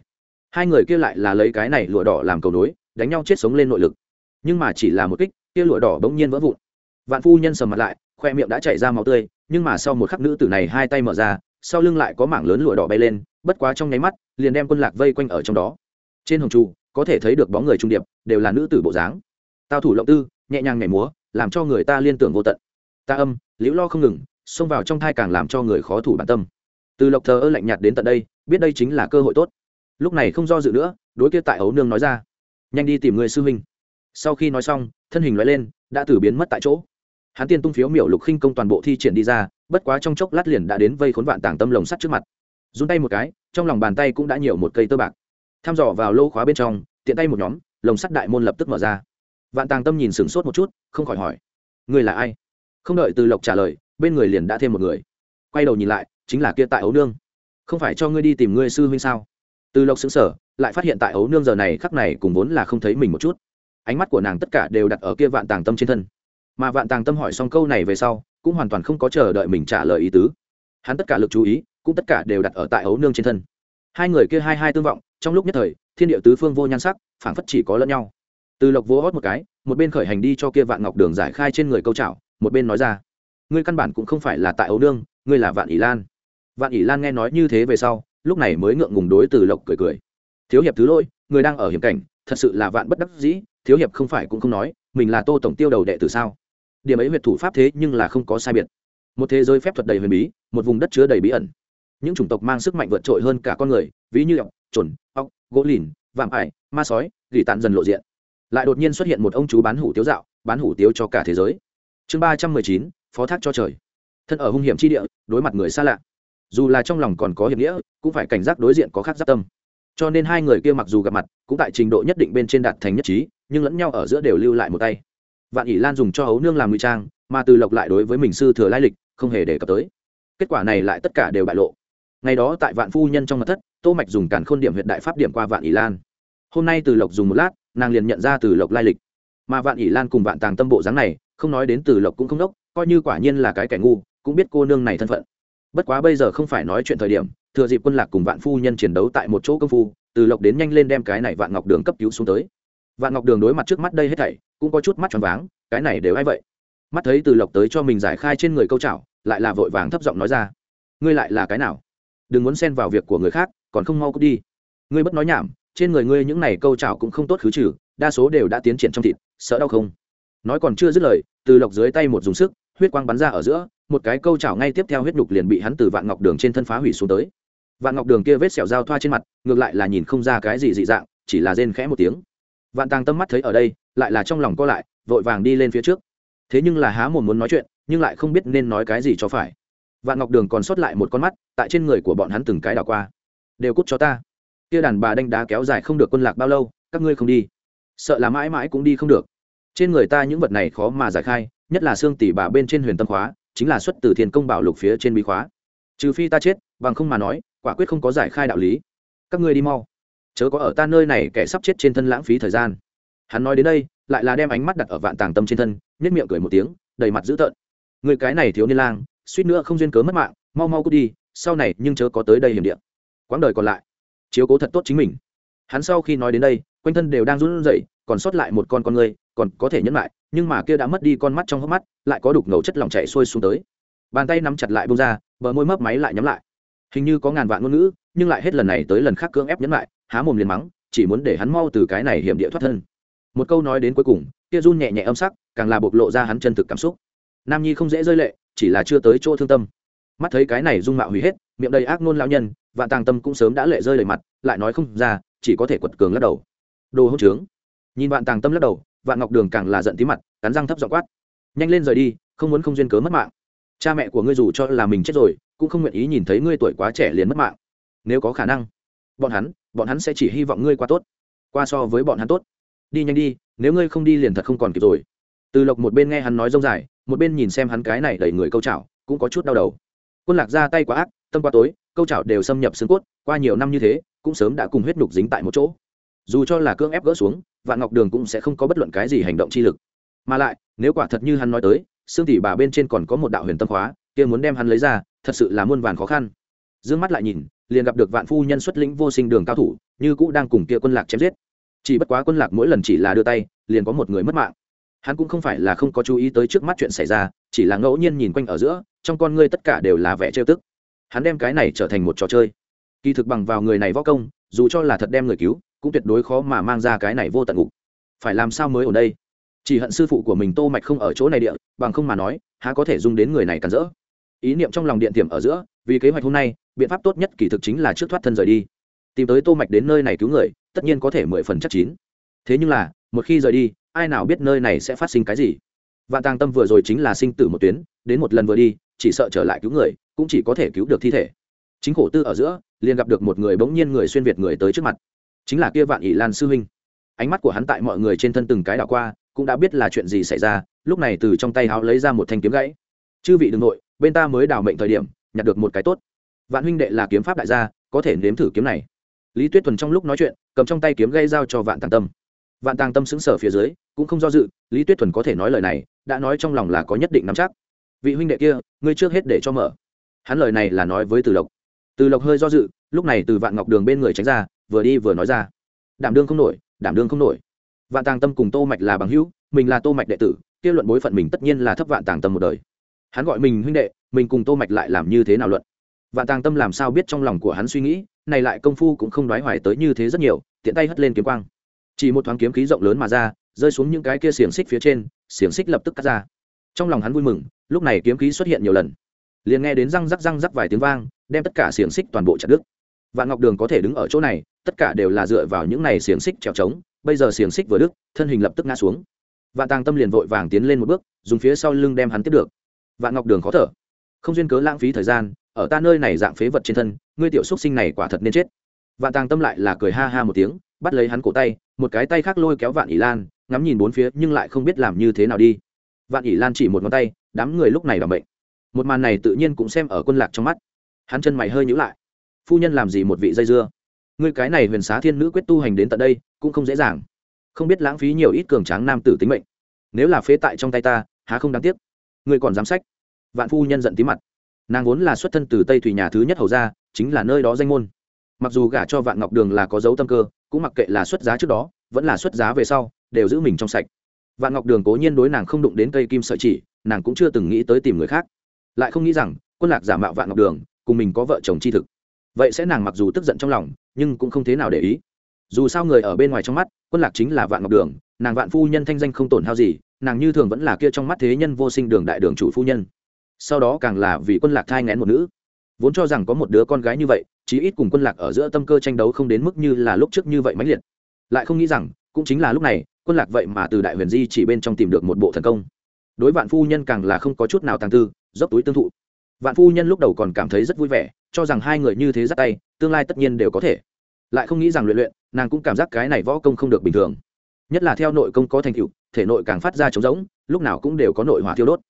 Hai người kia lại là lấy cái này lụa đỏ làm cầu nối, đánh nhau chết sống lên nội lực. Nhưng mà chỉ là một kích, kia lụa đỏ bỗng nhiên vỡ vụn. Vạn phu nhân sầm mặt lại, khoe miệng đã chảy ra máu tươi, nhưng mà sau một khắc nữ tử này hai tay mở ra sau lưng lại có mảng lớn lụa đỏ bay lên, bất quá trong nháy mắt, liền đem quân lạc vây quanh ở trong đó. Trên hồng trụ, có thể thấy được bóng người trung điệp, đều là nữ tử bộ dáng. Tao thủ lộng tư, nhẹ nhàng nhảy múa, làm cho người ta liên tưởng vô tận. Ta âm, liễu lo không ngừng, xông vào trong thai càng làm cho người khó thủ bản tâm. Từ lộc thờ ơ lạnh nhạt đến tận đây, biết đây chính là cơ hội tốt. Lúc này không do dự nữa, đối kia tại ấu nương nói ra. Nhanh đi tìm người sư huynh. Sau khi nói xong, thân hình nói lên, đã tử biến mất tại chỗ. Hắn tiên tung phiếu miểu lục khinh công toàn bộ thi triển đi ra bất quá trong chốc lát liền đã đến vây khốn vạn tàng tâm lồng sắt trước mặt. Run tay một cái, trong lòng bàn tay cũng đã nhiều một cây tơ bạc. Tham dò vào lô khóa bên trong, tiện tay một nhóm, lồng sắt đại môn lập tức mở ra. Vạn tàng tâm nhìn sửng sốt một chút, không khỏi hỏi người là ai? Không đợi từ lộc trả lời, bên người liền đã thêm một người. Quay đầu nhìn lại, chính là kia tại ấu nương. Không phải cho ngươi đi tìm ngươi sư huynh sao? Từ lộc xứng sở lại phát hiện tại ấu nương giờ này khắc này cùng vốn là không thấy mình một chút. Ánh mắt của nàng tất cả đều đặt ở kia vạn tàng tâm trên thân. Mà vạn tàng tâm hỏi xong câu này về sau cũng hoàn toàn không có chờ đợi mình trả lời ý tứ. Hắn tất cả lực chú ý cũng tất cả đều đặt ở tại ấu nương trên thân. Hai người kia hai hai tương vọng, trong lúc nhất thời, thiên địa tứ phương vô nhan sắc, phảng phất chỉ có lẫn nhau. Từ lộc vô hót một cái, một bên khởi hành đi cho kia vạn ngọc đường giải khai trên người câu chảo, một bên nói ra, ngươi căn bản cũng không phải là tại ấu nương, ngươi là vạn ỷ lan. Vạn ỷ lan nghe nói như thế về sau, lúc này mới ngượng ngùng đối từ lộc cười cười. Thiếu hiệp thứ lỗi người đang ở hiểm cảnh, thật sự là vạn bất đắc dĩ, thiếu hiệp không phải cũng không nói, mình là tô tổng tiêu đầu đệ tử sao? Điểm ấy huyệt thủ pháp thế nhưng là không có sai biệt. Một thế giới phép thuật đầy huyền bí, một vùng đất chứa đầy bí ẩn. Những chủng tộc mang sức mạnh vượt trội hơn cả con người, ví như ọc trồn ọc gỗ lìn, vạm ải, ma sói, gỉ tàn dần lộ diện. Lại đột nhiên xuất hiện một ông chú bán hủ tiếu dạo, bán hủ tiếu cho cả thế giới. Chương ba trăm mười chín, phó thác cho trời. Thân ở hung hiểm chi địa, đối mặt người xa lạ. Dù là trong lòng còn có hiểm nghĩa, cũng phải cảnh giác đối diện có khác giáp tâm. Cho nên hai người kia mặc dù gặp mặt, cũng tại trình độ nhất định bên trên đạt thành nhất trí, nhưng lẫn nhau ở giữa đều lưu lại một tay vạn ỷ lan dùng cho hấu nương làm ngụy trang, mà từ lộc lại đối với mình sư thừa lai lịch, không hề đề cập tới. Kết quả này lại tất cả đều bại lộ. Ngày đó tại vạn phu nhân trong mặt thất, tô mạch dùng cản khôn điểm huyện đại pháp điểm qua vạn ỷ lan. Hôm nay từ lộc dùng một lát, nàng liền nhận ra từ lộc lai lịch. Mà vạn ỷ lan cùng vạn tàng tâm bộ dáng này, không nói đến từ lộc cũng không đốc, coi như quả nhiên là cái kẻ ngu, cũng biết cô nương này thân phận. Bất quá bây giờ không phải nói chuyện thời điểm, thừa dịp quân lạc cùng vạn phu nhân chiến đấu tại một chỗ công phu, từ lộc đến nhanh lên đem cái này vạn ngọc đường cấp cứu xuống tới. Vạn ngọc đường đối mặt trước mắt đây hết thảy cũng có chút mắt tròn váng, cái này đều ai vậy? Mắt thấy từ lộc tới cho mình giải khai trên người câu chảo, lại là vội vàng thấp giọng nói ra. Ngươi lại là cái nào? Đừng muốn xen vào việc của người khác, còn không mau cút đi. Ngươi bất nói nhảm, trên người ngươi những này câu chảo cũng không tốt khứ trừ, đa số đều đã tiến triển trong thịt, sợ đau không? Nói còn chưa dứt lời, từ lộc dưới tay một dùng sức, huyết quang bắn ra ở giữa, một cái câu chảo ngay tiếp theo huyết nhục liền bị hắn từ vạn ngọc đường trên thân phá hủy xuống tới. Vạn ngọc đường kia vết sẹo dao thoa trên mặt, ngược lại là nhìn không ra cái gì dị dạng, chỉ là rên khẽ một tiếng. Vạn tàng tâm mắt thấy ở đây lại là trong lòng co lại, vội vàng đi lên phía trước. Thế nhưng là há mồm muốn nói chuyện, nhưng lại không biết nên nói cái gì cho phải. Vạn ngọc đường còn sót lại một con mắt, tại trên người của bọn hắn từng cái đảo qua. Đều cút cho ta. Kia đàn bà đanh đá kéo dài không được quân lạc bao lâu, các ngươi không đi. Sợ là mãi mãi cũng đi không được. Trên người ta những vật này khó mà giải khai, nhất là xương tỷ bà bên trên huyền tâm khóa, chính là xuất từ thiên công bảo lục phía trên bí khóa. Trừ phi ta chết, bằng không mà nói, quả quyết không có giải khai đạo lý. Các ngươi đi mau. Chớ có ở ta nơi này kẻ sắp chết trên thân lãng phí thời gian hắn nói đến đây, lại là đem ánh mắt đặt ở vạn tàng tâm trên thân nhất miệng cười một tiếng, đầy mặt dữ tợn. Người cái này thiếu niên lang, suýt nữa không duyên cớ mất mạng, mau mau cút đi, sau này nhưng chớ có tới đây hiểm điện quãng đời còn lại, chiếu cố thật tốt chính mình. Hắn sau khi nói đến đây, quanh thân đều đang run rẩy, còn sót lại một con con người, còn có thể nhẫn lại, nhưng mà kia đã mất đi con mắt trong hốc mắt, lại có đục ngầu chất lỏng chảy xuôi xuống tới. Bàn tay nắm chặt lại bông ra, bờ môi mấp máy lại nhắm lại. Hình như có ngàn vạn ngôn ngữ, nhưng lại hết lần này tới lần khác cưỡng ép nhẫn lại, há mồm liền mắng, chỉ muốn để hắn mau từ cái này hiểm địa thoát thân một câu nói đến cuối cùng, kia run nhẹ nhẹ âm sắc, càng là bộc lộ ra hắn chân thực cảm xúc. Nam nhi không dễ rơi lệ, chỉ là chưa tới chỗ thương tâm. Mắt thấy cái này dung mạo hủy hết, miệng đầy ác nôn lão nhân, vạn tàng tâm cũng sớm đã lệ rơi lệ mặt, lại nói không ra, chỉ có thể quật cường lắc đầu. Đồ hỗn trướng. Nhìn vạn tàng tâm lắc đầu, vạn ngọc đường càng là giận tí mặt, cắn răng thấp giọng quát. Nhanh lên rời đi, không muốn không duyên cớ mất mạng. Cha mẹ của ngươi dù cho là mình chết rồi, cũng không nguyện ý nhìn thấy ngươi tuổi quá trẻ liền mất mạng. Nếu có khả năng, bọn hắn bọn hắn sẽ chỉ hy vọng ngươi qua tốt, qua so với bọn hắn tốt đi nhanh đi nếu ngươi không đi liền thật không còn kịp rồi. Từ lộc một bên nghe hắn nói rông dài một bên nhìn xem hắn cái này đẩy người câu chảo cũng có chút đau đầu. Quân lạc ra tay quá ác tâm quá tối câu chảo đều xâm nhập xương cốt qua nhiều năm như thế cũng sớm đã cùng huyết nhục dính tại một chỗ. Dù cho là cưỡng ép gỡ xuống vạn ngọc đường cũng sẽ không có bất luận cái gì hành động chi lực. Mà lại nếu quả thật như hắn nói tới xương tỷ bà bên trên còn có một đạo huyền tâm hóa, kia muốn đem hắn lấy ra thật sự là muôn vàn khó khăn. D ư ơ n g mắt lại nhìn liền gặp được vạn phu nhân xuất lĩnh vô sinh đường cao thủ như cũ đang cùng kia quân lạc chém giết chỉ bất quá quân lạc mỗi lần chỉ là đưa tay, liền có một người mất mạng. Hắn cũng không phải là không có chú ý tới trước mắt chuyện xảy ra, chỉ là ngẫu nhiên nhìn quanh ở giữa, trong con ngươi tất cả đều là vẻ trêu tức. Hắn đem cái này trở thành một trò chơi. Kỳ thực bằng vào người này võ công, dù cho là thật đem người cứu, cũng tuyệt đối khó mà mang ra cái này vô tận ngục. Phải làm sao mới ở đây? Chỉ hận sư phụ của mình tô mạch không ở chỗ này địa, bằng không mà nói, há có thể dung đến người này cản rỡ? Ý niệm trong lòng điện tiềm ở giữa, vì kế hoạch hôm nay, biện pháp tốt nhất kỳ thực chính là trước thoát thân rời đi. Tìm tới tô mạch đến nơi này cứu người tất nhiên có thể mười phần chắc chín. Thế nhưng là, một khi rời đi, ai nào biết nơi này sẽ phát sinh cái gì? Vạn tàng tâm vừa rồi chính là sinh tử một tuyến, đến một lần vừa đi, chỉ sợ trở lại cứu người, cũng chỉ có thể cứu được thi thể. Chính khổ tư ở giữa, liền gặp được một người bỗng nhiên người xuyên việt người tới trước mặt. Chính là kia vạn ỷ lan sư huynh. Ánh mắt của hắn tại mọi người trên thân từng cái đảo qua, cũng đã biết là chuyện gì xảy ra, lúc này từ trong tay háo lấy ra một thanh kiếm gãy. Chư vị đ n g nội, bên ta mới đào mệnh thời điểm, nhặt được một cái tốt. Vạn huynh đệ là kiếm pháp đại gia, có thể nếm thử kiếm này lý tuyết thuần trong lúc nói chuyện, cầm trong tay kiếm gây giao cho vạn tàng tâm. Vạn tàng tâm xứng sở phía dưới, cũng không do dự, lý tuyết thuần có thể nói lời này, đã nói trong lòng là có nhất định nắm chắc. Vị huynh đệ kia, ngươi trước hết để cho mở. Hắn lời này là nói với từ lộc. Từ lộc hơi do dự, lúc này từ vạn ngọc đường bên người tránh ra, vừa đi vừa nói ra. Đảm đương không nổi, đảm đương không nổi. Vạn tàng tâm cùng tô mạch là bằng hữu, mình là tô mạch đệ tử, kia luận bối phận mình tất nhiên là thấp vạn tàng tâm một đời. Hắn gọi mình huynh đệ, mình cùng tô mạch lại làm như thế nào luận? Vạn tàng tâm làm sao biết trong lòng của hắn suy nghĩ, này lại công phu cũng không đoái hoài tới như thế rất nhiều, tiện tay hất lên kiếm quang. Chỉ một thoáng kiếm khí rộng lớn mà ra, rơi xuống những cái kia xiềng xích phía trên, xiềng xích lập tức cắt ra. Trong lòng hắn vui mừng, lúc này kiếm khí xuất hiện nhiều lần. Liền nghe đến răng rắc răng rắc vài tiếng vang, đem tất cả xiềng xích toàn bộ chặt đứt. Vạn ngọc đường có thể đứng ở chỗ này, tất cả đều là dựa vào những này xiềng xích trèo trống, bây giờ xiềng xích vừa đứt, thân hình lập tức ngã xuống. Vạn tàng tâm liền vội vàng tiến lên một bước, dùng phía sau lưng đem hắn tiếp được. Vạn ngọc đường khó thở. Không duyên cớ lãng phí thời gian ở ta nơi này dạng phế vật trên thân, ngươi tiểu xúc sinh này quả thật nên chết. Vạn tàng tâm lại là cười ha ha một tiếng, bắt lấy hắn cổ tay, một cái tay khác lôi kéo vạn ỷ lan, ngắm nhìn bốn phía, nhưng lại không biết làm như thế nào đi. Vạn ỷ lan chỉ một ngón tay, đám người lúc này làm bệnh một màn này tự nhiên cũng xem ở quân lạc trong mắt. Hắn chân mày hơi nhữ lại. Phu nhân làm gì một vị dây dưa? Ngươi cái này huyền xá thiên nữ quyết tu hành đến tận đây, cũng không dễ dàng. Không biết lãng phí nhiều ít cường tráng nam tử tính mệnh. Nếu là phế tại trong tay ta, há không đáng tiếc. Ngươi còn dám sách? Vạn phu nhân giận tí mặt nàng vốn là xuất thân từ tây thủy nhà thứ nhất hầu ra chính là nơi đó danh môn. Mặc dù gả cho vạn ngọc đường là có dấu tâm cơ, cũng mặc kệ là xuất giá trước đó, vẫn là xuất giá về sau, đều giữ mình trong sạch. Vạn ngọc đường cố nhiên đối nàng không đụng đến cây kim sợi chỉ, nàng cũng chưa từng nghĩ tới tìm người khác. Lại không nghĩ rằng, quân lạc giả mạo vạn ngọc đường, cùng mình có vợ chồng chi thực. Vậy sẽ nàng mặc dù tức giận trong lòng, nhưng cũng không thế nào để ý. Dù sao người ở bên ngoài trong mắt, quân lạc chính là vạn ngọc đường, nàng vạn phu nhân thanh danh không tổn hao gì, nàng như thường vẫn là kia trong mắt thế nhân vô sinh đường đại đường chủ phu nhân sau đó càng là vì quân lạc thai ngén một nữ. Vốn cho rằng có một đứa con gái như vậy, chí ít cùng quân lạc ở giữa tâm cơ tranh đấu không đến mức như là lúc trước như vậy mãnh liệt. Lại không nghĩ rằng, cũng chính là lúc này, quân lạc vậy mà từ đại huyền di chỉ bên trong tìm được một bộ thần công. Đối vạn phu nhân càng là không có chút nào tàng tư, dốc túi tương thụ. Vạn phu nhân lúc đầu còn cảm thấy rất vui vẻ, cho rằng hai người như thế dắt tay, tương lai tất nhiên đều có thể. Lại không nghĩ rằng luyện luyện, nàng cũng cảm giác cái này võ công không được bình thường. Nhất là theo nội công có thành tựu, thể nội càng phát ra trống rỗng, lúc nào cũng đều có nội hỏa thiêu đốt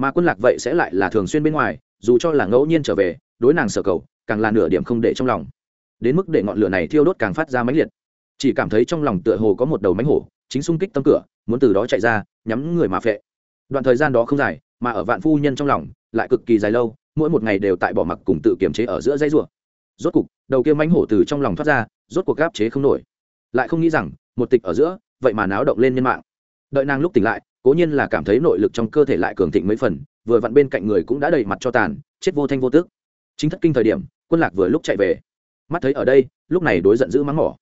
mà quân lạc vậy sẽ lại là thường xuyên bên ngoài, dù cho là ngẫu nhiên trở về, đối nàng sở cầu, càng là nửa điểm không để trong lòng. Đến mức để ngọn lửa này thiêu đốt càng phát ra mãnh liệt. Chỉ cảm thấy trong lòng tựa hồ có một đầu mánh hổ, chính xung kích tâm cửa, muốn từ đó chạy ra, nhắm người mà phệ. Đoạn thời gian đó không dài, mà ở vạn phu nhân trong lòng, lại cực kỳ dài lâu, mỗi một ngày đều tại bỏ mặc cùng tự kiềm chế ở giữa dây rùa rốt cục, đầu kia mánh hổ từ trong lòng thoát ra, rốt cuộc gáp chế không nổi. Lại không nghĩ rằng, một tịch ở giữa, vậy mà náo động lên nhân mạng. Đợi nàng lúc tỉnh lại cố nhiên là cảm thấy nội lực trong cơ thể lại cường thịnh mấy phần, vừa vặn bên cạnh người cũng đã đầy mặt cho tàn, chết vô thanh vô tước. Chính thất kinh thời điểm, quân lạc vừa lúc chạy về. Mắt thấy ở đây, lúc này đối giận dữ mắng mỏ.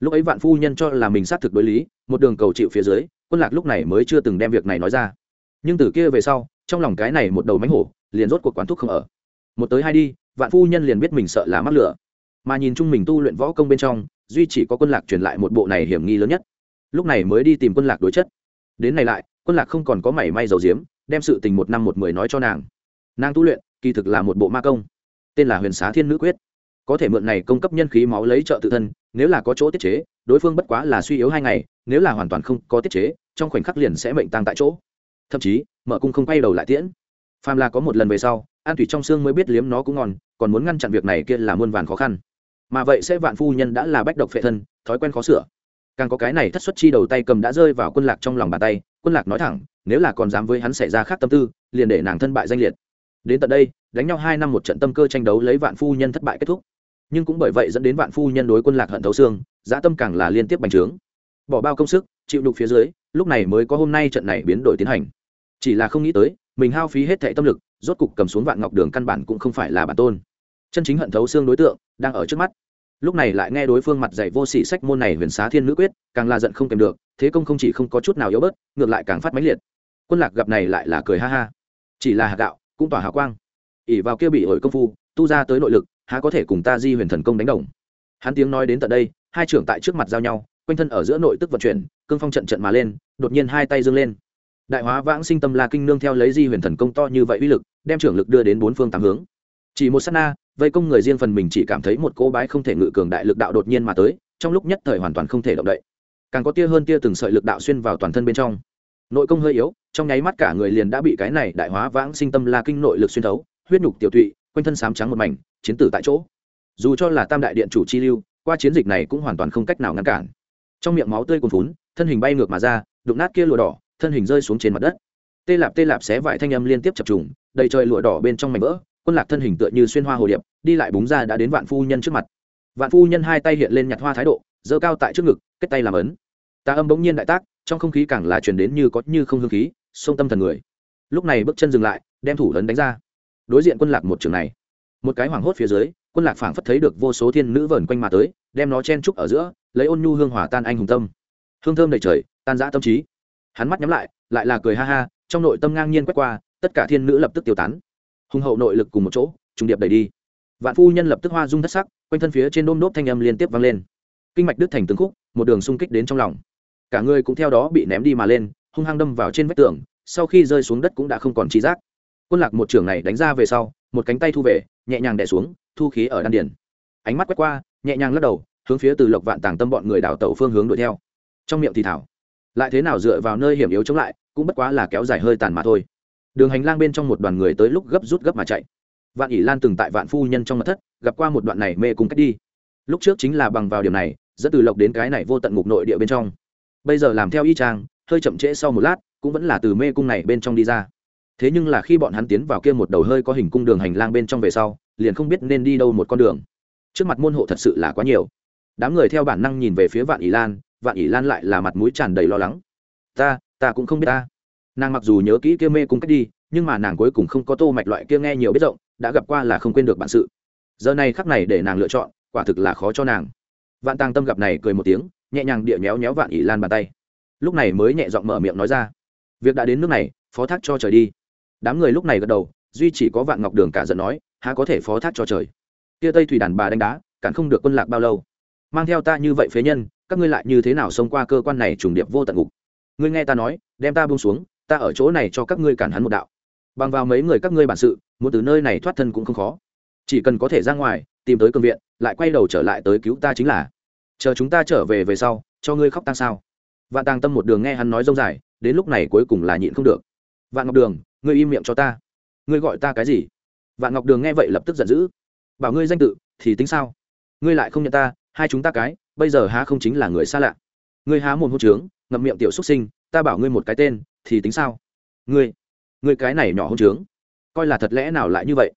Lúc ấy vạn phu nhân cho là mình xác thực đối lý, một đường cầu chịu phía dưới, quân lạc lúc này mới chưa từng đem việc này nói ra. Nhưng từ kia về sau, trong lòng cái này một đầu mánh hổ, liền rốt cuộc quán thuốc không ở. Một tới hai đi, vạn phu nhân liền biết mình sợ là mắc lửa. Mà nhìn chung mình tu luyện võ công bên trong, duy chỉ có quân lạc truyền lại một bộ này hiểm nghi lớn nhất. Lúc này mới đi tìm quân lạc đối chất đến này lại, quân lạc không còn có mảy may dầu diếm, đem sự tình một năm một mười nói cho nàng. Nàng tu luyện, kỳ thực là một bộ ma công. Tên là huyền xá thiên nữ quyết. Có thể mượn này công cấp nhân khí máu lấy trợ tự thân, nếu là có chỗ tiết chế, đối phương bất quá là suy yếu hai ngày, nếu là hoàn toàn không có tiết chế, trong khoảnh khắc liền sẽ mệnh tăng tại chỗ. Thậm chí, mở cung không quay đầu lại tiễn. Phàm là có một lần về sau, an thủy trong xương mới biết liếm nó cũng ngon, còn muốn ngăn chặn việc này kia là muôn vàn khó khăn. Mà vậy sẽ vạn phu nhân đã là bách độc phệ thân, thói quen khó sửa càng có cái này thất xuất chi đầu tay cầm đã rơi vào quân lạc trong lòng bàn tay, quân lạc nói thẳng, nếu là còn dám với hắn xảy ra khác tâm tư, liền để nàng thân bại danh liệt. Đến tận đây, đánh nhau hai năm một trận tâm cơ tranh đấu lấy vạn phu nhân thất bại kết thúc. Nhưng cũng bởi vậy dẫn đến vạn phu nhân đối quân lạc hận thấu xương, dã tâm càng là liên tiếp bành trướng. Bỏ bao công sức, chịu đục phía dưới, lúc này mới có hôm nay trận này biến đổi tiến hành. Chỉ là không nghĩ tới, mình hao phí hết thệ tâm lực, rốt cục cầm xuống vạn ngọc đường căn bản cũng không phải là bản tôn. Chân chính hận thấu xương đối tượng, đang ở trước mắt lúc này lại nghe đối phương mặt dạy vô sỉ sách môn này huyền xá thiên nữ quyết, càng là giận không kèm được, thế công không chỉ không có chút nào yếu bớt, ngược lại càng phát mãnh liệt. Quân lạc gặp này lại là cười ha ha. Chỉ là hạt gạo, cũng tỏa hào quang. Ỉ vào kia bị ổi công phu, tu ra tới nội lực, há có thể cùng ta di huyền thần công đánh đồng? Hắn tiếng nói đến tận đây, hai trưởng tại trước mặt giao nhau, quanh thân ở giữa nội tức vận chuyển, cương phong trận trận mà lên, đột nhiên hai tay dâng lên. Đại hóa vãng sinh tâm la kinh nương theo lấy di huyền thần công to như vậy uy lực, đem trưởng lực đưa đến bốn phương tám hướng. Chỉ một sát na vây công người riêng phần mình chỉ cảm thấy một cô bái không thể ngự cường đại lực đạo đột nhiên mà tới, trong lúc nhất thời hoàn toàn không thể động đậy. Càng có tia hơn tia từng sợi lực đạo xuyên vào toàn thân bên trong. Nội công hơi yếu, trong nháy mắt cả người liền đã bị cái này đại hóa vãng sinh tâm la kinh nội lực xuyên thấu, huyết nhục tiểu tụy, quanh thân sám trắng một mảnh, chiến tử tại chỗ. Dù cho là tam đại điện chủ chi lưu, qua chiến dịch này cũng hoàn toàn không cách nào ngăn cản. Trong miệng máu tươi cuồn phún thân hình bay ngược mà ra, đụng nát kia lụa đỏ, thân hình rơi xuống trên mặt đất. Tê lạp tê lạp xé vải thanh âm liên tiếp chập trùng, đầy trời lụa đỏ bên trong mảnh vỡ quân lạc thân hình tựa như xuyên hoa hồ điệp, đi lại búng ra đã đến vạn phu nhân trước mặt. Vạn phu nhân hai tay hiện lên nhặt hoa thái độ, giơ cao tại trước ngực, kết tay làm ấn. Ta âm bỗng nhiên đại tác, trong không khí càng là truyền đến như có như không hương khí, sông tâm thần người. Lúc này bước chân dừng lại, đem thủ lớn đánh ra. Đối diện quân lạc một trường này, một cái hoảng hốt phía dưới, quân lạc phảng phất thấy được vô số thiên nữ vờn quanh mà tới, đem nó chen trúc ở giữa, lấy ôn nhu hương hỏa tan anh hùng tâm. Hương thơm đầy trời, tan dã tâm trí. Hắn mắt nhắm lại lại là cười ha ha, trong nội tâm ngang nhiên quét qua, tất cả thiên nữ lập tức tiêu tán hùng hậu nội lực cùng một chỗ, trùng điệp đẩy đi. Vạn phu nhân lập tức hoa dung thất sắc, quanh thân phía trên đôm đốp thanh âm liên tiếp vang lên. Kinh mạch đứt thành từng khúc, một đường xung kích đến trong lòng. Cả người cũng theo đó bị ném đi mà lên, hung hăng đâm vào trên vách tường, sau khi rơi xuống đất cũng đã không còn trí giác. Quân lạc một trưởng này đánh ra về sau, một cánh tay thu về, nhẹ nhàng đẻ xuống, thu khí ở đan điền. Ánh mắt quét qua, nhẹ nhàng lắc đầu, hướng phía từ lộc vạn tàng tâm bọn người đào tẩu phương hướng đuổi theo. Trong miệng thì thảo, lại thế nào dựa vào nơi hiểm yếu chống lại, cũng bất quá là kéo dài hơi tàn mà thôi đường hành lang bên trong một đoàn người tới lúc gấp rút gấp mà chạy. Vạn ỷ lan từng tại vạn phu nhân trong mặt thất, gặp qua một đoạn này mê cùng cách đi. Lúc trước chính là bằng vào điểm này, dẫn từ lộc đến cái này vô tận ngục nội địa bên trong. Bây giờ làm theo y trang hơi chậm trễ sau một lát, cũng vẫn là từ mê cung này bên trong đi ra. Thế nhưng là khi bọn hắn tiến vào kia một đầu hơi có hình cung đường hành lang bên trong về sau, liền không biết nên đi đâu một con đường. Trước mặt môn hộ thật sự là quá nhiều. Đám người theo bản năng nhìn về phía vạn ỷ lan, vạn ỷ lan lại là mặt mũi tràn đầy lo lắng. Ta ta cũng không biết ta nàng mặc dù nhớ kỹ kia mê cung cách đi, nhưng mà nàng cuối cùng không có tô mạch loại kia nghe nhiều biết rộng, đã gặp qua là không quên được bản sự. Giờ này khắc này để nàng lựa chọn, quả thực là khó cho nàng. Vạn tàng tâm gặp này cười một tiếng, nhẹ nhàng địa méo méo vạn ỷ lan bàn tay. Lúc này mới nhẹ giọng mở miệng nói ra, việc đã đến nước này, phó thác cho trời đi. Đám người lúc này gật đầu, duy chỉ có vạn ngọc đường cả giận nói, há có thể phó thác cho trời? Kia tây thủy đàn bà đánh đá, cản không được quân lạc bao lâu. Mang theo ta như vậy phế nhân, các ngươi lại như thế nào xông qua cơ quan này trùng điệp vô tận ngục? Ngươi nghe ta nói, đem ta buông xuống ta ở chỗ này cho các ngươi cản hắn một đạo. Bằng vào mấy người các ngươi bản sự, muốn từ nơi này thoát thân cũng không khó. Chỉ cần có thể ra ngoài, tìm tới cương viện, lại quay đầu trở lại tới cứu ta chính là. Chờ chúng ta trở về về sau, cho ngươi khóc tăng sao. Vạn tàng tâm một đường nghe hắn nói dông dài, đến lúc này cuối cùng là nhịn không được. Vạn ngọc đường, ngươi im miệng cho ta. Ngươi gọi ta cái gì? Vạn ngọc đường nghe vậy lập tức giận dữ. Bảo ngươi danh tự, thì tính sao? Ngươi lại không nhận ta, hai chúng ta cái, bây giờ há không chính là người xa lạ. Ngươi há mồm hô trướng, ngậm miệng tiểu xuất sinh, ta bảo ngươi một cái tên thì tính sao? Ngươi ngươi cái này nhỏ hôn trướng, coi là thật lẽ nào lại như vậy?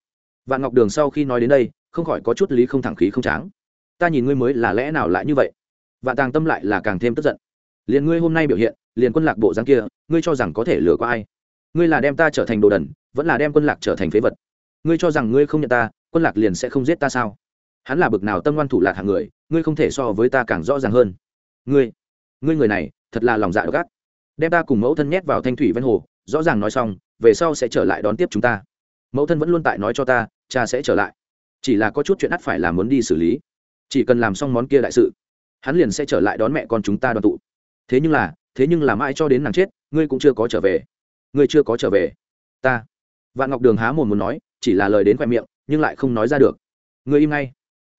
Vạn ngọc đường sau khi nói đến đây, không khỏi có chút lý không thẳng khí không tráng. Ta nhìn ngươi mới là lẽ nào lại như vậy? Vạn tàng tâm lại là càng thêm tức giận. Liền ngươi hôm nay biểu hiện, liền quân lạc bộ dáng kia, ngươi cho rằng có thể lừa qua ai? Ngươi là đem ta trở thành đồ đần, vẫn là đem quân lạc trở thành phế vật? Ngươi cho rằng ngươi không nhận ta, quân lạc liền sẽ không giết ta sao? Hắn là bực nào tâm ngoan thủ lạc hạng người, ngươi không thể so với ta càng rõ ràng hơn. Ngươi ngươi người này, thật là lòng dạ độc ác đem ta cùng mẫu thân nhét vào thanh thủy ven hồ, rõ ràng nói xong, về sau sẽ trở lại đón tiếp chúng ta. Mẫu thân vẫn luôn tại nói cho ta, cha sẽ trở lại. Chỉ là có chút chuyện ắt phải làm muốn đi xử lý. Chỉ cần làm xong món kia đại sự, hắn liền sẽ trở lại đón mẹ con chúng ta đoàn tụ. Thế nhưng là, thế nhưng là mãi cho đến nàng chết, ngươi cũng chưa có trở về. Ngươi chưa có trở về. Ta. Vạn ngọc đường há mồm muốn nói, chỉ là lời đến khoe miệng, nhưng lại không nói ra được. Ngươi im ngay.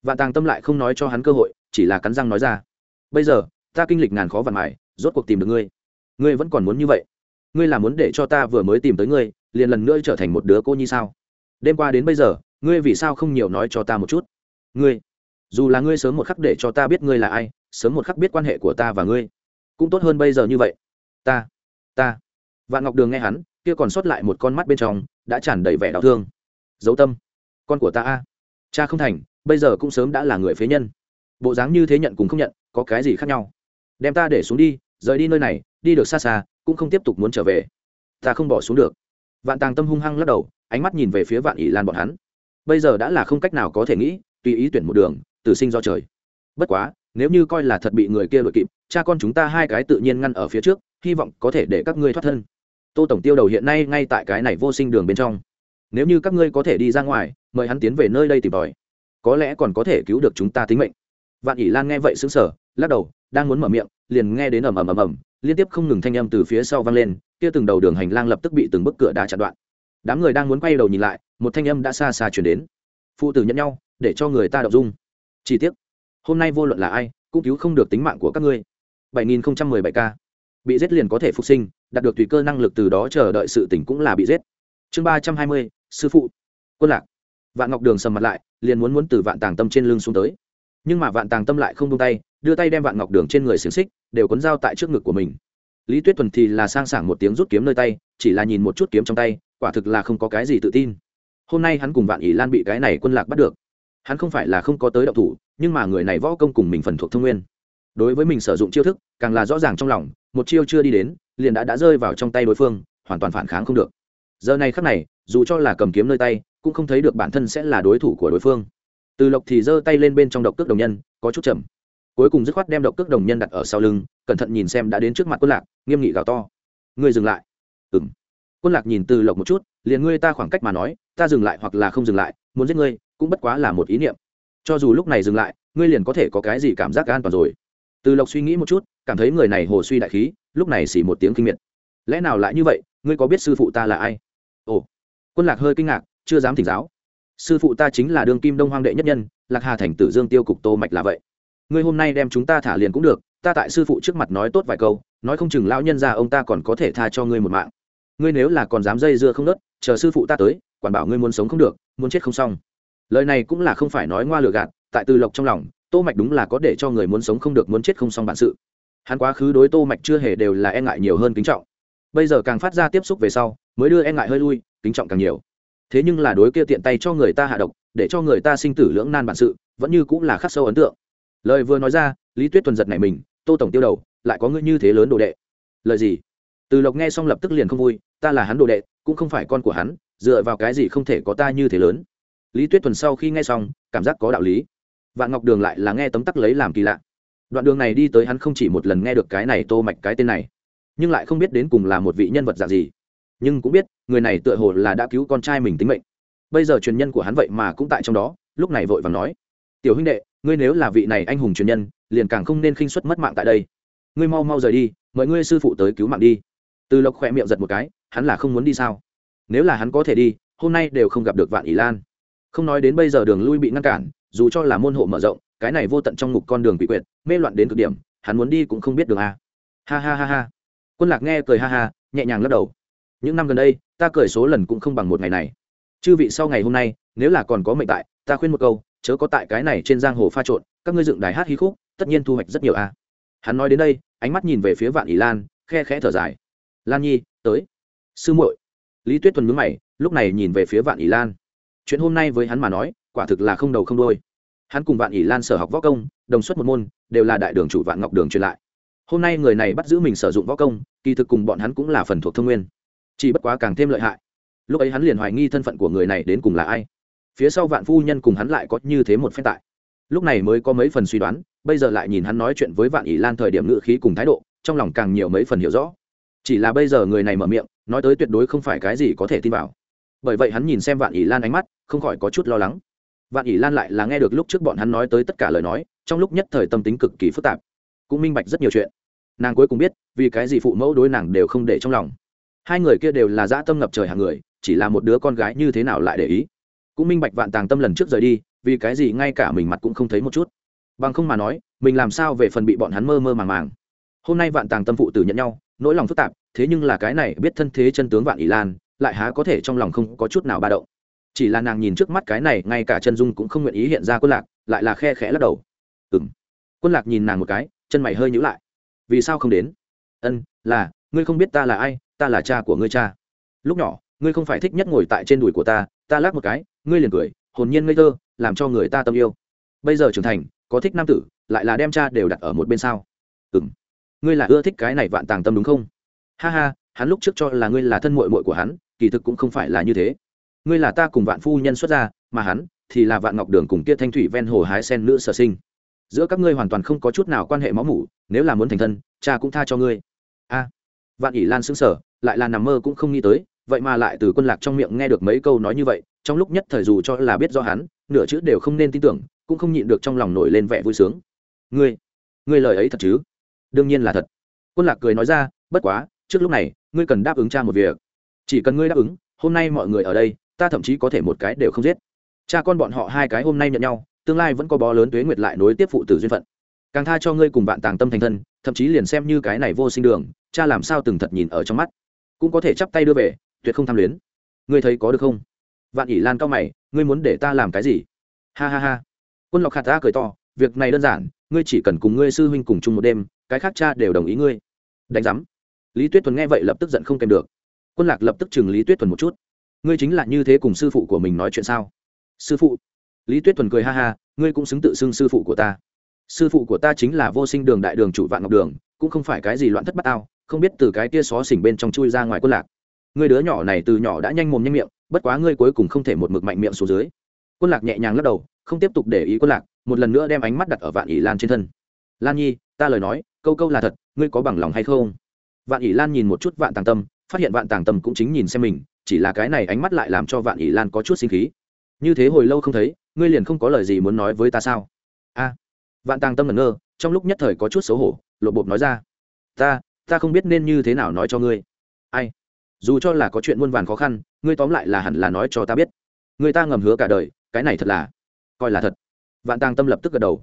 Vạn tàng tâm lại không nói cho hắn cơ hội, chỉ là cắn răng nói ra. Bây giờ, ta kinh lịch ngàn khó vạn mải, rốt cuộc tìm được ngươi ngươi vẫn còn muốn như vậy? Ngươi là muốn để cho ta vừa mới tìm tới ngươi, liền lần nữa trở thành một đứa cô nhi sao? Đêm qua đến bây giờ, ngươi vì sao không nhiều nói cho ta một chút? Ngươi, dù là ngươi sớm một khắc để cho ta biết ngươi là ai, sớm một khắc biết quan hệ của ta và ngươi, cũng tốt hơn bây giờ như vậy. Ta ta. Vạn ngọc đường nghe hắn, kia còn sót lại một con mắt bên trong, đã tràn đầy vẻ đau thương. Dấu tâm. Con của ta a. Cha không thành, bây giờ cũng sớm đã là người phế nhân. Bộ dáng như thế nhận cũng không nhận, có cái gì khác nhau? Đem ta để xuống đi rời đi nơi này, đi được xa xa, cũng không tiếp tục muốn trở về. Ta không bỏ xuống được. Vạn tàng tâm hung hăng lắc đầu, ánh mắt nhìn về phía vạn ỷ lan bọn hắn. Bây giờ đã là không cách nào có thể nghĩ, tùy ý tuyển một đường, từ sinh do trời. Bất quá, nếu như coi là thật bị người kia đội kịp, cha con chúng ta hai cái tự nhiên ngăn ở phía trước, hy vọng có thể để các ngươi thoát thân. Tô tổng tiêu đầu hiện nay ngay tại cái này vô sinh đường bên trong. Nếu như các ngươi có thể đi ra ngoài, mời hắn tiến về nơi đây tìm tòi. Có lẽ còn có thể cứu được chúng ta tính mệnh. Vạn ỷ lan nghe vậy xứng sở lắc đầu đang muốn mở miệng, liền nghe đến ầm ầm ầm ầm, liên tiếp không ngừng thanh âm từ phía sau vang lên, kia từng đầu đường hành lang lập tức bị từng bức cửa đá chặn đoạn. Đám người đang muốn quay đầu nhìn lại, một thanh âm đã xa xa chuyển đến. Phụ tử nhận nhau, để cho người ta đọc dung. Chi tiết hôm nay vô luận là ai, cũng cứu không được tính mạng của các ngươi. 7017 ca. Bị giết liền có thể phục sinh, đạt được tùy cơ năng lực từ đó chờ đợi sự tỉnh cũng là bị giết. Chương ba trăm hai mươi, sư phụ. Quân lạc. Vạn ngọc đường sầm mặt lại, liền muốn muốn từ vạn tàng tâm trên lưng xuống tới. Nhưng mà vạn tàng tâm lại không buông tay đưa tay đem vạn ngọc đường trên người xiềng xích đều cuốn dao tại trước ngực của mình. Lý tuyết thuần thì là sang sảng một tiếng rút kiếm nơi tay, chỉ là nhìn một chút kiếm trong tay, quả thực là không có cái gì tự tin. Hôm nay hắn cùng vạn ỷ lan bị cái này quân lạc bắt được. Hắn không phải là không có tới động thủ, nhưng mà người này võ công cùng mình phần thuộc thông nguyên. Đối với mình sử dụng chiêu thức, càng là rõ ràng trong lòng, một chiêu chưa đi đến, liền đã đã rơi vào trong tay đối phương, hoàn toàn phản kháng không được. Giờ này khắc này, dù cho là cầm kiếm nơi tay, cũng không thấy được bản thân sẽ là đối thủ của đối phương. Từ lộc thì giơ tay lên bên trong độc cước đồng nhân, có chút chậm cuối cùng dứt khoát đem độc cước đồng nhân đặt ở sau lưng, cẩn thận nhìn xem đã đến trước mặt quân lạc, nghiêm nghị gào to. Ngươi dừng lại. Ừ m quân lạc nhìn từ lộc một chút, liền ngươi ta khoảng cách mà nói, ta dừng lại hoặc là không dừng lại, muốn giết ngươi, cũng bất quá là một ý niệm. Cho dù lúc này dừng lại, ngươi liền có thể có cái gì cảm giác an toàn rồi. Từ lộc suy nghĩ một chút, cảm thấy người này hồ suy đại khí, lúc này xỉ một tiếng kinh miệt. Lẽ nào lại như vậy, ngươi có biết sư phụ ta là ai? Ồ. Quân lạc hơi kinh ngạc, chưa dám thỉnh giáo. Sư phụ ta chính là đương kim đông hoang đệ nhất nhân, lạc hà thành tử dương tiêu cục tô mạch là vậy ngươi hôm nay đem chúng ta thả liền cũng được, ta tại sư phụ trước mặt nói tốt vài câu, nói không chừng lão nhân ra ông ta còn có thể tha cho ngươi một mạng. Ngươi nếu là còn dám dây dưa không nớt, chờ sư phụ ta tới, quản bảo ngươi muốn sống không được, muốn chết không xong. Lời này cũng là không phải nói ngoa lừa gạt, tại từ lộc trong lòng, tô mạch đúng là có để cho người muốn sống không được, muốn chết không xong bản sự. Hắn quá khứ đối tô mạch chưa hề đều là e ngại nhiều hơn kính trọng. Bây giờ càng phát ra tiếp xúc về sau, mới đưa e ngại hơi lui, kính trọng càng nhiều. Thế nhưng là đối kia tiện tay cho người ta hạ độc, để cho người ta sinh tử lưỡng nan bản sự, vẫn như cũng là khắc sâu ấn tượng lời vừa nói ra, lý tuyết tuần giật này mình, tô tổng tiêu đầu, lại có ngươi như thế lớn đồ đệ. Lời gì? Từ lộc nghe xong lập tức liền không vui, ta là hắn đồ đệ, cũng không phải con của hắn, dựa vào cái gì không thể có ta như thế lớn? Lý tuyết tuần sau khi nghe xong, cảm giác có đạo lý. Vạn ngọc đường lại là nghe tấm tắc lấy làm kỳ lạ. Đoạn đường này đi tới hắn không chỉ một lần nghe được cái này tô mạch cái tên này, nhưng lại không biết đến cùng là một vị nhân vật dạng gì. Nhưng cũng biết, người này tựa hồ là đã cứu con trai mình tính mệnh. Bây giờ truyền nhân của hắn vậy mà cũng tại trong đó, lúc này vội vàng nói, tiểu huynh đệ ngươi nếu là vị này anh hùng truyền nhân, liền càng không nên khinh suất mất mạng tại đây. Ngươi mau mau rời đi, mời ngươi sư phụ tới cứu mạng đi. Từ lộc khỏe miệng giật một cái, hắn là không muốn đi sao? Nếu là hắn có thể đi, hôm nay đều không gặp được vạn ỷ lan. Không nói đến bây giờ đường lui bị ngăn cản, dù cho là môn hộ mở rộng, cái này vô tận trong ngục con đường bị quyệt, mê loạn đến cực điểm, hắn muốn đi cũng không biết đường a. Ha ha ha ha. Quân lạc nghe cười ha ha, nhẹ nhàng lắc đầu. Những năm gần đây, ta cười số lần cũng không bằng một ngày này. Chư vị sau ngày hôm nay, nếu là còn có mệnh tại, ta khuyên một câu chớ có tại cái này trên giang hồ pha trộn, các ngươi dựng đài hát hí khúc, tất nhiên thu hoạch rất nhiều a. Hắn nói đến đây, ánh mắt nhìn về phía vạn ỷ lan, khe khẽ thở dài. Lan nhi, tới. Sư muội. Lý tuyết thuần mướn mày, lúc này nhìn về phía vạn ỷ lan. Chuyện hôm nay với hắn mà nói, quả thực là không đầu không đôi hắn cùng vạn ỷ lan sở học võ công, đồng xuất một môn, đều là đại đường chủ vạn ngọc đường truyền lại. Hôm nay người này bắt giữ mình sử dụng võ công, kỳ thực cùng bọn hắn cũng là phần thuộc thông nguyên. Chỉ bất quá càng thêm lợi hại. Lúc ấy hắn liền hoài nghi thân phận của người này đến cùng là ai phía sau vạn phu nhân cùng hắn lại có như thế một phen tại. Lúc này mới có mấy phần suy đoán, bây giờ lại nhìn hắn nói chuyện với vạn ỷ lan thời điểm ngự khí cùng thái độ, trong lòng càng nhiều mấy phần hiểu rõ. Chỉ là bây giờ người này mở miệng, nói tới tuyệt đối không phải cái gì có thể tin vào. Bởi vậy hắn nhìn xem vạn ỷ lan ánh mắt, không khỏi có chút lo lắng. Vạn ỷ lan lại là nghe được lúc trước bọn hắn nói tới tất cả lời nói, trong lúc nhất thời tâm tính cực kỳ phức tạp. Cũng minh bạch rất nhiều chuyện. Nàng cuối cùng biết, vì cái gì phụ mẫu đối nàng đều không để trong lòng. Hai người kia đều là dã tâm ngập trời hàng người, chỉ là một đứa con gái như thế nào lại để ý cũng minh bạch vạn tàng tâm lần trước rời đi, vì cái gì ngay cả mình mặt cũng không thấy một chút. Bằng không mà nói, mình làm sao về phần bị bọn hắn mơ mơ màng màng. Hôm nay vạn tàng tâm phụ tử nhận nhau, nỗi lòng phức tạp, thế nhưng là cái này biết thân thế chân tướng vạn ỷ lan, lại há có thể trong lòng không có chút nào ba động. Chỉ là nàng nhìn trước mắt cái này, ngay cả chân dung cũng không nguyện ý hiện ra quân lạc, lại là khe khẽ lắc đầu. Ừ m quân lạc nhìn nàng một cái, chân mày hơi nhữ lại. Vì sao không đến? Ân, là, ngươi không biết ta là ai, ta là cha của ngươi cha. Lúc nhỏ, ngươi không phải thích nhất ngồi tại trên đùi của ta ta lắc một cái, ngươi liền cười, hồn nhiên ngây thơ, làm cho người ta tâm yêu. Bây giờ trưởng thành, có thích nam tử, lại là đem cha đều đặt ở một bên sao? Ừ m ngươi là ưa thích cái này vạn tàng tâm đúng không? Ha ha, hắn lúc trước cho là ngươi là thân mội mội của hắn, kỳ thực cũng không phải là như thế. Ngươi là ta cùng vạn phu nhân xuất gia, mà hắn thì là vạn ngọc đường cùng kia thanh thủy ven hồ hái sen nữ sở sinh. Giữa các ngươi hoàn toàn không có chút nào quan hệ máu mủ, nếu là muốn thành thân, cha cũng tha cho ngươi. A. Vạn ỷ lan xứng sở lại là nằm mơ cũng không nghĩ tới vậy mà lại từ quân lạc trong miệng nghe được mấy câu nói như vậy, trong lúc nhất thời dù cho là biết do hắn, nửa chữ đều không nên tin tưởng, cũng không nhịn được trong lòng nổi lên vẻ vui sướng. Ngươi ngươi lời ấy thật chứ? Đương nhiên là thật. Quân lạc cười nói ra, bất quá, trước lúc này, ngươi cần đáp ứng cha một việc. Chỉ cần ngươi đáp ứng, hôm nay mọi người ở đây, ta thậm chí có thể một cái đều không giết. Cha con bọn họ hai cái hôm nay nhận nhau, tương lai vẫn có bó lớn tuế nguyệt lại nối tiếp phụ tử duyên phận. Càng tha cho ngươi cùng bạn tàng tâm thành thân, thậm chí liền xem như cái này vô sinh đường, cha làm sao từng thật nhìn ở trong mắt. Cũng có thể chắp tay đưa về tuyệt không tham luyến. Ngươi thấy có được không? Vạn ỷ lan cao mày, ngươi muốn để ta làm cái gì? Ha ha ha. Quân lọc khát ta cười to, việc này đơn giản, ngươi chỉ cần cùng ngươi sư huynh cùng chung một đêm, cái khác cha đều đồng ý ngươi. Đánh giám. Lý tuyết thuần nghe vậy lập tức giận không kèm được. Quân lạc lập tức chừng lý tuyết thuần một chút. Ngươi chính là như thế cùng sư phụ của mình nói chuyện sao? Sư phụ. Lý tuyết thuần cười ha ha, ngươi cũng xứng tự xưng sư phụ của ta. Sư phụ của ta chính là vô sinh đường đại đường chủ vạn ngọc đường, cũng không phải cái gì loạn thất bát ao không biết từ cái kia xó xỉnh bên trong chui ra ngoài quân lạc ngươi đứa nhỏ này từ nhỏ đã nhanh mồm nhanh miệng, bất quá ngươi cuối cùng không thể một mực mạnh miệng xuống dưới. Quân lạc nhẹ nhàng lắc đầu, không tiếp tục để ý quân lạc, một lần nữa đem ánh mắt đặt ở vạn ỷ lan trên thân. Lan nhi, ta lời nói, câu câu là thật, ngươi có bằng lòng hay không? Vạn ỷ lan nhìn một chút vạn tàng tâm, phát hiện vạn tàng tâm cũng chính nhìn xem mình, chỉ là cái này ánh mắt lại làm cho vạn ỷ lan có chút sinh khí. Như thế hồi lâu không thấy, ngươi liền không có lời gì muốn nói với ta sao? A. Vạn tàng tâm ngẩn ngơ, trong lúc nhất thời có chút xấu hổ lộ bộp nói ra, ta ta không biết nên như thế nào nói cho ngươi. Ai? Dù cho là có chuyện muôn vàn khó khăn, ngươi tóm lại là hẳn là nói cho ta biết. Người ta ngầm hứa cả đời, cái này thật là, coi là thật. Vạn tàng tâm lập tức gật đầu.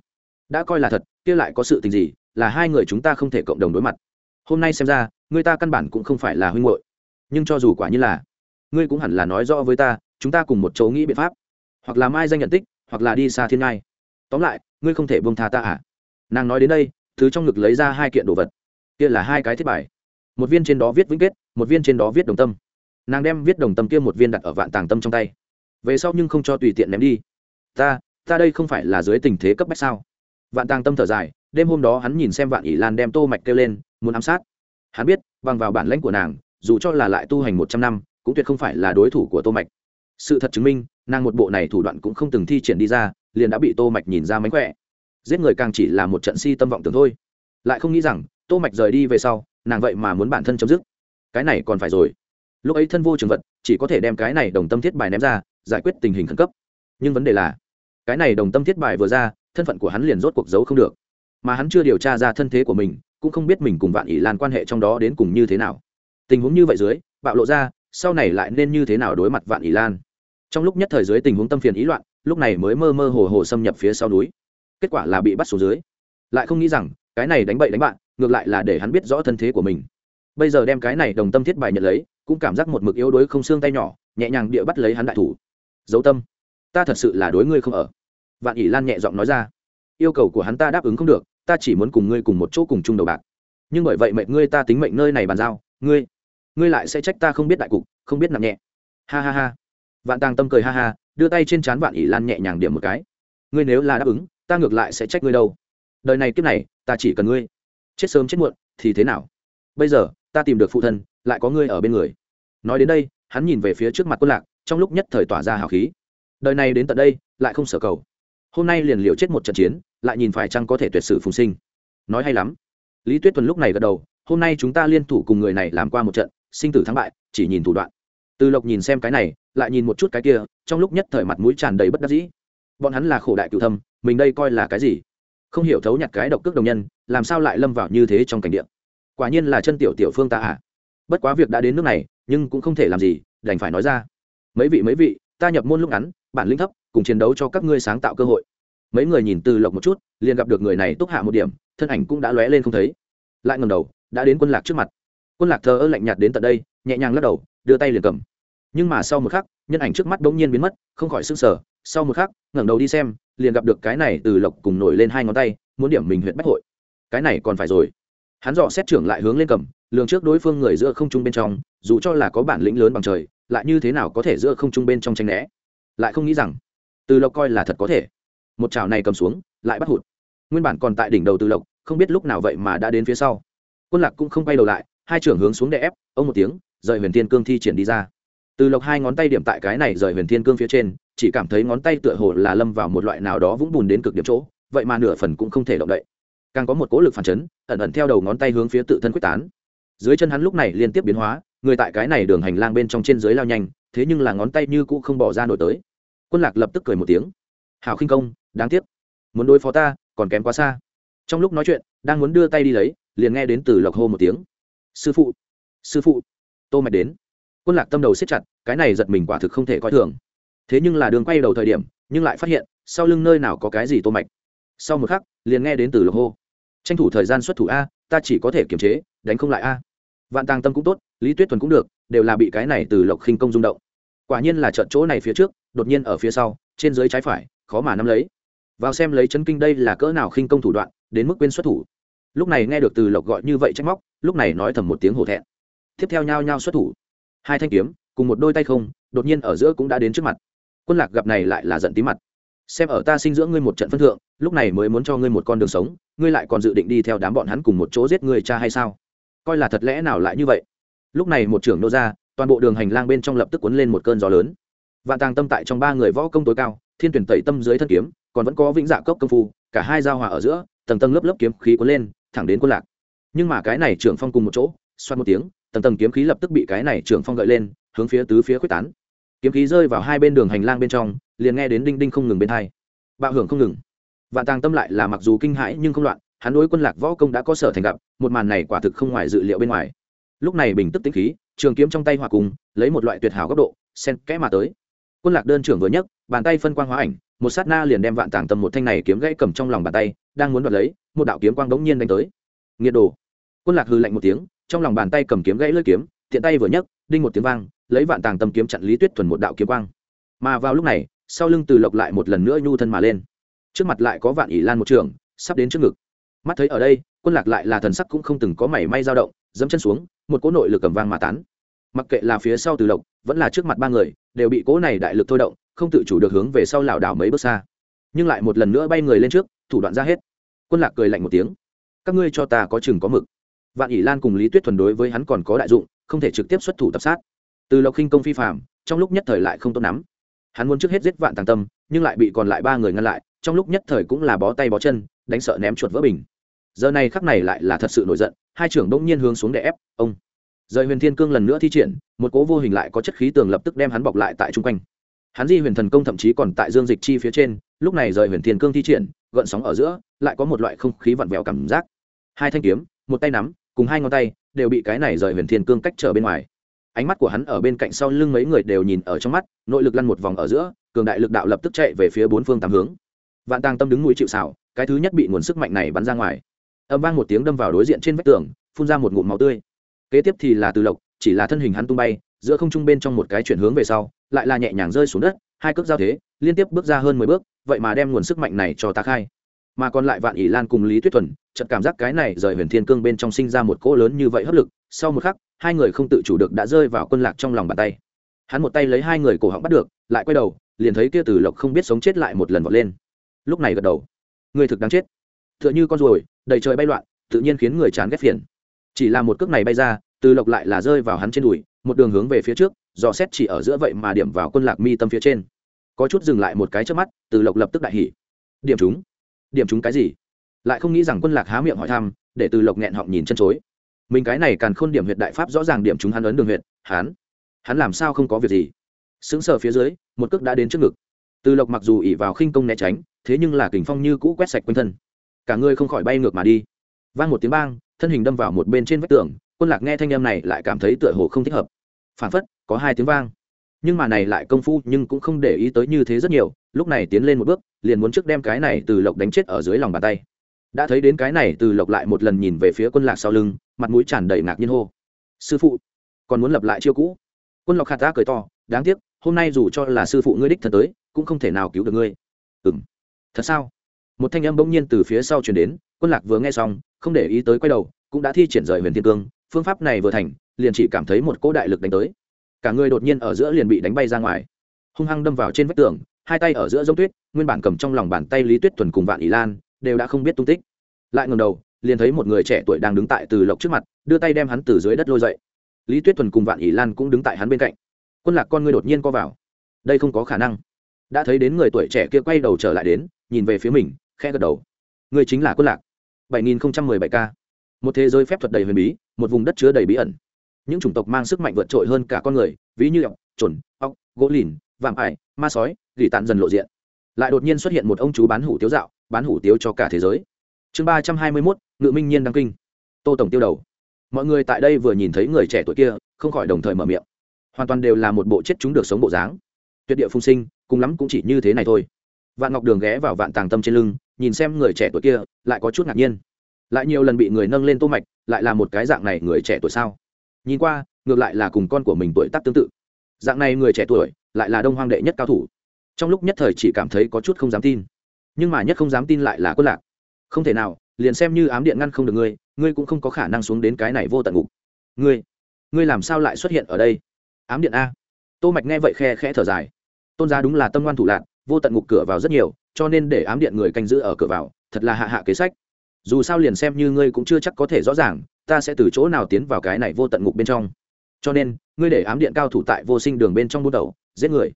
Đã coi là thật, kia lại có sự tình gì, là hai người chúng ta không thể cộng đồng đối mặt. Hôm nay xem ra, người ta căn bản cũng không phải là huynh hội nhưng cho dù quả như là, ngươi cũng hẳn là nói rõ với ta, chúng ta cùng một chỗ nghĩ biện pháp. Hoặc là mai danh nhận tích, hoặc là đi xa thiên ngai. Tóm lại, ngươi không thể buông tha ta à? Nàng nói đến đây thứ trong ngực lấy ra hai kiện đồ vật. Kia là hai cái thiết bài một viên trên đó viết vĩnh kết, một viên trên đó viết đồng tâm. Nàng đem viết đồng tâm kia một viên đặt ở vạn tàng tâm trong tay. Về sau nhưng không cho tùy tiện ném đi. Ta ta đây không phải là dưới tình thế cấp bách sao? Vạn tàng tâm thở dài, đêm hôm đó hắn nhìn xem vạn ỷ lan đem tô mạch kêu lên, muốn ám sát. Hắn biết, bằng vào bản lãnh của nàng, dù cho là lại tu hành một trăm năm, cũng tuyệt không phải là đối thủ của tô mạch. Sự thật chứng minh, nàng một bộ này thủ đoạn cũng không từng thi triển đi ra, liền đã bị tô mạch nhìn ra mánh khỏe. Giết người càng chỉ là một trận si tâm vọng tưởng thôi. Lại không nghĩ rằng, tô mạch rời đi về sau nàng vậy mà muốn bản thân chấm dứt. Cái này còn phải rồi. Lúc ấy thân vô trường vật, chỉ có thể đem cái này đồng tâm thiết bài ném ra, giải quyết tình hình khẩn cấp. Nhưng vấn đề là, cái này đồng tâm thiết bài vừa ra, thân phận của hắn liền rốt cuộc giấu không được. Mà hắn chưa điều tra ra thân thế của mình, cũng không biết mình cùng vạn ỷ lan quan hệ trong đó đến cùng như thế nào. Tình huống như vậy dưới, bạo lộ ra, sau này lại nên như thế nào đối mặt vạn ỷ lan? Trong lúc nhất thời dưới tình huống tâm phiền ý loạn, lúc này mới mơ mơ hồ hồ xâm nhập phía sau núi. Kết quả là bị bắt xuống dưới. Lại không nghĩ rằng, cái này đánh bậy đánh bạn ngược lại là để hắn biết rõ thân thế của mình. Bây giờ đem cái này đồng tâm thiết bài nhận lấy, cũng cảm giác một mực yếu đuối không xương tay nhỏ, nhẹ nhàng địa bắt lấy hắn đại thủ. Dấu tâm, ta thật sự là đối ngươi không ở. Vạn ỷ lan nhẹ giọng nói ra, yêu cầu của hắn ta đáp ứng không được, ta chỉ muốn cùng ngươi cùng một chỗ cùng chung đầu bạc. Nhưng bởi vậy mệnh ngươi ta tính mệnh nơi này bàn giao, ngươi ngươi lại sẽ trách ta không biết đại cục, không biết nặng nhẹ. Ha ha ha. Vạn tàng tâm cười ha ha, đưa tay trên trán vạn ỷ lan nhẹ nhàng điểm một cái. Ngươi nếu là đáp ứng, ta ngược lại sẽ trách ngươi đâu. Đời này kiếp này, ta chỉ cần ngươi chết sớm chết muộn, thì thế nào? Bây giờ, ta tìm được phụ thân, lại có ngươi ở bên người. Nói đến đây, hắn nhìn về phía trước mặt quân lạc, trong lúc nhất thời tỏa ra hào khí. Đời này đến tận đây, lại không sở cầu. Hôm nay liền liều chết một trận chiến, lại nhìn phải chăng có thể tuyệt sử phùng sinh. Nói hay lắm. Lý tuyết tuần lúc này gật đầu, hôm nay chúng ta liên thủ cùng người này làm qua một trận, sinh tử thắng bại, chỉ nhìn thủ đoạn. Từ lộc nhìn xem cái này, lại nhìn một chút cái kia, trong lúc nhất thời mặt mũi tràn đầy bất đắc dĩ. Bọn hắn là khổ đại cựu thâm, mình đây coi là cái gì? Không hiểu thấu nhặt cái độc cước đồng nhân, làm sao lại lâm vào như thế trong cảnh điện quả nhiên là chân tiểu tiểu phương ta à. Bất quá việc đã đến nước này, nhưng cũng không thể làm gì, đành phải nói ra. Mấy vị mấy vị, ta nhập môn lúc ngắn, bản lĩnh thấp, cùng chiến đấu cho các ngươi sáng tạo cơ hội. Mấy người nhìn từ lộc một chút, liền gặp được người này túc hạ một điểm, thân ảnh cũng đã lóe lên không thấy. Lại ngầm đầu, đã đến quân lạc trước mặt. Quân lạc thờ ơ lạnh nhạt đến tận đây, nhẹ nhàng lắc đầu, đưa tay liền cầm nhưng mà sau một khắc, nhân ảnh trước mắt bỗng nhiên biến mất, không khỏi s ư n g sở sau một khắc, ngẩng đầu đi xem, liền gặp được cái này từ lộc cùng nổi lên hai ngón tay, muốn điểm mình huyện bách hội. Cái này còn phải rồi. Hắn dọ xét trưởng lại hướng lên cầm, lường trước đối phương người giữa không trung bên trong, dù cho là có bản lĩnh lớn bằng trời, lại như thế nào có thể giữa không trung bên trong tranh né? Lại không nghĩ rằng, từ lộc coi là thật có thể. Một chảo này cầm xuống, lại bắt hụt. Nguyên bản còn tại đỉnh đầu từ lộc, không biết lúc nào vậy mà đã đến phía sau. Quân lạc cũng không quay đầu lại, hai trưởng hướng xuống đè ép, ông một tiếng, rời huyền tiên cương thi triển đi ra từ lộc hai ngón tay điểm tại cái này rời huyền thiên cương phía trên, chỉ cảm thấy ngón tay tựa hồ là lâm vào một loại nào đó vũng bùn đến cực điểm chỗ, vậy mà nửa phần cũng không thể động đậy. Càng có một cố lực phản chấn, ẩn ẩn theo đầu ngón tay hướng phía tự thân quyết tán. Dưới chân hắn lúc này liên tiếp biến hóa, người tại cái này đường hành lang bên trong trên dưới lao nhanh, thế nhưng là ngón tay như cũ không bỏ ra nổi tới. Quân lạc lập tức cười một tiếng. Hảo khinh công, đáng tiếc. Muốn đối phó ta, còn kém quá xa. Trong lúc nói chuyện, đang muốn đưa tay đi lấy, liền nghe đến từ lộc hô một tiếng. Sư phụ sư phụ. Tô mạch đến quân lạc tâm đầu siết chặt, cái này giật mình quả thực không thể coi thường. Thế nhưng là đường quay đầu thời điểm, nhưng lại phát hiện, sau lưng nơi nào có cái gì tô mạch. Sau một khắc, liền nghe đến từ lộc hô. Tranh thủ thời gian xuất thủ a, ta chỉ có thể kiềm chế, đánh không lại a. Vạn tàng tâm cũng tốt, lý tuyết thuần cũng được, đều là bị cái này từ lộc khinh công rung động. Quả nhiên là trận chỗ này phía trước, đột nhiên ở phía sau, trên dưới trái phải, khó mà nắm lấy. Vào xem lấy chấn kinh đây là cỡ nào khinh công thủ đoạn, đến mức quên xuất thủ. Lúc này nghe được từ lộc gọi như vậy trách móc, lúc này nói thầm một tiếng hổ thẹn. Tiếp theo nhao nhao xuất thủ hai thanh kiếm, cùng một đôi tay không, đột nhiên ở giữa cũng đã đến trước mặt. Quân lạc gặp này lại là giận tí mặt. Xem ở ta sinh dưỡng ngươi một trận phân thượng, lúc này mới muốn cho ngươi một con đường sống, ngươi lại còn dự định đi theo đám bọn hắn cùng một chỗ giết người cha hay sao? Coi là thật lẽ nào lại như vậy? Lúc này một trưởng nô ra, toàn bộ đường hành lang bên trong lập tức cuốn lên một cơn gió lớn. Vạn tàng tâm tại trong ba người võ công tối cao, thiên tuyển tẩy tâm dưới thân kiếm, còn vẫn có vĩnh dạ cốc công phu, cả hai giao hòa ở giữa, tầng tầng lớp lớp kiếm khí cuốn lên, thẳng đến quân lạc. Nhưng mà cái này trưởng phong cùng một chỗ, xoát một tiếng tầng tầng kiếm khí lập tức bị cái này trưởng phong gợi lên, hướng phía tứ phía quyết tán. Kiếm khí rơi vào hai bên đường hành lang bên trong, liền nghe đến đinh đinh không ngừng bên hai. Bạo hưởng không ngừng. Vạn tàng tâm lại là mặc dù kinh hãi nhưng không loạn, hắn đối quân lạc võ công đã có sở thành gặp, một màn này quả thực không ngoài dự liệu bên ngoài. Lúc này bình tức tĩnh khí, trường kiếm trong tay hòa cùng, lấy một loại tuyệt hảo góc độ sen kẽ mà tới. Quân lạc đơn trưởng vừa nhấc, bàn tay phân quang hóa ảnh, một sát na liền đem vạn tàng tâm một thanh này kiếm gãy cầm trong lòng bàn tay, đang muốn đoạt lấy, một đạo kiếm quang đống nhiên đánh tới. Nghiệt đồ. Quân lạc hư lạnh một tiếng trong lòng bàn tay cầm kiếm gãy lưỡi kiếm, tiện tay vừa nhấc, đinh một tiếng vang, lấy vạn tàng tâm kiếm chặn lý tuyết thuần một đạo kiếm quang. Mà vào lúc này, sau lưng từ lộc lại một lần nữa nhu thân mà lên. Trước mặt lại có vạn ỷ lan một trường, sắp đến trước ngực. Mắt thấy ở đây, quân lạc lại là thần sắc cũng không từng có mảy may dao động, dẫm chân xuống, một cỗ nội lực cầm vang mà tán. Mặc kệ là phía sau từ lộc, vẫn là trước mặt ba người, đều bị cỗ này đại lực thôi động, không tự chủ được hướng về sau lảo đảo mấy bước xa. Nhưng lại một lần nữa bay người lên trước, thủ đoạn ra hết. Quân lạc cười lạnh một tiếng. Các ngươi cho ta có chừng có mực vạn ỷ lan cùng lý tuyết thuần đối với hắn còn có đại dụng, không thể trực tiếp xuất thủ tập sát. Từ lộc khinh công phi phạm trong lúc nhất thời lại không tốt lắm. Hắn muốn trước hết giết vạn tàng tâm, nhưng lại bị còn lại ba người ngăn lại, trong lúc nhất thời cũng là bó tay bó chân, đánh sợ ném chuột vỡ bình. Giờ này khắc này lại là thật sự nổi giận, hai trưởng đông nhiên hướng xuống để ép, ông. Rời huyền thiên cương lần nữa thi triển, một cố vô hình lại có chất khí tường lập tức đem hắn bọc lại tại chung quanh. Hắn di huyền thần công thậm chí còn tại dương dịch chi phía trên, lúc này rời huyền thiên cương thi triển, gợn sóng ở giữa, lại có một loại không khí vặn vẹo cảm giác. Hai thanh kiếm, một tay nắm cùng hai ngón tay, đều bị cái này rời huyền thiên cương cách trở bên ngoài. Ánh mắt của hắn ở bên cạnh sau lưng mấy người đều nhìn ở trong mắt, nội lực lăn một vòng ở giữa, cường đại lực đạo lập tức chạy về phía bốn phương tám hướng. Vạn tàng tâm đứng núi chịu xảo cái thứ nhất bị nguồn sức mạnh này bắn ra ngoài. Âm vang một tiếng đâm vào đối diện trên vách tường, phun ra một ngụm máu tươi. Kế tiếp thì là từ lộc, chỉ là thân hình hắn tung bay, giữa không trung bên trong một cái chuyển hướng về sau, lại là nhẹ nhàng rơi xuống đất, hai cước giao thế, liên tiếp bước ra hơn mười bước, vậy mà đem nguồn sức mạnh này cho ta khai mà còn lại vạn ỷ lan cùng lý tuyết thuần, chợt cảm giác cái này rời huyền thiên cương bên trong sinh ra một cỗ lớn như vậy hấp lực, sau một khắc, hai người không tự chủ được đã rơi vào quân lạc trong lòng bàn tay. Hắn một tay lấy hai người cổ họng bắt được, lại quay đầu, liền thấy kia từ lộc không biết sống chết lại một lần vọt lên. Lúc này gật đầu. Người thực đáng chết. T h ư ợ n h ư con ruồi, đầy trời bay loạn, tự nhiên khiến người chán ghét phiền. Chỉ là một cước này bay ra từ lộc lại là rơi vào hắn trên đùi, một đường hướng về phía trước, dò xét chỉ ở giữa vậy mà điểm vào quân lạc mi tâm phía trên. Có chút dừng lại một cái trước mắt từ lộc lập tức đại hỉ. Điểm chúng điểm chúng cái gì? Lại không nghĩ rằng quân lạc há miệng hỏi thăm, để từ lộc nghẹn họng nhìn chân chối. Mình cái này càn khôn điểm huyệt đại pháp rõ ràng điểm chúng hắn ấn đường huyệt, hắn hắn làm sao không có việc gì? Sững sờ phía dưới, một cước đã đến trước ngực. Từ lộc mặc dù ỉ vào khinh công né tránh, thế nhưng là kình phong như cũ quét sạch quanh thân. Cả người không khỏi bay ngược mà đi. Vang một tiếng bang, thân hình đâm vào một bên trên vách tường, quân lạc nghe thanh âm này lại cảm thấy tựa hồ không thích hợp. Phản phất, có hai tiếng vang. Nhưng mà này lại công phu nhưng cũng không để ý tới như thế rất nhiều lúc này tiến lên một bước, liền muốn trước đem cái này từ lộc đánh chết ở dưới lòng bàn tay. Đã thấy đến cái này từ lộc lại một lần nhìn về phía quân lạc sau lưng, mặt mũi tràn đầy ngạc nhiên hô. Sư phụ, còn muốn lập lại chiêu cũ. Quân lộc khát ta cười to, đáng tiếc, hôm nay dù cho là sư phụ ngươi đích thân tới, cũng không thể nào cứu được ngươi. Ừ m thật sao? Một thanh âm bỗng nhiên từ phía sau chuyển đến, quân lạc vừa nghe xong, không để ý tới quay đầu, cũng đã thi triển rời huyền thiên cương, phương pháp này vừa thành, liền chỉ cảm thấy một cỗ đại lực đánh tới. Cả người đột nhiên ở giữa liền bị đánh bay ra ngoài. Hung hăng đâm vào trên vách tường hai tay ở giữa giống tuyết, nguyên bản cầm trong lòng bàn tay lý tuyết thuần cùng vạn ý lan, đều đã không biết tung tích. Lại ngầm đầu, liền thấy một người trẻ tuổi đang đứng tại từ lộc trước mặt, đưa tay đem hắn từ dưới đất lôi dậy. Lý tuyết thuần cùng vạn ý lan cũng đứng tại hắn bên cạnh. Quân lạc con ngươi đột nhiên co vào. Đây không có khả năng. Đã thấy đến người tuổi trẻ kia quay đầu trở lại đến, nhìn về phía mình khe gật đầu. Người chính là quân lạc. bảy nghìn bảy k. Một thế giới phép thuật đầy huyền bí, một vùng đất chứa đầy bí ẩn. Những chủng tộc mang sức mạnh vượt trội hơn cả con người, ví như ọc trồn ọc gỗ lìn vạm ải, ma sói, gỉ tàn dần lộ diện. Lại đột nhiên xuất hiện một ông chú bán hủ tiếu dạo, bán hủ tiếu cho cả thế giới. Chương ba trăm hai mươi mốt, ngự minh nhiên đăng kinh. Tô tổng tiêu đầu. Mọi người tại đây vừa nhìn thấy người trẻ tuổi kia, không khỏi đồng thời mở miệng. Hoàn toàn đều là một bộ chết chúng được sống bộ dáng. Tuyệt địa phung sinh, cùng lắm cũng chỉ như thế này thôi. Vạn ngọc đường ghé vào vạn tàng tâm trên lưng, nhìn xem người trẻ tuổi kia, lại có chút ngạc nhiên. Lại nhiều lần bị người nâng lên tô mạch, lại là một cái dạng này người trẻ tuổi sao? Nhìn qua, ngược lại là cùng con của mình tuổi tác tương tự. Dạng này người trẻ tuổi lại là đông hoang đệ nhất cao thủ. Trong lúc nhất thời chỉ cảm thấy có chút không dám tin. Nhưng mà nhất không dám tin lại là quân lạc. Không thể nào, liền xem như ám điện ngăn không được ngươi ngươi cũng không có khả năng xuống đến cái này vô tận ngục. Ngươi ngươi làm sao lại xuất hiện ở đây? Ám điện a. Tô mạch nghe vậy khe khẽ thở dài. Tôn gia đúng là tâm ngoan thủ lạc, vô tận ngục cửa vào rất nhiều, cho nên để ám điện người canh giữ ở cửa vào, thật là hạ hạ kế sách. Dù sao liền xem như ngươi cũng chưa chắc có thể rõ ràng, ta sẽ từ chỗ nào tiến vào cái này vô tận ngục bên trong cho nên, ngươi để ám điện cao thủ tại vô sinh đường bên trong buôn đầu, giết người.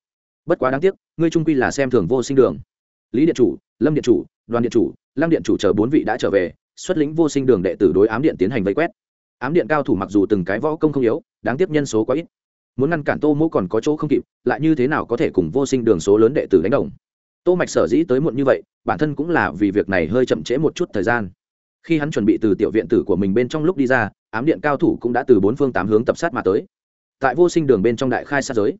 Bất quá đáng tiếc, ngươi trung quy là xem thường vô sinh đường. Lý điện chủ, lâm điện chủ, đoàn điện chủ, lăng điện chủ chờ bốn vị đã trở về, xuất lĩnh vô sinh đường đệ tử đối ám điện tiến hành vây quét. Ám điện cao thủ mặc dù từng cái võ công không yếu, đáng tiếc nhân số quá ít. Muốn ngăn cản tô mỗ còn có chỗ không kịp, lại như thế nào có thể cùng vô sinh đường số lớn đệ tử đánh đồng? Tô mạch sở dĩ tới muộn như vậy, bản thân cũng là vì việc này hơi chậm trễ một chút thời gian khi hắn chuẩn bị từ tiểu viện tử của mình bên trong lúc đi ra, ám điện cao thủ cũng đã từ bốn phương tám hướng tập sát mà tới. Tại vô sinh đường bên trong đại khai sát giới,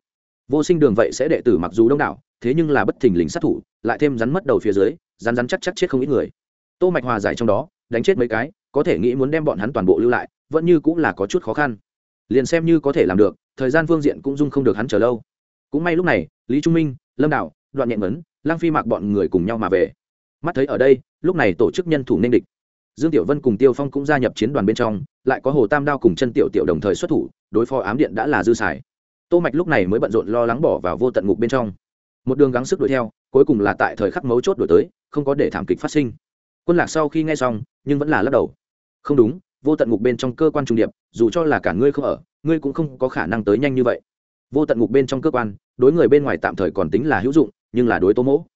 vô sinh đường vậy sẽ đệ tử mặc dù đông đảo, thế nhưng là bất thình lình sát thủ, lại thêm rắn mất đầu phía dưới, rắn rắn chắc chắc chết không ít người. Tô mạch hòa giải trong đó, đánh chết mấy cái, có thể nghĩ muốn đem bọn hắn toàn bộ lưu lại, vẫn như cũng là có chút khó khăn. Liền xem như có thể làm được, thời gian phương diện cũng dung không được hắn chờ lâu. Cũng may lúc này, lý trung minh, lâm đạo, đoạn nhện vấn lang phi mạc bọn người cùng nhau mà về. Mắt thấy ở đây, lúc này tổ chức nhân thủ nên địch dương tiểu vân cùng tiêu phong cũng gia nhập chiến đoàn bên trong, lại có hồ tam đao cùng chân tiểu tiểu đồng thời xuất thủ, đối phó ám điện đã là dư xài. Tô mạch lúc này mới bận rộn lo lắng bỏ vào vô tận ngục bên trong. Một đường gắng sức đuổi theo, cuối cùng là tại thời khắc mấu chốt đuổi tới, không có để thảm kịch phát sinh. Quân lạc sau khi nghe xong, nhưng vẫn là lắc đầu. Không đúng, vô tận ngục bên trong cơ quan trung điệp, dù cho là cả ngươi không ở, ngươi cũng không có khả năng tới nhanh như vậy. Vô tận ngục bên trong cơ quan, đối người bên ngoài tạm thời còn tính là hữu dụng, nhưng là đối tô mỗ,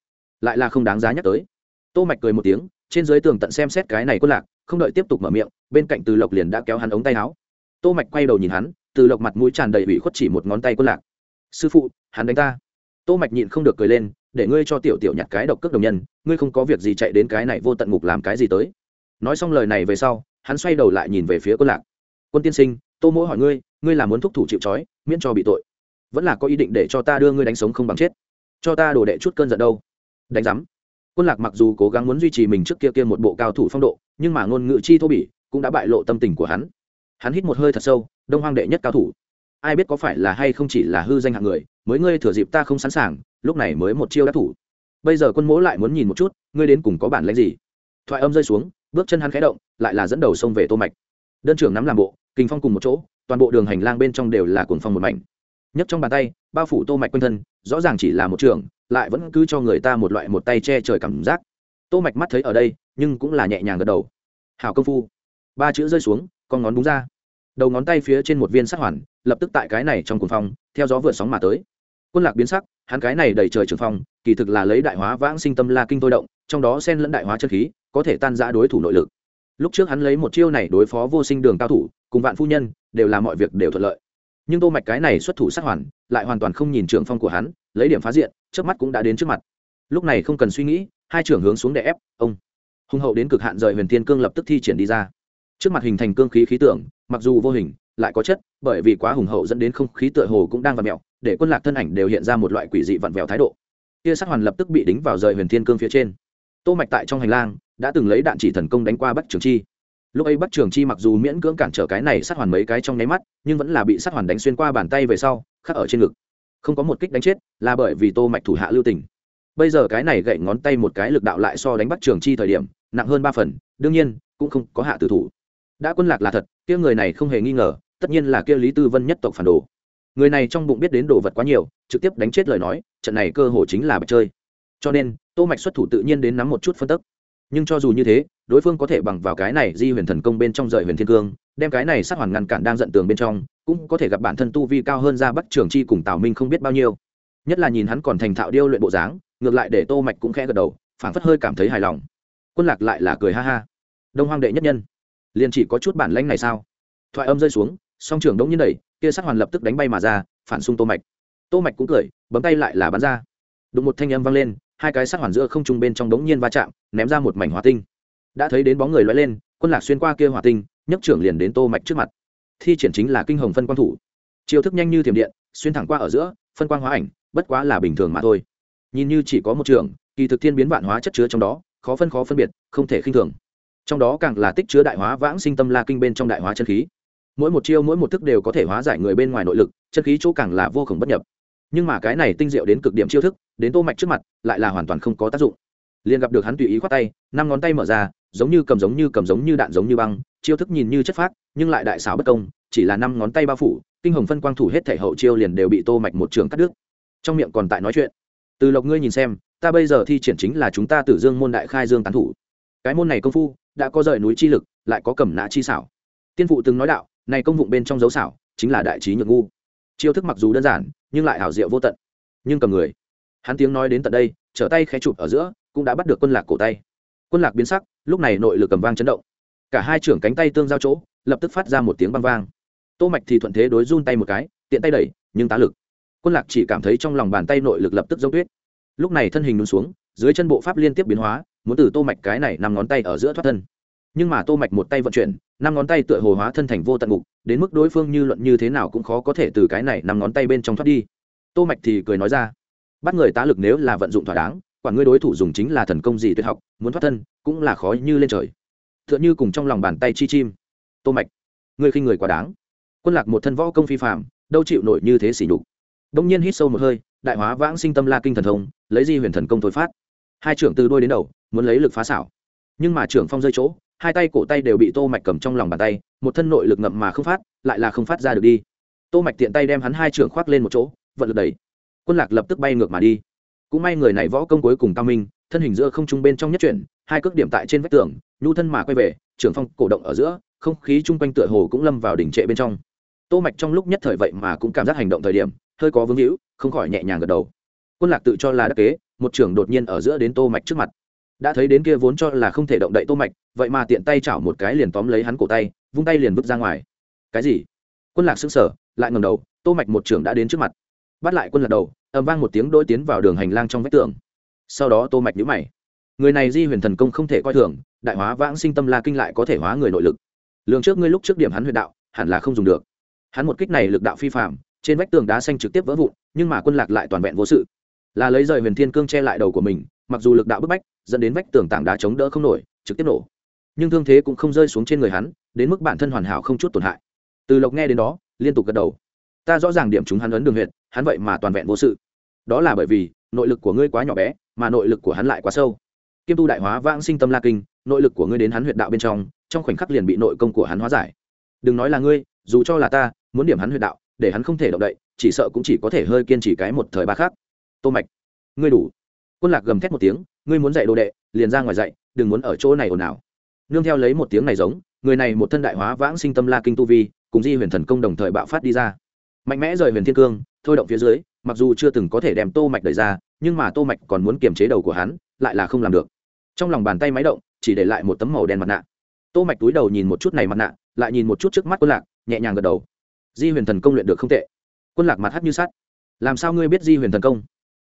lại là không đáng giá nhắc tới. Tô mạch cười một tiếng trên dưới tường tận xem xét cái này quân lạc, không đợi tiếp tục mở miệng, bên cạnh từ lộc liền đã kéo hắn ống tay áo. Tô mạch quay đầu nhìn hắn, từ lộc mặt mũi tràn đầy ủy khuất chỉ một ngón tay quân lạc. Sư phụ, hắn đánh ta. Tô mạch nhịn không được cười lên, để ngươi cho tiểu tiểu nhặt cái độc cước đồng nhân, ngươi không có việc gì chạy đến cái này vô tận ngục làm cái gì tới. Nói xong lời này về sau, hắn xoay đầu lại nhìn về phía quân lạc. Quân tiên sinh, tô mỗ hỏi ngươi ngươi là muốn thúc thủ chịu trói, miễn cho bị tội. Vẫn là có ý định để cho ta đưa ngươi đánh sống không bằng chết. Cho ta đổ đệ chút cơn giận đâu. Đánh giám quân lạc mặc dù cố gắng muốn duy trì mình trước kia kia một bộ cao thủ phong độ, nhưng mà ngôn ngữ chi thô bỉ cũng đã bại lộ tâm tình của hắn. Hắn hít một hơi thật sâu, đông hoang đệ nhất cao thủ. Ai biết có phải là hay không chỉ là hư danh hạng người, mới ngươi thừa dịp ta không sẵn sàng, lúc này mới một chiêu đã thủ. Bây giờ quân mỗ lại muốn nhìn một chút, ngươi đến cùng có bản lãnh gì? Thoại âm rơi xuống, bước chân hắn khẽ động, lại là dẫn đầu sông về tô mạch. Đơn trưởng nắm làm bộ kinh phong cùng một chỗ, toàn bộ đường hành lang bên trong đều là cuồng phong một mảnh nhấc trong bàn tay, bao phủ tô mạch quanh thân, rõ ràng chỉ là một trường, lại vẫn cứ cho người ta một loại một tay che trời cảm giác. Tô mạch mắt thấy ở đây, nhưng cũng là nhẹ nhàng gật đầu. Hảo công phu. Ba chữ rơi xuống, con ngón đúng ra. Đầu ngón tay phía trên một viên sắt hoàn, lập tức tại cái này trong cuồng phong, theo gió vượt sóng mà tới. Quân lạc biến sắc, hắn cái này đầy trời trường phong, kỳ thực là lấy đại hóa vãng sinh tâm la kinh thôi động, trong đó xen lẫn đại hóa chân khí, có thể tan rã đối thủ nội lực. Lúc trước hắn lấy một chiêu này đối phó vô sinh đường cao thủ, cùng vạn phu nhân, đều là mọi việc đều thuận lợi nhưng tô mạch cái này xuất thủ sát hoàn, lại hoàn toàn không nhìn trưởng phong của hắn, lấy điểm phá diện trước mắt cũng đã đến trước mặt. Lúc này không cần suy nghĩ, hai trưởng hướng xuống để ép, ông. Hung hậu đến cực hạn rời huyền thiên cương lập tức thi triển đi ra. Trước mặt hình thành cương khí khí tượng, mặc dù vô hình, lại có chất, bởi vì quá hùng hậu dẫn đến không khí tựa hồ cũng đang vặn mèo, để quân lạc thân ảnh đều hiện ra một loại quỷ dị vặn vẹo thái độ. Kia sát hoàn lập tức bị đính vào rời huyền thiên cương phía trên. Tô mạch tại trong hành lang, đã từng lấy đạn chỉ thần công đánh qua bắc trường chi lúc ấy bắc trường chi mặc dù miễn cưỡng cản trở cái này sát hoàn mấy cái trong nháy mắt, nhưng vẫn là bị sát hoàn đánh xuyên qua bàn tay về sau, khắc ở trên ngực. Không có một kích đánh chết, là bởi vì tô mạch thủ hạ lưu tình. Bây giờ cái này gậy ngón tay một cái lực đạo lại so đánh bắc trường chi thời điểm, nặng hơn ba phần, đương nhiên, cũng không có hạ tử thủ. Đã quân lạc là thật, kia người này không hề nghi ngờ, tất nhiên là kia lý tư vân nhất tộc phản đồ. Người này trong bụng biết đến đồ vật quá nhiều, trực tiếp đánh chết lời nói, trận này cơ hồ chính là bạch chơi. Cho nên, tô mạch xuất thủ tự nhiên đến nắm một chút phân tức nhưng cho dù như thế, đối phương có thể bằng vào cái này di huyền thần công bên trong rời huyền thiên cương, đem cái này sát hoàn ngăn cản đang giận tường bên trong, cũng có thể gặp bản thân tu vi cao hơn ra bắc trường chi cùng tào minh không biết bao nhiêu. Nhất là nhìn hắn còn thành thạo điêu luyện bộ dáng, ngược lại để tô mạch cũng khẽ gật đầu, phảng phất hơi cảm thấy hài lòng. Quân lạc lại là cười ha ha. Đông hoang đệ nhất nhân, liền chỉ có chút bản lãnh này sao? Thoại âm rơi xuống, song trưởng đống nhiên đẩy, kia sát hoàn lập tức đánh bay mà ra, phản xung tô mạch. Tô mạch cũng cười, bấm tay lại là bắn ra. Đụng một thanh âm vang lên hai cái sát hoàn giữa không trung bên trong đống nhiên va chạm, ném ra một mảnh hỏa tinh. Đã thấy đến bóng người lóe lên, quân lạc xuyên qua kia hỏa tinh, nhấc trưởng liền đến tô mạch trước mặt. Thi triển chính là kinh hồng phân quang thủ. Chiêu thức nhanh như thiểm điện, xuyên thẳng qua ở giữa, phân quang hóa ảnh, bất quá là bình thường mà thôi. Nhìn như chỉ có một trường, kỳ thực thiên biến vạn hóa chất chứa trong đó, khó phân khó phân biệt, không thể khinh thường. Trong đó càng là tích chứa đại hóa vãng sinh tâm la kinh bên trong đại hóa chân khí. Mỗi một chiêu, mỗi một thức đều có thể hóa giải người bên ngoài nội lực, chân khí chỗ càng là vô khổng bất nhập nhưng mà cái này tinh diệu đến cực điểm chiêu thức, đến tô mạch trước mặt, lại là hoàn toàn không có tác dụng. Liền gặp được hắn tùy ý khoát tay, năm ngón tay mở ra, giống như cầm giống như cầm giống như đạn giống như băng, chiêu thức nhìn như chất phác, nhưng lại đại xảo bất công, chỉ là năm ngón tay bao phủ kinh hồng phân quang thủ hết thể hậu chiêu liền đều bị tô mạch một trường cắt đứt. Trong miệng còn tại nói chuyện. Từ lộc ngươi nhìn xem, ta bây giờ thi triển chính là chúng ta tử dương môn đại khai dương tán thủ. Cái môn này công phu, đã có rời núi chi lực, lại có cầm nã chi xảo. Tiên phụ từng nói đạo, này công vụng bên trong dấu xảo, chính là đại trí nhược ngu. Chiêu thức mặc dù đơn giản nhưng lại hảo diệu vô tận. Nhưng cầm người. Hắn tiếng nói đến tận đây, trở tay khẽ chụp ở giữa, cũng đã bắt được quân lạc cổ tay. Quân lạc biến sắc, lúc này nội lực cầm vang chấn động. Cả hai trưởng cánh tay tương giao chỗ, lập tức phát ra một tiếng băng vang. Tô mạch thì thuận thế đối run tay một cái, tiện tay đẩy, nhưng tá lực. Quân lạc chỉ cảm thấy trong lòng bàn tay nội lực lập tức giống tuyết lúc này thân hình lún xuống, dưới chân bộ pháp liên tiếp biến hóa, muốn từ tô mạch cái này nằm ngón tay ở giữa thoát thân. Nhưng mà tô mạch một tay vận chuyển, năm ngón tay tựa hồ hóa thân thành vô tận ngục đến mức đối phương như luận như thế nào cũng khó có thể từ cái này nằm ngón tay bên trong thoát đi. Tô mạch thì cười nói ra bắt người tá lực nếu là vận dụng thỏa đáng quản ngươi đối thủ dùng chính là thần công gì tuyệt học muốn thoát thân cũng là khó như lên trời. Tựa như cùng trong lòng bàn tay chi chim. Tô mạch ngươi khinh người quá đáng. Quân lạc một thân võ công phi phạm, đâu chịu nổi như thế xỉ nhục. Đông nhiên hít sâu một hơi đại hóa vãng sinh tâm la kinh thần thông lấy di huyền thần công thôi phát. Hai trưởng từ đôi đến đầu muốn lấy lực phá xảo. Nhưng mà trưởng phong rơi chỗ hai tay cổ tay đều bị tô mạch cầm trong lòng bàn tay, một thân nội lực ngậm mà không phát, lại là không phát ra được đi. Tô mạch tiện tay đem hắn hai trưởng khoác lên một chỗ, vận lực đẩy. Quân lạc lập tức bay ngược mà đi. Cũng may người này võ công cuối cùng cao minh, thân hình giữa không trung bên trong nhất chuyển, hai cước điểm tại trên vách tường, nhu thân mà quay về trưởng phong cổ động ở giữa, không khí chung quanh tựa hồ cũng lâm vào đỉnh trệ bên trong. Tô mạch trong lúc nhất thời vậy mà cũng cảm giác hành động thời điểm, hơi có vương hữu không khỏi nhẹ nhàng gật đầu. Quân lạc tự cho là đắc kế, một trưởng đột nhiên ở giữa đến tô mạch trước mặt đã thấy đến kia vốn cho là không thể động đậy tô mạch, vậy mà tiện tay chảo một cái liền tóm lấy hắn cổ tay, vung tay liền vứt ra ngoài. Cái gì? Quân lạc sững sờ, lại ngẩng đầu, tô mạch một trưởng đã đến trước mặt. Bắt lại quân lạc đầu, ầm vang một tiếng đôi tiến vào đường hành lang trong vách tường. Sau đó tô mạch nhíu mày. Người này di huyền thần công không thể coi thường, đại hóa vãng sinh tâm la kinh lại có thể hóa người nội lực. Lượng trước ngươi lúc trước điểm hắn huyền đạo, hẳn là không dùng được. Hắn một kích này lực đạo phi phạm trên vách tường đá xanh trực tiếp vỡ vụn, nhưng mà quân lạc lại toàn vẹn vô sự. Là lấy rời huyền thiên cương che lại đầu của mình mặc dù lực đạo bức bách, dẫn đến vách tường tảng đá chống đỡ không nổi, trực tiếp nổ. Nhưng thương thế cũng không rơi xuống trên người hắn, đến mức bản thân hoàn hảo không chút tổn hại. Từ lộc nghe đến đó, liên tục gật đầu. Ta rõ ràng điểm chúng hắn ấn đường huyện hắn vậy mà toàn vẹn vô sự. Đó là bởi vì, nội lực của ngươi quá nhỏ bé, mà nội lực của hắn lại quá sâu. Kiêm tu đại hóa vãng sinh tâm la kinh, nội lực của ngươi đến hắn huyệt đạo bên trong trong khoảnh khắc liền bị nội công của hắn hóa giải. Đừng nói là ngươi, dù cho là ta, muốn điểm hắn huyệt đạo, để hắn không thể động đậy, chỉ sợ cũng chỉ có thể hơi kiên trì cái một thời ba khác tô mạch, ngươi đủ quân lạc gầm thét một tiếng, ngươi muốn dạy đồ đệ, liền ra ngoài dạy, đừng muốn ở chỗ này ồn ào. Nương theo lấy một tiếng này giống, người này một thân đại hóa vãng sinh tâm la kinh tu vi, cùng di huyền thần công đồng thời bạo phát đi ra. Mạnh mẽ rời huyền thiên cương, thôi động phía dưới, mặc dù chưa từng có thể đem tô mạch đẩy ra, nhưng mà tô mạch còn muốn kiềm chế đầu của hắn, lại là không làm được. Trong lòng bàn tay máy động, chỉ để lại một tấm màu đen mặt nạ. Tô mạch túi đầu nhìn một chút này mặt nạ, lại nhìn một chút trước mắt quân lạc, nhẹ nhàng gật đầu. Di huyền thần công luyện được không tệ. Quân lạc mặt hắt như sắt. Làm sao ngươi biết di huyền thần công?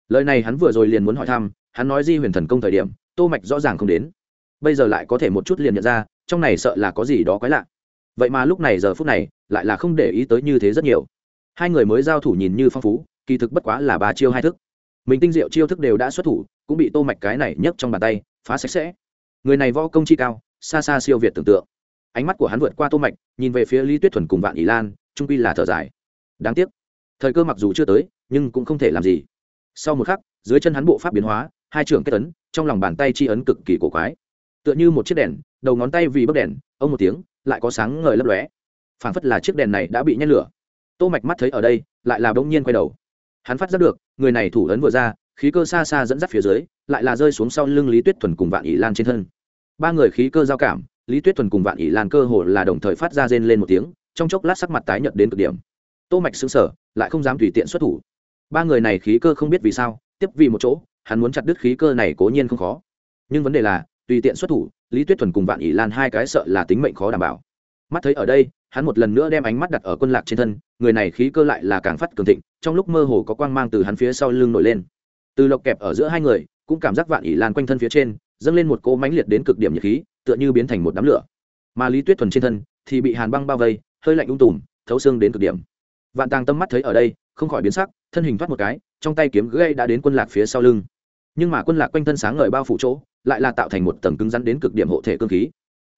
Lời này hắn vừa rồi liền muốn hỏi thăm, hắn nói di huyền thần công thời điểm, tô mạch rõ ràng không đến. Bây giờ lại có thể một chút liền nhận ra, trong này sợ là có gì đó quái lạ. Vậy mà lúc này giờ phút này, lại là không để ý tới như thế rất nhiều. Hai người mới giao thủ nhìn như phong phú, kỳ thực bất quá là ba chiêu hai thức. Mình tinh diệu chiêu thức đều đã xuất thủ, cũng bị tô mạch cái này nhấc trong bàn tay, phá sạch sẽ. Người này võ công chi cao, xa xa siêu việt tưởng tượng. Ánh mắt của hắn vượt qua tô mạch, nhìn về phía lý tuyết thuần cùng vạn ỷ lan trung quy là thở dài. Đáng tiếc. Thời cơ mặc dù chưa tới, nhưng cũng không thể làm gì sau một khắc, dưới chân hắn bộ pháp biến hóa, hai trưởng kết ấn, trong lòng bàn tay chi ấn cực kỳ cổ quái. Tựa như một chiếc đèn, đầu ngón tay vì bấc đèn, ông một tiếng, lại có sáng ngời lấp lóe. Phảng phất là chiếc đèn này đã bị nhét lửa. Tô mạch mắt thấy ở đây, lại là bỗng nhiên quay đầu. Hắn phát giác được, người này thủ ấn vừa ra, khí cơ xa xa dẫn dắt phía dưới, lại là rơi xuống sau lưng lý tuyết thuần cùng vạn ỷ lan trên thân. Ba người khí cơ giao cảm, lý tuyết thuần cùng vạn ỷ lan cơ hồ là đồng thời phát ra rên lên một tiếng, trong chốc lát sắc mặt tái nhợt đến cực điểm. Tô mạch sững sờ, lại không dám tùy tiện xuất thủ ba người này khí cơ không biết vì sao, tiếp vì một chỗ, hắn muốn chặt đứt khí cơ này cố nhiên không khó. Nhưng vấn đề là, tùy tiện xuất thủ, lý tuyết thuần cùng vạn ỷ lan hai cái sợ là tính mệnh khó đảm bảo. Mắt thấy ở đây, hắn một lần nữa đem ánh mắt đặt ở quân lạc trên thân, người này khí cơ lại là càng phát cường thịnh, trong lúc mơ hồ có quang mang từ hắn phía sau lưng nổi lên. Từ lộc kẹp ở giữa hai người, cũng cảm giác vạn ỷ lan quanh thân phía trên, dâng lên một cỗ mãnh liệt đến cực điểm nhiệt khí, tựa như biến thành một đám lửa. Mà lý tuyết thuần trên thân, thì bị hàn băng bao vây, hơi lạnh ung tùm, thấu xương đến cực điểm. Vạn tàng tâm mắt thấy ở đây không khỏi biến sắc, thân hình thoát một cái, trong tay kiếm gây đã đến quân lạc phía sau lưng. Nhưng mà quân lạc quanh thân sáng ngời bao phủ chỗ, lại là tạo thành một tầng cứng rắn đến cực điểm hộ thể cương khí.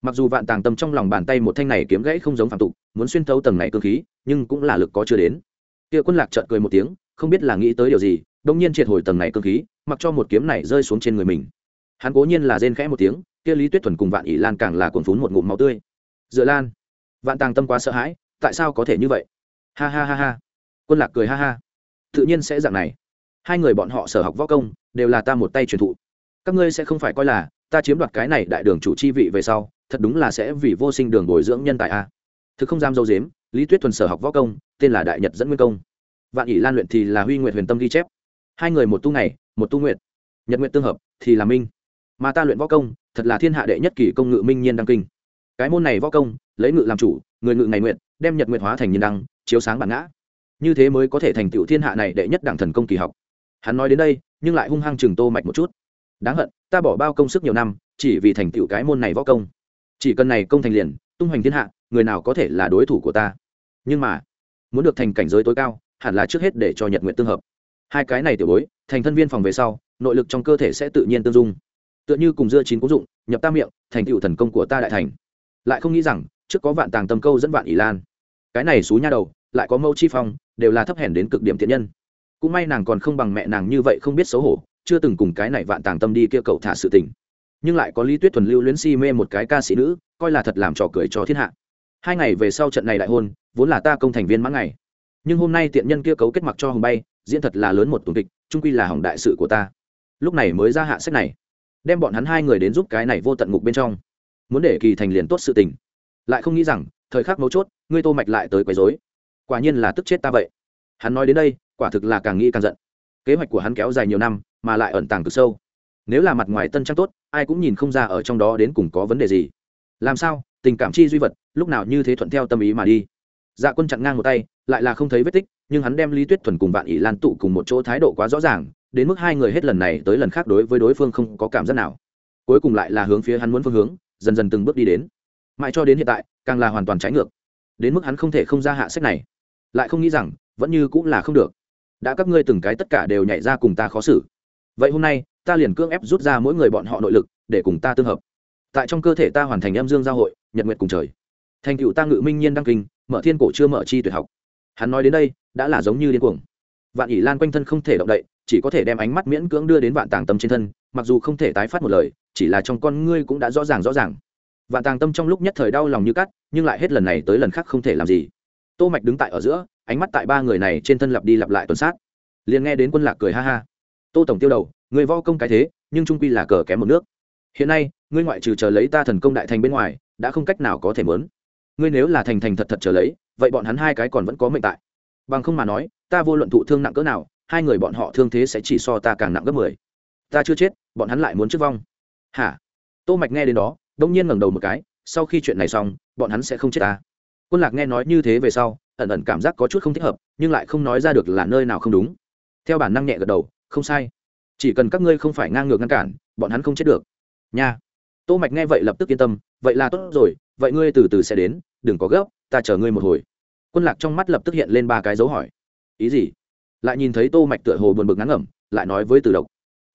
Mặc dù vạn tàng tâm trong lòng bàn tay một thanh này kiếm gãy không giống phạm tục, muốn xuyên thấu tầng này cương khí, nhưng cũng là lực có chưa đến. Kia quân lạc trợn cười một tiếng, không biết là nghĩ tới điều gì đông nhiên triệt hồi tầng này cương khí, mặc cho một kiếm này rơi xuống trên người mình. Hắn cố nhiên là rên khẽ một tiếng, kia lý tuyết thuần cùng vạn ỷ lan càng là cuồn phún một ngụm máu tươi. Dựa lan, vạn tàng tâm quá sợ hãi, tại sao có thể như vậy? Ha ha ha ha quân lạc cười ha ha. Tự nhiên sẽ dạng này. Hai người bọn họ sở học võ công, đều là ta một tay truyền thụ. Các ngươi sẽ không phải coi là, ta chiếm đoạt cái này đại đường chủ chi vị về sau, thật đúng là sẽ vì vô sinh đường bồi dưỡng nhân tài a. Thực không dám dâu dếm, lý tuyết thuần sở học võ công, tên là đại nhật dẫn nguyên công. Vạn ỷ lan luyện thì là huy nguyện huyền tâm ghi chép. Hai người một tu ngày, một tu nguyện. Nhật nguyện tương hợp, thì là minh. Mà ta luyện võ công, thật là thiên hạ đệ nhất kỷ công ngự minh nhiên đăng kinh. Cái môn này võ công, lấy ngự làm chủ, người ngự ngày nguyện, đem nhật nguyện hóa thành nhiên đăng, chiếu sáng bản ngã như thế mới có thể thành tựu thiên hạ này đệ nhất đảng thần công kỳ học. Hắn nói đến đây, nhưng lại hung hăng chừng tô mạch một chút. Đáng hận, ta bỏ bao công sức nhiều năm, chỉ vì thành tựu cái môn này võ công. Chỉ cần này công thành liền, tung hoành thiên hạ, người nào có thể là đối thủ của ta? Nhưng mà, muốn được thành cảnh giới tối cao, hẳn là trước hết để cho nhật nguyện tương hợp. Hai cái này tiểu bối, thành thân viên phòng về sau, nội lực trong cơ thể sẽ tự nhiên tương dung. Tựa như cùng dưa chín cố dụng, nhập ta miệng, thành tựu thần công của ta đại thành. Lại không nghĩ rằng, trước có vạn tàng tâm câu dẫn vạn ỷ lan. Cái này xú nha đầu, lại có mâu chi phong đều là thấp hèn đến cực điểm thiện nhân. Cũng may nàng còn không bằng mẹ nàng như vậy không biết xấu hổ, chưa từng cùng cái này vạn tàng tâm đi kia cậu thả sự tình. Nhưng lại có lý tuyết thuần lưu luyến si mê một cái ca sĩ nữ, coi là thật làm trò cười cho thiên hạ. Hai ngày về sau trận này đại hôn, vốn là ta công thành viên mãn ngày. Nhưng hôm nay tiện nhân kia cấu kết mặc cho hồng bay, diễn thật là lớn một tuần kịch trung quy là hỏng đại sự của ta. Lúc này mới ra hạ sách này, đem bọn hắn hai người đến giúp cái này vô tận ngục bên trong. Muốn để kỳ thành liền tốt sự tình. Lại không nghĩ rằng, thời khắc mấu chốt, ngươi tô mạch lại tới quấy rối quả nhiên là tức chết ta vậy. Hắn nói đến đây, quả thực là càng nghĩ càng giận. Kế hoạch của hắn kéo dài nhiều năm, mà lại ẩn tàng cực sâu. Nếu là mặt ngoài tân trang tốt, ai cũng nhìn không ra ở trong đó đến cùng có vấn đề gì. Làm sao, tình cảm chi duy vật, lúc nào như thế thuận theo tâm ý mà đi. Dạ quân chặn ngang một tay, lại là không thấy vết tích, nhưng hắn đem lý tuyết thuần cùng vạn ỷ lan tụ cùng một chỗ thái độ quá rõ ràng, đến mức hai người hết lần này tới lần khác đối với đối phương không có cảm giác nào. Cuối cùng lại là hướng phía hắn muốn phương hướng, dần dần từng bước đi đến. Mãi cho đến hiện tại, càng là hoàn toàn trái ngược. Đến mức hắn không thể không ra hạ sách này lại không nghĩ rằng, vẫn như cũng là không được. Đã các ngươi từng cái tất cả đều nhảy ra cùng ta khó xử. Vậy hôm nay, ta liền cưỡng ép rút ra mỗi người bọn họ nội lực, để cùng ta tương hợp. Tại trong cơ thể ta hoàn thành âm dương giao hội, nhật nguyệt cùng trời. Thành cựu ta ngự minh nhiên đăng kinh, mở thiên cổ chưa mở chi tuyệt học. Hắn nói đến đây, đã là giống như điên cuồng. Vạn ỷ lan quanh thân không thể động đậy, chỉ có thể đem ánh mắt miễn cưỡng đưa đến vạn tàng tâm trên thân, mặc dù không thể tái phát một lời, chỉ là trong con ngươi cũng đã rõ ràng rõ ràng. Vạn tàng tâm trong lúc nhất thời đau lòng như cắt, nhưng lại hết lần này tới lần khác không thể làm gì tô mạch đứng tại ở giữa, ánh mắt tại ba người này trên thân lặp đi lặp lại tuần sát. Liền nghe đến quân lạc cười ha ha. Tô tổng tiêu đầu, người vo công cái thế, nhưng trung quy là cờ kém một nước. Hiện nay, ngươi ngoại trừ chờ lấy ta thần công đại thành bên ngoài, đã không cách nào có thể mớn. Ngươi nếu là thành thành thật thật chờ lấy, vậy bọn hắn hai cái còn vẫn có mệnh tại. Bằng không mà nói, ta vô luận thụ thương nặng cỡ nào, hai người bọn họ thương thế sẽ chỉ so ta càng nặng gấp mười. Ta chưa chết, bọn hắn lại muốn trước vong. Hả? Tô mạch nghe đến đó, đông nhiên ngẩng đầu một cái, sau khi chuyện này xong, bọn hắn sẽ không chết ta quân lạc nghe nói như thế về sau ẩn ẩn cảm giác có chút không thích hợp nhưng lại không nói ra được là nơi nào không đúng. Theo bản năng nhẹ gật đầu không sai. Chỉ cần các ngươi không phải ngang ngược ngăn cản bọn hắn không chết được. Nha. Tô mạch nghe vậy lập tức yên tâm vậy là tốt rồi vậy ngươi từ từ sẽ đến đừng có gấp ta chờ ngươi một hồi. Quân lạc trong mắt lập tức hiện lên ba cái dấu hỏi. Ý gì? Lại nhìn thấy tô mạch tựa hồ buồn bực ngắn ngẩm lại nói với từ độc.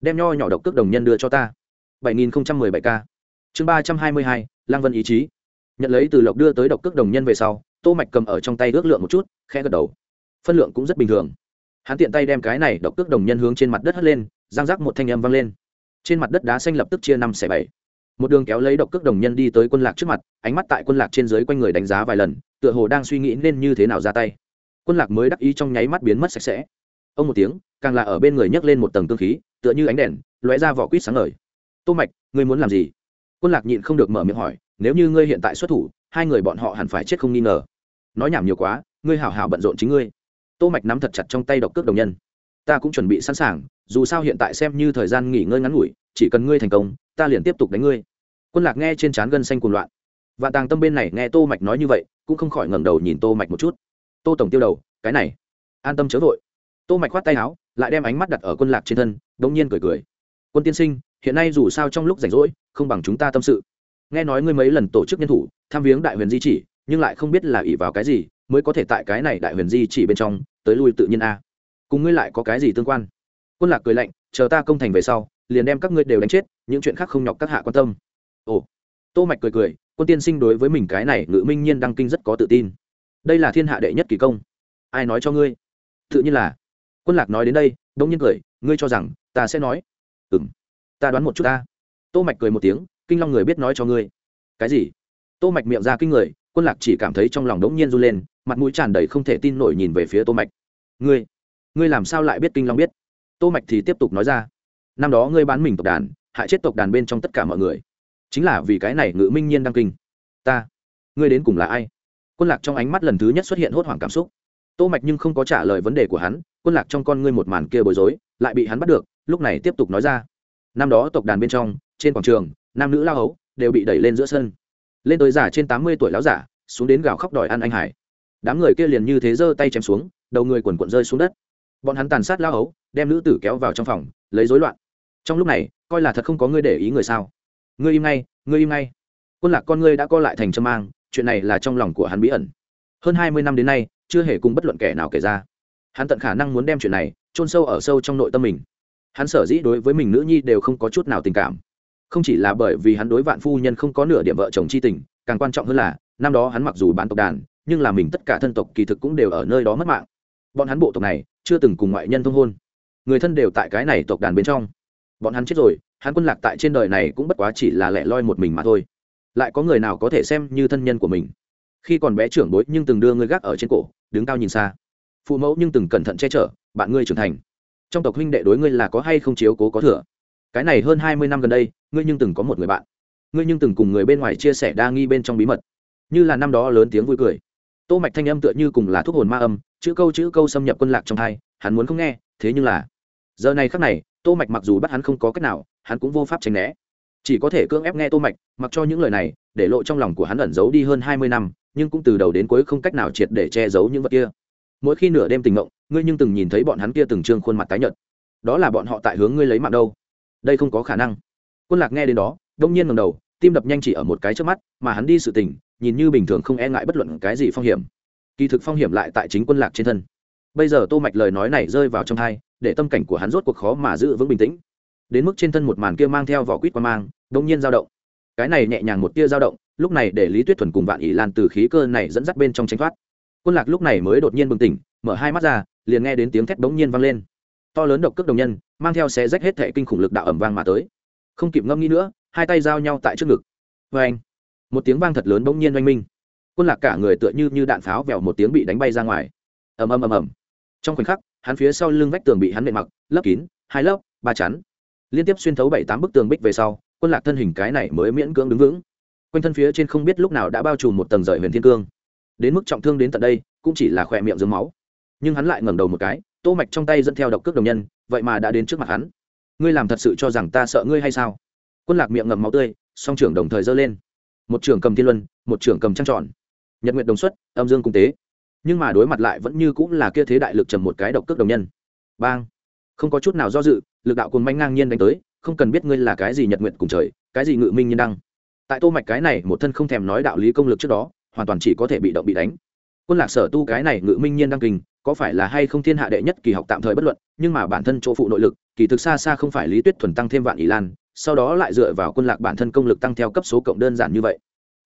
Đem nho nhỏ độc cước đồng nhân đưa cho ta. 7017 k chương 322, lang vân ý chí nhận lấy từ lộc đưa tới độc cước đồng nhân về sau, tô mạch cầm ở trong tay ước lượng một chút, khẽ gật đầu. Phân lượng cũng rất bình thường. Hắn tiện tay đem cái này độc cước đồng nhân hướng trên mặt đất hất lên giang rác một thanh âm vang lên. Trên mặt đất đá xanh lập tức chia năm xẻ bảy. Một đường kéo lấy độc cước đồng nhân đi tới quân lạc trước mặt, ánh mắt tại quân lạc trên dưới quanh người đánh giá vài lần, tựa hồ đang suy nghĩ nên như thế nào ra tay. Quân lạc mới đắc ý trong nháy mắt biến mất sạch sẽ. Ông một tiếng, càng là ở bên người nhấc lên một tầng tương khí, tựa như ánh đèn, lóe ra vỏ quýt sáng ngời. Tô mạch, ngươi muốn làm gì? Quân lạc nhịn không được mở miệng hỏi, nếu như ngươi hiện tại xuất thủ, hai người bọn họ hẳn phải chết không nghi ngờ. Nói nhảm nhiều quá, ngươi hảo hảo bận rộn chính ngươi. Tô mạch nắm thật chặt trong tay độc cước đồng nhân. Ta cũng chuẩn bị sẵn sàng, dù sao hiện tại xem như thời gian nghỉ ngơi ngắn ngủi, chỉ cần ngươi thành công, ta liền tiếp tục đánh ngươi. Quân lạc nghe trên trán gân xanh cuồng loạn. Và tàng tâm bên này nghe tô mạch nói như vậy, cũng không khỏi ngẩng đầu nhìn tô mạch một chút. Tô tổng tiêu đầu, cái này. An tâm chớ vội. Tô mạch khoát tay áo, lại đem ánh mắt đặt ở quân lạc trên thân, đống nhiên cười cười. Quân tiên sinh, hiện nay dù sao trong lúc rảnh rỗi không bằng chúng ta tâm sự. Nghe nói ngươi mấy lần tổ chức nhân thủ, tham viếng đại huyền di chỉ, nhưng lại không biết là ỷ vào cái gì, mới có thể tại cái này đại huyền di chỉ bên trong, tới lui tự nhiên a. Cùng ngươi lại có cái gì tương quan? Quân lạc cười lạnh, chờ ta công thành về sau, liền đem các ngươi đều đánh chết, những chuyện khác không nhọc các hạ quan tâm. Ồ. Tô mạch cười cười, quân tiên sinh đối với mình cái này ngự minh nhiên đăng kinh rất có tự tin. Đây là thiên hạ đệ nhất kỳ công. Ai nói cho ngươi? Tự nhiên là. Quân lạc nói đến đây đông nhiên cười, ngươi cho rằng ta sẽ nói? Ừm. Ta đoán một chút ta tô mạch cười một tiếng, kinh long người biết nói cho ngươi. Cái gì? Tô mạch miệng ra kinh người, quân lạc chỉ cảm thấy trong lòng đống nhiên run lên, mặt mũi tràn đầy không thể tin nổi nhìn về phía tô mạch. Ngươi ngươi làm sao lại biết kinh long biết? Tô mạch thì tiếp tục nói ra. Năm đó ngươi bán mình tộc đàn, hại chết tộc đàn bên trong tất cả mọi người. Chính là vì cái này ngự minh nhiên đăng kinh. Ta, ngươi đến cùng là ai? Quân lạc trong ánh mắt lần thứ nhất xuất hiện hốt hoảng cảm xúc. Tô mạch nhưng không có trả lời vấn đề của hắn, quân lạc trong con ngươi một màn kia bối rối, lại bị hắn bắt được, lúc này tiếp tục nói ra. Năm đó tộc đàn bên trong trên quảng trường, nam nữ lao hấu đều bị đẩy lên giữa sân. Lên tới giả trên tám mươi tuổi lão giả, xuống đến gào khóc đòi ăn anh hải. Đám người kia liền như thế giơ tay chém xuống, đầu người quần quận rơi xuống đất. Bọn hắn tàn sát lao hấu, đem nữ tử kéo vào trong phòng, lấy rối loạn. Trong lúc này, coi là thật không có ngươi để ý người sao. Ngươi im ngay, ngươi im ngay. Quân lạc con ngươi đã co lại thành châm mang, chuyện này là trong lòng của hắn bí ẩn. Hơn hai mươi năm đến nay, chưa hề cùng bất luận kẻ nào kể ra. Hắn tận khả năng muốn đem chuyện này chôn sâu ở sâu trong nội tâm mình. Hắn sở dĩ đối với mình nữ nhi đều không có chút nào tình cảm không chỉ là bởi vì hắn đối vạn phu nhân không có nửa điểm vợ chồng c h i tình, càng quan trọng hơn là, năm đó hắn mặc dù bán tộc đàn, nhưng là mình tất cả thân tộc kỳ thực cũng đều ở nơi đó mất mạng. Bọn hắn bộ tộc này, chưa từng cùng ngoại nhân thông hôn. Người thân đều tại cái này tộc đàn bên trong. Bọn hắn chết rồi, hắn quân lạc tại trên đời này cũng bất quá chỉ là lẻ loi một mình mà thôi. Lại có người nào có thể xem như thân nhân của mình? Khi còn bé trưởng bối nhưng từng đưa ngươi gác ở trên cổ, đứng cao nhìn xa. Phụ mẫu nhưng từng cẩn thận che chở, bạn ngươi trưởng thành. Trong tộc huynh đệ đối ngươi là có hay không chiếu cố có thừa? Cái này hơn hai mươi năm gần đây, ngươi nhưng từng có một người bạn. Ngươi nhưng từng cùng người bên ngoài chia sẻ đa nghi bên trong bí mật. Như là năm đó lớn tiếng vui cười. Tô mạch thanh âm tựa như cùng là thuốc hồn ma âm, chữ câu chữ câu xâm nhập quân lạc trong hai hắn muốn không nghe, thế nhưng là, giờ này khắc này, tô mạch mặc dù bắt hắn không có cách nào, hắn cũng vô pháp tránh né. Chỉ có thể cưỡng ép nghe tô mạch, mặc cho những lời này, để lộ trong lòng của hắn ẩn giấu đi hơn 20 năm, nhưng cũng từ đầu đến cuối không cách nào triệt để che giấu những vật kia. Mỗi khi nửa đêm tình ngộng ngươi nhưng từng nhìn thấy bọn hắn kia từng trương khuôn mặt tái nhợt. Đó là bọn họ tại hướng ngươi lấy mạng đâu đây không có khả năng. Quân lạc nghe đến đó, đông nhiên ngầm đầu, tim đập nhanh chỉ ở một cái trước mắt, mà hắn đi sự tình, nhìn như bình thường không e ngại bất luận cái gì phong hiểm. Kỳ thực phong hiểm lại tại chính quân lạc trên thân. Bây giờ tô mạch lời nói này rơi vào trong hai, để tâm cảnh của hắn rốt cuộc khó mà giữ vững bình tĩnh. Đến mức trên thân một màn kia mang theo vỏ quýt qua mang, đông nhiên dao động. Cái này nhẹ nhàng một tia dao động, lúc này để lý tuyết thuần cùng vạn ỷ lan từ khí cơ này dẫn dắt bên trong tranh thoát. Quân lạc lúc này mới đột nhiên bừng tỉnh, mở hai mắt ra, liền nghe đến tiếng thét bỗng nhiên vang lên. To lớn độc cước đồng nhân mang theo xé rách hết thệ kinh khủng lực đạo ẩm vang mà tới. Không kịp ngâm nghĩ nữa, hai tay giao nhau tại trước ngực. Vê anh, một tiếng vang thật lớn bỗng nhiên oanh minh. Quân lạc cả người tựa như như đạn pháo vèo một tiếng bị đánh bay ra ngoài. Ầm ầm ầm ầm. Trong khoảnh khắc, hắn phía sau lưng vách tường bị hắn nện mặc lấp kín, hai lớp, ba chắn. Liên tiếp xuyên thấu bảy tám bức tường bích về sau, quân lạc thân hình cái này mới miễn cưỡng đứng vững. Quanh thân phía trên không biết lúc nào đã bao trùm một tầng rời huyền thiên cương. Đến mức trọng thương đến tận đây, cũng chỉ là khỏe miệng dưới máu. Nhưng hắn lại ngẩng đầu một cái, tô mạch trong tay dẫn theo độc cước đồng nhân vậy mà đã đến trước mặt hắn. Ngươi làm thật sự cho rằng ta sợ ngươi hay sao? Quân lạc miệng ngậm máu tươi, song trưởng đồng thời giơ lên. Một trưởng cầm thiên luân, một trưởng cầm trăng tròn. Nhật nguyện đồng xuất, âm dương cung tế. Nhưng mà đối mặt lại vẫn như cũng là kia thế đại lực trầm một cái độc cước đồng nhân. Bang! Không có chút nào do dự, lực đạo cồn manh ngang nhiên đánh tới, không cần biết ngươi là cái gì nhật nguyện cùng trời, cái gì ngự minh nhân đăng. Tại tô mạch cái này một thân không thèm nói đạo lý công lực trước đó, hoàn toàn chỉ có thể bị động bị đánh. Quân lạc sở tu cái này ngự minh nhiên đăng kinh có phải là hay không thiên hạ đệ nhất kỳ học tạm thời bất luận, nhưng mà bản thân chỗ phụ nội lực, kỳ thực xa xa không phải lý tuyết thuần tăng thêm vạn ý lan, sau đó lại dựa vào quân lạc bản thân công lực tăng theo cấp số cộng đơn giản như vậy.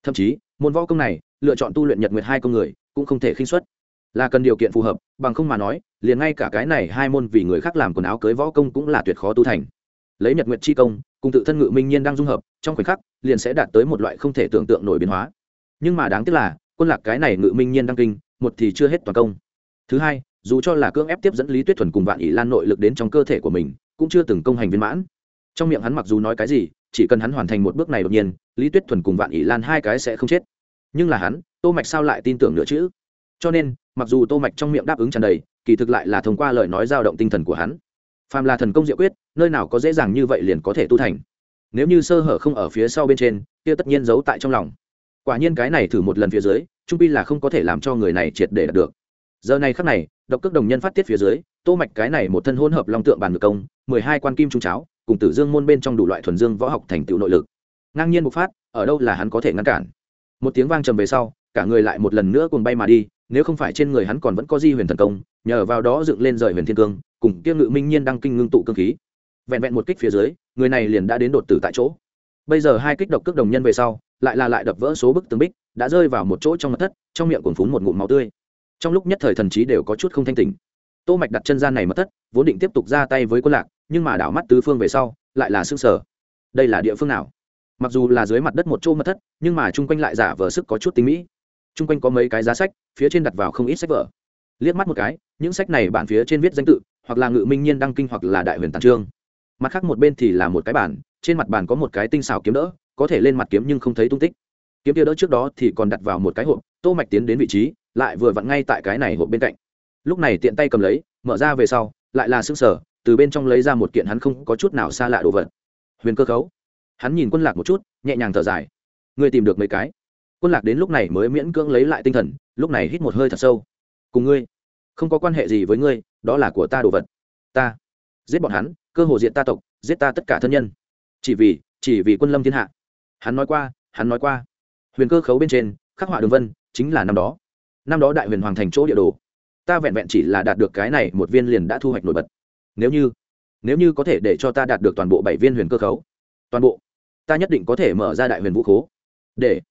Thậm chí, môn võ công này, lựa chọn tu luyện nhật nguyệt hai công người, cũng không thể khinh xuất là cần điều kiện phù hợp, bằng không mà nói, liền ngay cả cái này hai môn vì người khác làm quần áo cưới võ công cũng là tuyệt khó tu thành. Lấy nhật nguyệt chi công, cùng tự thân ngự minh nhiên đang dung hợp, trong khoảnh khắc, liền sẽ đạt tới một loại không thể tưởng tượng nổi biến hóa. Nhưng mà đáng tiếc là, quân lạc cái này ngự minh nhiên đăng kinh, một thì chưa hết toàn công thứ hai, dù cho là cưỡng ép tiếp dẫn lý tuyết thuần cùng vạn ỷ lan nội lực đến trong cơ thể của mình, cũng chưa từng công hành viên mãn. Trong miệng hắn mặc dù nói cái gì, chỉ cần hắn hoàn thành một bước này đột nhiên, lý tuyết thuần cùng vạn ỷ lan hai cái sẽ không chết. Nhưng là hắn, tô mạch sao lại tin tưởng nữa chứ? Cho nên, mặc dù tô mạch trong miệng đáp ứng tràn đầy, kỳ thực lại là thông qua lời nói dao động tinh thần của hắn. Phàm là thần công diệu quyết, nơi nào có dễ dàng như vậy liền có thể tu thành. Nếu như sơ hở không ở phía sau bên trên, kia tất nhiên giấu tại trong lòng. Quả nhiên cái này thử một lần phía dưới, trung pi là không có thể làm cho người này triệt để đạt được giờ này khắc này, độc cước đồng nhân phát tiết phía dưới, tô mạch cái này một thân hỗn hợp long tượng bàn ngược công, mười hai quan kim trung cháo, cùng tử dương môn bên trong đủ loại thuần dương võ học thành tựu nội lực. Ngang nhiên bộc phát, ở đâu là hắn có thể ngăn cản? Một tiếng vang trầm về sau, cả người lại một lần nữa cuồng bay mà đi, nếu không phải trên người hắn còn vẫn có di huyền thần công, nhờ vào đó dựng lên rời huyền thiên cương, cùng kia ngự minh nhiên đăng kinh ngưng tụ cương khí. Vẹn vẹn một kích phía dưới, người này liền đã đến đột tử tại chỗ. Bây giờ hai kích độc cước đồng nhân về sau, lại là lại đập vỡ số bức tường bích, đã rơi vào một chỗ trong mặt thất, trong miệng cuồng phún một ngụm máu tươi trong lúc nhất thời thần trí đều có chút không thanh tỉnh. Tô mạch đặt chân gian này mất thất, vốn định tiếp tục ra tay với quân lạc, nhưng mà đảo mắt tứ phương về sau, lại là sức sở đây là địa phương nào? Mặc dù là dưới mặt đất một chỗ mất thất, nhưng mà chung quanh lại giả vờ sức có chút tính mỹ. Chung quanh có mấy cái giá sách, phía trên đặt vào không ít sách vở. Liếc mắt một cái, những sách này bản phía trên viết danh tự, hoặc là ngự minh nhiên đăng kinh hoặc là đại huyền tàn trương. Mặt khác một bên thì là một cái bản, trên mặt bàn có một cái tinh xào kiếm đỡ, có thể lên mặt kiếm nhưng không thấy tung tích. Kiếm kia đỡ trước đó thì còn đặt vào một cái hộp, tô mạch tiến đến vị trí lại vừa vặn ngay tại cái này hộp bên cạnh. Lúc này tiện tay cầm lấy, mở ra về sau, lại là xương sở từ bên trong lấy ra một kiện hắn không có chút nào xa lạ đồ vật. Huyền cơ khấu. Hắn nhìn quân lạc một chút, nhẹ nhàng thở dài. Ngươi tìm được mấy cái? Quân lạc đến lúc này mới miễn cưỡng lấy lại tinh thần, lúc này hít một hơi thật sâu. Cùng ngươi, không có quan hệ gì với ngươi, đó là của ta đồ vật. Ta giết bọn hắn, cơ hồ diện ta tộc, giết ta tất cả thân nhân. Chỉ vì chỉ vì quân lâm thiên hạ. Hắn nói qua, hắn nói qua. Huyền cơ khấu bên trên, khắc họa đường vân, chính là năm đó năm đó đại huyền hoàng thành chỗ địa đồ. Ta vẹn vẹn chỉ là đạt được cái này, một viên liền đã thu hoạch nổi bật. Nếu như nếu như có thể để cho ta đạt được toàn bộ bảy viên huyền cơ khấu, toàn bộ, ta nhất định có thể mở ra đại huyền vũ khố. Để,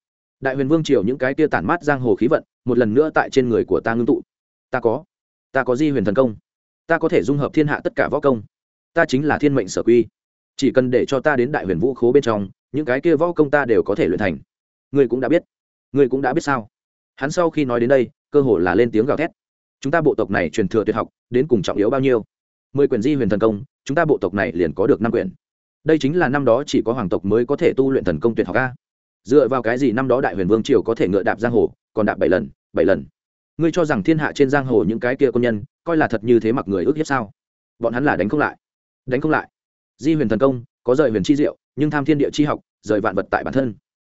đại huyền vương triều những cái tia tản mát giang hồ khí vận, một lần nữa tại trên người của ta ngưng tụ. Ta có ta có di huyền thần công. Ta có thể dung hợp thiên hạ tất cả võ công. Ta chính là thiên mệnh sở quy. Chỉ cần để cho ta đến đại huyền vũ khố bên trong, những cái kia võ công ta đều có thể luyện thành. Ngươi cũng đã biết. Ngươi cũng đã biết sao? Hắn sau khi nói đến đây, cơ hồ là lên tiếng gào thét. Chúng ta bộ tộc này truyền thừa tuyệt học, đến cùng trọng yếu bao nhiêu? Mười quyển di huyền thần công, chúng ta bộ tộc này liền có được năm quyển. Đây chính là năm đó chỉ có hoàng tộc mới có thể tu luyện thần công tuyệt học a. Dựa vào cái gì năm đó đại huyền vương triều có thể ngựa đạp giang hồ, còn đạp bảy lần bảy lần? Ngươi cho rằng thiên hạ trên giang hồ những cái kia quân nhân, coi là thật như thế mặc người ước hiếp sao? Bọn hắn là đánh không lại. Đánh không lại. Di huyền thần công, có rời huyền chi diệu, nhưng tham thiên địa chi học, rời vạn vật tại bản thân.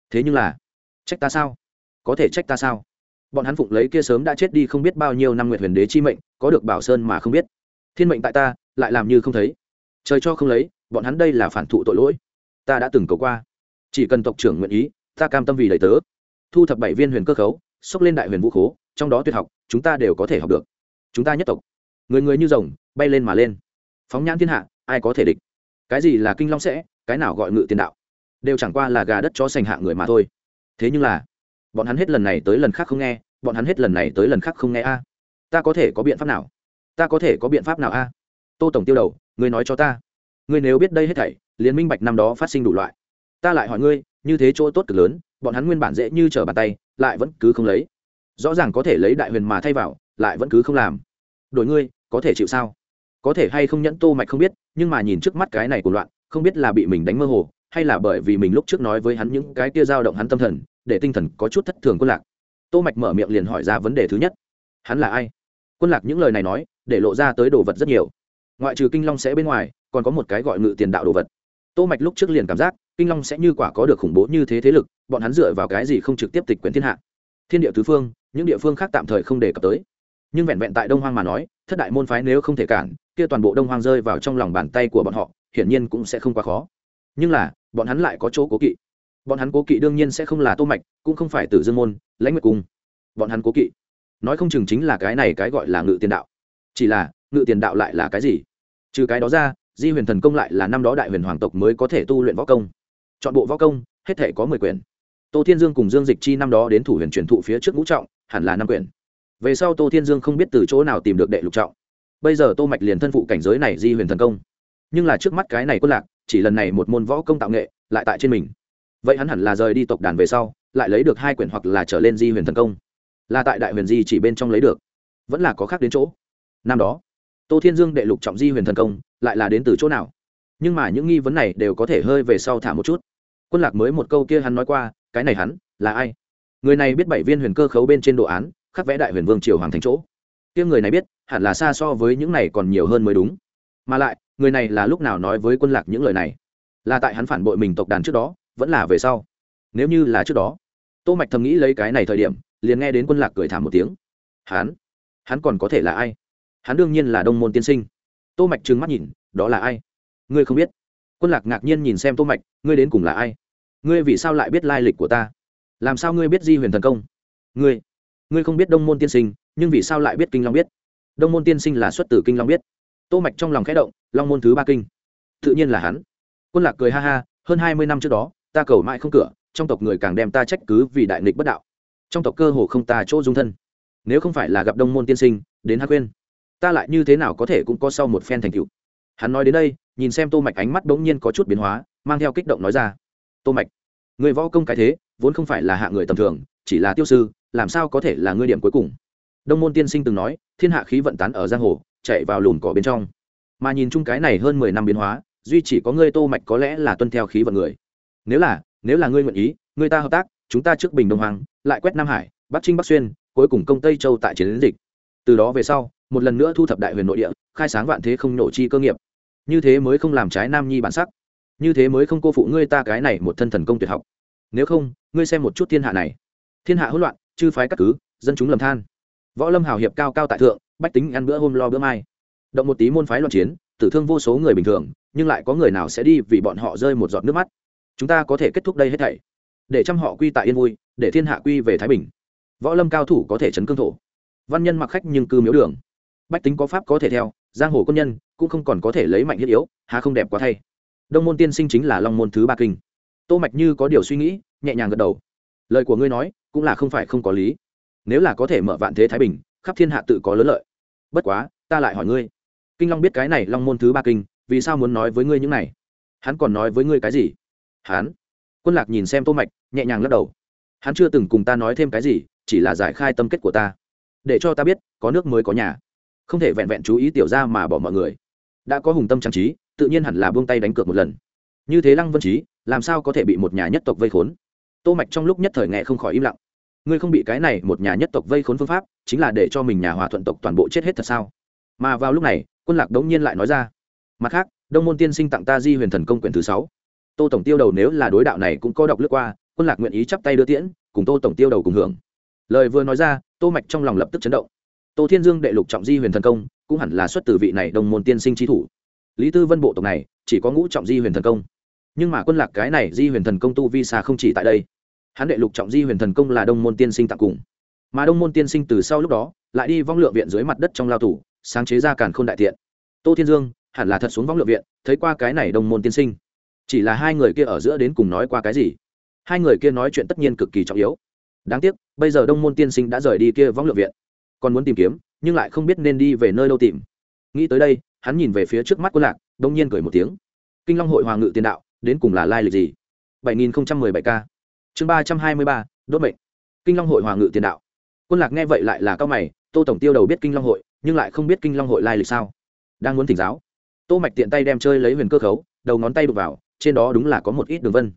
Thế nhưng là, trách ta sao? Có thể trách ta sao? Bọn hắn phụng lấy kia sớm đã chết đi không biết bao nhiêu năm nguyệt huyền đế chi mệnh, có được bảo sơn mà không biết. Thiên mệnh tại ta, lại làm như không thấy. Trời cho không lấy, bọn hắn đây là phản thụ tội lỗi. Ta đã từng cầu qua. Chỉ cần tộc trưởng nguyện ý, ta cam tâm vì đầy tớ. Thu thập bảy viên huyền cơ khấu, xốc lên đại huyền vũ khố, trong đó tuyệt học, chúng ta đều có thể học được. Chúng ta nhất tộc. Người người như rồng, bay lên mà lên. Phóng nhãn thiên hạ, ai có thể địch? Cái gì là kinh long sẽ, cái nào gọi ngự tiền đạo? Đều chẳng qua là gà đất cho sành hạ người mà thôi. Thế nhưng là bọn hắn hết lần này tới lần khác không nghe, bọn hắn hết lần này tới lần khác không nghe a. Ta có thể có biện pháp nào? Ta có thể có biện pháp nào a? Tô tổng tiêu đầu, ngươi nói cho ta. Ngươi nếu biết đây hết thảy, liền minh bạch năm đó phát sinh đủ loại. Ta lại hỏi ngươi, như thế chỗ tốt cực lớn, bọn hắn nguyên bản dễ như trở bàn tay, lại vẫn cứ không lấy. Rõ ràng có thể lấy đại huyền mà thay vào, lại vẫn cứ không làm. Đổi ngươi, có thể chịu sao? Có thể hay không nhẫn tô mạch không biết, nhưng mà nhìn trước mắt cái này của loạn, không biết là bị mình đánh mơ hồ hay là bởi vì mình lúc trước nói với hắn những cái kia dao động hắn tâm thần, để tinh thần có chút thất thường quân lạc. Tô mạch mở miệng liền hỏi ra vấn đề thứ nhất. Hắn là ai? Quân lạc những lời này nói, để lộ ra tới đồ vật rất nhiều. Ngoại trừ kinh long sẽ bên ngoài, còn có một cái gọi ngự tiền đạo đồ vật. Tô mạch lúc trước liền cảm giác, kinh long sẽ như quả có được khủng bố như thế thế lực, bọn hắn dựa vào cái gì không trực tiếp tịch quyển thiên hạ? Thiên địa tứ phương, những địa phương khác tạm thời không đề cập tới. Nhưng vẹn vẹn tại đông hoang mà nói, thất đại môn phái nếu không thể cản, kia toàn bộ đông hoang rơi vào trong lòng bàn tay của bọn họ, hiển nhiên cũng sẽ không quá khó nhưng là, bọn hắn lại có chỗ cố kỵ. Bọn hắn cố kỵ đương nhiên sẽ không là tô mạch, cũng không phải tử dương môn, lãnh nguyệt cung. Bọn hắn cố kỵ. Nói không chừng chính là cái này cái gọi là ngự tiền đạo. Chỉ là, ngự tiền đạo lại là cái gì? Trừ cái đó ra, di huyền thần công lại là năm đó đại huyền hoàng tộc mới có thể tu luyện võ công. Chọn bộ võ công, hết thể có mười quyển tô thiên dương cùng dương dịch chi năm đó đến thủ huyền truyền thụ phía trước ngũ trọng, hẳn là năm quyển về sau tô thiên dương không biết từ chỗ nào tìm được đệ lục trọng. Bây giờ tô mạch liền thân phụ cảnh giới này di huyền thần công. Nhưng là trước mắt cái này quân lạc chỉ lần này một môn võ công tạo nghệ lại tại trên mình. Vậy hắn hẳn là rời đi tộc đàn về sau, lại lấy được hai quyển hoặc là trở lên di huyền thần công. Là tại đại huyền di chỉ bên trong lấy được. Vẫn là có khác đến chỗ. Năm đó, tô thiên dương đệ lục trọng di huyền thần công lại là đến từ chỗ nào? Nhưng mà những nghi vấn này đều có thể hơi về sau thả một chút. Quân lạc mới một câu kia hắn nói qua, cái này hắn là ai? Người này biết bảy viên huyền cơ khấu bên trên đồ án, khắc vẽ đại huyền vương triều hoàng thành chỗ. Kia người này biết, hẳn là xa so với những này còn nhiều hơn mới đúng. Mà lại người này là lúc nào nói với quân lạc những lời này? Là tại hắn phản bội mình tộc đàn trước đó, vẫn là về sau? Nếu như là trước đó, tô mạch thầm nghĩ lấy cái này thời điểm, liền nghe đến quân lạc cười thảm một tiếng. Hắn? Hắn còn có thể là ai? Hắn đương nhiên là đông môn tiên sinh. Tô mạch trừng mắt nhìn, đó là ai? Ngươi không biết. Quân lạc ngạc nhiên nhìn xem tô mạch, ngươi đến cùng là ai? Ngươi vì sao lại biết lai lịch của ta? Làm sao ngươi biết di huyền thần công? Ngươi? Ngươi không biết đông môn tiên sinh, nhưng vì sao lại biết kinh long biết? Đông môn tiên sinh là xuất từ kinh long biết tô mạch trong lòng khẽ động, long môn thứ ba kinh. Tự nhiên là hắn. Quân lạc cười ha ha, hơn hai mươi năm trước đó, ta cầu mãi không cửa, trong tộc người càng đem ta trách cứ vì đại nghịch bất đạo. Trong tộc cơ hồ không ta chỗ dung thân. Nếu không phải là gặp đông môn tiên sinh, đến hắc quên ta lại như thế nào có thể cũng có sau một phen thành tựu. Hắn nói đến đây, nhìn xem tô mạch ánh mắt bỗng nhiên có chút biến hóa, mang theo kích động nói ra, tô mạch, người võ công cái thế, vốn không phải là hạ người tầm thường, chỉ là tiêu sư, làm sao có thể là ngươi điểm cuối cùng? Đông môn tiên sinh từng nói, thiên hạ khí vận tán ở giang hồ chạy vào lùm cỏ bên trong. Mà nhìn chung cái này hơn mười năm biến hóa, duy chỉ có ngươi tô mạch có lẽ là tuân theo khí vận người. Nếu là nếu là ngươi nguyện ý người ta hợp tác, chúng ta trước bình đông hoàng lại quét nam hải, bắc trinh bắc xuyên, cuối cùng công tây châu tại chiến dịch. Từ đó về sau, một lần nữa thu thập đại huyền nội địa, khai sáng vạn thế không nổ chi cơ nghiệp. Như thế mới không làm trái nam nhi bản sắc. Như thế mới không cô phụ ngươi ta cái này một thân thần công tuyệt học. Nếu không, ngươi xem một chút thiên hạ này. Thiên hạ hỗn loạn, chư phái cắt cứ, dân chúng lầm than. Võ lâm hào hiệp cao cao tại thượng bách tính ăn bữa hôm lo bữa mai. Động một tí môn phái loạn chiến, tử thương vô số người bình thường, nhưng lại có người nào sẽ đi vì bọn họ rơi một giọt nước mắt? Chúng ta có thể kết thúc đây hết thảy. Để trăm họ quy tại yên vui, để thiên hạ quy về thái bình. Võ lâm cao thủ có thể chấn cương thổ. Văn nhân mặc khách nhưng cư miếu đường. Bách tính có pháp có thể theo, giang hồ quân nhân cũng không còn có thể lấy mạnh thiết yếu, hà không đẹp quá thay. Đông môn tiên sinh chính là long môn thứ ba kinh. Tô mạch như có điều suy nghĩ, nhẹ nhàng gật đầu. Lời của ngươi nói, cũng là không phải không có lý. Nếu là có thể mở vạn thế thái bình khắp thiên hạ tự có lớn lợi. Bất quá, ta lại hỏi ngươi. Kinh long biết cái này long môn thứ ba kinh, vì sao muốn nói với ngươi những này? Hắn còn nói với ngươi cái gì? Hắn? Quân lạc nhìn xem tô mạch, nhẹ nhàng lắc đầu. Hắn chưa từng cùng ta nói thêm cái gì, chỉ là giải khai tâm kết của ta. Để cho ta biết, có nước mới có nhà. Không thể vẹn vẹn chú ý tiểu ra mà bỏ mọi người. Đã có hùng tâm trang trí, tự nhiên hẳn là buông tay đánh cược một lần. Như thế lăng vân trí, làm sao có thể bị một nhà nhất tộc vây khốn? Tô mạch trong lúc nhất thời nghe không khỏi im lặng ngươi không bị cái này một nhà nhất tộc vây khốn phương pháp, chính là để cho mình nhà hòa thuận tộc toàn bộ chết hết thật sao? Mà vào lúc này, quân lạc đống nhiên lại nói ra. Mặt khác, đông môn tiên sinh tặng ta di huyền thần công quyển thứ sáu. Tô tổng tiêu đầu nếu là đối đạo này cũng có đọc lướt qua, quân lạc nguyện ý chắp tay đưa tiễn, cùng tô tổng tiêu đầu cùng hưởng. Lời vừa nói ra, tô mạch trong lòng lập tức chấn động. Tô thiên dương đệ lục trọng di huyền thần công, cũng hẳn là xuất từ vị này đồng môn tiên sinh trí thủ. Lý tư vân bộ tộc này, chỉ có ngũ trọng di huyền thần công. Nhưng mà quân lạc cái này di huyền thần công tu vi xa không chỉ tại đây hắn đệ lục trọng di huyền thần công là đông môn tiên sinh tặng cùng. Mà đông môn tiên sinh từ sau lúc đó, lại đi vong lượng viện dưới mặt đất trong lao tủ sáng chế ra càn khôn đại tiện. Tô thiên dương, hẳn là thật xuống vong lượng viện, thấy qua cái này đông môn tiên sinh. Chỉ là hai người kia ở giữa đến cùng nói qua cái gì? Hai người kia nói chuyện tất nhiên cực kỳ trọng yếu. Đáng tiếc, bây giờ đông môn tiên sinh đã rời đi kia vong lượng viện. Còn muốn tìm kiếm, nhưng lại không biết nên đi về nơi đâu tìm. Nghĩ tới đây, hắn nhìn về phía trước mắt quân lạc, đông nhiên cười một tiếng. Kinh long hội hòa ngự tiền đạo, đến cùng là lai lịch gì? Bảy nghìn bảy k chương ba trăm hai mươi ba, đốt mệnh. Kinh long hội hòa ngự tiền đạo. Quân lạc nghe vậy lại là cao mày, tô tổng tiêu đầu biết kinh long hội, nhưng lại không biết kinh long hội lai lịch sao. Đang muốn thỉnh giáo, tô mạch tiện tay đem chơi lấy huyền cơ khấu, đầu ngón tay đục vào, trên đó đúng là có một ít đường vân.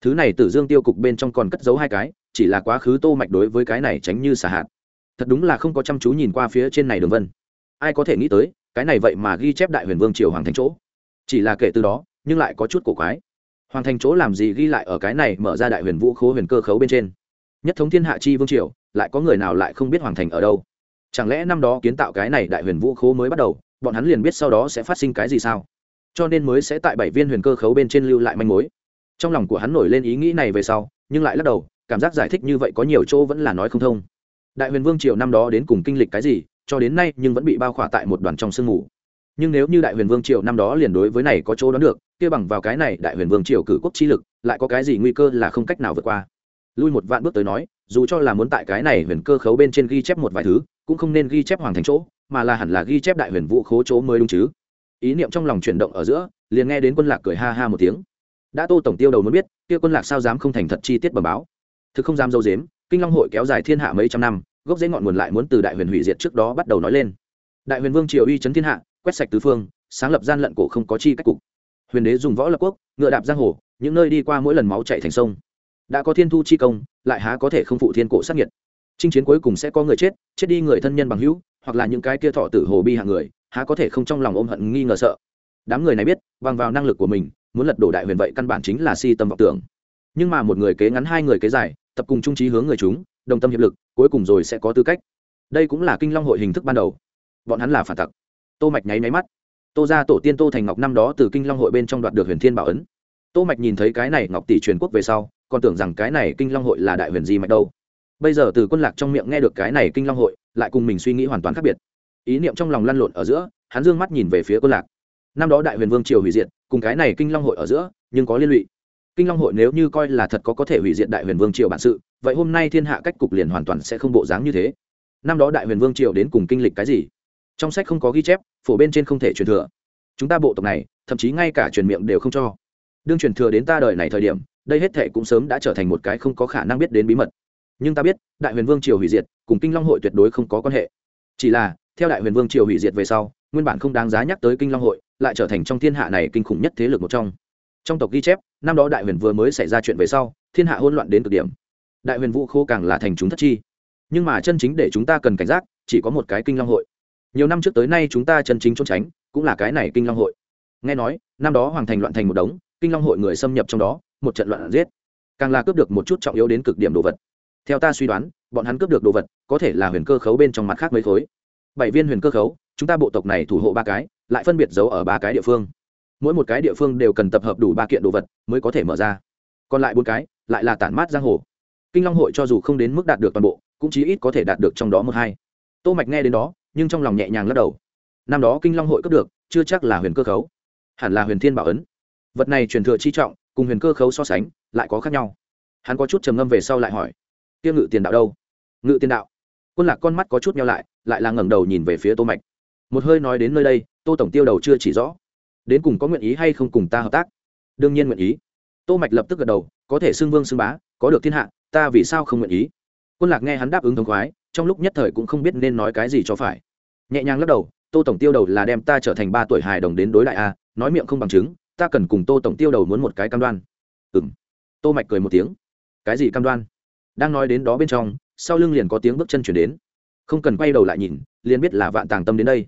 Thứ này tử dương tiêu cục bên trong còn cất giấu hai cái, chỉ là quá khứ tô mạch đối với cái này tránh như xả hạt. Thật đúng là không có chăm chú nhìn qua phía trên này đường vân. Ai có thể nghĩ tới, cái này vậy mà ghi chép đại huyền vương triều hoàng thành chỗ. Chỉ là kể từ đó, nhưng lại có chút cổ quái hoàng thành chỗ làm gì ghi lại ở cái này mở ra đại huyền vũ khố huyền cơ khấu bên trên? Nhất thống thiên hạ chi vương triều, lại có người nào lại không biết hoàng thành ở đâu? Chẳng lẽ năm đó kiến tạo cái này đại huyền vũ khố mới bắt đầu, bọn hắn liền biết sau đó sẽ phát sinh cái gì sao? Cho nên mới sẽ tại bảy viên huyền cơ khấu bên trên lưu lại manh mối. Trong lòng của hắn nổi lên ý nghĩ này về sau, nhưng lại lắc đầu, cảm giác giải thích như vậy có nhiều chỗ vẫn là nói không thông. Đại huyền vương triều năm đó đến cùng kinh lịch cái gì, cho đến nay nhưng vẫn bị bao khỏa tại một đoàn trong sương mù nhưng nếu như đại huyền vương triều năm đó liền đối với này có chỗ đoán được, kia bằng vào cái này đại huyền vương triều cử quốc chi lực, lại có cái gì nguy cơ là không cách nào vượt qua. Lui một vạn bước tới nói, dù cho là muốn tại cái này huyền cơ khấu bên trên ghi chép một vài thứ, cũng không nên ghi chép hoàng thành chỗ, mà là hẳn là ghi chép đại huyền vũ khố chỗ mới đúng chứ. Ý niệm trong lòng chuyển động ở giữa, liền nghe đến quân lạc cười ha ha một tiếng. Đã tô tổng tiêu đầu muốn biết, kia quân lạc sao dám không thành thật chi tiết bẩm báo. Thực không dám dâu dếm, kinh long hội kéo dài thiên hạ mấy trăm năm, gốc rễ ngọn nguồn lại muốn từ đại huyền hủy diệt trước đó bắt đầu nói lên. Đại huyền vương triều uy chấn thiên hạ quét sạch tứ phương, sáng lập gian lận cổ không có chi cách cục. Huyền đế dùng võ lập quốc, ngựa đạp giang hồ, những nơi đi qua mỗi lần máu chạy thành sông. Đã có thiên thu chi công, lại há có thể không phụ thiên cổ sát nhiệt chinh chiến cuối cùng sẽ có người chết chết đi người thân nhân bằng hữu, hoặc là những cái kia thọ tử hồ bi hạng người, há có thể không trong lòng ôm hận nghi ngờ sợ. Đám người này biết, bằng vào năng lực của mình, muốn lật đổ đại huyền vậy căn bản chính là si tâm vọng tưởng. Nhưng mà một người kế ngắn hai người kế dài, tập cùng trung trí hướng người chúng, đồng tâm hiệp lực, cuối cùng rồi sẽ có tư cách. Đây cũng là kinh long hội hình thức ban đầu. Bọn hắn là phản tặc tô mạch nháy nháy mắt. Tô ra tổ tiên tô thành ngọc năm đó từ kinh long hội bên trong đoạt được huyền thiên bảo ấn. Tô mạch nhìn thấy cái này ngọc tỷ truyền quốc về sau, còn tưởng rằng cái này kinh long hội là đại huyền di mạch đâu. Bây giờ từ quân lạc trong miệng nghe được cái này kinh long hội, lại cùng mình suy nghĩ hoàn toàn khác biệt. Ý niệm trong lòng lăn lộn ở giữa, hắn dương mắt nhìn về phía quân lạc. Năm đó đại huyền vương triều hủy diệt, cùng cái này kinh long hội ở giữa, nhưng có liên lụy. Kinh long hội nếu như coi là thật có có thể hủy diệt đại huyền vương triều bản sự, vậy hôm nay thiên hạ cách cục liền hoàn toàn sẽ không bộ dáng như thế. Năm đó đại huyền vương triều đến cùng kinh lịch cái gì? Trong sách không có ghi chép, phổ bên trên không thể truyền thừa. Chúng ta bộ tộc này, thậm chí ngay cả truyền miệng đều không cho. Đương truyền thừa đến ta đời này thời điểm, đây hết thệ cũng sớm đã trở thành một cái không có khả năng biết đến bí mật. Nhưng ta biết, đại huyền vương triều hủy diệt, cùng kinh long hội tuyệt đối không có quan hệ. Chỉ là, theo đại huyền vương triều hủy diệt về sau, nguyên bản không đáng giá nhắc tới kinh long hội, lại trở thành trong thiên hạ này kinh khủng nhất thế lực một trong. Trong tộc ghi chép, năm đó đại huyền vừa mới xảy ra chuyện về sau, thiên hạ hỗn loạn đến cực điểm. Đại huyền vũ khô càng là thành chúng thất chi. Nhưng mà chân chính để chúng ta cần cảnh giác, chỉ có một cái kinh long hội nhiều năm trước tới nay chúng ta chân chính trốn tránh, cũng là cái này kinh long hội. Nghe nói, năm đó hoàng thành loạn thành một đống, kinh long hội người xâm nhập trong đó, một trận loạn giết. Càng là cướp được một chút trọng yếu đến cực điểm đồ vật. Theo ta suy đoán, bọn hắn cướp được đồ vật, có thể là huyền cơ khấu bên trong mặt khác mấy khối. Bảy viên huyền cơ khấu, chúng ta bộ tộc này thủ hộ ba cái, lại phân biệt giấu ở ba cái địa phương. Mỗi một cái địa phương đều cần tập hợp đủ ba kiện đồ vật mới có thể mở ra. Còn lại bốn cái, lại là tản mát giang hồ. Kinh long hội cho dù không đến mức đạt được toàn bộ, cũng chí ít có thể đạt được trong đó một hai. Tô mạch nghe đến đó nhưng trong lòng nhẹ nhàng lắc đầu. Năm đó kinh long hội cấp được, chưa chắc là huyền cơ khấu. Hẳn là huyền thiên bảo ấn. Vật này truyền thừa chi trọng, cùng huyền cơ khấu so sánh, lại có khác nhau. Hắn có chút trầm ngâm về sau lại hỏi tiêu ngự tiền đạo đâu? Ngự tiền đạo. Quân lạc con mắt có chút nhau lại lại là ngẩng đầu nhìn về phía tô mạch. Một hơi nói đến nơi đây, tô tổng tiêu đầu chưa chỉ rõ. Đến cùng có nguyện ý hay không cùng ta hợp tác? Đương nhiên nguyện ý. Tô mạch lập tức gật đầu, có thể xưng vương xưng bá, có được thiên hạ, ta vì sao không nguyện ý? Quân lạc nghe hắn đáp ứng thông khoái trong lúc nhất thời cũng không biết nên nói cái gì cho phải. Nhẹ nhàng lắc đầu, tô tổng tiêu đầu là đem ta trở thành ba tuổi hài đồng đến đối đại a à, nói miệng không bằng chứng, ta cần cùng tô tổng tiêu đầu muốn một cái cam đoan. Ừm. Tô mạch cười một tiếng. Cái gì cam đoan? Đang nói đến đó bên trong, sau lưng liền có tiếng bước chân chuyển đến. Không cần quay đầu lại nhìn, liền biết là vạn tàng tâm đến đây.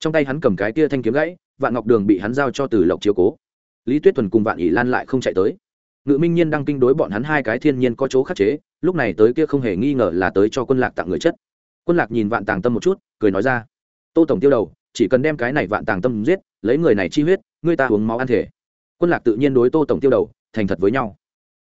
Trong tay hắn cầm cái kia thanh kiếm gãy, vạn ngọc đường bị hắn giao cho từ lộc chiếu cố. Lý tuyết thuần cùng vạn ỷ lan lại không chạy tới ngự minh nhiên đang kinh đối bọn hắn hai cái thiên nhiên có chỗ khắc chế, lúc này tới kia không hề nghi ngờ là tới cho quân lạc tặng người chất. Quân lạc nhìn vạn tàng tâm một chút, cười nói ra, tô tổng tiêu đầu, chỉ cần đem cái này vạn tàng tâm giết, lấy người này chi huyết người ta uống máu ăn thể. Quân lạc tự nhiên đối tô tổng tiêu đầu, thành thật với nhau.